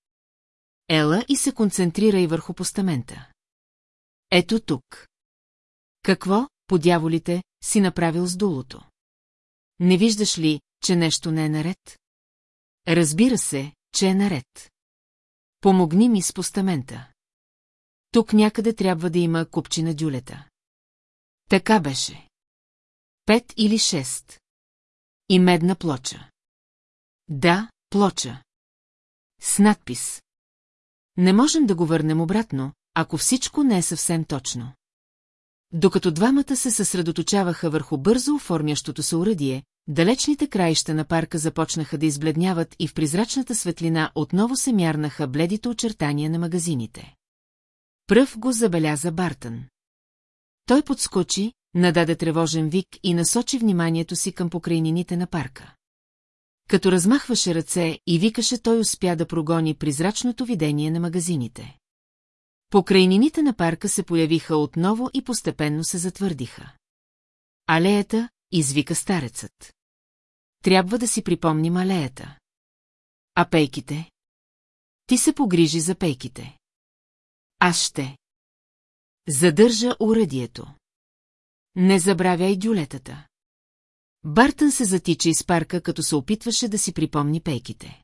Ела и се концентрира и върху постамента. Ето тук. Какво, по дяволите, си направил с дулото? Не виждаш ли, че нещо не е наред? Разбира се, че е наред. Помогни ми с постамента. Тук някъде трябва да има купчина дюлета. Така беше. Пет или шест. И медна плоча. Да, плоча. С надпис. Не можем да го върнем обратно, ако всичко не е съвсем точно. Докато двамата се съсредоточаваха върху бързо оформящото се уръдие, далечните краища на парка започнаха да избледняват и в призрачната светлина отново се мярнаха бледите очертания на магазините. Пръв го забеляза Бартън. Той подскочи, нададе тревожен вик и насочи вниманието си към покрайнините на парка. Като размахваше ръце и викаше, той успя да прогони призрачното видение на магазините. Покрайнините на парка се появиха отново и постепенно се затвърдиха. Алеята, извика старецът. Трябва да си припомним алеята. А пейките? Ти се погрижи за пейките. Аз ще. Задържа уредието. Не забравяй дюлетата. Бартън се затича из парка, като се опитваше да си припомни пейките.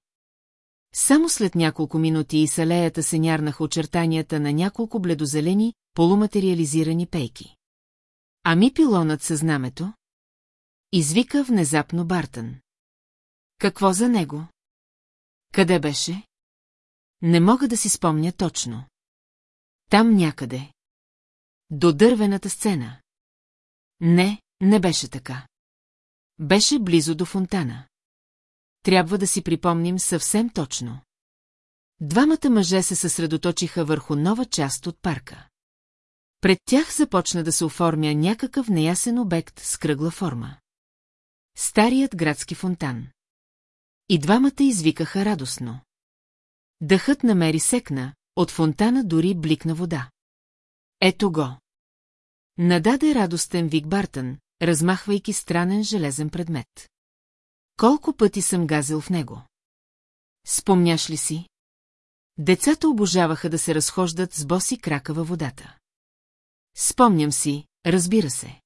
Само след няколко минути и с алеята се нярнаха очертанията на няколко бледозелени, полуматериализирани пейки. Ами пилонът със знамето? Извика внезапно Бартън. Какво за него? Къде беше? Не мога да си спомня точно. Там някъде. До дървената сцена. Не, не беше така. Беше близо до фонтана. Трябва да си припомним съвсем точно. Двамата мъже се съсредоточиха върху нова част от парка. Пред тях започна да се оформя някакъв неясен обект с кръгла форма. Старият градски фонтан. И двамата извикаха радостно. Дъхът намери секна, от фонтана дори бликна вода. Ето го. Нададе радостен вик Бартън, размахвайки странен железен предмет. Колко пъти съм газил в него? Спомняш ли си? Децата обожаваха да се разхождат с боси крака във водата. Спомням си, разбира се.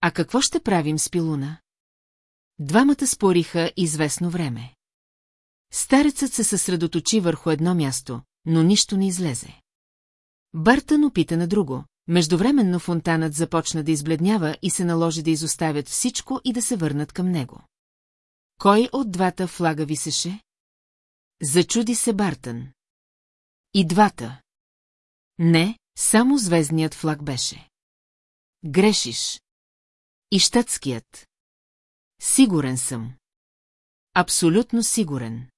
А какво ще правим с пилуна? Двамата спориха известно време. Старецът се съсредоточи върху едно място, но нищо не излезе. Бартън опита на друго, междувременно фонтанът започна да избледнява и се наложи да изоставят всичко и да се върнат към него. Кой от двата флага висеше? Зачуди се Бартън. И двата. Не, само звездният флаг беше. Грешиш. И щатският. Сигурен съм. Абсолютно сигурен.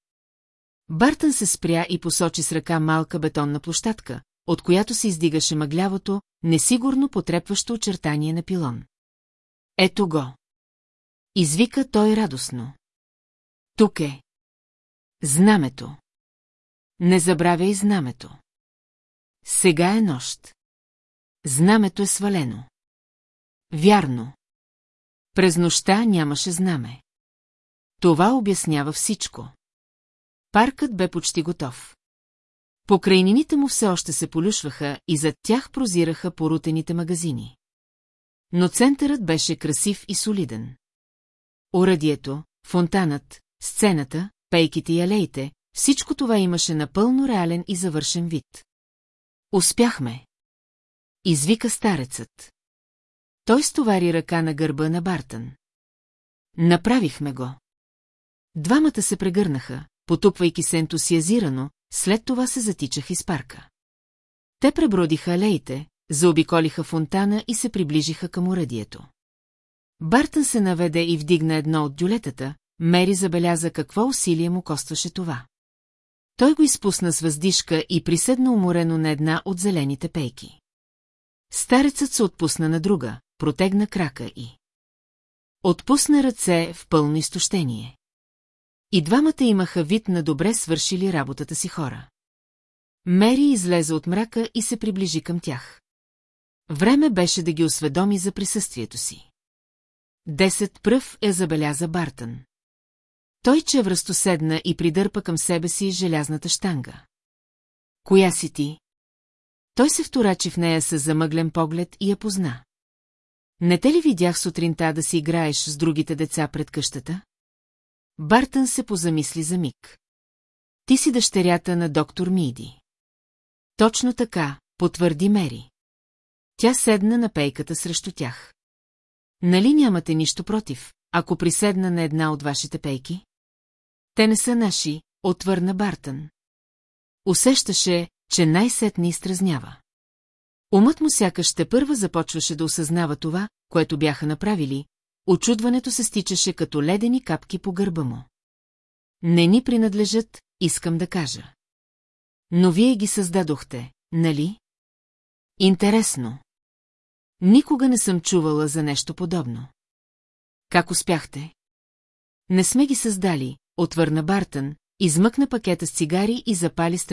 Бартън се спря и посочи с ръка малка бетонна площадка, от която се издигаше мъглявото, несигурно потрепващо очертание на пилон. Ето го. Извика той радостно. Тук е. Знамето. Не забравяй знамето. Сега е нощ. Знамето е свалено. Вярно. През нощта нямаше знаме. Това обяснява всичко. Паркът бе почти готов. Покрайнините му все още се полюшваха и зад тях прозираха порутените магазини. Но центърът беше красив и солиден. Орадието, фонтанът, сцената, пейките и алеите, всичко това имаше напълно реален и завършен вид. Успяхме! Извика старецът. Той стовари ръка на гърба на Бартън. Направихме го. Двамата се прегърнаха, потупвайки се ентусиазирано, след това се затичах из парка. Те пребродиха алеите, заобиколиха фонтана и се приближиха към уредието. Бартън се наведе и вдигна едно от дюлетата, Мери забеляза какво усилие му костваше това. Той го изпусна с въздишка и приседна уморено на една от зелените пейки. Старецът се отпусна на друга, протегна крака и... Отпусна ръце в пълно изтощение. И двамата имаха вид на добре свършили работата си хора. Мери излезе от мрака и се приближи към тях. Време беше да ги осведоми за присъствието си. Десет пръв е забеляза Бартън. Той чевръсто седна и придърпа към себе си желязната штанга. Коя си ти? Той се вторачи в нея с замъглен поглед и я позна. Не те ли видях сутринта да си играеш с другите деца пред къщата? Бартън се позамисли за миг. Ти си дъщерята на доктор Миди. Точно така, потвърди Мери. Тя седна на пейката срещу тях. Нали нямате нищо против, ако приседна на една от вашите пейки? Те не са наши, отвърна Бартън. Усещаше, че най-сетне изтразнява. Умът му сякаш те първа започваше да осъзнава това, което бяха направили, очудването се стичаше като ледени капки по гърба му. Не ни принадлежат, искам да кажа. Но вие ги създадохте, нали? Интересно. Никога не съм чувала за нещо подобно. Как успяхте? Не сме ги създали, отвърна Бартън, измъкна пакета с цигари и запали с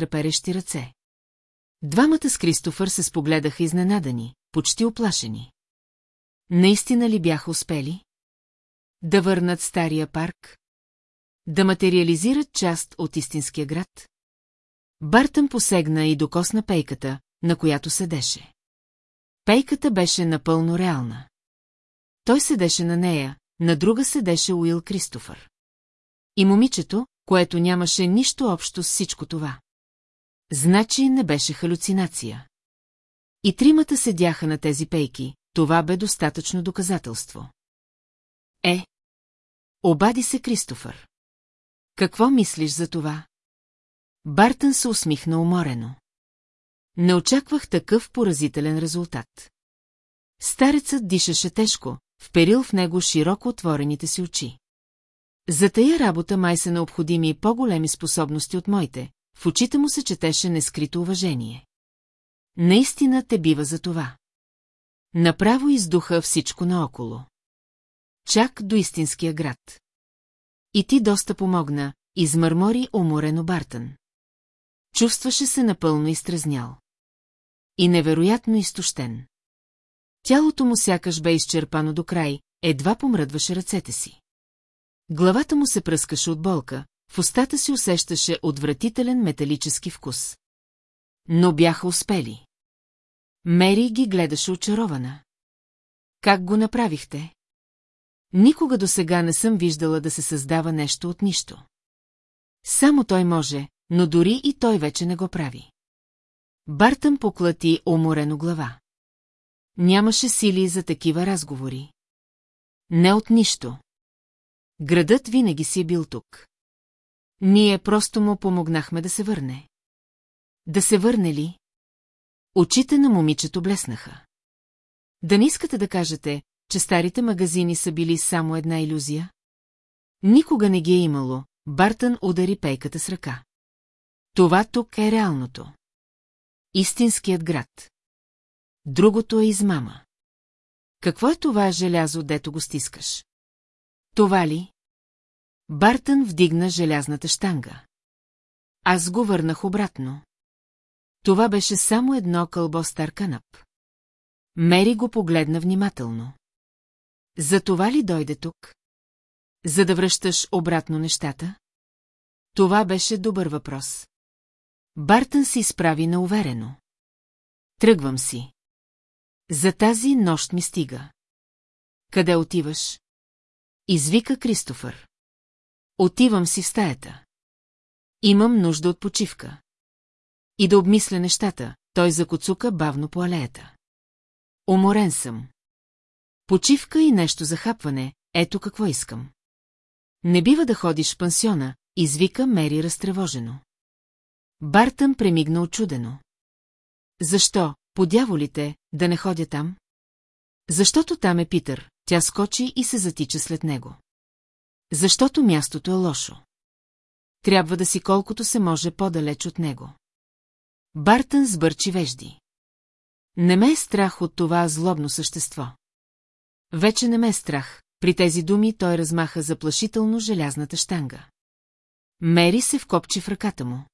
ръце. Двамата с Кристофър се спогледаха изненадани, почти оплашени. Наистина ли бяха успели? Да върнат стария парк? Да материализират част от истинския град? Бартън посегна и докосна пейката, на която седеше. Пейката беше напълно реална. Той седеше на нея, на друга седеше Уил Кристофър. И момичето, което нямаше нищо общо с всичко това. Значи не беше халюцинация. И тримата седяха на тези пейки, това бе достатъчно доказателство. Е. Обади се Кристофър. Какво мислиш за това? Бартън се усмихна уморено. Не очаквах такъв поразителен резултат. Старецът дишаше тежко, вперил в него широко отворените си очи. За тая работа май са необходими по-големи способности от моите, в очите му се четеше нескрито уважение. Наистина те бива за това. Направо издуха всичко наоколо. Чак до истинския град. И ти доста помогна, измърмори уморено Бартън. Чувстваше се напълно изтрезнял. И невероятно изтощен. Тялото му сякаш бе изчерпано до край, едва помръдваше ръцете си. Главата му се пръскаше от болка, в устата си усещаше отвратителен металически вкус. Но бяха успели. Мери ги гледаше очарована. Как го направихте? Никога до сега не съм виждала да се създава нещо от нищо. Само той може, но дори и той вече не го прави. Бартън поклати уморено глава. Нямаше сили за такива разговори. Не от нищо. Градът винаги си е бил тук. Ние просто му помогнахме да се върне. Да се върне ли? Очите на момичето блеснаха. Да не искате да кажете, че старите магазини са били само една иллюзия? Никога не ги е имало, Бартън удари пейката с ръка. Това тук е реалното. Истинският град. Другото е измама. Какво е това желязо, дето го стискаш? Това ли? Бартън вдигна желязната штанга. Аз го върнах обратно. Това беше само едно кълбо стар канап. Мери го погледна внимателно. За това ли дойде тук? За да връщаш обратно нещата? Това беше добър въпрос. Бартън се изправи науверено. Тръгвам си. За тази нощ ми стига. Къде отиваш? Извика Кристофър. Отивам си в стаята. Имам нужда от почивка. И да обмисля нещата, той закоцука бавно по алеята. Уморен съм. Почивка и нещо за хапване, ето какво искам. Не бива да ходиш в пансиона, извика Мери разтревожено. Бартън премигна очудено. Защо, по дяволите, да не ходя там? Защото там е Питър, тя скочи и се затича след него. Защото мястото е лошо. Трябва да си колкото се може по-далеч от него. Бартън сбърчи вежди. Не ме е страх от това злобно същество. Вече не ме е страх, при тези думи той размаха заплашително желязната штанга. Мери се вкопчи в ръката му.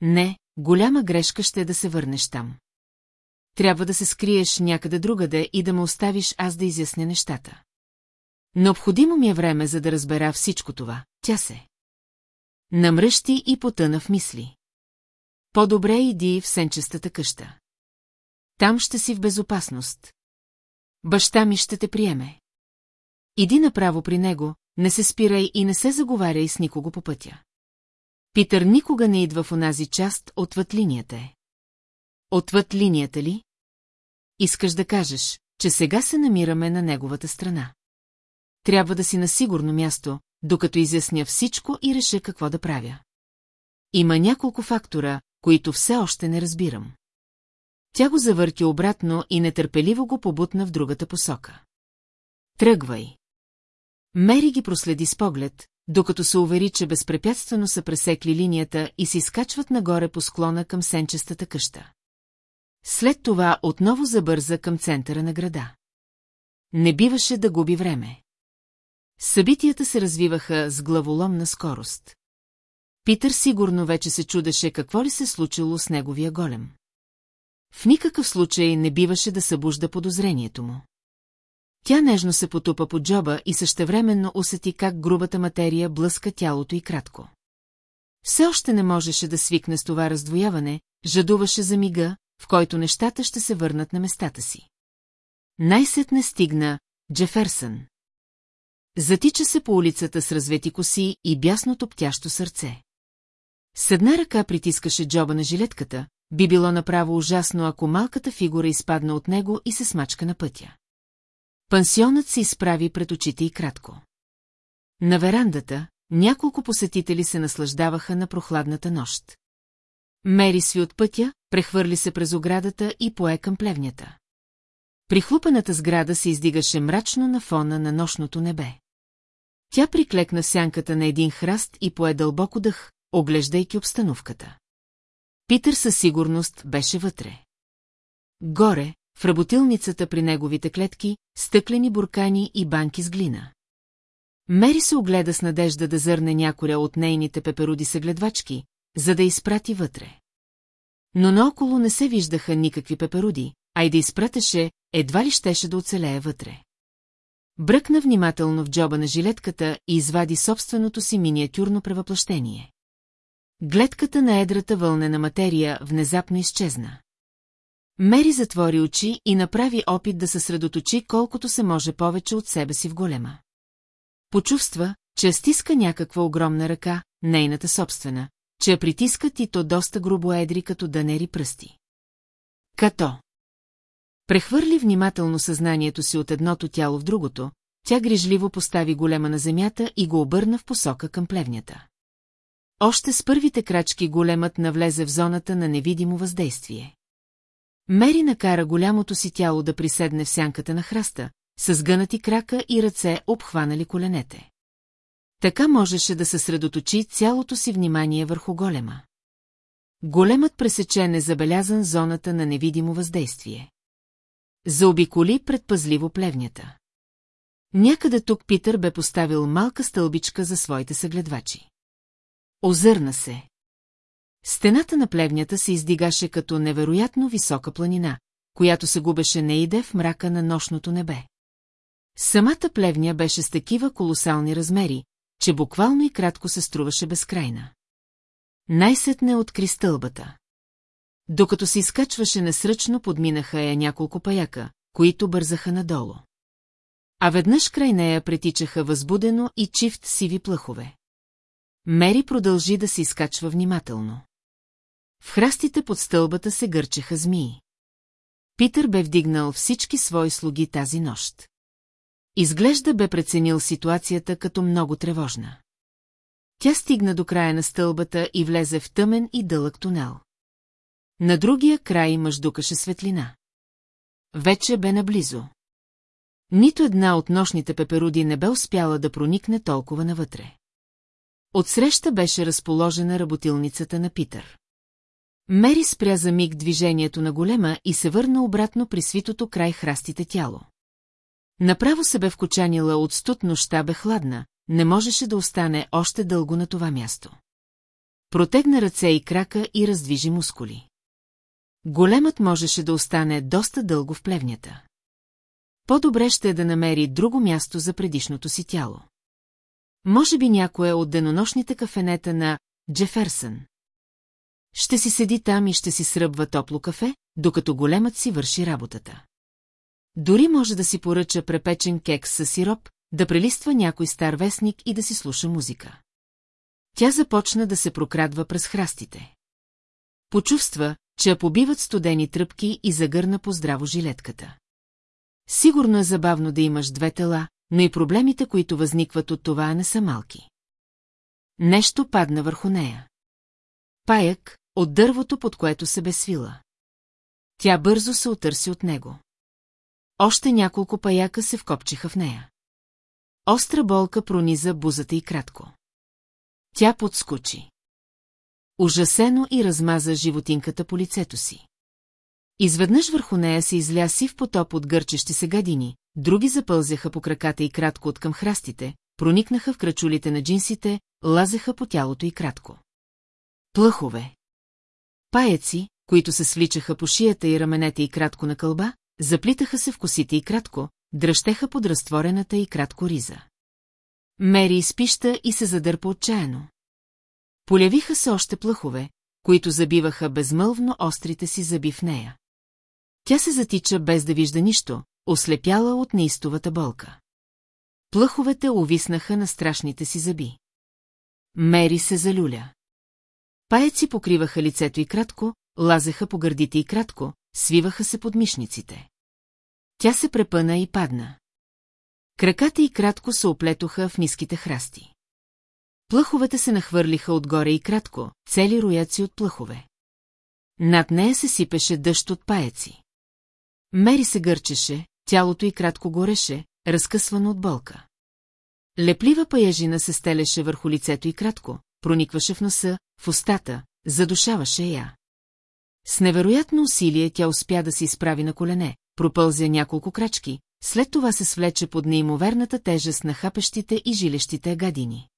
Не, голяма грешка ще е да се върнеш там. Трябва да се скриеш някъде другаде и да ме оставиш аз да изясня нещата. Необходимо ми е време, за да разбера всичко това, тя се. Намръщи и потъна в мисли. По-добре иди в сенчестата къща. Там ще си в безопасност. Баща ми ще те приеме. Иди направо при него, не се спирай и не се заговаряй с никого по пътя. Питър никога не идва в онази част отвъд линията е. Отвъд линията ли? Искаш да кажеш, че сега се намираме на неговата страна. Трябва да си на сигурно място, докато изясня всичко и реша какво да правя. Има няколко фактора, които все още не разбирам. Тя го завърти обратно и нетърпеливо го побутна в другата посока. Тръгвай. Мери ги проследи с поглед, докато се увери, че безпрепятствено са пресекли линията и се изкачват нагоре по склона към сенчестата къща. След това отново забърза към центъра на града. Не биваше да губи време. Събитията се развиваха с главоломна скорост. Питър сигурно вече се чудеше какво ли се случило с неговия голем. В никакъв случай не биваше да събужда подозрението му. Тя нежно се потупа под джоба и същевременно усети как грубата материя блъска тялото и кратко. Все още не можеше да свикне с това раздвояване, жадуваше за мига, в който нещата ще се върнат на местата си. Най-сетне стигна Джеферсън. Затича се по улицата с развети коси и бясно топтящо сърце. С една ръка притискаше джоба на жилетката, би било направо ужасно, ако малката фигура изпадна от него и се смачка на пътя. Пансионът се изправи пред очите и кратко. На верандата няколко посетители се наслаждаваха на прохладната нощ. Мери сви от пътя, прехвърли се през оградата и пое към плевнята. Прихлупената сграда се издигаше мрачно на фона на нощното небе. Тя приклекна сянката на един храст и пое дълбоко дъх, оглеждайки обстановката. Питър със сигурност беше вътре. Горе, в работилницата при неговите клетки, стъклени буркани и банки с глина. Мери се огледа с надежда да зърне някоя от нейните пеперуди съгледвачки, за да изпрати вътре. Но наоколо не се виждаха никакви пеперуди, а и да изпратеше, едва ли щеше да оцелее вътре. Бръкна внимателно в джоба на жилетката и извади собственото си миниатюрно превъплъщение. Гледката на едрата вълнена материя внезапно изчезна. Мери затвори очи и направи опит да съсредоточи колкото се може повече от себе си в голема. Почувства, че стиска някаква огромна ръка, нейната собствена, че я притискат и то доста грубо едри като данери пръсти. Като. Прехвърли внимателно съзнанието си от едното тяло в другото, тя грижливо постави голема на земята и го обърна в посока към плевнята. Още с първите крачки големът навлезе в зоната на невидимо въздействие. Мери накара голямото си тяло да приседне в сянката на храста, с гънати крака и ръце обхванали коленете. Така можеше да съсредоточи цялото си внимание върху голема. Големът пресече незабелязан зоната на невидимо въздействие. Заобиколи предпазливо плевнята. Някъде тук Питър бе поставил малка стълбичка за своите съгледвачи. Озърна се. Стената на плевнята се издигаше като невероятно висока планина, която се губеше неиде в мрака на нощното небе. Самата плевня беше с такива колосални размери, че буквално и кратко се струваше безкрайна. Най-сетне откри стълбата. Докато се изкачваше несръчно, подминаха я няколко паяка, които бързаха надолу. А веднъж край нея претичаха възбудено и чифт сиви плъхове. Мери продължи да се изкачва внимателно. В храстите под стълбата се гърчеха змии. Питър бе вдигнал всички свои слуги тази нощ. Изглежда бе преценил ситуацията като много тревожна. Тя стигна до края на стълбата и влезе в тъмен и дълъг тунел. На другия край мъждукаше светлина. Вече бе наблизо. Нито една от нощните пеперуди не бе успяла да проникне толкова навътре. Отсреща беше разположена работилницата на Питър. Мери спря за миг движението на голема и се върна обратно при свитото край храстите тяло. Направо се бе вкочанила от студ нощта бе хладна, не можеше да остане още дълго на това място. Протегна ръце и крака и раздвижи мускули. Големът можеше да остане доста дълго в плевнята. По-добре ще е да намери друго място за предишното си тяло. Може би някое от денонощните кафенета на Джеферсън. Ще си седи там и ще си сръбва топло кафе, докато големът си върши работата. Дори може да си поръча препечен кекс с сироп, да прелиства някой стар вестник и да си слуша музика. Тя започна да се прокрадва през храстите. Почувства, че я побиват студени тръпки и загърна по здраво жилетката. Сигурно е забавно да имаш две тела, но и проблемите, които възникват от това, не са малки. Нещо падна върху нея. Паяк, от дървото, под което се бе свила. Тя бързо се отърси от него. Още няколко паяка се вкопчиха в нея. Остра болка прониза бузата и кратко. Тя подскочи. Ужасено и размаза животинката по лицето си. Изведнъж върху нея се изля сив потоп от гърчещи се гадини, други запълзяха по краката и кратко от към храстите, проникнаха в крачулите на джинсите, лазеха по тялото и кратко. Плъхове. Паяци, които се свличаха по шията и раменете и кратко на кълба, заплитаха се в косите и кратко, дръщеха под разтворената и кратко риза. Мери изпища и се задърпа отчаяно. Полявиха се още плъхове, които забиваха безмълвно острите си зъби в нея. Тя се затича без да вижда нищо, ослепяла от неистовата болка. Плъховете увиснаха на страшните си зъби. Мери се залюля. Паяци покриваха лицето и кратко, лазеха по гърдите и кратко, свиваха се под мишниците. Тя се препъна и падна. Краката и кратко се оплетоха в ниските храсти. Плъховете се нахвърлиха отгоре и кратко, цели рояци от плъхове. Над нея се сипеше дъжд от паяци. Мери се гърчеше, тялото й кратко гореше, разкъсвано от болка. Леплива паяжина се стелеше върху лицето и кратко, проникваше в носа, в устата, задушаваше я. С невероятно усилие тя успя да се изправи на колене, пропълзя няколко крачки, след това се свлече под неимоверната тежест на хапещите и жилещите гадини.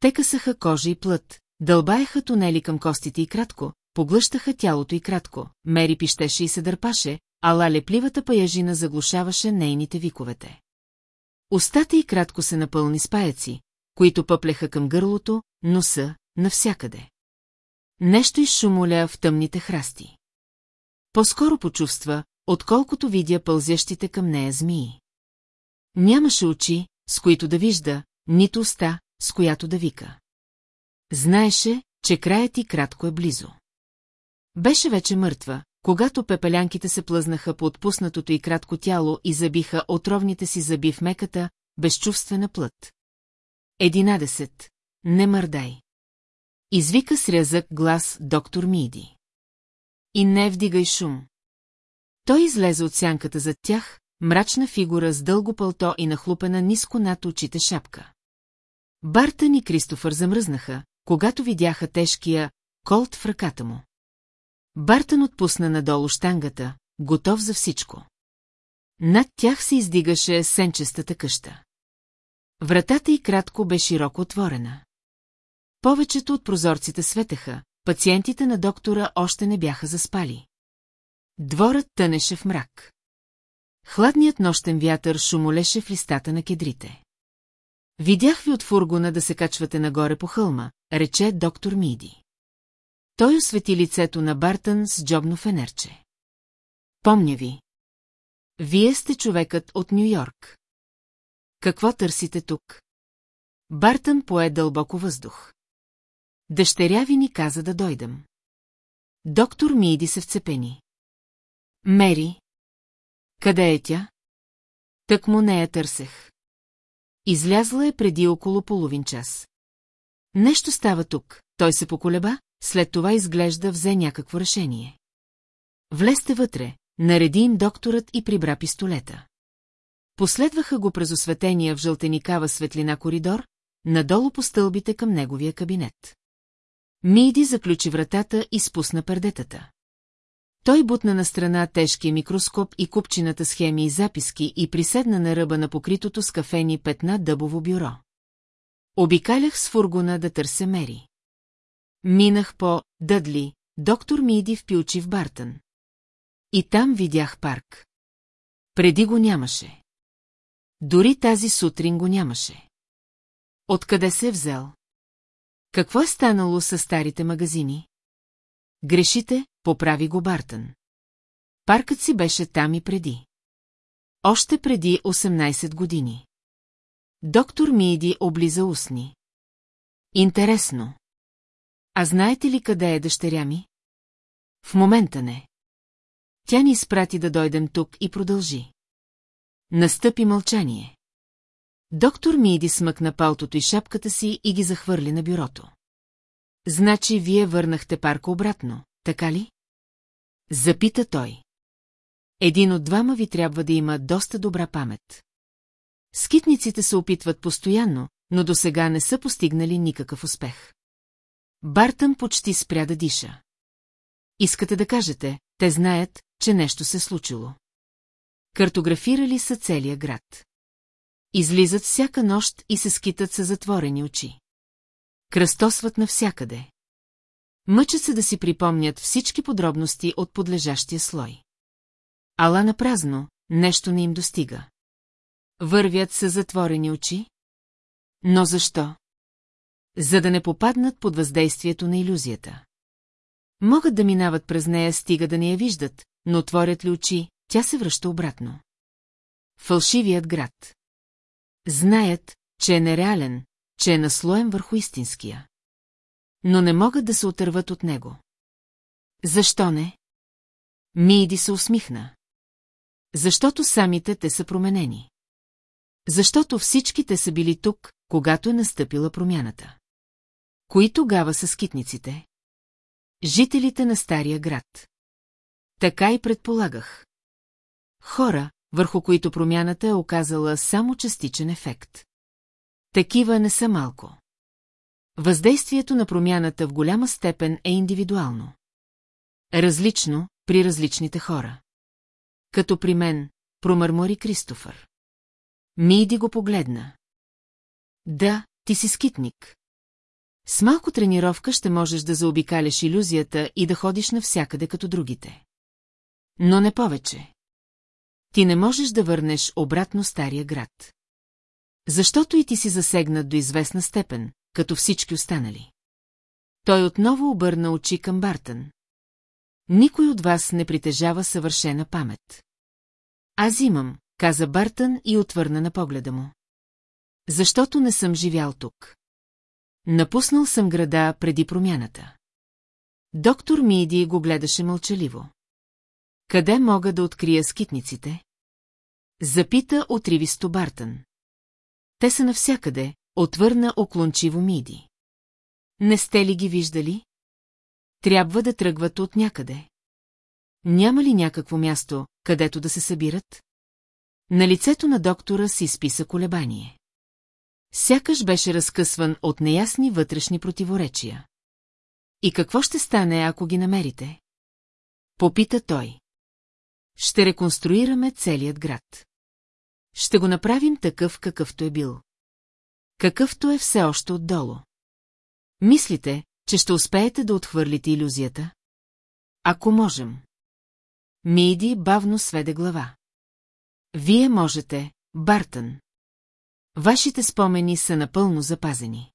Те късаха кожа и плът, дълбаеха тунели към костите и кратко, поглъщаха тялото и кратко, Мери пищеше и се дърпаше, ала лепливата паяжина заглушаваше нейните виковете. Остата и кратко се напълни с паяци, които пъплеха към гърлото, носа, навсякъде. Нещо изшумоля в тъмните храсти. По-скоро почувства, отколкото видя пълзящите към нея змии. Нямаше очи, с които да вижда, нито уста, с която да вика. Знаеше, че краят и кратко е близо. Беше вече мъртва, когато пепелянките се плъзнаха по отпуснатото и кратко тяло и забиха отровните си зъби в меката, безчувствена плът. Единадесет. Не мърдай. Извика с рязък глас доктор Миди. И не вдигай шум. Той излезе от сянката зад тях, мрачна фигура с дълго пълто и нахлупена ниско над очите шапка. Бартън и Кристофър замръзнаха, когато видяха тежкия колт в ръката му. Бартън отпусна надолу штангата, готов за всичко. Над тях се издигаше сенчестата къща. Вратата й кратко бе широко отворена. Повечето от прозорците светеха, пациентите на доктора още не бяха заспали. Дворът тънеше в мрак. Хладният нощен вятър шумолеше в листата на кедрите. Видях ви от фургона да се качвате нагоре по хълма, рече доктор Миди. Той освети лицето на Бартън с джобно фенерче. Помня ви. Вие сте човекът от Нью-Йорк. Какво търсите тук? Бартън пое дълбоко въздух. Дъщеря ви ни каза да дойдем. Доктор Миди се вцепени. Мери. Къде е тя? Тък му не я търсех. Излязла е преди около половин час. Нещо става тук, той се поколеба, след това изглежда взе някакво решение. Влезте вътре, нареди им докторът и прибра пистолета. Последваха го през осветения в жълтеникава светлина коридор, надолу по стълбите към неговия кабинет. Миди заключи вратата и спусна пердетата. Той бутна на страна тежкия микроскоп и купчината схеми и записки и приседна на ръба на покритото с кафени петна дъбово бюро. Обикалях с фургона да търся Мери. Минах по Дъдли, доктор Миди в Пилчи в Бартън. И там видях парк. Преди го нямаше. Дори тази сутрин го нямаше. Откъде се е взел? Какво е станало с старите магазини? Грешите, поправи го Бартън. Паркът си беше там и преди. Още преди 18 години. Доктор Миди облиза устни. Интересно. А знаете ли къде е дъщеря ми? В момента не. Тя ни изпрати да дойдем тук и продължи. Настъпи мълчание. Доктор Миди смъкна палтото и шапката си и ги захвърли на бюрото. Значи вие върнахте парка обратно, така ли? Запита той. Един от двама ви трябва да има доста добра памет. Скитниците се опитват постоянно, но до сега не са постигнали никакъв успех. Бартън почти спря да диша. Искате да кажете, те знаят, че нещо се случило. Картографирали са целия град. Излизат всяка нощ и се скитат с затворени очи. Кръстосват навсякъде. Мъчат се да си припомнят всички подробности от подлежащия слой. Ала на празно, нещо не им достига. Вървят с затворени очи? Но защо? За да не попаднат под въздействието на иллюзията. Могат да минават през нея, стига да не я виждат, но отворят ли очи, тя се връща обратно. Фалшивият град. Знаят, че е нереален, че е наслоен върху истинския. Но не могат да се отърват от него. Защо не? Миди се усмихна. Защото самите те са променени. Защото всичките са били тук, когато е настъпила промяната. Кои тогава са скитниците? Жителите на Стария град. Така и предполагах. Хора, върху които промяната е оказала само частичен ефект. Такива не са малко. Въздействието на промяната в голяма степен е индивидуално. Различно при различните хора. Като при мен, промърмори Кристофър. Миди го погледна. Да, ти си скитник. С малко тренировка ще можеш да заобикаляш иллюзията и да ходиш навсякъде като другите. Но не повече. Ти не можеш да върнеш обратно стария град. Защото и ти си засегнат до известна степен, като всички останали. Той отново обърна очи към Бартън. Никой от вас не притежава съвършена памет. Аз имам, каза Бартън и отвърна на погледа му. Защото не съм живял тук. Напуснал съм града преди промяната. Доктор Миди го гледаше мълчаливо. Къде мога да открия скитниците? Запита отривисто Бартън. Те са навсякъде, отвърна оклончиво Миди. Не сте ли ги виждали? Трябва да тръгват от някъде. Няма ли някакво място, където да се събират? На лицето на доктора си списа колебание. Сякаш беше разкъсван от неясни вътрешни противоречия. И какво ще стане, ако ги намерите? Попита той. Ще реконструираме целият град. Ще го направим такъв, какъвто е бил. Какъвто е все още отдолу. Мислите, че ще успеете да отхвърлите иллюзията? Ако можем. Миди бавно сведе глава. Вие можете, Бартън. Вашите спомени са напълно запазени.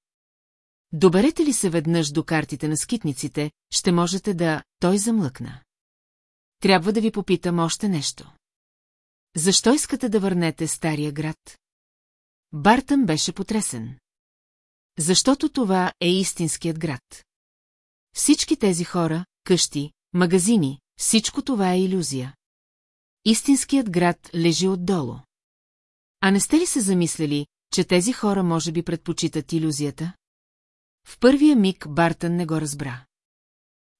Доберете ли се веднъж до картите на скитниците, ще можете да... Той замлъкна. Трябва да ви попитам още нещо. Защо искате да върнете стария град? Бартън беше потресен. Защото това е истинският град. Всички тези хора, къщи, магазини, всичко това е иллюзия. Истинският град лежи отдолу. А не сте ли се замислили, че тези хора може би предпочитат иллюзията? В първия миг Бартън не го разбра.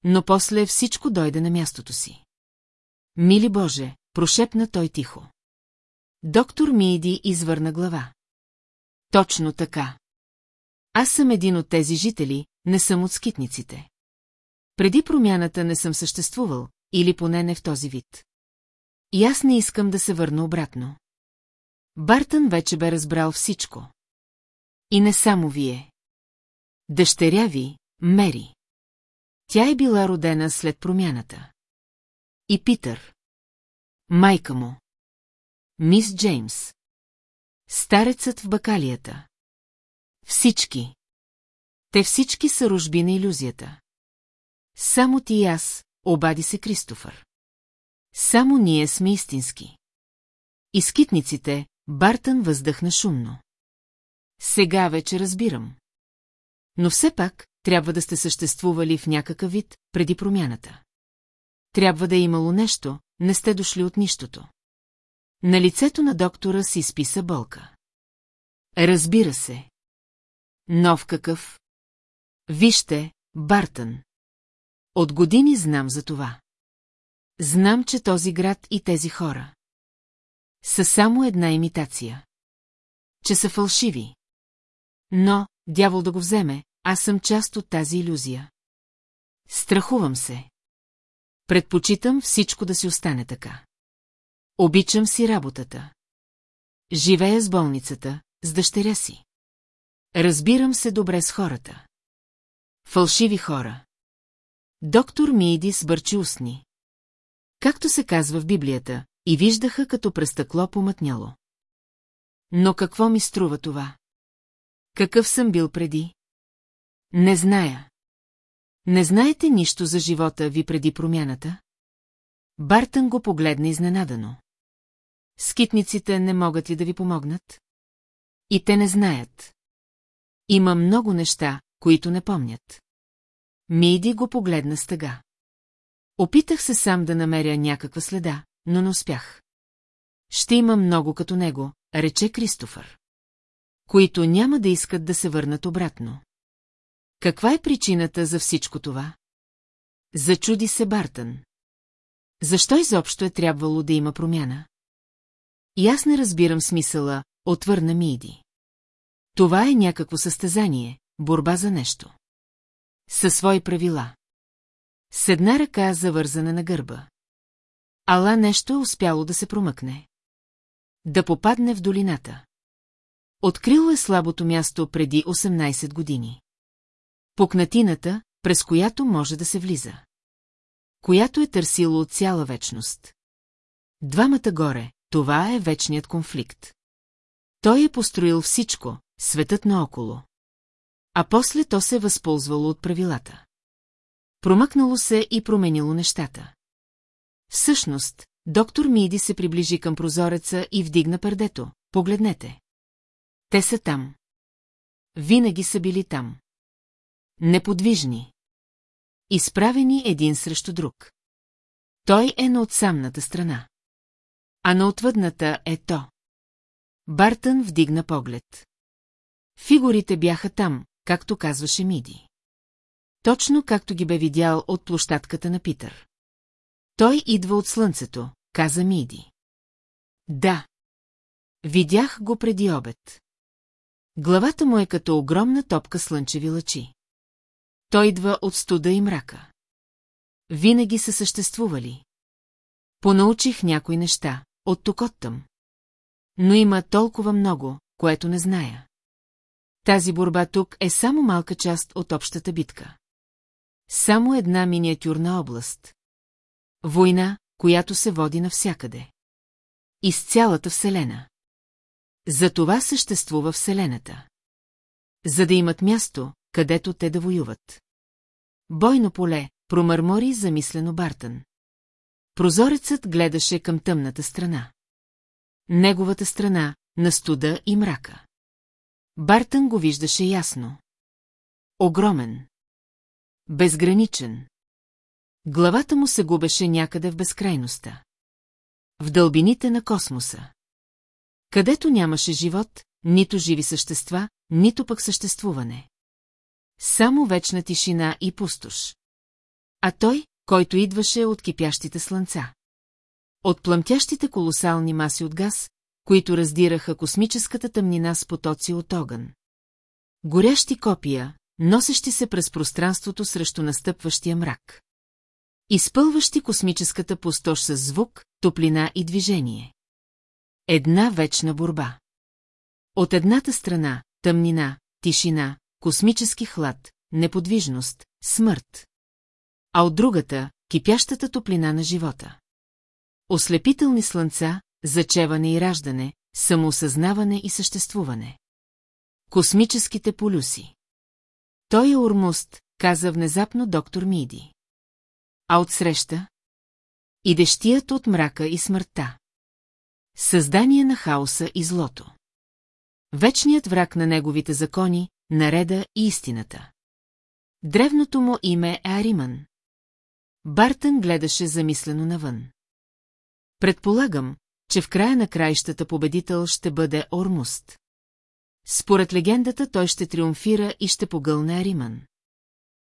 Но после всичко дойде на мястото си. Мили Боже, прошепна той тихо. Доктор Миди извърна глава. Точно така. Аз съм един от тези жители, не съм от скитниците. Преди промяната не съм съществувал, или поне не в този вид. И аз не искам да се върна обратно. Бартън вече бе разбрал всичко. И не само вие. Дъщеря ви, Мери. Тя е била родена след промяната. И Питър. Майка му. Мис Джеймс. Старецът в бакалията. Всички. Те всички са рожби на иллюзията. Само ти и аз, обади се Кристофър. Само ние сме истински. Изкитниците, Бартън въздъхна шумно. Сега вече разбирам. Но все пак, трябва да сте съществували в някакъв вид, преди промяната. Трябва да е имало нещо, не сте дошли от нищото. На лицето на доктора си изписа болка. Разбира се. Нов какъв? Вижте, Бартън. От години знам за това. Знам, че този град и тези хора са само една имитация. Че са фалшиви. Но, дявол да го вземе, аз съм част от тази иллюзия. Страхувам се. Предпочитам всичко да си остане така. Обичам си работата. Живея с болницата, с дъщеря си. Разбирам се добре с хората. Фалшиви хора. Доктор Мииди сбърчи устни. Както се казва в Библията, и виждаха като през стъкло помътняло. Но какво ми струва това? Какъв съм бил преди? Не зная. Не знаете нищо за живота ви преди промяната? Бартън го погледна изненадано. Скитниците не могат ли да ви помогнат? И те не знаят. Има много неща, които не помнят. Миди го погледна с тъга. Опитах се сам да намеря някаква следа, но не успях. Ще има много като него, рече Кристофър. Които няма да искат да се върнат обратно. Каква е причината за всичко това? Зачуди се Бартън. Защо изобщо е трябвало да има промяна? И аз не разбирам смисъла, отвърна Миди. Това е някакво състезание, борба за нещо. Със свои правила. С една ръка завързана на гърба. Ала нещо е успяло да се промъкне. Да попадне в долината. Открило е слабото място преди 18 години. Пукнатината, през която може да се влиза. Която е търсило цяла вечност. Двамата горе, това е вечният конфликт. Той е построил всичко, светът наоколо. А после то се е възползвало от правилата. Промъкнало се и променило нещата. Всъщност, доктор Миди се приближи към прозореца и вдигна пердето. Погледнете. Те са там. Винаги са били там. Неподвижни. Изправени един срещу друг. Той е на отсамната страна. А на отвъдната е то. Бартън вдигна поглед. Фигурите бяха там, както казваше Миди. Точно както ги бе видял от площадката на Питър. Той идва от слънцето, каза Миди. Да. Видях го преди обед. Главата му е като огромна топка слънчеви лъчи. Той идва от студа и мрака. Винаги са съществували. Понаучих някои неща, от тук оттъм. Но има толкова много, което не зная. Тази борба тук е само малка част от общата битка. Само една миниатюрна област. Война, която се води навсякъде. Из цялата Вселена. За това съществува Вселената. За да имат място, където те да воюват. Бойно поле, промърмори замислено Бартън. Прозорецът гледаше към тъмната страна. Неговата страна, на студа и мрака. Бартън го виждаше ясно. Огромен. Безграничен. Главата му се губеше някъде в безкрайността. В дълбините на космоса. Където нямаше живот, нито живи същества, нито пък съществуване. Само вечна тишина и пустош. А той, който идваше от кипящите слънца. От плъмтящите колосални маси от газ, които раздираха космическата тъмнина с потоци от огън. Горящи копия, носещи се през пространството срещу настъпващия мрак. Изпълващи космическата пустош с звук, топлина и движение. Една вечна борба. От едната страна – тъмнина, тишина, космически хлад, неподвижност, смърт. А от другата – кипящата топлина на живота. Ослепителни слънца, зачеване и раждане, самоосъзнаване и съществуване. Космическите полюси. Той е урмуст, каза внезапно доктор Миди. А отсреща? И дещият от мрака и смъртта. Създание на хаоса и злото. Вечният враг на неговите закони, нареда и истината. Древното му име е Ариман. Бартън гледаше замислено навън. Предполагам, че в края на краищата победител ще бъде Ормуст. Според легендата той ще триумфира и ще погълне Ариман.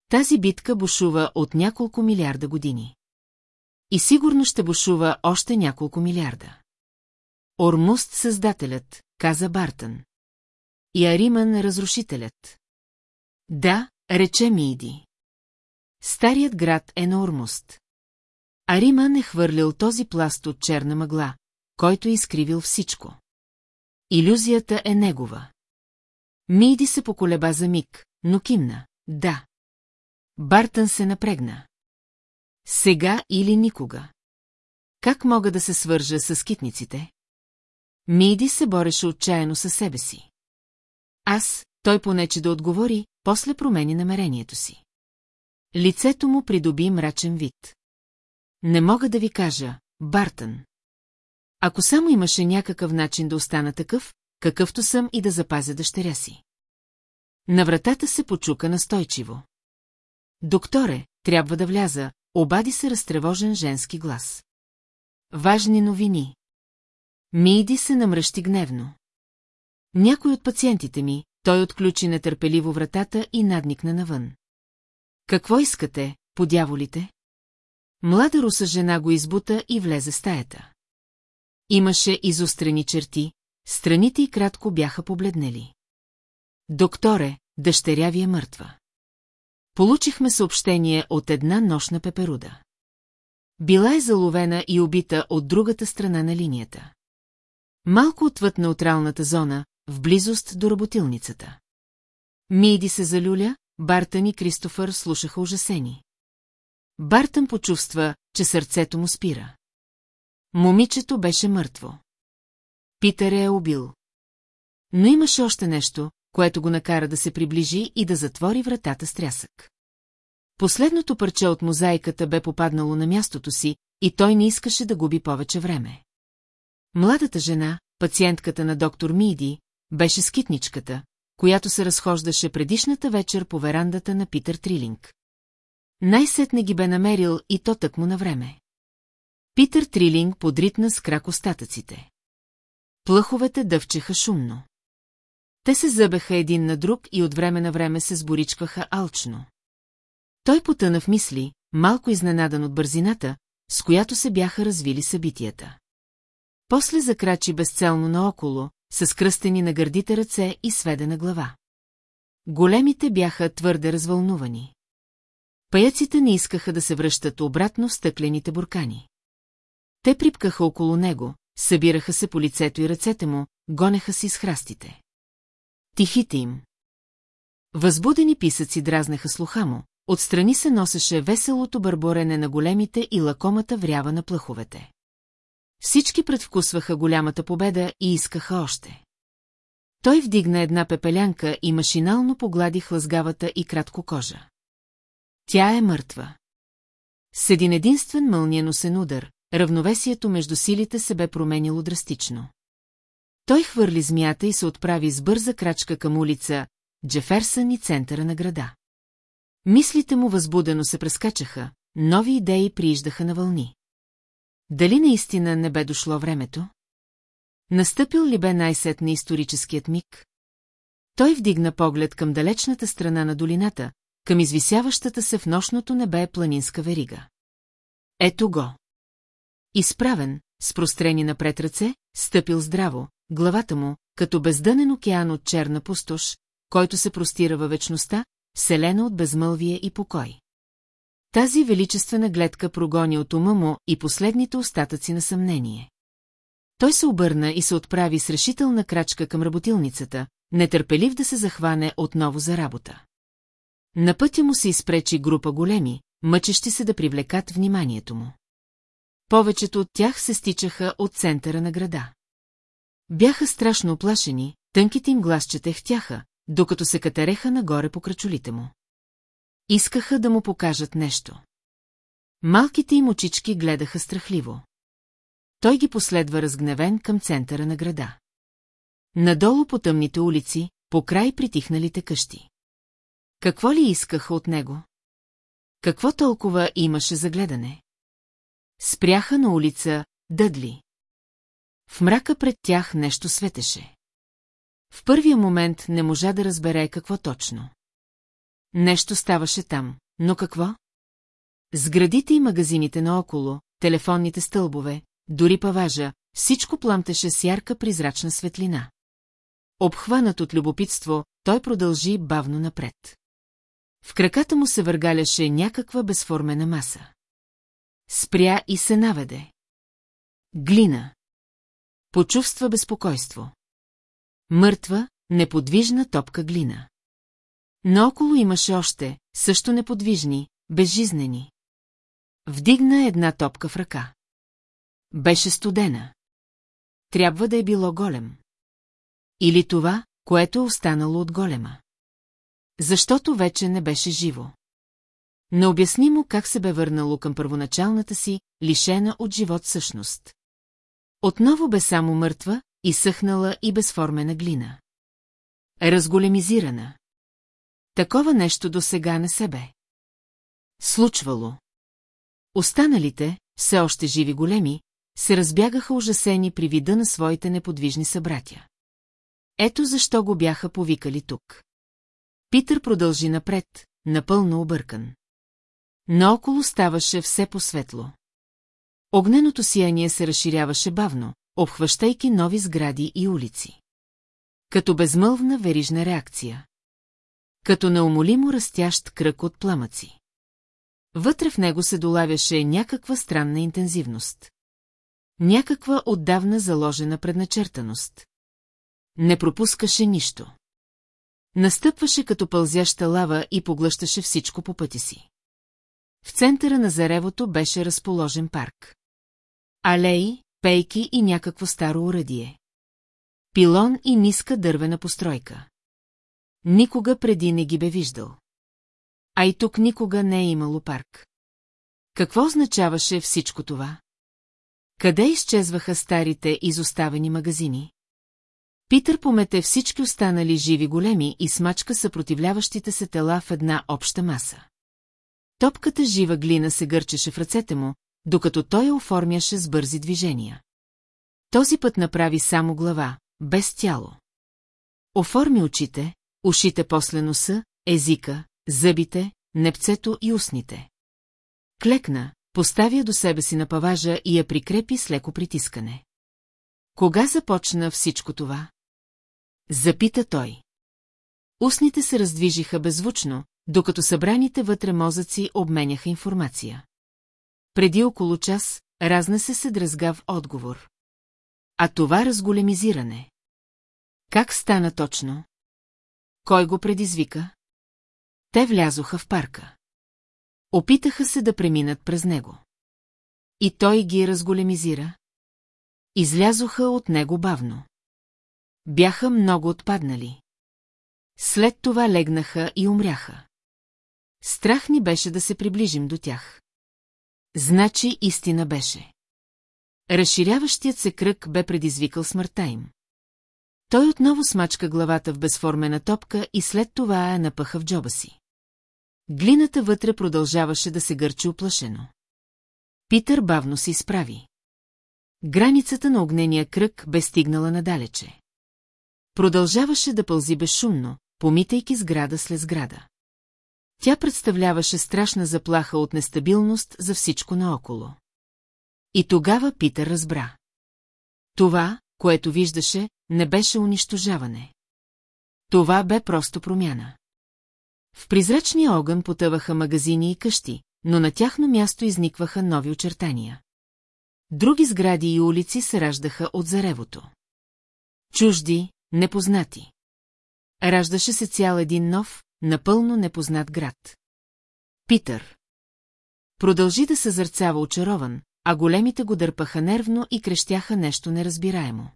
Тази битка бушува от няколко милиарда години. И сигурно ще бушува още няколко милиарда. Ормуст създателят, каза Бартън. И Ариман разрушителят. Да, рече Миди. Старият град е на Ормуст. Ариман е хвърлил този пласт от черна мъгла, който е изкривил всичко. иллюзията е негова. Мийди се поколеба за миг, но кимна. Да. Бартън се напрегна. Сега или никога. Как мога да се свържа с китниците? Мийди се бореше отчаяно със себе си. Аз, той понече да отговори, после промени намерението си. Лицето му придоби мрачен вид. Не мога да ви кажа, Бартън. Ако само имаше някакъв начин да остана такъв, какъвто съм и да запазя дъщеря си. На вратата се почука настойчиво. Докторе, трябва да вляза, обади се разтревожен женски глас. Важни новини. Мийди се намръщи гневно. Някой от пациентите ми, той отключи нетърпеливо вратата и надникна навън. Какво искате, подяволите? Млада руса жена го избута и влезе в стаята. Имаше изострени черти, страните и кратко бяха побледнели. Докторе, дъщеря ви е мъртва. Получихме съобщение от една нощна пеперуда. Била е заловена и убита от другата страна на линията. Малко отвъд неутралната зона, в близост до работилницата. Мийди се залюля, Бартън и Кристофър слушаха ужасени. Бартън почувства, че сърцето му спира. Момичето беше мъртво. Питър е убил. Но имаше още нещо, което го накара да се приближи и да затвори вратата с трясък. Последното парче от мозайката бе попаднало на мястото си, и той не искаше да губи повече време. Младата жена, пациентката на доктор Миди, беше скитничката, която се разхождаше предишната вечер по верандата на Питър Трилинг. Най-сетне ги бе намерил и то тъкмо на време. Питър Трилинг подритна с крак остатъците. Плъховете дъвчеха шумно. Те се зъбеха един на друг и от време на време се сборичкваха алчно. Той потъна в мисли, малко изненадан от бързината, с която се бяха развили събитията. После закрачи безцелно наоколо, с кръстени на гърдите ръце и сведена глава. Големите бяха твърде развълнувани. Паяците не искаха да се връщат обратно в стъклените буркани. Те припкаха около него, събираха се по лицето и ръцете му, гонеха си с храстите. Тихите им. Възбудени писъци дразнеха слуха му, отстрани се носеше веселото бърборене на големите и лакомата врява на плъховете. Всички предвкусваха голямата победа и искаха още. Той вдигна една пепелянка и машинално поглади хлъзгавата и кратко кожа. Тя е мъртва. С един единствен мълниеносен удар, равновесието между силите се бе променило драстично. Той хвърли змията и се отправи с бърза крачка към улица Джеферсън и центъра на града. Мислите му възбудено се прескачаха, нови идеи прииждаха на вълни. Дали наистина не бе дошло времето? Настъпил ли бе най-сетне историческият миг? Той вдигна поглед към далечната страна на долината, към извисяващата се в нощното небе планинска верига. Ето го. Изправен, с прострени напред ръце, стъпил здраво, главата му, като бездънен океан от черна пустош, който се простира във вечността, вселена от безмълвие и покой. Тази величествена гледка прогони от ума му и последните остатъци на съмнение. Той се обърна и се отправи с решителна крачка към работилницата, нетърпелив да се захване отново за работа. На пътя му се изпречи група големи, мъчещи се да привлекат вниманието му. Повечето от тях се стичаха от центъра на града. Бяха страшно оплашени, тънките им гласчета хтяха, докато се катереха нагоре по крачолите му. Искаха да му покажат нещо. Малките им очички гледаха страхливо. Той ги последва разгневен към центъра на града. Надолу по тъмните улици, по край притихналите къщи. Какво ли искаха от него? Какво толкова имаше за гледане? Спряха на улица Дъдли. В мрака пред тях нещо светеше. В първия момент не можа да разбере какво точно. Нещо ставаше там, но какво? Сградите и магазините наоколо, телефонните стълбове, дори паважа, всичко пламтеше с ярка призрачна светлина. Обхванат от любопитство, той продължи бавно напред. В краката му се въргаляше някаква безформена маса. Спря и се наведе. Глина. Почувства безпокойство. Мъртва, неподвижна топка глина. Наоколо имаше още, също неподвижни, безжизнени. Вдигна една топка в ръка. Беше студена. Трябва да е било голем. Или това, което е останало от голема. Защото вече не беше живо. Необяснимо как се бе върнало към първоначалната си, лишена от живот същност. Отново бе само мъртва, изсъхнала и безформена глина. Разголемизирана. Такова нещо до сега не се бе. Случвало. Останалите, все още живи големи, се разбягаха ужасени при вида на своите неподвижни събратя. Ето защо го бяха повикали тук. Питър продължи напред, напълно объркан. Наоколо ставаше все по-светло. Огненото сияние се разширяваше бавно, обхващайки нови сгради и улици. Като безмълвна верижна реакция. Като неумолимо растящ кръг от пламъци. Вътре в него се долавяше някаква странна интензивност. Някаква отдавна заложена предначертаност. Не пропускаше нищо. Настъпваше като пълзяща лава и поглъщаше всичко по пъти си. В центъра на заревото беше разположен парк. Алеи, пейки и някакво старо уръдие. Пилон и ниска дървена постройка. Никога преди не ги бе виждал. А и тук никога не е имало парк. Какво означаваше всичко това? Къде изчезваха старите изоставени магазини? Питър помете всички останали живи големи и смачка съпротивляващите се тела в една обща маса. Топката жива глина се гърчеше в ръцете му, докато той я оформяше с бързи движения. Този път направи само глава, без тяло. Оформи очите, ушите после носа, езика, зъбите, непцето и устните. Клекна, поставя до себе си на паважа и я прикрепи с леко притискане. Кога започна всичко това? Запита той. Устните се раздвижиха беззвучно, докато събраните вътре мозъци обменяха информация. Преди около час, разнесе се дръзгав отговор. А това разголемизиране. Как стана точно? Кой го предизвика? Те влязоха в парка. Опитаха се да преминат през него. И той ги разголемизира. Излязоха от него бавно. Бяха много отпаднали. След това легнаха и умряха. Страх ни беше да се приближим до тях. Значи истина беше. Разширяващият се кръг бе предизвикал смъртта им. Той отново смачка главата в безформена топка и след това я напъха в джоба си. Глината вътре продължаваше да се гърчи оплашено. Питър бавно се изправи. Границата на огнения кръг бе стигнала надалече. Продължаваше да пълзи безшумно, помитайки сграда след сграда. Тя представляваше страшна заплаха от нестабилност за всичко наоколо. И тогава Питър разбра. Това, което виждаше, не беше унищожаване. Това бе просто промяна. В призрачния огън потъваха магазини и къщи, но на тяхно място изникваха нови очертания. Други сгради и улици се раждаха от заревото. Чужди, непознати. Раждаше се цял един нов, напълно непознат град. Питър. Продължи да съзърцава очарован, а големите го дърпаха нервно и крещяха нещо неразбираемо.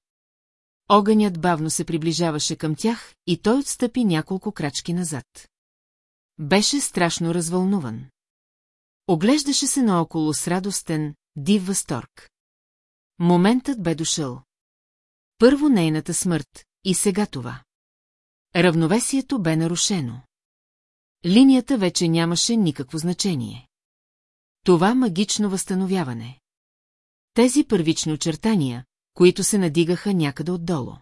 Огънят бавно се приближаваше към тях и той отстъпи няколко крачки назад. Беше страшно развълнуван. Оглеждаше се наоколо с радостен, див възторг. Моментът бе дошъл. Първо нейната смърт, и сега това. Равновесието бе нарушено. Линията вече нямаше никакво значение. Това магично възстановяване. Тези първични очертания, които се надигаха някъде отдолу.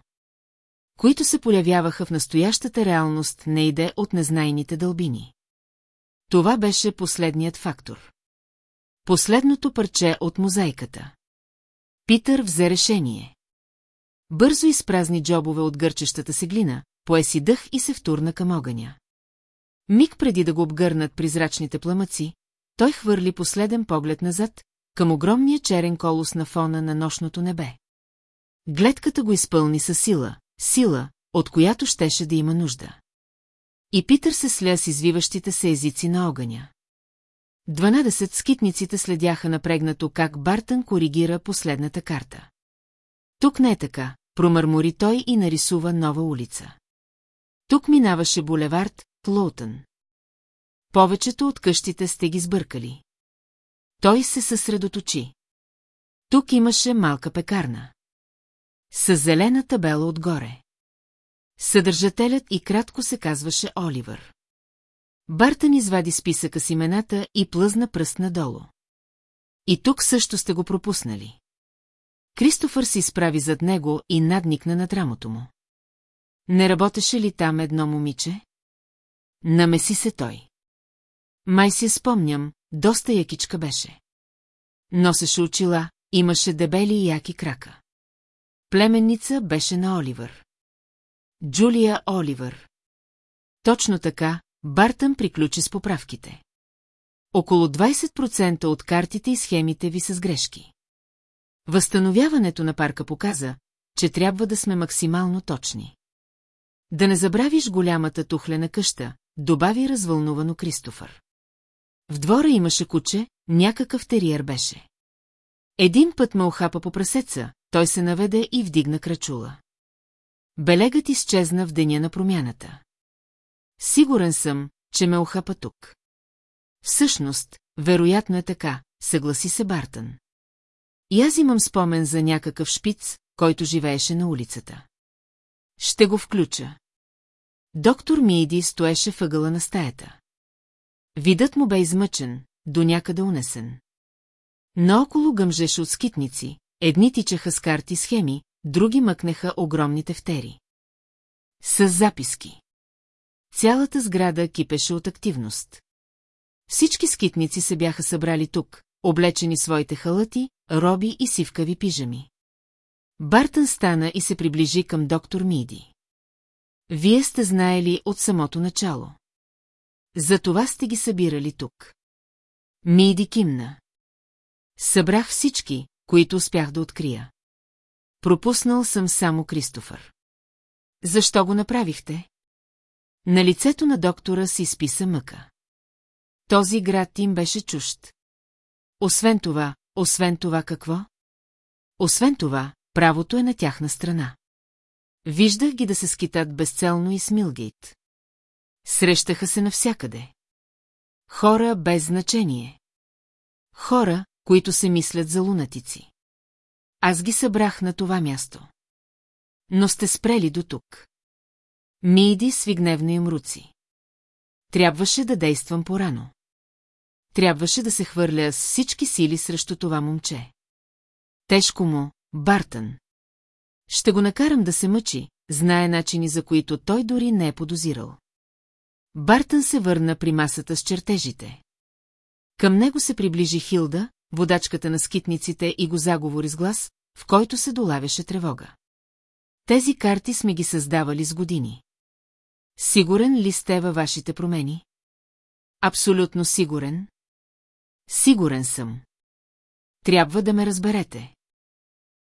Които се появяваха в настоящата реалност, не иде от незнайните дълбини. Това беше последният фактор. Последното парче от мозайката. Питър взе решение. Бързо изпразни джобове от гърчещата се глина, пое си дъх и се втурна към огъня. Миг преди да го обгърнат призрачните пламъци, той хвърли последен поглед назад, към огромния черен колос на фона на нощното небе. Гледката го изпълни със сила, сила, от която щеше да има нужда. И Питър се сля с извиващите се езици на огъня. Дванадесет скитниците следяха напрегнато как Бартън коригира последната карта. Тук не е така, промърмори той и нарисува нова улица. Тук минаваше булевард Лоутън. Повечето от къщите сте ги сбъркали. Той се съсредоточи. Тук имаше малка пекарна. С зелена табела отгоре. Съдържателят и кратко се казваше Оливър. Бартън извади списъка с имената и плъзна пръст надолу. И тук също сте го пропуснали. Кристофър се изправи зад него и надникна над рамото му. Не работеше ли там едно момиче? Намеси се той. Май си спомням, доста якичка беше. Носеше очила, имаше дебели и яки крака. Племенница беше на Оливър. Джулия Оливър. Точно така, Бартън приключи с поправките. Около 20% от картите и схемите ви са с грешки. Възстановяването на парка показа, че трябва да сме максимално точни. Да не забравиш голямата тухлена къща, добави развълнувано Кристофър. В двора имаше куче, някакъв териер беше. Един път ме охапа по прасеца, той се наведе и вдигна крачула. Белегът изчезна в деня на промяната. Сигурен съм, че ме охапа тук. Всъщност, вероятно е така, съгласи се Бартън. И аз имам спомен за някакъв шпиц, който живееше на улицата. Ще го включа. Доктор Миди стоеше въгъла на стаята. Видът му бе измъчен, до някъде унесен. Наоколо гъмжеше от скитници, едни тичаха с карти схеми, други мъкнеха огромни тефтери. С записки. Цялата сграда кипеше от активност. Всички скитници се бяха събрали тук, облечени своите халати, роби и сивкави пижами. Бартън стана и се приближи към доктор Миди. Вие сте знаели от самото начало. За това сте ги събирали тук. Миди кимна. Събрах всички, които успях да открия. Пропуснал съм само Кристофър. Защо го направихте? На лицето на доктора си изписа мъка. Този град им беше чужд. Освен това, освен това какво? Освен това, правото е на тяхна страна. Виждах ги да се скитат безцелно и с Милгейт. Срещаха се навсякъде. Хора без значение. Хора, които се мислят за лунатици. Аз ги събрах на това място. Но сте спрели до тук. Миди сви гневно им руци. Трябваше да действам порано. Трябваше да се хвърля с всички сили срещу това момче. Тежко му, Бартън. Ще го накарам да се мъчи, знае начини, за които той дори не е подозирал. Бартън се върна при масата с чертежите. Към него се приближи Хилда, водачката на скитниците и го заговори с глас, в който се долавяше тревога. Тези карти сме ги създавали с години. Сигурен ли сте във вашите промени? Абсолютно сигурен. Сигурен съм. Трябва да ме разберете.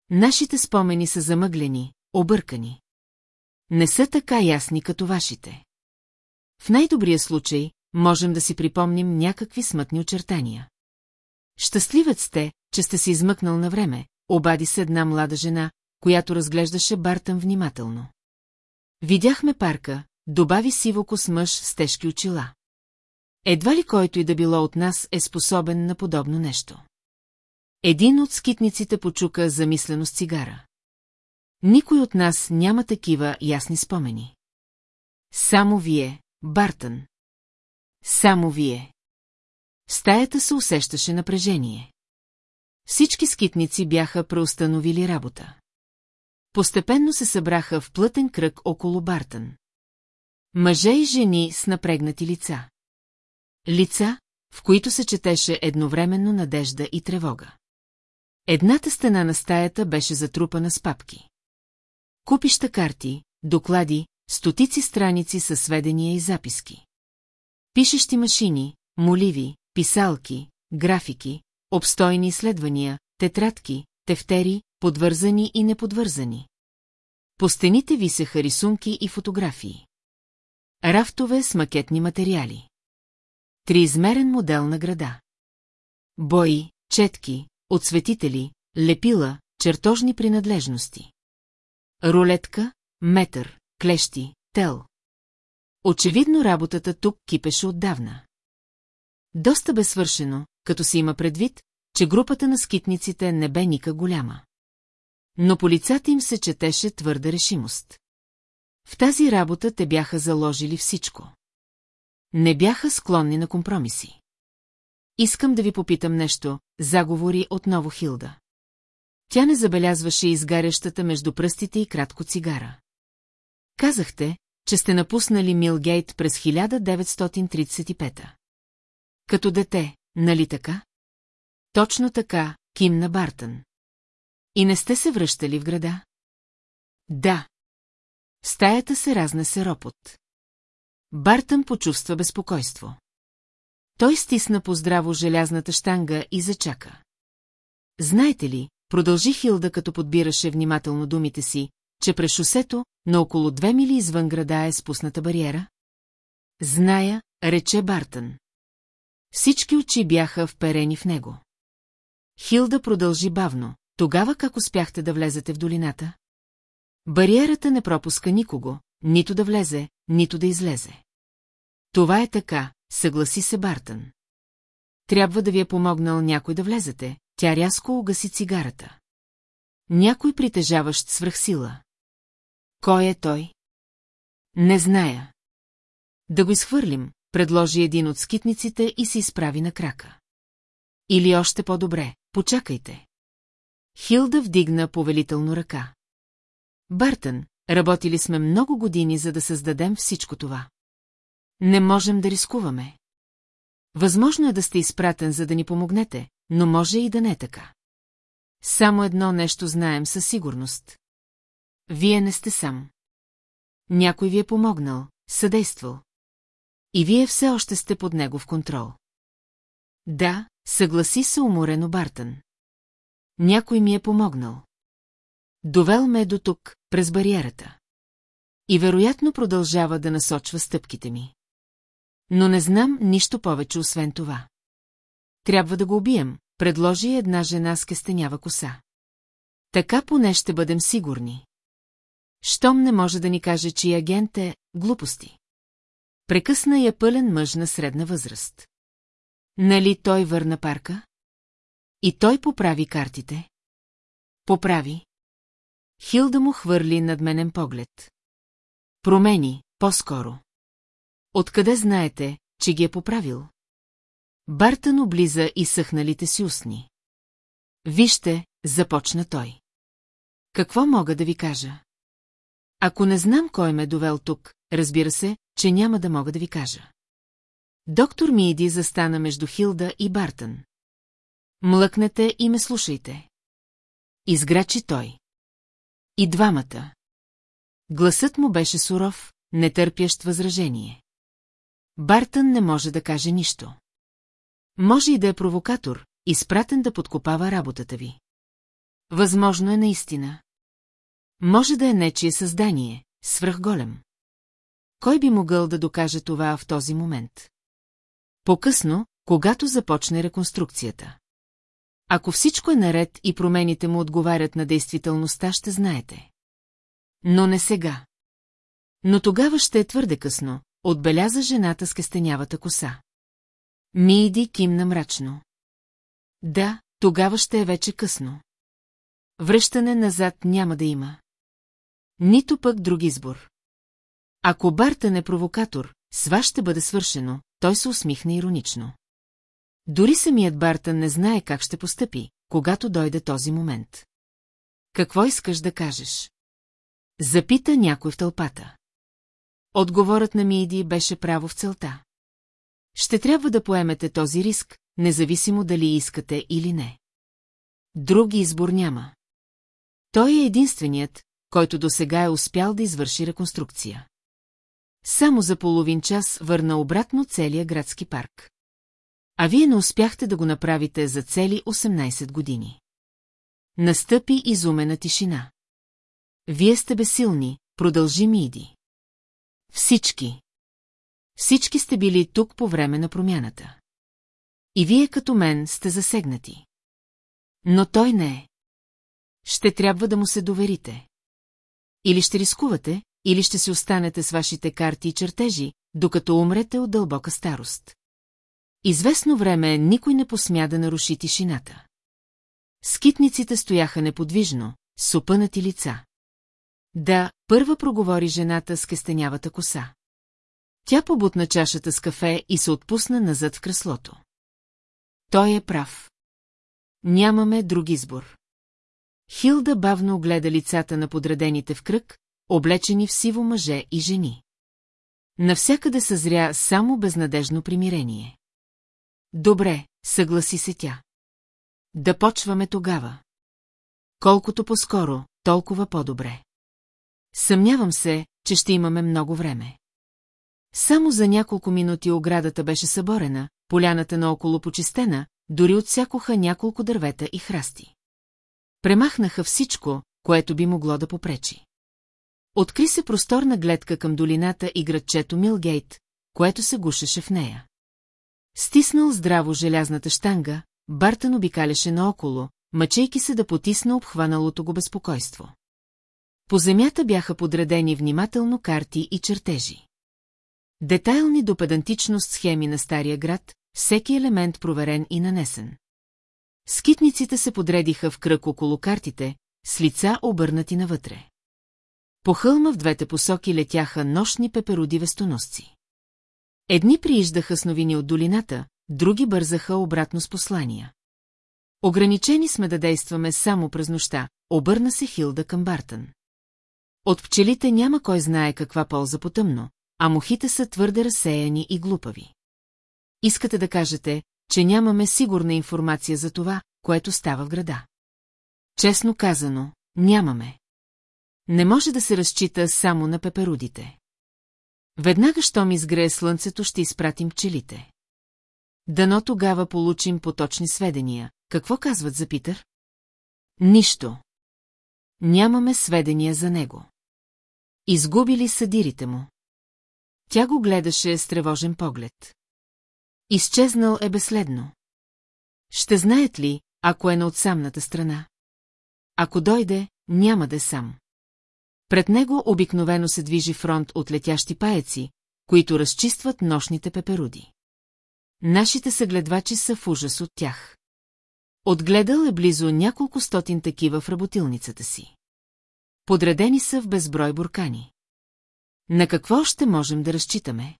Нашите спомени са замъглени, объркани. Не са така ясни като вашите. В най-добрия случай можем да си припомним някакви смътни очертания. Щастливец сте, че сте се измъкнал на време, обади се една млада жена, която разглеждаше Бартън внимателно. Видяхме парка, добави сивоко с мъж с тежки очила. Едва ли който и да било от нас е способен на подобно нещо. Един от скитниците почука замислено с цигара. Никой от нас няма такива ясни спомени. Само вие, Бартън. Само вие. В стаята се усещаше напрежение. Всички скитници бяха преустановили работа. Постепенно се събраха в плътен кръг около Бартън. Мъже и жени с напрегнати лица. Лица, в които се четеше едновременно надежда и тревога. Едната стена на стаята беше затрупана с папки. Купища карти, доклади, стотици страници със сведения и записки. Пишещи машини, моливи, писалки, графики, обстойни изследвания, тетрадки, тефтери, подвързани и неподвързани. По стените висеха рисунки и фотографии. Рафтове с макетни материали. Триизмерен модел на града. Бои, четки, отсветители, лепила, чертожни принадлежности. Рулетка, метър, клещи, тел. Очевидно работата тук кипеше отдавна. Доста бе свършено, като се има предвид, че групата на скитниците не бе ника голяма. Но полицата им се четеше твърда решимост. В тази работа те бяха заложили всичко. Не бяха склонни на компромиси. Искам да ви попитам нещо, заговори отново Хилда. Тя не забелязваше изгарящата между пръстите и кратко цигара. Казахте, че сте напуснали Милгейт през 1935 Като дете, нали така? Точно така, кимна Бартън. И не сте се връщали в града? Да. В стаята се разнесе ропот. Бартън почувства безпокойство. Той стисна поздраво желязната штанга и зачака. Знаете ли, продължи Хилда, като подбираше внимателно думите си, че през шосето, на около две мили извън града е спусната бариера? Зная, рече Бартън. Всички очи бяха вперени в него. Хилда продължи бавно. Тогава как успяхте да влезете в долината? Бариерата не пропуска никого, нито да влезе, нито да излезе. Това е така, съгласи се Бартън. Трябва да ви е помогнал някой да влезете, тя рязко угаси цигарата. Някой притежаващ свръхсила. Кой е той? Не зная. Да го изхвърлим, предложи един от скитниците и се изправи на крака. Или още по-добре, почакайте. Хилда вдигна повелително ръка. Бартън, работили сме много години, за да създадем всичко това. Не можем да рискуваме. Възможно е да сте изпратен, за да ни помогнете, но може и да не е така. Само едно нещо знаем със сигурност. Вие не сте сам. Някой ви е помогнал, съдействал. И вие все още сте под негов контрол. Да, съгласи се уморено Бартън. Някой ми е помогнал. Довел ме до тук, през бариерата. И вероятно продължава да насочва стъпките ми. Но не знам нищо повече, освен това. Трябва да го убием, предложи една жена с кестенява коса. Така поне ще бъдем сигурни. Щом не може да ни каже, че агент е глупости. Прекъсна я пълен мъж на средна възраст. Нали той върна парка? И той поправи картите. Поправи. Хилда му хвърли надменен поглед. Промени, по-скоро. Откъде знаете, че ги е поправил? Бартън облиза и съхналите си устни. Вижте, започна той. Какво мога да ви кажа? Ако не знам кой ме е довел тук, разбира се, че няма да мога да ви кажа. Доктор Миди застана между Хилда и Бартън. Млъкнете и ме слушайте. Изграчи той. И двамата. Гласът му беше суров, нетърпящ възражение. Бартън не може да каже нищо. Може и да е провокатор, изпратен да подкопава работата ви. Възможно е наистина. Може да е нечие създание, свръхголем. Кой би могъл да докаже това в този момент? По-късно, когато започне реконструкцията. Ако всичко е наред и промените му отговарят на действителността, ще знаете. Но не сега. Но тогава ще е твърде късно, отбеляза жената с кестенявата коса. Миди кимна мрачно. Да, тогава ще е вече късно. Връщане назад няма да има. Нито пък друг избор. Ако Бартън е провокатор, с вас ще бъде свършено, той се усмихна иронично. Дори самият Бартън не знае как ще постъпи, когато дойде този момент. Какво искаш да кажеш? Запита някой в тълпата. Отговорът на Миди беше право в целта. Ще трябва да поемете този риск, независимо дали искате или не. Друг избор няма. Той е единственият, който до сега е успял да извърши реконструкция. Само за половин час върна обратно целия градски парк. А вие не успяхте да го направите за цели 18 години. Настъпи изумена тишина. Вие сте безсилни, продължи Миди. Всички. Всички сте били тук по време на промяната. И вие като мен сте засегнати. Но той не е. Ще трябва да му се доверите. Или ще рискувате, или ще си останете с вашите карти и чертежи, докато умрете от дълбока старост. Известно време никой не посмя да наруши тишината. Скитниците стояха неподвижно, с опънати лица. Да, първа проговори жената с кестенявата коса. Тя побутна чашата с кафе и се отпусна назад в креслото. Той е прав. Нямаме друг избор. Хилда бавно огледа лицата на подредените в кръг, облечени в сиво мъже и жени. Навсякъде съзря само безнадежно примирение. Добре, съгласи се тя. Да почваме тогава. Колкото по-скоро, толкова по-добре. Съмнявам се, че ще имаме много време. Само за няколко минути оградата беше съборена, поляната наоколо почистена, дори отсякоха няколко дървета и храсти. Премахнаха всичко, което би могло да попречи. Откри се просторна гледка към долината и градчето Милгейт, което се гушеше в нея. Стиснал здраво желязната штанга, Бартън обикаляше наоколо, мъчейки се да потисна обхваналото го безпокойство. По земята бяха подредени внимателно карти и чертежи. Детайлни до педантичност схеми на Стария град, всеки елемент проверен и нанесен. Скитниците се подредиха в кръг около картите, с лица обърнати навътре. По хълма в двете посоки летяха нощни пеперуди вестоносци. Едни прииждаха с новини от долината, други бързаха обратно с послания. Ограничени сме да действаме само през нощта, обърна се Хилда към Бартън. От пчелите няма кой знае каква полза потъмно, а мухите са твърде разсеяни и глупави. Искате да кажете, че нямаме сигурна информация за това, което става в града. Честно казано, нямаме. Не може да се разчита само на пеперудите. Веднага, щом изгрее слънцето, ще изпратим пчелите. Дано тогава получим поточни сведения. Какво казват за Питър? Нищо. Нямаме сведения за него. Изгубили съдирите му. Тя го гледаше с тревожен поглед. Изчезнал е безследно. Ще знаят ли, ако е на отсамната страна? Ако дойде, няма да е сам. Пред него обикновено се движи фронт от летящи паеци, които разчистват нощните пеперуди. Нашите съгледвачи са в ужас от тях. Отгледал е близо няколко стотин такива в работилницата си. Подредени са в безброй буркани. На какво ще можем да разчитаме?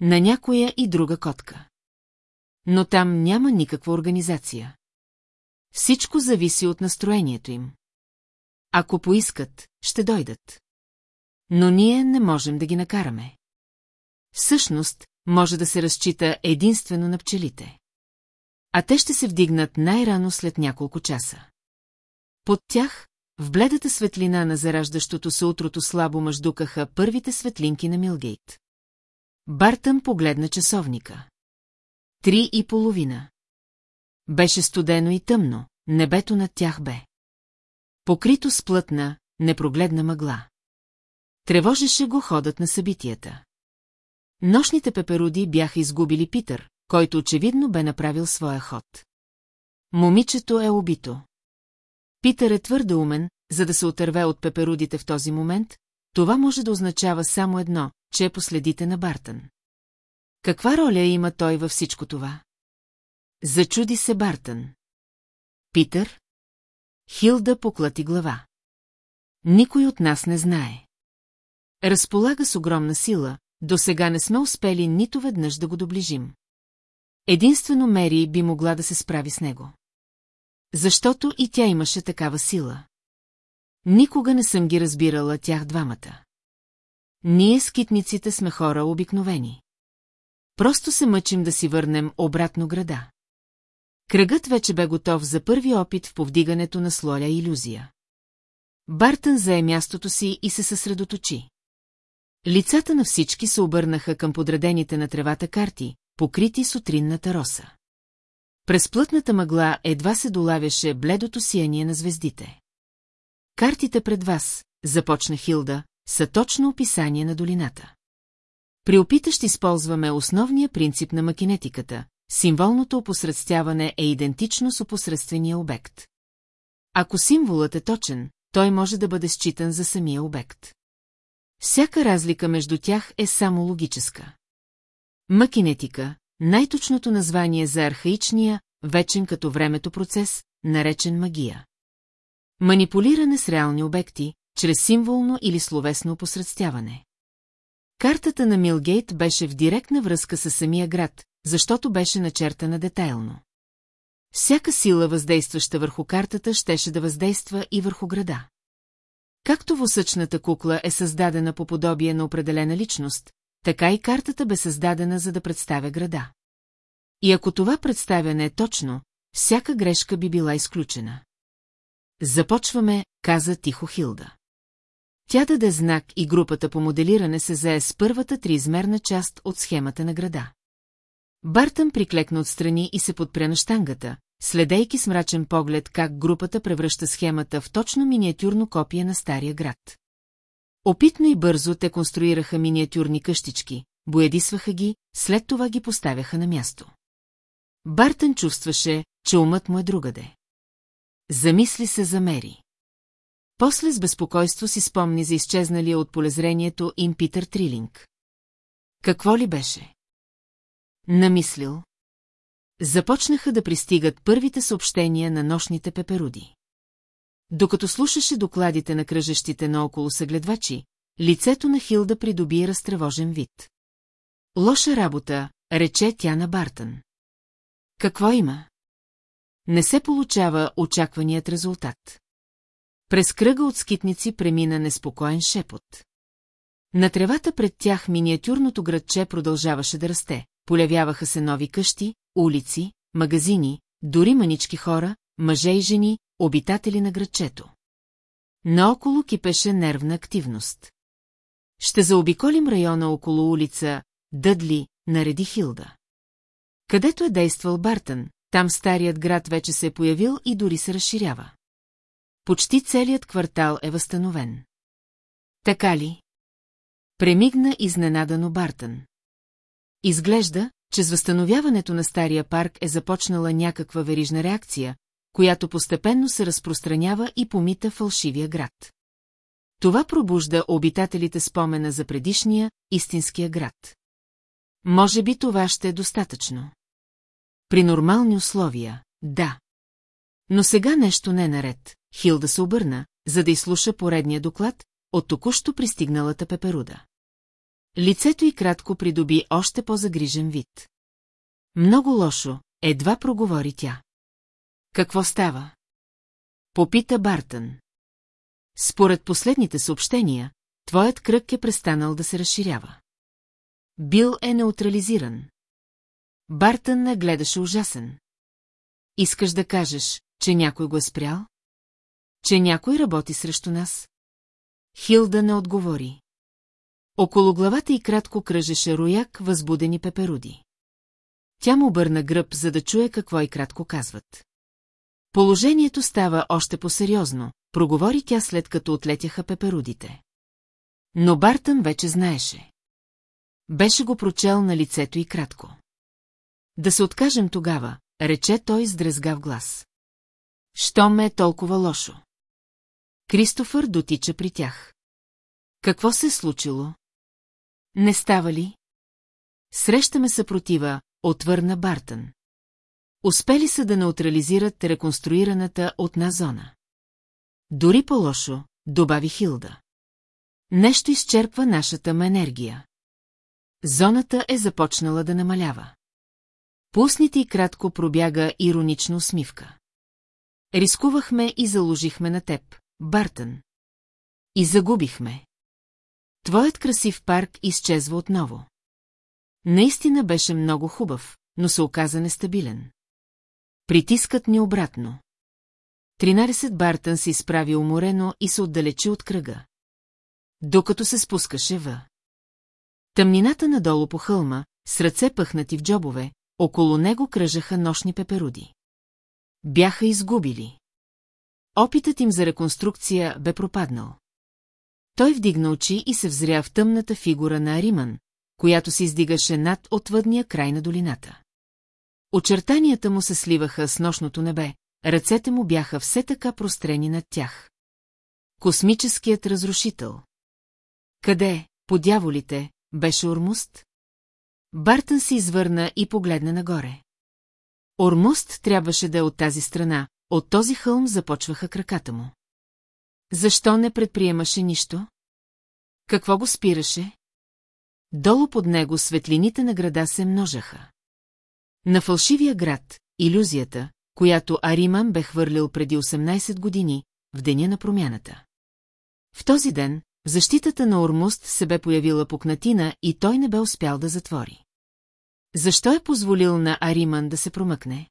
На някоя и друга котка. Но там няма никаква организация. Всичко зависи от настроението им. Ако поискат, ще дойдат. Но ние не можем да ги накараме. Всъщност, може да се разчита единствено на пчелите. А те ще се вдигнат най-рано след няколко часа. Под тях, в бледата светлина на зараждащото се утрото слабо мъждукаха първите светлинки на Милгейт. Бартън погледна часовника. Три и половина. Беше студено и тъмно, небето над тях бе. Покрито с плътна, непрогледна мъгла. Тревожеше го ходът на събитията. Нощните пеперуди бяха изгубили Питър, който очевидно бе направил своя ход. Момичето е убито. Питър е твърде умен, за да се отърве от пеперудите в този момент, това може да означава само едно, че е последите на Бартън. Каква роля има той във всичко това? Зачуди се Бартън. Питър? Хилда поклати глава. Никой от нас не знае. Разполага с огромна сила, до сега не сме успели нито веднъж да го доближим. Единствено Мери би могла да се справи с него. Защото и тя имаше такава сила. Никога не съм ги разбирала тях двамата. Ние, скитниците, сме хора обикновени. Просто се мъчим да си върнем обратно града. Кръгът вече бе готов за първи опит в повдигането на слоя иллюзия. Бартън зае мястото си и се съсредоточи. Лицата на всички се обърнаха към подредените на тревата карти, покрити сутринната роса. През плътната мъгла едва се долавяше бледото сияние на звездите. картите пред вас, започна Хилда, са точно описание на долината. При опитащ използваме основния принцип на макинетиката. Символното опосредствяване е идентично с опосредствения обект. Ако символът е точен, той може да бъде считан за самия обект. Всяка разлика между тях е само логическа. Макинетика – най-точното название за архаичния, вечен като времето процес, наречен магия. Манипулиране с реални обекти, чрез символно или словесно посредствяване. Картата на Милгейт беше в директна връзка с самия град, защото беше начертана детайлно. Всяка сила, въздействаща върху картата, щеше да въздейства и върху града. Както восъчната кукла е създадена по подобие на определена личност, така и картата бе създадена за да представя града. И ако това представяне е точно, всяка грешка би била изключена. Започваме, каза тихо Хилда. Тя даде знак и групата по моделиране се зае с първата триизмерна част от схемата на града. Бартън приклекна отстрани и се подпря на штангата, следейки с мрачен поглед как групата превръща схемата в точно миниатюрно копие на стария град. Опитно и бързо те конструираха миниатюрни къщички, боядисваха ги, след това ги поставяха на място. Бартън чувстваше, че умът му е другаде. Замисли се за Мери. После с безпокойство си спомни за изчезналия от полезрението им Питър Трилинг. Какво ли беше? Намислил. Започнаха да пристигат първите съобщения на нощните пеперуди. Докато слушаше докладите на кръжещите наоколо съгледвачи, лицето на Хилда придоби разтревожен вид. Лоша работа, рече тя на Бартън. Какво има? Не се получава очакваният резултат. През кръга от скитници премина неспокоен шепот. На тревата пред тях миниатюрното градче продължаваше да расте. Полявяваха се нови къщи, улици, магазини, дори манички хора, мъже и жени, обитатели на градчето. Наоколо кипеше нервна активност. Ще заобиколим района около улица Дъдли, нареди Хилда. Където е действал Бартън, там старият град вече се е появил и дори се разширява. Почти целият квартал е възстановен. Така ли? Премигна изненадано Бартън. Изглежда, че с възстановяването на стария парк е започнала някаква верижна реакция, която постепенно се разпространява и помита фалшивия град. Това пробужда обитателите спомена за предишния, истинския град. Може би това ще е достатъчно. При нормални условия, да. Но сега нещо не е наред. Хилда се обърна, за да изслуша поредния доклад от току-що пристигналата пеперуда. Лицето й кратко придоби още по-загрижен вид. Много лошо, едва проговори тя. Какво става? Попита Бартън. Според последните съобщения, твоят кръг е престанал да се разширява. Бил е неутрализиран. Бартън не гледаше ужасен. Искаш да кажеш, че някой го е спрял? Че някой работи срещу нас? Хилда не отговори. Около главата й кратко кръжеше рояк, възбудени пеперуди. Тя му обърна гръб, за да чуе какво и кратко казват. Положението става още по-сериозно, проговори тя след като отлетяха пеперудите. Но Бартън вече знаеше. Беше го прочел на лицето и кратко. Да се откажем тогава, рече той с дрезгав глас. Що ме е толкова лошо? Кристофър дотича при тях. Какво се е случило? Не става ли? Срещаме съпротива, отвърна Бартън. Успели са да неутрализират реконструираната от нас зона. Дори по-лошо, добави Хилда. Нещо изчерпва нашата ма енергия. Зоната е започнала да намалява. Пусните и кратко пробяга иронична усмивка. Рискувахме и заложихме на теб, Бартън. И загубихме. Твоят красив парк изчезва отново. Наистина беше много хубав, но се оказа нестабилен. Притискат ни обратно. 13 Бартън се изправи уморено и се отдалечи от кръга. Докато се спускаше в. Тъмнината надолу по хълма, с ръце пъхнати в джобове, около него кръжаха нощни пеперуди. Бяха изгубили. Опитът им за реконструкция бе пропаднал. Той вдигна очи и се взря в тъмната фигура на Ариман, която се издигаше над отвъдния край на долината. Очертанията му се сливаха с нощното небе, ръцете му бяха все така прострени над тях. Космическият разрушител. Къде, по дяволите, беше Ормуст? Бартън се извърна и погледна нагоре. Ормуст трябваше да е от тази страна, от този хълм започваха краката му. Защо не предприемаше нищо? Какво го спираше? Долу под него светлините на града се множаха. На фалшивия град, иллюзията, която Ариман бе хвърлил преди 18 години, в деня на промяната. В този ден, защитата на Ормуст се бе появила пукнатина и той не бе успял да затвори. Защо е позволил на Ариман да се промъкне?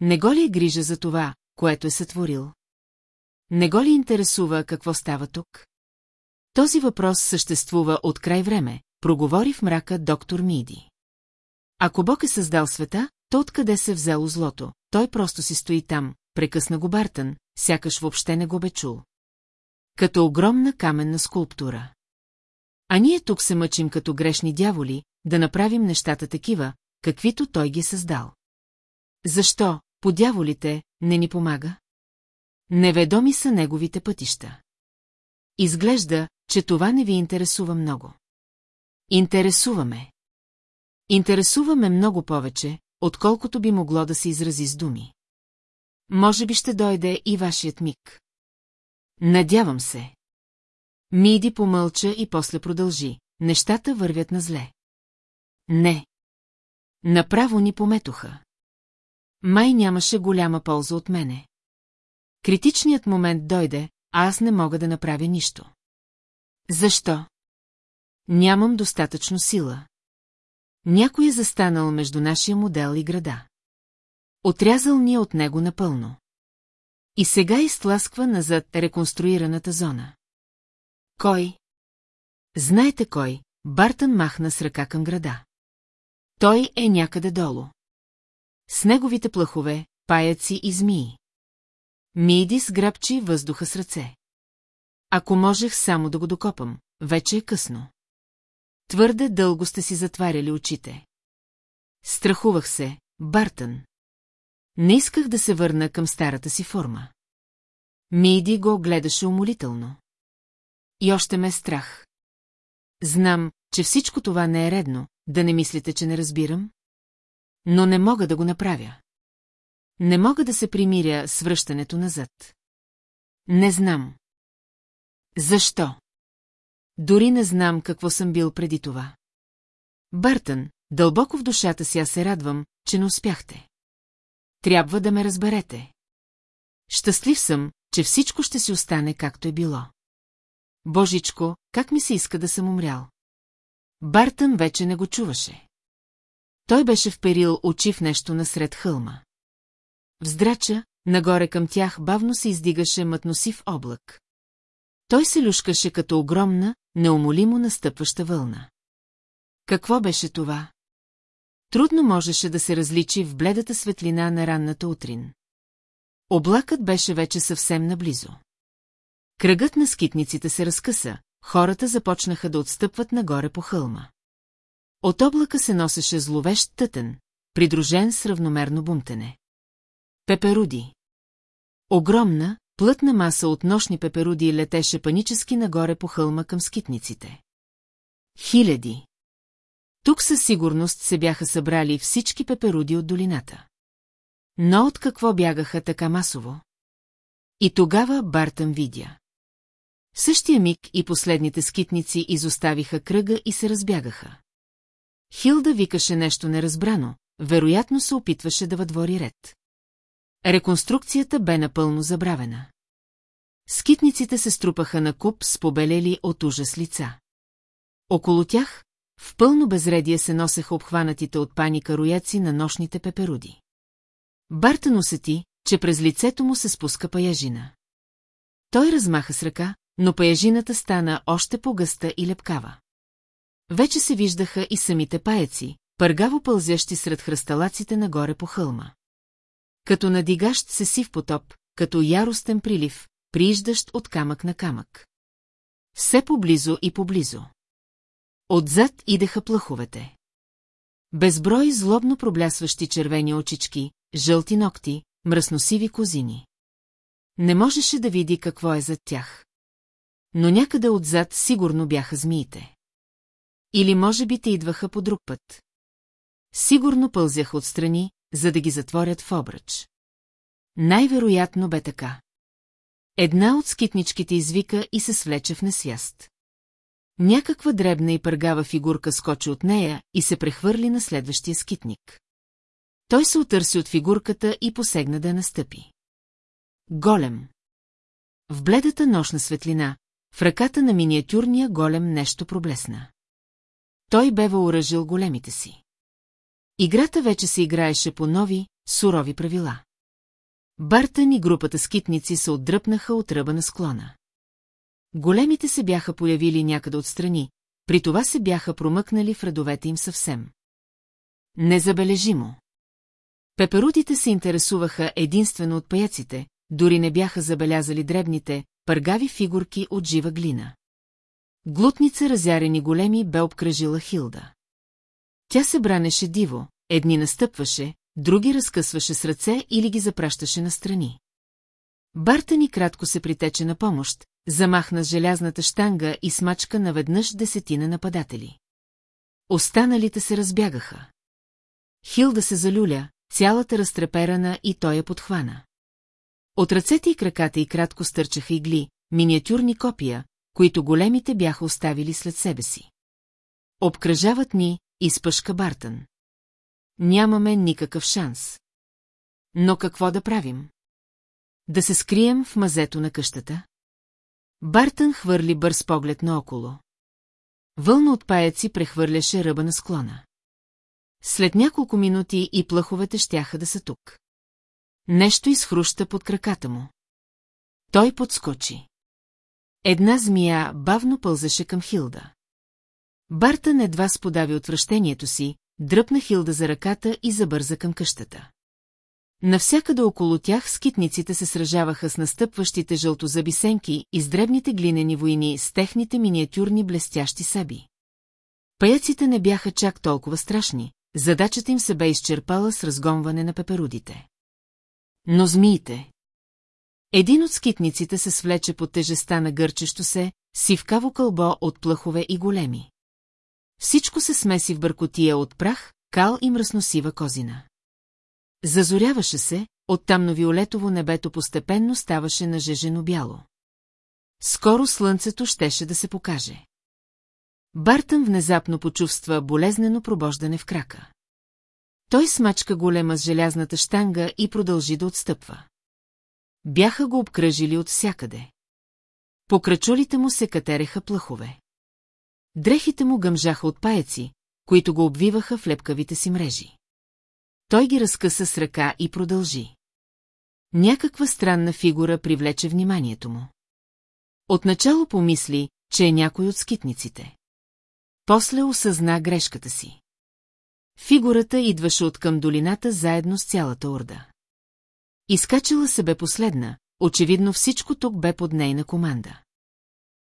Не го ли е грижа за това, което е сътворил? Не го ли интересува какво става тук? Този въпрос съществува от край време, проговори в мрака доктор Миди. Ако Бог е създал света, то откъде се взело злото? Той просто си стои там, прекъсна го Бартън, сякаш въобще не го бе чул. Като огромна каменна скулптура. А ние тук се мъчим като грешни дяволи, да направим нещата такива, каквито той ги е създал. Защо, по дяволите, не ни помага? Неведоми са неговите пътища. Изглежда, че това не ви интересува много. Интересуваме. Интересуваме много повече, отколкото би могло да се изрази с думи. Може би ще дойде и вашият миг. Надявам се. Миди помълча и после продължи. Нещата вървят на зле. Не. Направо ни пометоха. Май нямаше голяма полза от мене. Критичният момент дойде, а аз не мога да направя нищо. Защо? Нямам достатъчно сила. Някой е застанал между нашия модел и града. Отрязал ни от него напълно. И сега изтласква назад реконструираната зона. Кой? Знаете кой, Бартън махна с ръка към града. Той е някъде долу. С неговите плъхове, паяци и змии. Миди сграбчи въздуха с ръце. Ако можех само да го докопам, вече е късно. Твърде дълго сте си затваряли очите. Страхувах се, Бартън. Не исках да се върна към старата си форма. Миди го гледаше умолително. И още ме е страх. Знам, че всичко това не е редно, да не мислите, че не разбирам. Но не мога да го направя. Не мога да се примиря с връщането назад. Не знам. Защо? Дори не знам какво съм бил преди това. Бъртън, дълбоко в душата си аз се радвам, че не успяхте. Трябва да ме разберете. Щастлив съм, че всичко ще си остане както е било. Божичко, как ми се иска да съм умрял. Бартън вече не го чуваше. Той беше вперил очи в нещо насред хълма. Вздрача, нагоре към тях бавно се издигаше мътносив облак. Той се люшкаше като огромна, неумолимо настъпваща вълна. Какво беше това? Трудно можеше да се различи в бледата светлина на ранната утрин. Облакът беше вече съвсем наблизо. Кръгът на скитниците се разкъса, хората започнаха да отстъпват нагоре по хълма. От облака се носеше зловещ тътен, придружен с равномерно бумтене. Пеперуди. Огромна, плътна маса от нощни пеперуди летеше панически нагоре по хълма към скитниците. Хиляди. Тук със сигурност се бяха събрали всички пеперуди от долината. Но от какво бягаха така масово? И тогава Бартън видя. В същия миг и последните скитници изоставиха кръга и се разбягаха. Хилда викаше нещо неразбрано, вероятно се опитваше да въдвори ред. Реконструкцията бе напълно забравена. Скитниците се струпаха на куп с побелели от ужас лица. Около тях, в пълно безредие се носеха обхванатите от паника рояци на нощните пеперуди. Бартън усети, че през лицето му се спуска паяжина. Той размаха с ръка, но паяжината стана още по-гъста и лепкава. Вече се виждаха и самите паяци, пъргаво пълзящи сред хръсталаците нагоре по хълма. Като надигащ се сив потоп, като яростен прилив, прииждащ от камък на камък. Все поблизо и поблизо. Отзад идеха плъховете. Безброй злобно проблясващи червени очички, жълти ногти, мръсносиви козини. Не можеше да види какво е зад тях. Но някъде отзад сигурно бяха змиите. Или може би те идваха по друг път. Сигурно пълзяха отстрани, за да ги затворят в обръч. Най-вероятно бе така. Една от скитничките извика и се свлече в несвяст. Някаква дребна и пъргава фигурка скочи от нея и се прехвърли на следващия скитник. Той се отърси от фигурката и посегна да настъпи. Голем. В бледата нощна светлина, в ръката на миниатюрния голем нещо проблесна. Той бе въоръжил големите си. Играта вече се играеше по нови, сурови правила. Бартън и групата скитници се отдръпнаха от ръба на склона. Големите се бяха появили някъде отстрани, при това се бяха промъкнали в редовете им съвсем. Незабележимо. Пеперудите се интересуваха единствено от паяците, дори не бяха забелязали дребните, пъргави фигурки от жива глина. Глутница разярени големи бе обкръжила Хилда. Тя се бранеше диво, едни настъпваше, други разкъсваше с ръце или ги запращаше настрани. Барта ни кратко се притече на помощ, замахна с желязната штанга и смачка наведнъж десетина нападатели. Останалите се разбягаха. Хилда се залюля, цялата разтреперана и той я подхвана. От ръцете и краката и кратко стърчаха игли, миниатюрни копия, които големите бяха оставили след себе си. Обкръжават ни, изпъшка Бартън. Нямаме никакъв шанс. Но какво да правим? Да се скрием в мазето на къщата? Бартън хвърли бърз поглед наоколо. Вълна от паяци прехвърляше ръба на склона. След няколко минути и плъховете щяха да са тук. Нещо изхруща под краката му. Той подскочи. Една змия бавно пълзаше към Хилда. Бартън едва сподави отвращението си, дръпна Хилда за ръката и забърза към къщата. Навсякъде около тях скитниците се сражаваха с настъпващите жълтозабисенки и с дребните глинени войни с техните миниатюрни блестящи саби. Паяците не бяха чак толкова страшни, задачата им се бе изчерпала с разгонване на пеперудите. Но змиите... Един от скитниците се свлече под тежеста на гърчещо се, сивкаво кълбо от плъхове и големи. Всичко се смеси в бъркотия от прах, кал и мръсносива козина. Зазоряваше се, от тамно-виолетово небето постепенно ставаше нажежено бяло. Скоро слънцето щеше да се покаже. Бартън внезапно почувства болезнено пробождане в крака. Той смачка голема с желязната штанга и продължи да отстъпва. Бяха го обкръжили от всякъде. По крачулите му се катереха плъхове. Дрехите му гъмжаха от паяци, които го обвиваха в лепкавите си мрежи. Той ги разкъса с ръка и продължи. Някаква странна фигура привлече вниманието му. Отначало помисли, че е някой от скитниците. После осъзна грешката си. Фигурата идваше от към долината заедно с цялата орда. Изкачила се бе последна, очевидно всичко тук бе под нейна команда.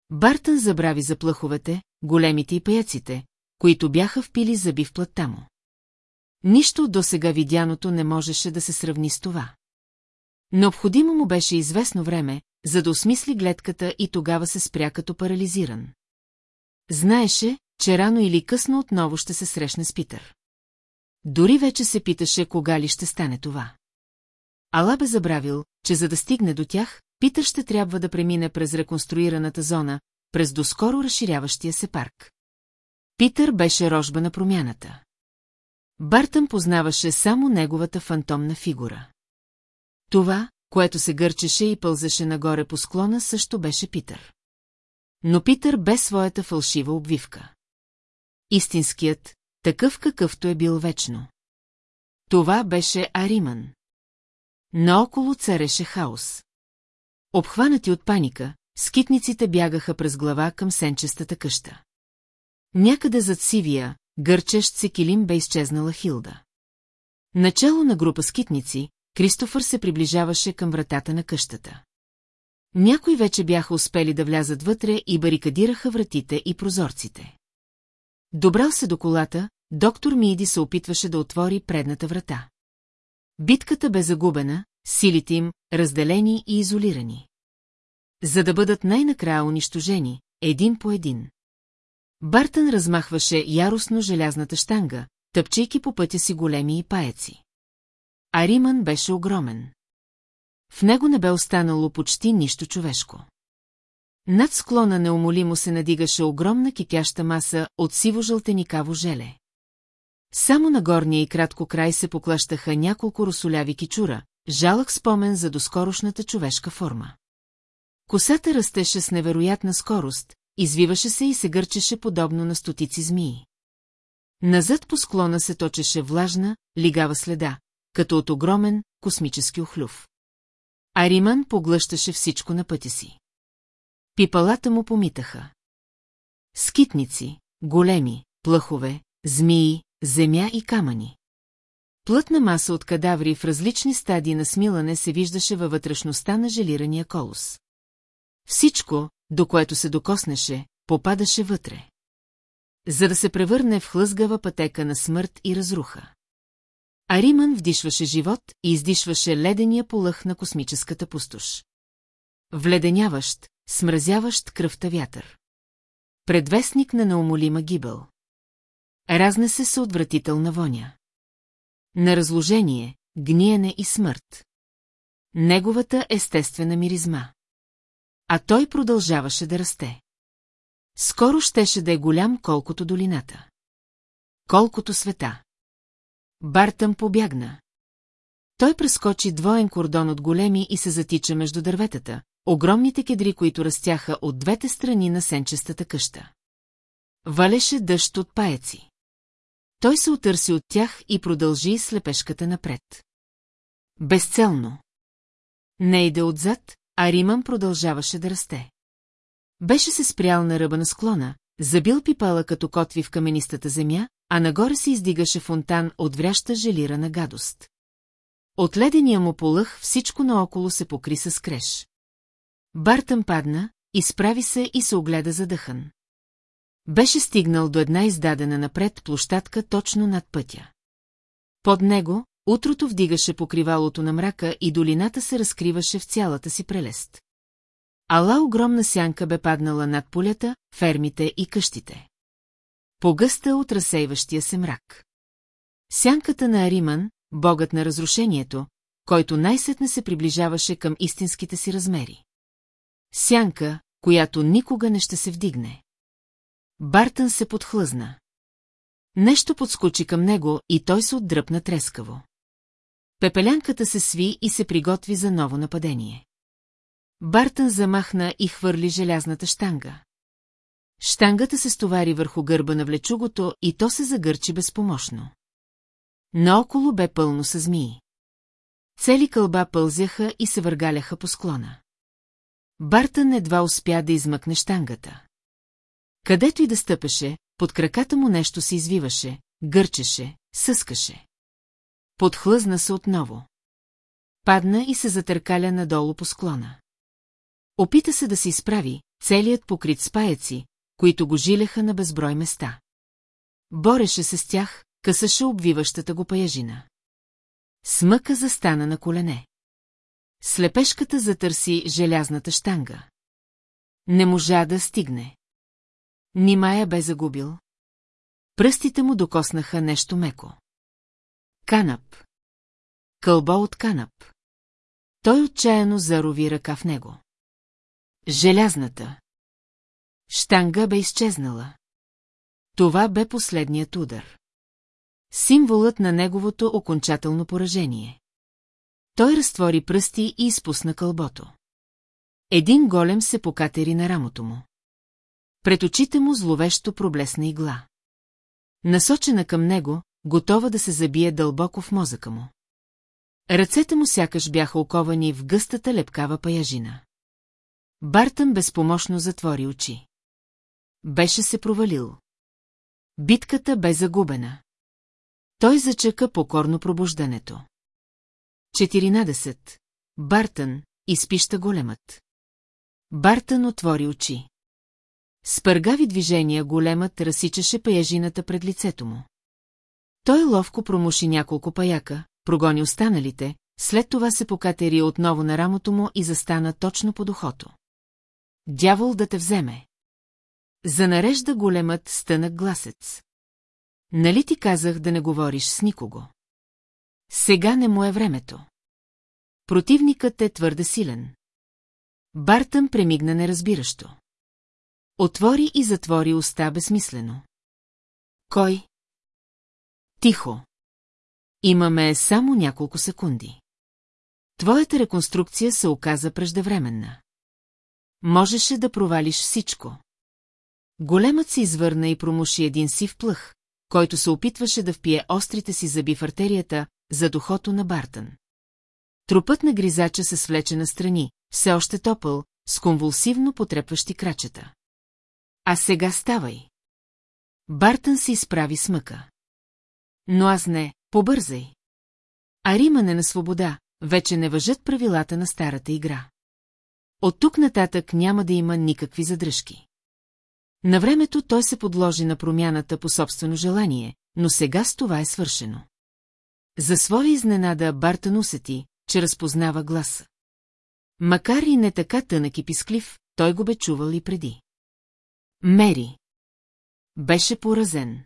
Бартън забрави за плъховете, големите и паяците, които бяха впили зъби в плътта му. Нищо до сега видяното не можеше да се сравни с това. Необходимо му беше известно време, за да осмисли гледката и тогава се спря като парализиран. Знаеше, че рано или късно отново ще се срещне с Питър. Дори вече се питаше кога ли ще стане това. Ала бе забравил, че за да стигне до тях, Питър ще трябва да премине през реконструираната зона, през доскоро разширяващия се парк. Питър беше рожба на промяната. Бартън познаваше само неговата фантомна фигура. Това, което се гърчеше и пълзаше нагоре по склона, също беше Питър. Но Питър бе своята фалшива обвивка. Истинският, такъв какъвто е бил вечно. Това беше Ариман. Наоколо цареше хаос. Обхванати от паника, скитниците бягаха през глава към сенчестата къща. Някъде зад сивия, гърчещ се килим бе изчезнала Хилда. Начало на група скитници, Кристофър се приближаваше към вратата на къщата. Някои вече бяха успели да влязат вътре и барикадираха вратите и прозорците. Добрал се до колата, доктор Миди се опитваше да отвори предната врата. Битката бе загубена, силите им разделени и изолирани. За да бъдат най-накрая унищожени, един по един. Бартън размахваше яростно желязната штанга, тъпчейки по пътя си големи и паяци. А Риман беше огромен. В него не бе останало почти нищо човешко. Над склона неумолимо се надигаше огромна кипяща маса от сиво-жълтеникаво желе. Само на горния и кратко край се поклащаха няколко росоляви кичура, жалък спомен за доскорошната човешка форма. Косата растеше с невероятна скорост, извиваше се и се гърчеше подобно на стотици змии. Назад по склона се точеше влажна, лигава следа, като от огромен космически охлюв. А Риман поглъщаше всичко на пътя си. Пипалата му помитаха. Скитници, големи, плъхове, змии, земя и камъни. Плътна маса от кадаври в различни стадии на смилане се виждаше във вътрешността на желирания колос. Всичко, до което се докоснеше, попадаше вътре. За да се превърне в хлъзгава пътека на смърт и разруха. А Риман вдишваше живот и издишваше ледения полъх на космическата пустош. Вледеняващ, смразяващ кръвта вятър. Предвестник на неумолима гибел. Разнесе се отвратителна воня. На разложение, гниене и смърт. Неговата естествена миризма. А той продължаваше да расте. Скоро щеше да е голям колкото долината. Колкото света. Бартъм побягна. Той прескочи двоен кордон от големи и се затича между дърветата, огромните кедри, които растяха от двете страни на сенчестата къща. Валеше дъжд от паяци. Той се отърси от тях и продължи слепешката напред. Безцелно. Не иде отзад, а Риман продължаваше да расте. Беше се спрял на ръба на склона, забил пипала като котви в каменистата земя, а нагоре се издигаше фонтан от вряща желирана гадост. От ледения му полъх всичко наоколо се покри с креш. Бартън падна, изправи се и се огледа задъхан. Беше стигнал до една издадена напред площадка точно над пътя. Под него, утрото вдигаше покривалото на мрака и долината се разкриваше в цялата си прелест. Ала огромна сянка бе паднала над полята, фермите и къщите. Погъста от разсейващия се мрак. Сянката на Ариман, богът на разрушението, който най-сетне се приближаваше към истинските си размери. Сянка, която никога не ще се вдигне. Бартън се подхлъзна. Нещо подскочи към него и той се отдръпна трескаво. Пепелянката се сви и се приготви за ново нападение. Бартън замахна и хвърли желязната штанга. Штангата се стовари върху гърба на влечугото и то се загърчи безпомощно. Наоколо бе пълно с змии. Цели кълба пълзяха и се въргаляха по склона. Бартън едва успя да измъкне штангата. Където и да стъпеше, под краката му нещо се извиваше, гърчеше, съскаше. Подхлъзна се отново. Падна и се затъркаля надолу по склона. Опита се да се изправи, целият покрит с паяци, които го жилеха на безброй места. Бореше се с тях, късаше обвиващата го паяжина. Смъка застана на колене. Слепешката затърси желязната штанга. Не можа да стигне. Нимая бе загубил. Пръстите му докоснаха нещо меко. Канап. Кълбо от канап. Той отчаяно зарови ръка в него. Желязната. Штанга бе изчезнала. Това бе последният удар. Символът на неговото окончателно поражение. Той разтвори пръсти и изпусна кълбото. Един голем се покатери на рамото му. Пред очите му зловещо проблесна игла. Насочена към него, готова да се забие дълбоко в мозъка му. Ръцете му сякаш бяха оковани в гъстата лепкава паяжина. Бартън безпомощно затвори очи. Беше се провалил. Битката бе загубена. Той зачака покорно пробуждането. 14. Бартън, изпища големът. Бартън отвори очи. С пъргави движения големът разсичаше паяжината пред лицето му. Той ловко промуши няколко паяка, прогони останалите, след това се покатери отново на рамото му и застана точно под ухото. Дявол да те вземе. Занарежда големът стънък гласец. Нали ти казах да не говориш с никого? Сега не му е времето. Противникът е твърде силен. Бартън премигна неразбиращо. Отвори и затвори уста безсмислено. Кой? Тихо. Имаме само няколко секунди. Твоята реконструкция се оказа преждевременна. Можеше да провалиш всичко. Големът се извърна и промуши един сив плъх, който се опитваше да впие острите си зъби в артерията за духото на Бартън. Трупът на гризача се свлече настрани, все още топъл, с конвулсивно потрепващи крачета. А сега ставай. Бартън се изправи с мъка. Но аз не, побързай. А Римане на свобода, вече не въжат правилата на старата игра. От тук нататък няма да има никакви задръжки. На времето той се подложи на промяната по собствено желание, но сега с това е свършено. За своя изненада Бартън усети, че разпознава гласа. Макар и не така тънък и писклив, той го бе чувал и преди. Мери. Беше поразен.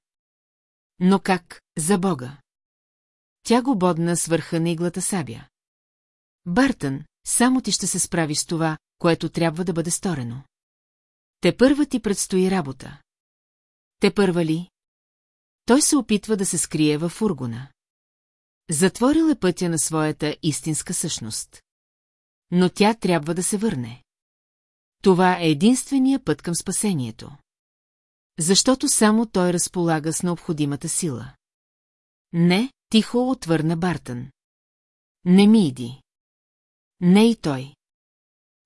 Но как, за Бога? Тя го бодна с върха на иглата сабя. Бартън, само ти ще се справи с това, което трябва да бъде сторено. Те първа ти предстои работа. Те първа ли? Той се опитва да се скрие във фургона. Затворил е пътя на своята истинска същност. Но тя трябва да се върне. Това е единствения път към спасението. Защото само той разполага с необходимата сила. Не, тихо отвърна Бартън. Не ми иди. Не и той.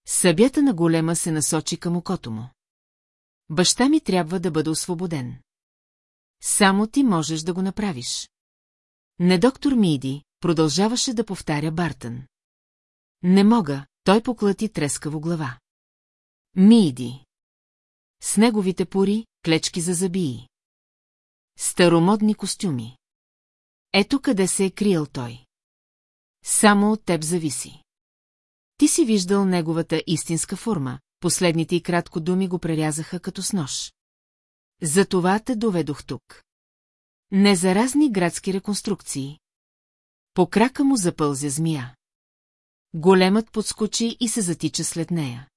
Събята на голема се насочи към окото му. Баща ми трябва да бъде освободен. Само ти можеш да го направиш. Не доктор Миди, продължаваше да повтаря Бартън. Не мога, той поклати трескаво глава. Миди. С неговите пори, клечки за забии. Старомодни костюми. Ето къде се е криел той. Само от теб зависи. Ти си виждал неговата истинска форма, последните и кратко думи го прерязаха като с нож. Затова те доведох тук. Не за разни градски реконструкции. По крака му запълзя змия. Големът подскочи и се затича след нея.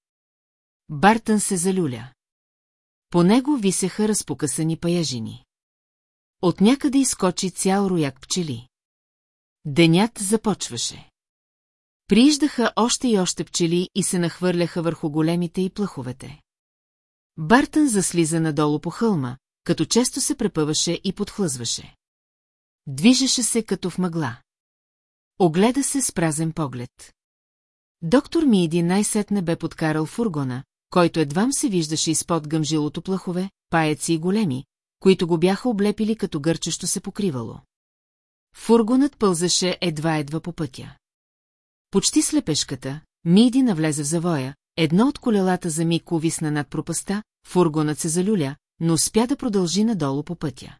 Бартън се залюля. По него висеха разпокъсани паяжини. От някъде изкочи цял рояк пчели. Денят започваше. Прииждаха още и още пчели и се нахвърляха върху големите и плъховете. Бартън заслиза надолу по хълма, като често се препъваше и подхлъзваше. Движеше се като в мъгла. Огледа се с празен поглед. Доктор Миди най-сетне бе подкарал фургона, който едвам се виждаше изпод гъмжилото плъхове, паяци и големи, които го бяха облепили като гърчещо се покривало. Фургонът пълзаше едва-едва по пътя. Почти слепешката, Миди навлезе в завоя, едно от колелата за миг увисна над пропаста, фургонът се залюля, но успя да продължи надолу по пътя.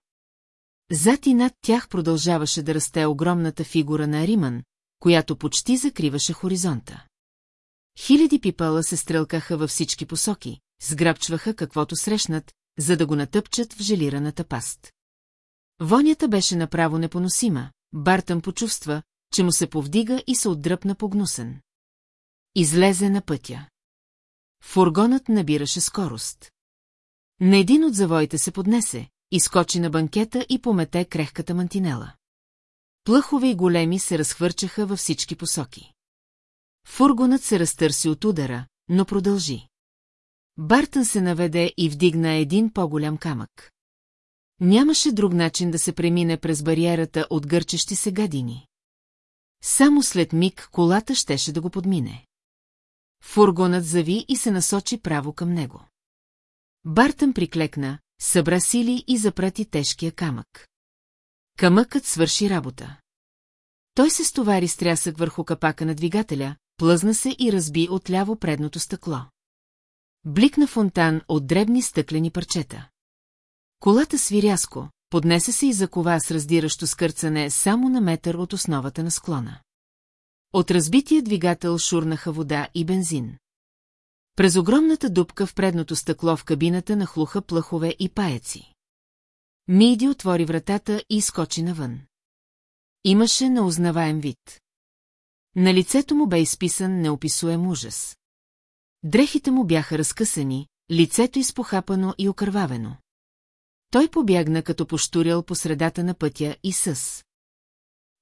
Зад и над тях продължаваше да расте огромната фигура на Ариман, която почти закриваше хоризонта. Хиляди пипала се стрелкаха във всички посоки, сграбчваха каквото срещнат, за да го натъпчат в желираната паст. Вонята беше направо непоносима, Бартън почувства, че му се повдига и се отдръпна погнусен. Излезе на пътя. Фургонът набираше скорост. На един от завоите се поднесе, изкочи на банкета и помете крехката мантинела. Плъхове и големи се разхвърчаха във всички посоки. Фургонът се разтърси от удара, но продължи. Бартън се наведе и вдигна един по-голям камък. Нямаше друг начин да се премине през бариерата от гърчещи се гадини. Само след миг колата щеше да го подмине. Фургонът зави и се насочи право към него. Бартън приклекна, събра сили и запрати тежкия камък. Камъкът свърши работа. Той се стовари с трясък върху капака на двигателя, плъзна се и разби отляво предното стъкло. Бликна фонтан от дребни стъклени парчета. Колата свиряско, поднесе се и закова с раздиращо скърцане само на метър от основата на склона. От разбития двигател шурнаха вода и бензин. През огромната дупка в предното стъкло в кабината нахлуха плъхове и паяци. Миди отвори вратата и изкочи навън. Имаше неузнаваем вид. На лицето му бе изписан неописуем ужас. Дрехите му бяха разкъсани, лицето изпохапано и окървавено. Той побягна като поштурял по средата на пътя и със.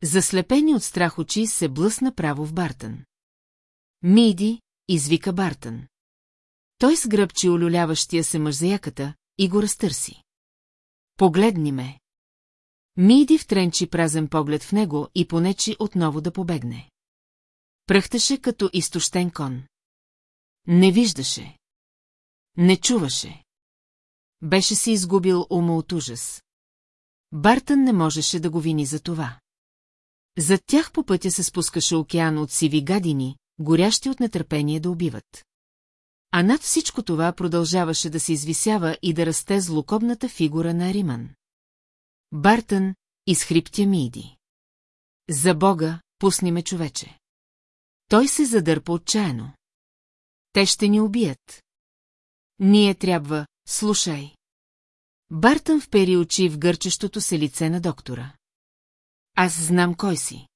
Заслепени от страх очи се блъсна право в Бартън. Миди, извика Бартън. Той сгръбчи олюляващия се мъж за яката и го разтърси. Погледни ме. Миди втренчи празен поглед в него и понечи отново да побегне. Пръхташе като изтощен кон. Не виждаше. Не чуваше. Беше си изгубил ума от ужас. Бартън не можеше да го вини за това. Зад тях по пътя се спускаше океан от сиви гадини, горящи от нетърпение да убиват. А над всичко това продължаваше да се извисява и да расте злокобната фигура на Ариман. Бартън изхриптя Миди. За Бога, пусни ме, човече. Той се задърпа отчаяно. Те ще ни убият. Ние трябва, слушай. Бартън впери очи в гърчещото се лице на доктора. Аз знам кой си.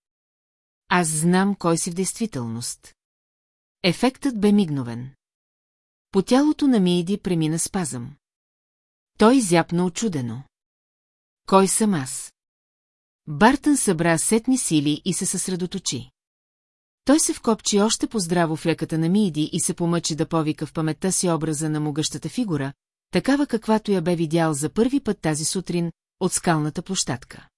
Аз знам кой си в действителност. Ефектът бе мигновен. По тялото на Миди премина спазъм. Той зяпна очудено. Кой съм аз? Бартън събра сетни сили и се съсредоточи. Той се вкопчи още по-здраво в леката на Миди и се помъчи да повика в паметта си образа на могъщата фигура, такава каквато я бе видял за първи път тази сутрин от скалната площадка.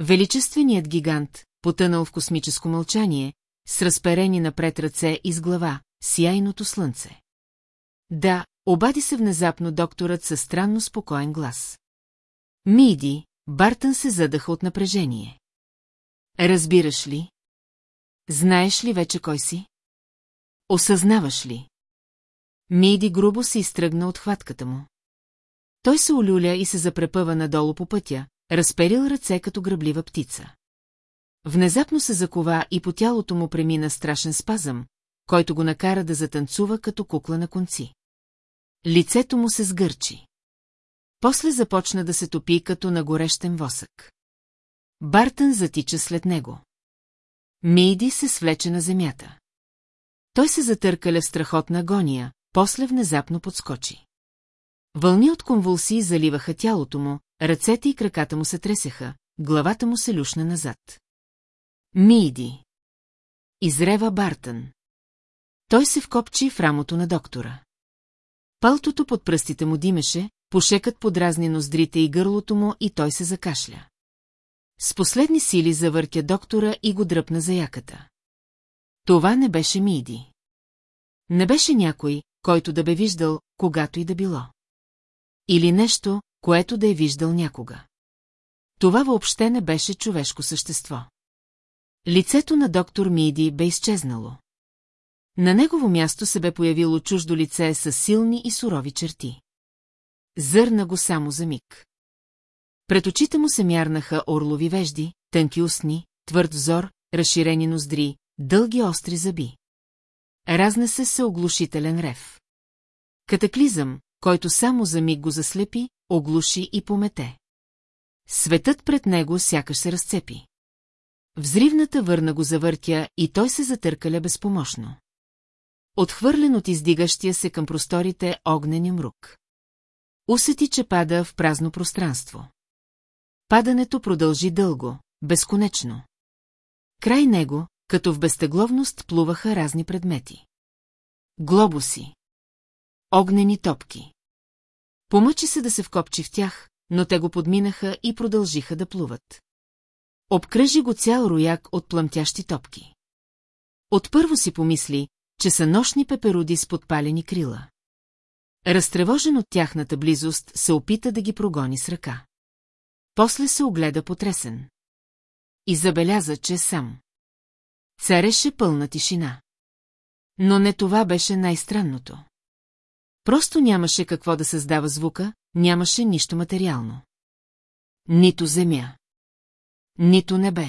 Величественият гигант, потънал в космическо мълчание, с разперени напред ръце и с глава, сияйното слънце. Да, обади се внезапно докторът със странно спокоен глас. Миди, Бартън се задаха от напрежение. Разбираш ли? Знаеш ли вече кой си? Осъзнаваш ли? Миди грубо се изтръгна от хватката му. Той се олюля и се запрепъва надолу по пътя, разперил ръце като гръблива птица. Внезапно се закова и по тялото му премина страшен спазъм, който го накара да затанцува като кукла на конци. Лицето му се сгърчи. После започна да се топи като на горещен восък. Бартън затича след него. Мейди се свлече на земята. Той се затъркаля в страхотна агония, после внезапно подскочи. Вълни от конвулсии заливаха тялото му, ръцете и краката му се тресеха, главата му се люшна назад. Миди. Изрева Бартън. Той се вкопчи в рамото на доктора. Палтото под пръстите му димеше, пошекът подразни ноздрите и гърлото му и той се закашля. С последни сили завъртя доктора и го дръпна за яката. Това не беше Миди. Не беше някой, който да бе виждал, когато и да било. Или нещо, което да е виждал някога. Това въобще не беше човешко същество. Лицето на доктор Миди бе изчезнало. На негово място се бе появило чуждо лице с силни и сурови черти. Зърна го само за миг. Пред очите му се мярнаха орлови вежди, тънки устни, твърд взор, разширени ноздри, дълги остри зъби. Разнесе се оглушителен рев. Катаклизъм, който само за миг го заслепи, оглуши и помете. Светът пред него сякаш се разцепи. Взривната върна го завъртя и той се затъркаля безпомощно. Отхвърлен от издигащия се към просторите огнен мрук. Усети, че пада в празно пространство. Падането продължи дълго, безконечно. Край него, като в безтегловност, плуваха разни предмети. Глобуси. Огнени топки. Помъчи се да се вкопчи в тях, но те го подминаха и продължиха да плуват. Обкръжи го цял рояк от плъмтящи топки. Отпърво си помисли, че са нощни пеперуди с подпалени крила. Разтревожен от тяхната близост, се опита да ги прогони с ръка. После се огледа потресен. и забеляза, че е сам. Цареше пълна тишина. Но не това беше най-странното. Просто нямаше какво да създава звука, нямаше нищо материално. Нито земя. Нито небе.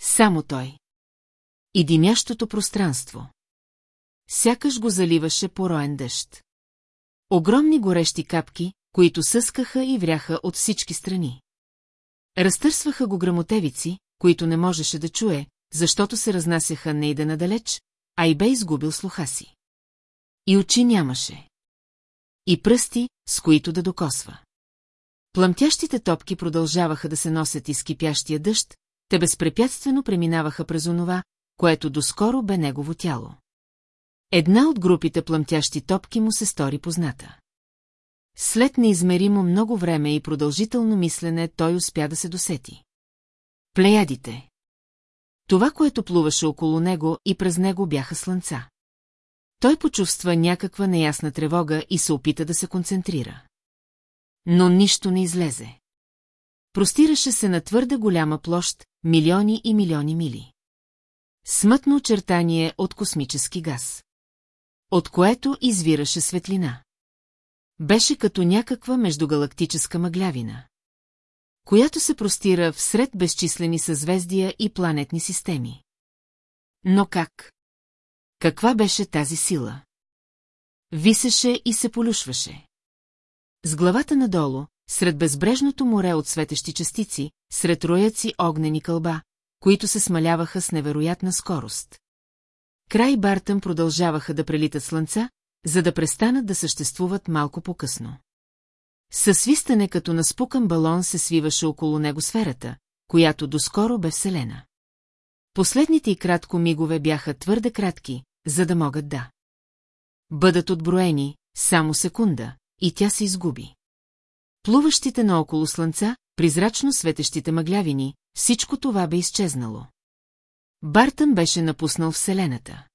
Само той. И димящото пространство. Сякаш го заливаше пороен дъжд. Огромни горещи капки, които съскаха и вряха от всички страни. Разтърсваха го грамотевици, които не можеше да чуе, защото се разнасяха не и да надалеч, а и бе изгубил слуха си. И очи нямаше. И пръсти, с които да докосва. Пламтящите топки продължаваха да се носят из кипящия дъжд, те безпрепятствено преминаваха през онова, което доскоро бе негово тяло. Една от групите пламтящи топки му се стори позната. След неизмеримо много време и продължително мислене той успя да се досети. Плеядите. Това, което плуваше около него и през него бяха слънца. Той почувства някаква неясна тревога и се опита да се концентрира. Но нищо не излезе. Простираше се на твърде голяма площ, милиони и милиони мили. Смътно очертание от космически газ. От което извираше светлина. Беше като някаква междугалактическа мъглявина. Която се простира всред безчислени съзвездия и планетни системи. Но как? Каква беше тази сила? Висеше и се полюшваше. С главата надолу, сред безбрежното море от светещи частици, сред рояци огнени кълба, които се смаляваха с невероятна скорост. Край Бартън продължаваха да прелитат слънца, за да престанат да съществуват малко по-късно. Със свистане като на спукан балон се свиваше около него сферата, която доскоро бе Вселена. Последните и кратко мигове бяха твърде кратки, за да могат да. Бъдат отброени, само секунда, и тя се изгуби. Плуващите наоколо слънца, призрачно светещите мъглявини, всичко това бе изчезнало. Бартън беше напуснал Вселената.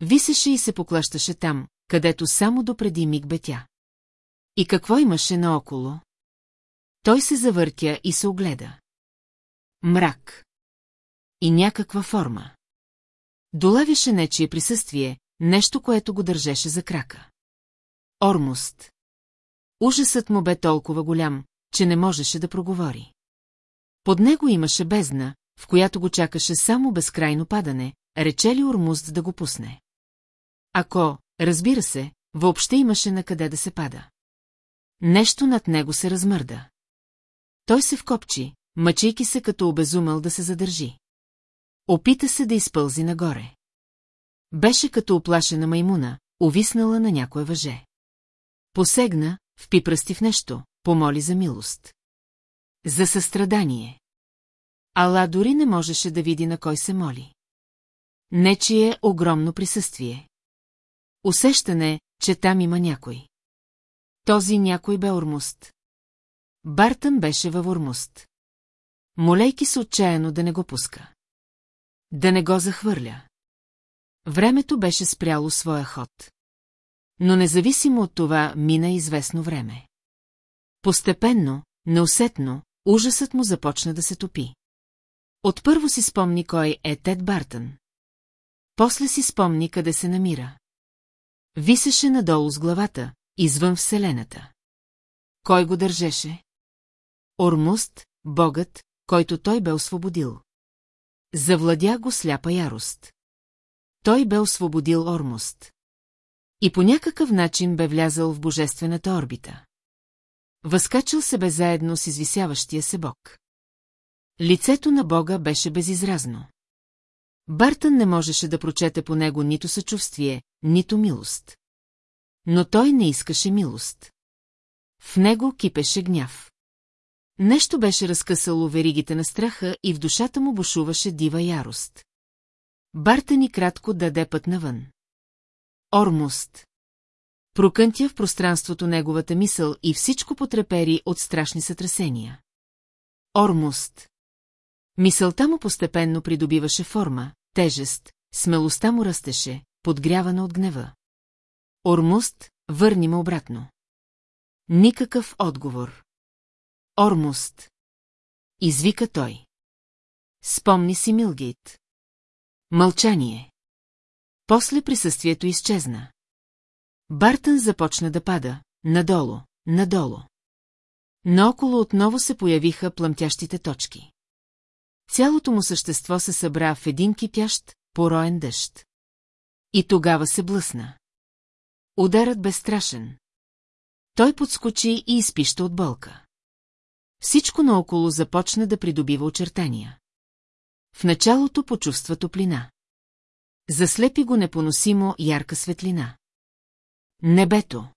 Висеше и се поклащаше там, където само допреди миг бе тя. И какво имаше наоколо? Той се завъртя и се огледа. Мрак. И някаква форма. Долавяше нечие присъствие, нещо, което го държеше за крака. Ормост. Ужасът му бе толкова голям, че не можеше да проговори. Под него имаше бездна, в която го чакаше само безкрайно падане, рече ли Ормуст да го пусне. Ако, разбира се, въобще имаше на къде да се пада. Нещо над него се размърда. Той се вкопчи, мъчейки се като обезумел да се задържи. Опита се да изпълзи нагоре. Беше като оплашена маймуна, увиснала на някое въже. Посегна, впи пръсти в нещо, помоли за милост. За състрадание. Ала дори не можеше да види на кой се моли. Нечие огромно присъствие. Усещане, че там има някой. Този някой бе Ормуст. Бартън беше във Ормуст. Молейки се отчаяно да не го пуска. Да не го захвърля. Времето беше спряло своя ход. Но независимо от това мина известно време. Постепенно, неусетно, ужасът му започна да се топи. Отпърво си спомни кой е Тед Бартън. После си спомни къде се намира. Висеше надолу с главата, извън Вселената. Кой го държеше? Ормуст, богът, който той бе освободил. Завладя го сляпа ярост. Той бе освободил Ормуст. И по някакъв начин бе влязъл в божествената орбита. Възкачал се бе заедно с извисяващия се бог. Лицето на бога беше безизразно. Бартън не можеше да прочете по него нито съчувствие, нито милост. Но той не искаше милост. В него кипеше гняв. Нещо беше разкъсало веригите на страха и в душата му бушуваше дива ярост. Барта ни кратко даде път навън. Ормуст. Прокънтя в пространството неговата мисъл и всичко потрепери от страшни сътресения. Ормуст. Мисълта му постепенно придобиваше форма, тежест, смелостта му растеше, подгрявана от гнева. Ормуст, върни ме обратно. Никакъв отговор. Ормуст. Извика той. спомни си Милгейт. Мълчание. После присъствието изчезна. Бартън започна да пада, надолу, надолу. Наоколо отново се появиха плъмтящите точки. Цялото му същество се събра в един кипящ, пороен дъжд. И тогава се блъсна. Ударът бе страшен. Той подскочи и изпища от болка. Всичко наоколо започна да придобива очертания. В началото почувства топлина. Заслепи го непоносимо ярка светлина. Небето.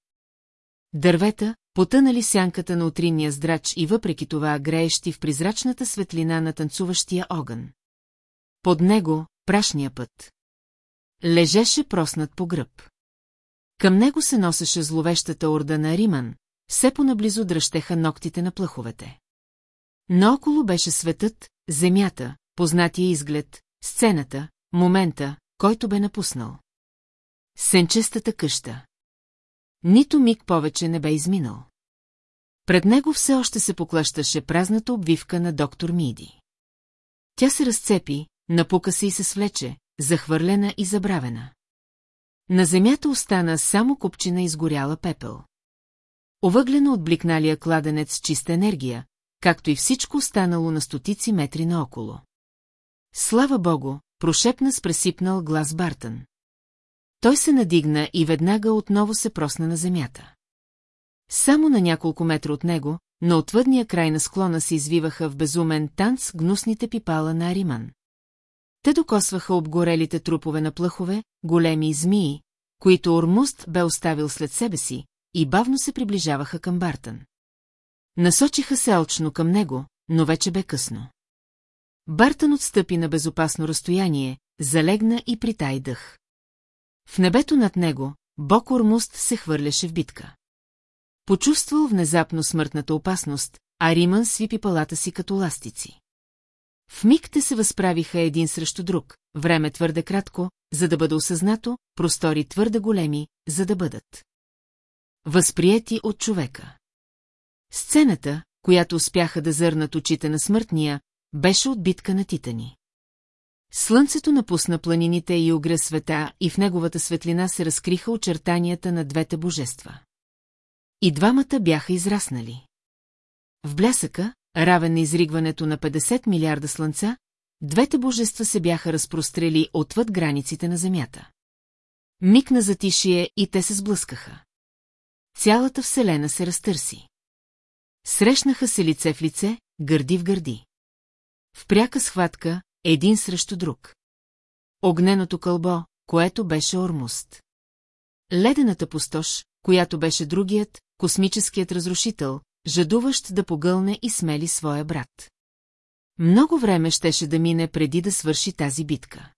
Дървета, потънали сянката на утринния здрач и въпреки това греещи в призрачната светлина на танцуващия огън. Под него прашния път. Лежеше проснат по гръб. Към него се носеше зловещата орда на Риман, все понаблизо дръщеха ногтите на плъховете. Наоколо беше светът, земята, познатия изглед, сцената, момента, който бе напуснал. Сенчестата къща. Нито миг повече не бе изминал. Пред него все още се поклащаше празната обвивка на доктор Миди. Тя се разцепи, напука се и се свлече, захвърлена и забравена. На земята остана само купчина изгоряла пепел. Овъглено от бликналия кладенец с чиста енергия, както и всичко останало на стотици метри наоколо. Слава богу, прошепна с пресипнал глас Бартън. Той се надигна и веднага отново се просна на земята. Само на няколко метра от него, на отвъдния край на склона се извиваха в безумен танц гнусните пипала на Ариман. Те докосваха обгорелите трупове на плъхове, големи змии, които Ормуст бе оставил след себе си, и бавно се приближаваха към Бартън. Насочиха се алчно към него, но вече бе късно. Бартън отстъпи на безопасно разстояние, залегна и притай дъх. В небето над него, Бог Ормуст се хвърляше в битка. Почувствал внезапно смъртната опасност, а Риман свипи палата си като ластици. В миг те се възправиха един срещу друг, време твърде кратко, за да бъде осъзнато, простори твърде големи, за да бъдат. Възприяти от човека. Сцената, която успяха да зърнат очите на смъртния, беше от битка на титани. Слънцето напусна планините и огря света и в неговата светлина се разкриха очертанията на двете божества. И двамата бяха израснали. В блясъка, равен на изригването на 50 милиарда слънца, двете божества се бяха разпрострели отвъд границите на Земята. Миг на затишие и те се сблъскаха. Цялата Вселена се разтърси. Срещнаха се лице в лице, гърди в гърди. В пряка схватка, един срещу друг. Огненото кълбо, което беше Ормуст. Ледената пустош, която беше другият, космическият разрушител, жадуващ да погълне и смели своя брат. Много време щеше да мине преди да свърши тази битка.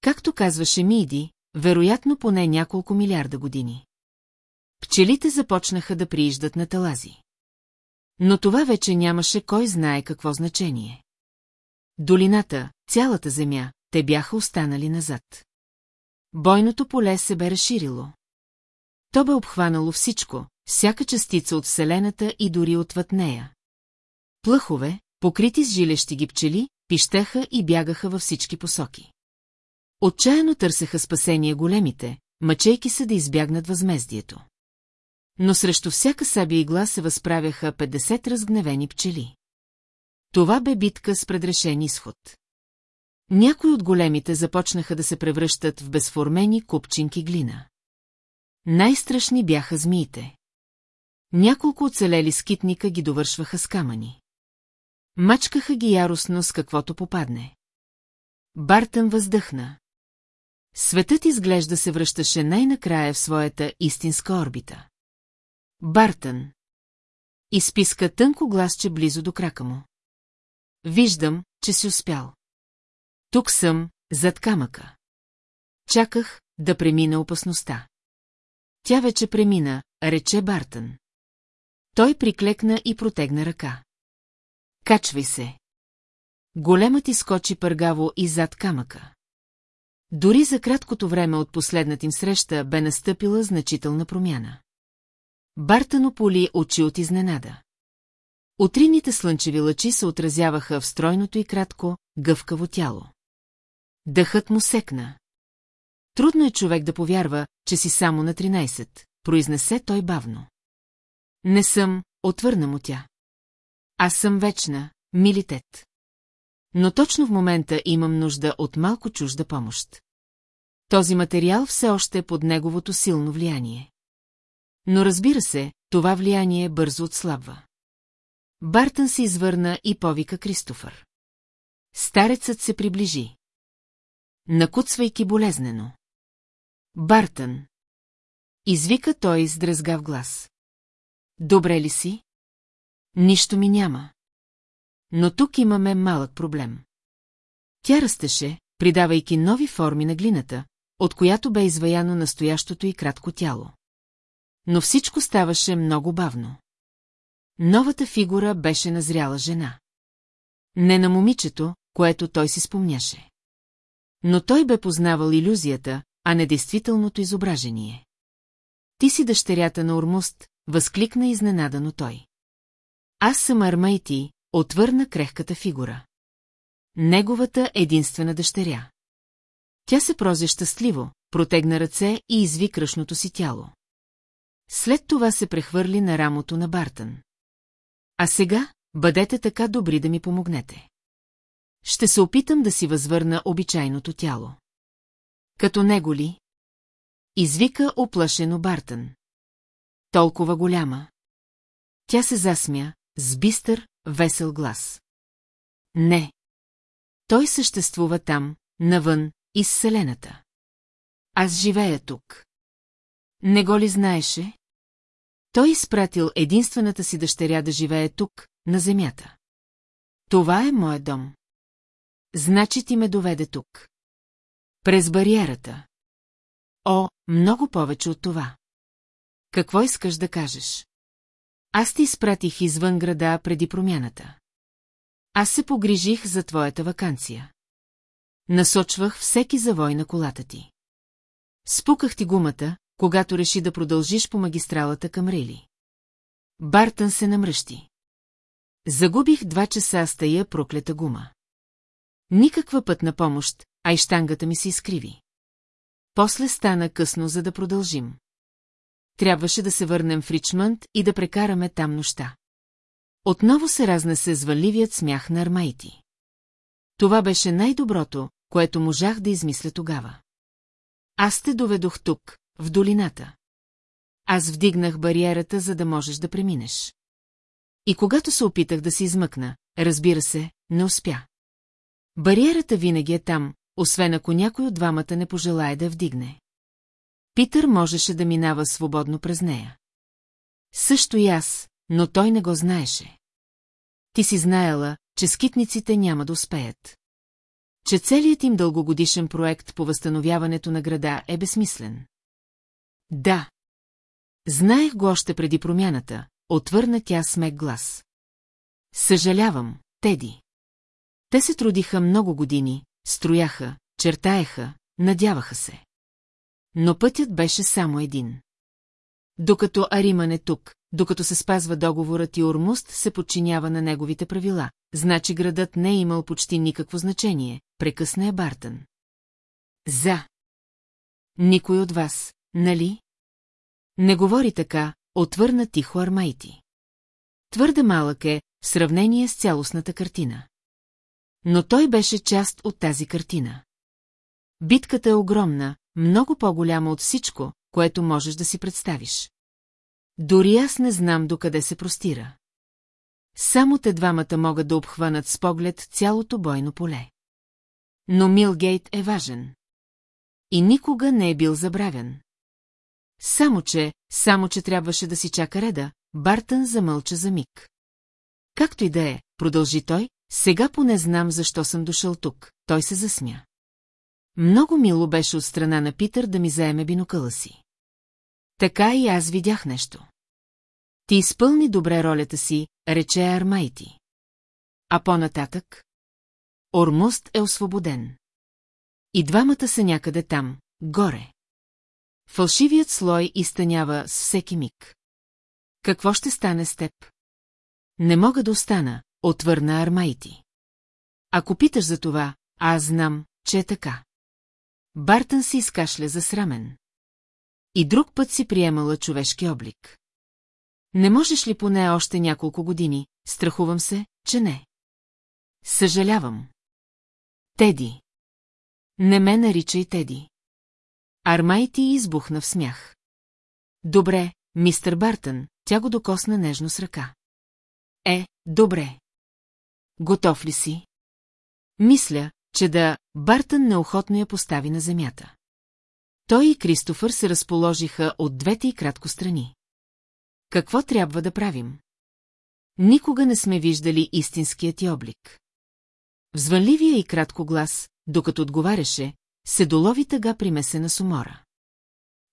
Както казваше Миди, вероятно поне няколко милиарда години. Пчелите започнаха да прииждат на талази. Но това вече нямаше кой знае какво значение. Долината, цялата земя, те бяха останали назад. Бойното поле се бе разширило. То бе обхванало всичко, всяка частица от Вселената и дори отвъд нея. Плъхове, покрити с жилещи ги пчели, пищеха и бягаха във всички посоки. Отчаяно търсеха спасение големите, мъчейки се да избягнат възмездието. Но срещу всяка сабия игла се възправяха 50 разгневени пчели. Това бе битка с предрешен изход. Някои от големите започнаха да се превръщат в безформени купчинки глина. Най-страшни бяха змиите. Няколко оцелели скитника ги довършваха с камъни. Мачкаха ги яростно с каквото попадне. Бартън въздъхна. Светът изглежда се връщаше най-накрая в своята истинска орбита. Бартън. Изписка тънко гласче близо до крака му. Виждам, че си успял. Тук съм, зад камъка. Чаках да премина опасността. Тя вече премина, рече Бартън. Той приклекна и протегна ръка. Качвай се. Големът изкочи пъргаво и зад камъка. Дори за краткото време от последната им среща бе настъпила значителна промяна. Бартън ополи очи от изненада. Утринните слънчеви лъчи се отразяваха в стройното и кратко, гъвкаво тяло. Дъхът му секна. Трудно е човек да повярва, че си само на 13, произнесе той бавно. Не съм, отвърна му тя. Аз съм вечна, милитет. Но точно в момента имам нужда от малко чужда помощ. Този материал все още е под неговото силно влияние. Но разбира се, това влияние бързо отслабва. Бартън се извърна и повика Кристофър. Старецът се приближи. Накуцвайки болезнено. Бартън. Извика той с дръзгав глас. Добре ли си? Нищо ми няма. Но тук имаме малък проблем. Тя растеше, придавайки нови форми на глината, от която бе изваяно настоящото и кратко тяло. Но всичко ставаше много бавно. Новата фигура беше назряла жена. Не на момичето, което той си спомняше. Но той бе познавал иллюзията, а не действителното изображение. Ти си дъщерята на Ормуст, възкликна изненадано той. Аз съм Армайти, отвърна крехката фигура. Неговата единствена дъщеря. Тя се прозе щастливо, протегна ръце и изви кръшното си тяло. След това се прехвърли на рамото на Бартън. А сега, бъдете така добри да ми помогнете. Ще се опитам да си възвърна обичайното тяло. Като него ли? Извика оплашено Бартън. Толкова голяма. Тя се засмя, с бистър, весел глас. Не. Той съществува там, навън, из Вселената. Аз живея тук. Не го ли знаеше? Той изпратил единствената си дъщеря да живее тук, на земята. Това е моят дом. Значи ти ме доведе тук. През бариерата. О, много повече от това. Какво искаш да кажеш? Аз ти изпратих извън града преди промяната. Аз се погрижих за твоята вакансия. Насочвах всеки завой на колата ти. Спуках ти гумата, когато реши да продължиш по магистралата към Рили. Бартън се намръщи. Загубих два часа с тая проклета гума. Никаква пътна помощ, а и штангата ми се изкриви. После стана късно, за да продължим. Трябваше да се върнем в Ричмънд и да прекараме там нощта. Отново се разнесе зваливият смях на Армайти. Това беше най-доброто, което можах да измисля тогава. Аз те доведох тук, в долината. Аз вдигнах бариерата, за да можеш да преминеш. И когато се опитах да се измъкна, разбира се, не успя. Бариерата винаги е там, освен ако някой от двамата не пожелая да вдигне. Питър можеше да минава свободно през нея. Също и аз, но той не го знаеше. Ти си знаела, че скитниците няма да успеят. Че целият им дългогодишен проект по възстановяването на града е безсмислен. Да. Знаех го още преди промяната, отвърна тя с мек глас. Съжалявам, Теди. Те се трудиха много години, строяха, чертаеха, надяваха се. Но пътят беше само един. Докато Ариман е тук, докато се спазва договорът и Ормуст се подчинява на неговите правила, значи градът не е имал почти никакво значение, прекъсна е Бартън. За. Никой от вас, нали? Не говори така, отвърна тихо Армайти. Твърде малък е, в сравнение с цялостната картина. Но той беше част от тази картина. Битката е огромна, много по-голяма от всичко, което можеш да си представиш. Дори аз не знам докъде се простира. Само те двамата могат да обхванат с поглед цялото бойно поле. Но Милгейт е важен. И никога не е бил забравен. Само че, само че трябваше да си чака реда, Бартън замълча за миг. Както и да е, продължи той, сега поне знам защо съм дошъл тук, той се засмя. Много мило беше от страна на Питър да ми заеме бинокъла си. Така и аз видях нещо. Ти изпълни добре ролята си, рече Армайти. А по-нататък? Ормуст е освободен. И двамата са някъде там, горе. Фалшивият слой изтънява с всеки миг. Какво ще стане с теб? Не мога да остана, отвърна Армайти. Ако питаш за това, аз знам, че е така. Бартън си изкашля засрамен. И друг път си приемала човешки облик. Не можеш ли поне още няколко години, страхувам се, че не. Съжалявам. Теди. Не ме наричай Теди. Армайти избухна в смях. Добре, мистер Бартън, тя го докосна нежно с ръка. Е, добре. Готов ли си? Мисля, че да, Бартън неохотно я постави на земята. Той и Кристофър се разположиха от двете и кратко страни. Какво трябва да правим? Никога не сме виждали истинският ти облик. В звънливия и кратко глас, докато отговаряше, се долови тъга примесена с умора.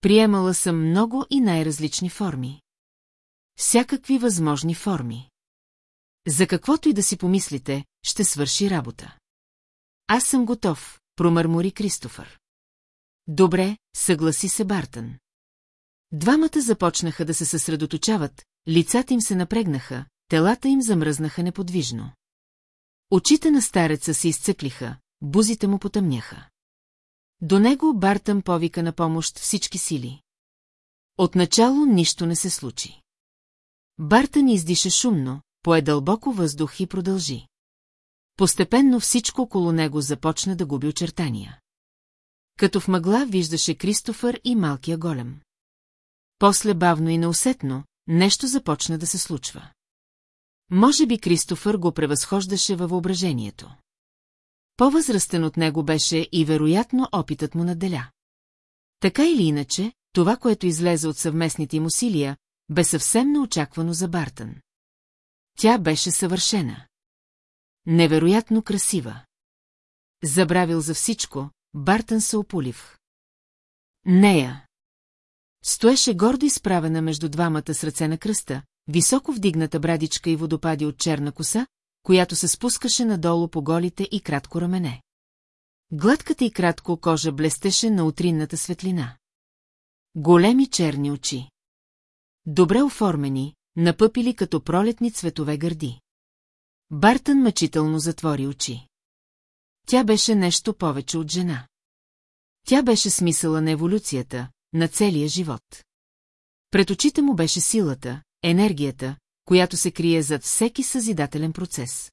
Приемала съм много и най-различни форми. Всякакви възможни форми. За каквото и да си помислите, ще свърши работа. Аз съм готов, промърмори Кристофър. Добре, съгласи се Бартън. Двамата започнаха да се съсредоточават, лицата им се напрегнаха, телата им замръзнаха неподвижно. Очите на стареца се изцеплиха, бузите му потъмняха. До него Бартън повика на помощ всички сили. Отначало нищо не се случи. Бартън издиша шумно, пое дълбоко въздух и продължи. Постепенно всичко около него започна да губи очертания. Като в мъгла виждаше Кристофър и малкия голем. После бавно и неусетно, нещо започна да се случва. Може би Кристофър го превъзхождаше във въображението. По-възрастен от него беше и вероятно опитът му наделя. Така или иначе, това, което излезе от съвместните им усилия, бе съвсем неочаквано за Бартън. Тя беше съвършена. Невероятно красива. Забравил за всичко, Бартън се ополив. Нея. Стоеше гордо изправена между двамата с ръце на кръста, високо вдигната брадичка и водопади от черна коса, която се спускаше надолу по голите и кратко рамене. Гладката и кратко кожа блестеше на утринната светлина. Големи черни очи. Добре оформени, напъпили като пролетни цветове гърди. Бартън мъчително затвори очи. Тя беше нещо повече от жена. Тя беше смисъла на еволюцията, на целия живот. Пред очите му беше силата, енергията, която се крие зад всеки съзидателен процес.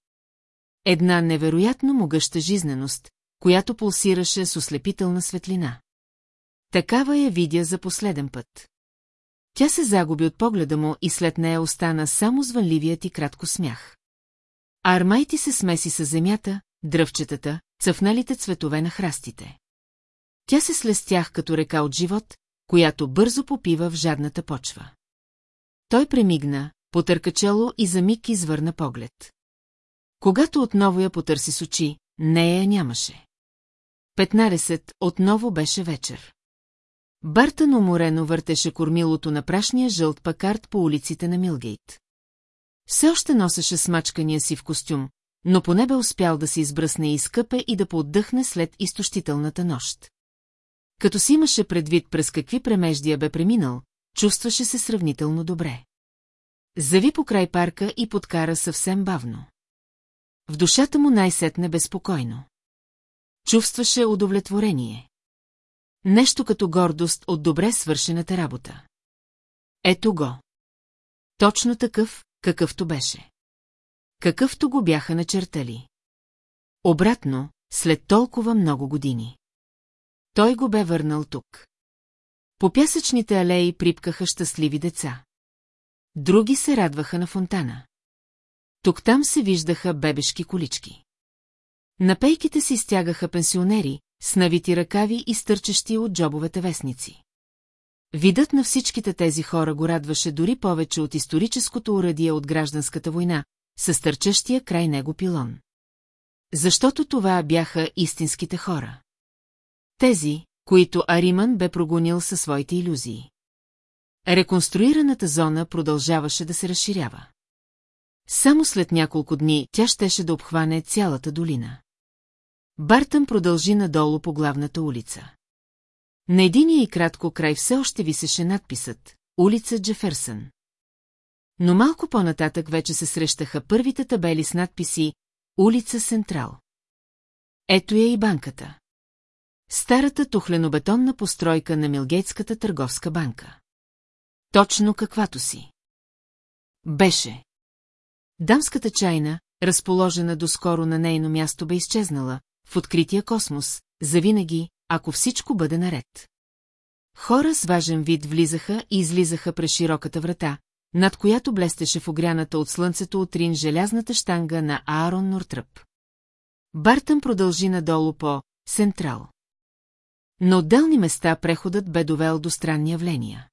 Една невероятно могъща жизненост, която пулсираше с ослепителна светлина. Такава я видя за последен път. Тя се загуби от погледа му и след нея остана само звънливият и кратко смях. А Армайти се смеси с земята, дръвчетата, цъфналите цветове на храстите. Тя се слестях като река от живот, която бързо попива в жадната почва. Той премигна, потърка чело и за миг извърна поглед. Когато отново я потърси с очи, нея нямаше. 15. Отново беше вечер. Бартън уморено въртеше кормилото на прашния жълт пакарт по улиците на Милгейт. Все още носеше смачкания си в костюм, но поне бе успял да се избръсне и изкъпе и да поотдъхне след изтощителната нощ. Като си имаше предвид през какви премеждия бе преминал, чувстваше се сравнително добре. Зави по край парка и подкара съвсем бавно. В душата му най-сетне безпокойно. Чувстваше удовлетворение. Нещо като гордост от добре свършената работа. Ето го. Точно такъв, какъвто беше. Какъвто го бяха начертали. Обратно, след толкова много години. Той го бе върнал тук. По пясъчните алеи припкаха щастливи деца. Други се радваха на фонтана. Тук-там се виждаха бебешки колички. На пейките си стягаха пенсионери, с навити ръкави и стърчещи от джобовете вестници. Видът на всичките тези хора го радваше дори повече от историческото уръдие от гражданската война, със стърчащия край него пилон. Защото това бяха истинските хора. Тези, които Ариман бе прогонил със своите иллюзии. Реконструираната зона продължаваше да се разширява. Само след няколко дни тя щеше да обхване цялата долина. Бартън продължи надолу по главната улица. На единия и кратко край все още висеше надписът «Улица Джеферсън». Но малко по-нататък вече се срещаха първите табели с надписи «Улица Централ». Ето я и банката. Старата тухленобетонна постройка на Милгейтската търговска банка. Точно каквато си. Беше. Дамската чайна, разположена доскоро на нейно място, бе изчезнала, в открития космос, завинаги, ако всичко бъде наред. Хора с важен вид влизаха и излизаха през широката врата, над която блестеше в огряната от слънцето утрин желязната штанга на Аарон Нортръп. Бартън продължи надолу по Сентрал. На отделни места преходът бе довел до странни явления.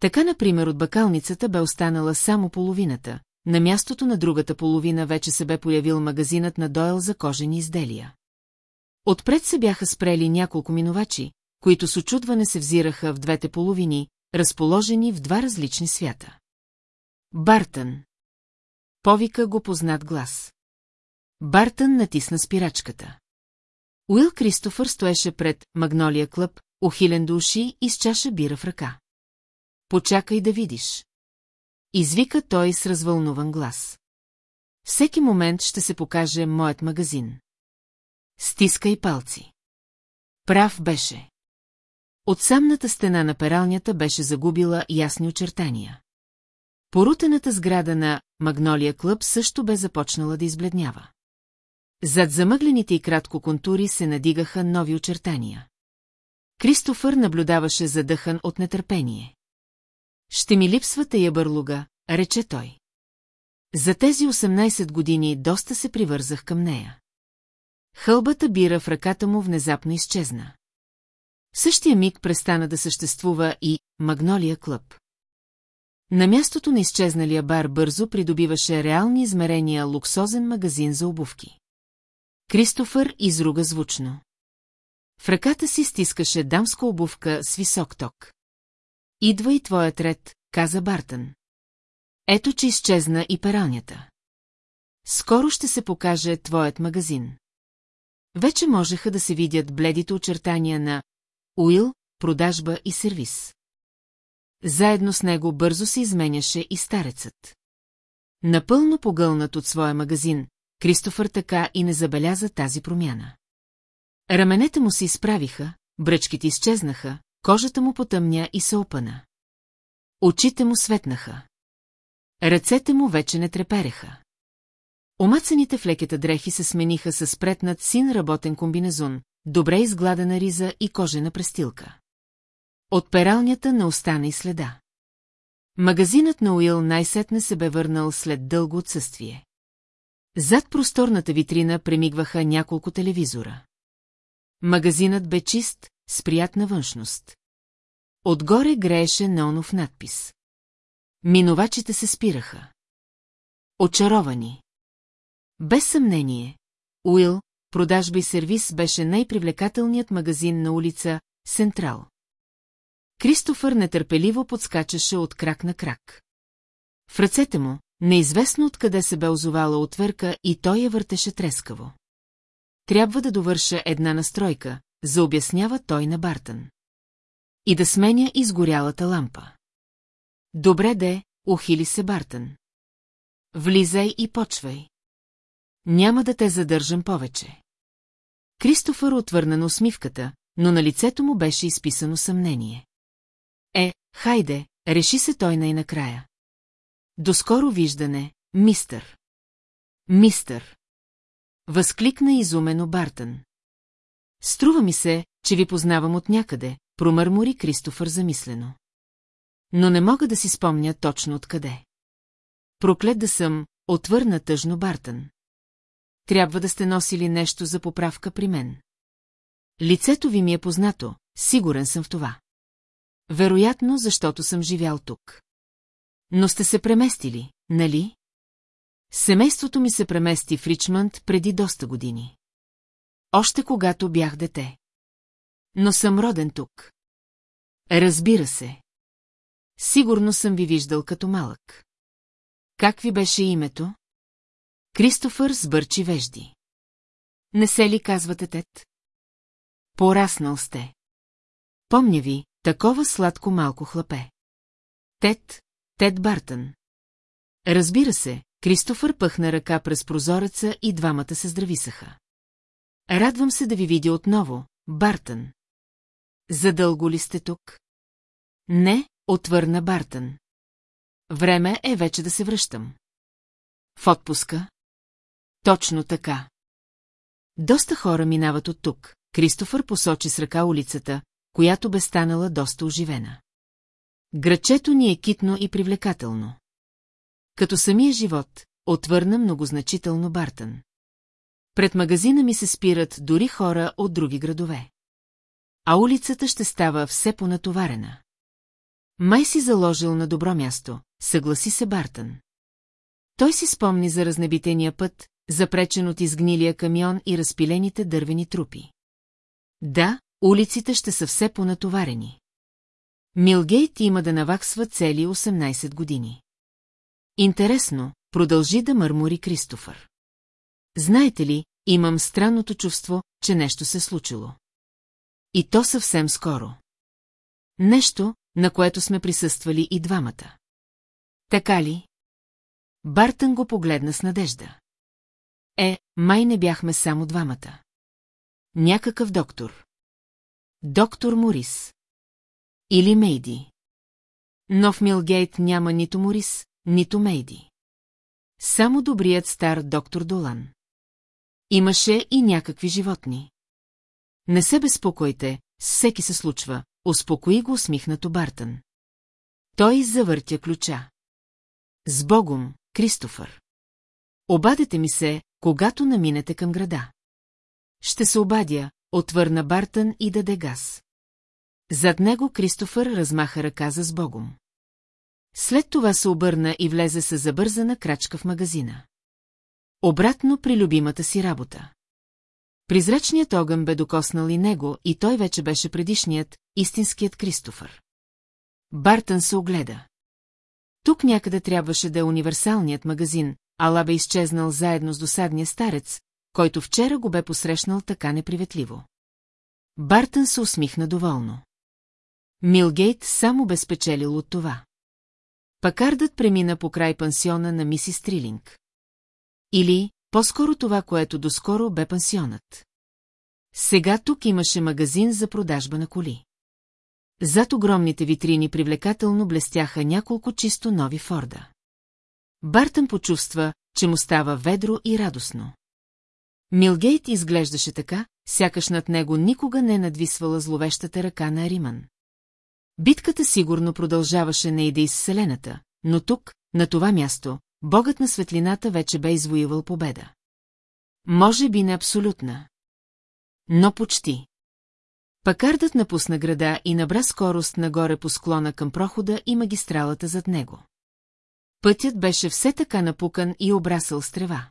Така, например, от бакалницата бе останала само половината, на мястото на другата половина вече се бе появил магазинът на Дойл за кожени изделия. Отпред се бяха спрели няколко минувачи, които с очудване се взираха в двете половини, разположени в два различни свята. Бартън. Повика го познат глас. Бартън натисна спирачката. Уил Кристофър стоеше пред Магнолия клъб, ухилен до уши и с чаша бира в ръка. Почакай да видиш. Извика той с развълнуван глас. Всеки момент ще се покаже моят магазин. Стискай палци. Прав беше. От самната стена на пералнята беше загубила ясни очертания. Порутената сграда на Магнолия клъб също бе започнала да избледнява. Зад замъглените и кратко контури се надигаха нови очертания. Кристофър наблюдаваше задъхан от нетърпение. Ще ми липсва тая бърлуга, рече той. За тези 18 години доста се привързах към нея. Хълбата бира в ръката му внезапно изчезна. В същия миг престана да съществува и Магнолия клъб. На мястото на изчезналия бар бързо придобиваше реални измерения луксозен магазин за обувки. Кристофър изруга звучно. В ръката си стискаше дамска обувка с висок ток. Идва и твоят ред, каза Бартън. Ето, че изчезна и пералнята. Скоро ще се покаже твоят магазин. Вече можеха да се видят бледите очертания на Уил, продажба и сервис. Заедно с него бързо се изменяше и старецът. Напълно погълнат от своя магазин, Кристофър така и не забеляза тази промяна. Раменете му се изправиха, бръчките изчезнаха, кожата му потъмня и се опъна. Очите му светнаха. Ръцете му вече не трепереха. Омацаните в лекета дрехи се смениха с спретнат син работен комбинезон, добре изгладена риза и кожена престилка. От пералнята не остана и следа. Магазинът на Уил най-сетне се бе върнал след дълго отсъствие. Зад просторната витрина премигваха няколко телевизора. Магазинът бе чист, с приятна външност. Отгоре грееше неонов надпис. Минувачите се спираха. Очаровани. Без съмнение, Уил, продажба и сервис беше най-привлекателният магазин на улица Сентрал. Кристофър нетърпеливо подскачаше от крак на крак. В ръцете му, неизвестно откъде се бе озовала отверка и той я въртеше трескаво. Трябва да довърша една настройка, заобяснява той на Бартън. И да сменя изгорялата лампа. Добре де, ухили се Бартън. Влизай и почвай. Няма да те задържам повече. Кристофър отвърна на усмивката, но на лицето му беше изписано съмнение. Е, хайде, реши се той най-накрая. До скоро виждане, мистър. Мистър. Възкликна изумено Бартън. Струва ми се, че ви познавам от някъде, промърмори Кристофър замислено. Но не мога да си спомня точно откъде. Проклет да съм, отвърна тъжно Бартън. Трябва да сте носили нещо за поправка при мен. Лицето ви ми е познато, сигурен съм в това. Вероятно, защото съм живял тук. Но сте се преместили, нали? Семейството ми се премести в Ричмънд преди доста години. Още когато бях дете. Но съм роден тук. Разбира се. Сигурно съм ви виждал като малък. Как ви беше името? Кристофър сбърчи вежди. Не се ли казвате Тет? Пораснал сте. Помня ви, такова сладко малко хлапе. Тет, Тед Бартън. Разбира се, Кристофър пъхна ръка през прозореца и двамата се здрависаха. Радвам се да ви видя отново, Бартън. Задълго ли сте тук? Не, отвърна Бартън. Време е вече да се връщам. В отпуска? Точно така. Доста хора минават от тук. Кристофър посочи с ръка улицата, която бе станала доста оживена. Грачето ни е китно и привлекателно. Като самия живот, отвърна многозначително Бартън. Пред магазина ми се спират дори хора от други градове. А улицата ще става все понатоварена. Май си заложил на добро място, съгласи се Бартън. Той си спомни за разнебитения път, запречен от изгнилия камион и разпилените дървени трупи. Да, улиците ще са все понатоварени. Милгейт има да наваксва цели 18 години. Интересно, продължи да мърмори Кристофър. Знаете ли, имам странното чувство, че нещо се случило. И то съвсем скоро. Нещо, на което сме присъствали и двамата. Така ли? Бартън го погледна с надежда. Е, май не бяхме само двамата. Някакъв доктор. Доктор Морис. Или Мейди. Но Милгейт няма нито Морис, нито Мейди. Само добрият стар доктор Долан. Имаше и някакви животни. Не се безпокойте, всеки се случва, успокои го усмихнато Бартън. Той завъртя ключа. С Богом, Кристофър. Обадете ми се, когато наминете към града. Ще се обадя, отвърна Бартън и даде газ. Зад него Кристофър размаха ръка за Сбогом. След това се обърна и влезе с забързана крачка в магазина. Обратно при любимата си работа. Призрачният огън бе докоснал и него, и той вече беше предишният, истинският Кристофър. Бартън се огледа. Тук някъде трябваше да е универсалният магазин, ала бе изчезнал заедно с досадния старец, който вчера го бе посрещнал така неприветливо. Бартън се усмихна доволно. Милгейт само бе спечелил от това. Пакардът премина по край пансиона на миси Стрилинг. Или, по-скоро това, което доскоро бе пансионът. Сега тук имаше магазин за продажба на коли. Зад огромните витрини привлекателно блестяха няколко чисто нови Форда. Бартън почувства, че му става ведро и радостно. Милгейт изглеждаше така, сякаш над него никога не надвисвала зловещата ръка на Ариман. Битката сигурно продължаваше не иде из Вселената, но тук, на това място, богът на светлината вече бе извоювал победа. Може би не абсолютна. Но почти. Пакардът напусна града и набра скорост нагоре по склона към прохода и магистралата зад него. Пътят беше все така напукан и обрасъл с трева.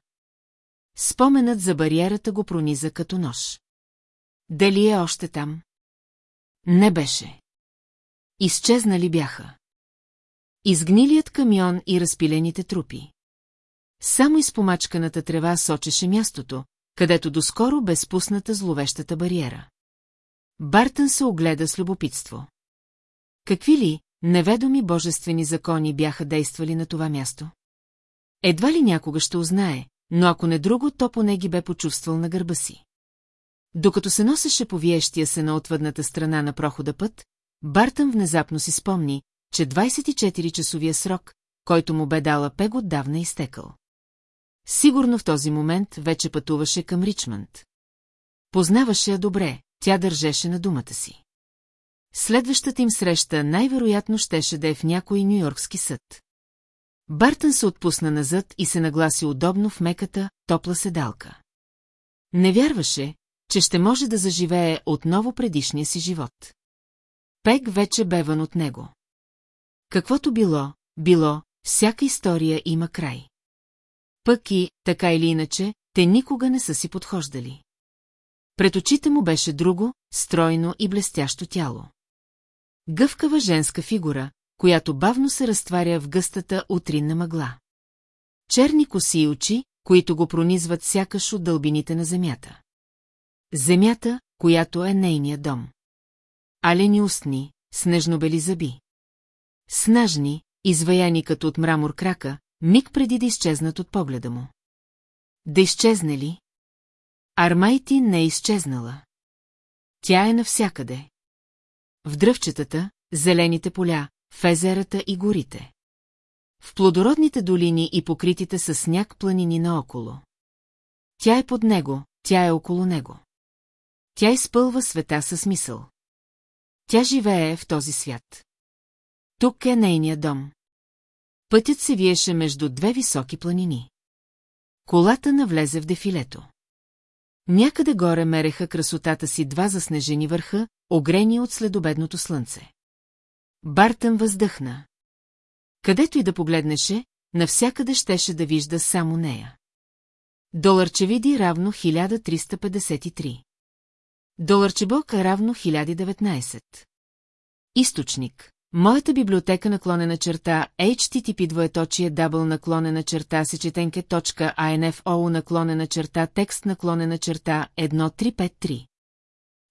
Споменът за бариерата го прониза като нож. Дали е още там? Не беше. Изчезнали бяха. Изгнилият камион и разпилените трупи. Само изпомачканата трева сочеше мястото, където доскоро бе спусната зловещата бариера. Бартън се огледа с любопитство. Какви ли, неведоми божествени закони бяха действали на това място? Едва ли някога ще узнае, но ако не друго, то поне ги бе почувствал на гърба си. Докато се носеше по виещия се на отвъдната страна на прохода път, Бартън внезапно си спомни, че 24-часовия срок, който му бе дала Пег отдавна изтекал. Сигурно в този момент вече пътуваше към Ричмънд. Познаваше я добре, тя държеше на думата си. Следващата им среща най-вероятно щеше да е в някой нью-йоркски съд. Бартън се отпусна назад и се нагласи удобно в меката, топла седалка. Не вярваше, че ще може да заживее отново предишния си живот. Пек вече беван от него. Каквото било, било, всяка история има край. Пък и, така или иначе, те никога не са си подхождали. Пред очите му беше друго, стройно и блестящо тяло. Гъвкава женска фигура, която бавно се разтваря в гъстата утринна мъгла. Черни коси и очи, които го пронизват сякаш от дълбините на земята. Земята, която е нейния дом. Алени устни, снежно-бели зъби. Снажни, изваяни като от мрамор крака, миг преди да изчезнат от погледа му. Да изчезне ли? Армайти не е изчезнала. Тя е навсякъде. В дръвчетата, зелените поля, в езерата и горите. В плодородните долини и покритите с сняг планини наоколо. Тя е под него, тя е около него. Тя изпълва света със смисъл. Тя живее в този свят. Тук е нейният дом. Пътят се виеше между две високи планини. Колата навлезе в дефилето. Някъде горе мереха красотата си два заснежени върха, огрени от следобедното слънце. Бартън въздъхна. Където и да погледнеше, навсякъде щеше да вижда само нея. Доларчевиди равно 1353. Доларчебока равно 1019. Източник. Моята библиотека наклонена черта http двоеточие дабл наклонена черта сечетенке.info наклонена черта текст наклонена черта 1353.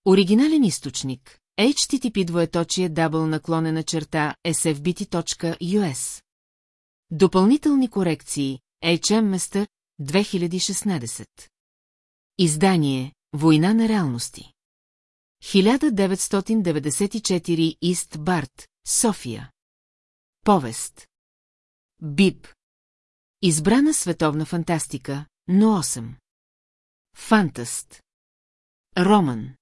Оригинален източник http двоеточие дабл наклонена черта sfbt.us. Допълнителни корекции HM места 2016. Издание Война на реалности. 1994 Ист Барт, София. Повест. Бип. Избрана световна фантастика, но 8. Фантаст. Роман.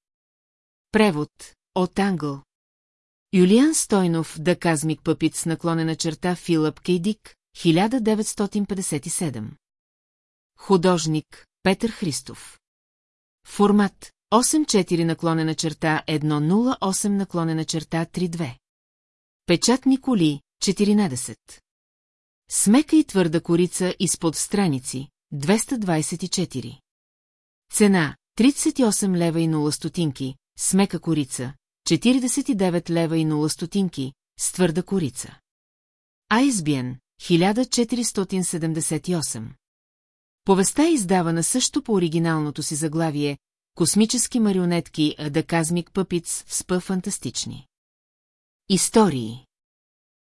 Превод от Англ. Юлиан Стойнов, да казмик пъпиц наклонена черта Филъп Кейдик, 1957. Художник Петър Христов. Формат 84 наклонена черта 108 наклонена черта 32. Печатни коли 14. Смека и твърда корица изпод страници 224. Цена 38 лева и 0 стотинки, смека корица 49 лева и 0 стотинки, с твърда корица. Айсбиен 1478. Повестта е издавана също по оригиналното си заглавие Космически марионетки Cosmic Puppets в спъ фантастични. Истории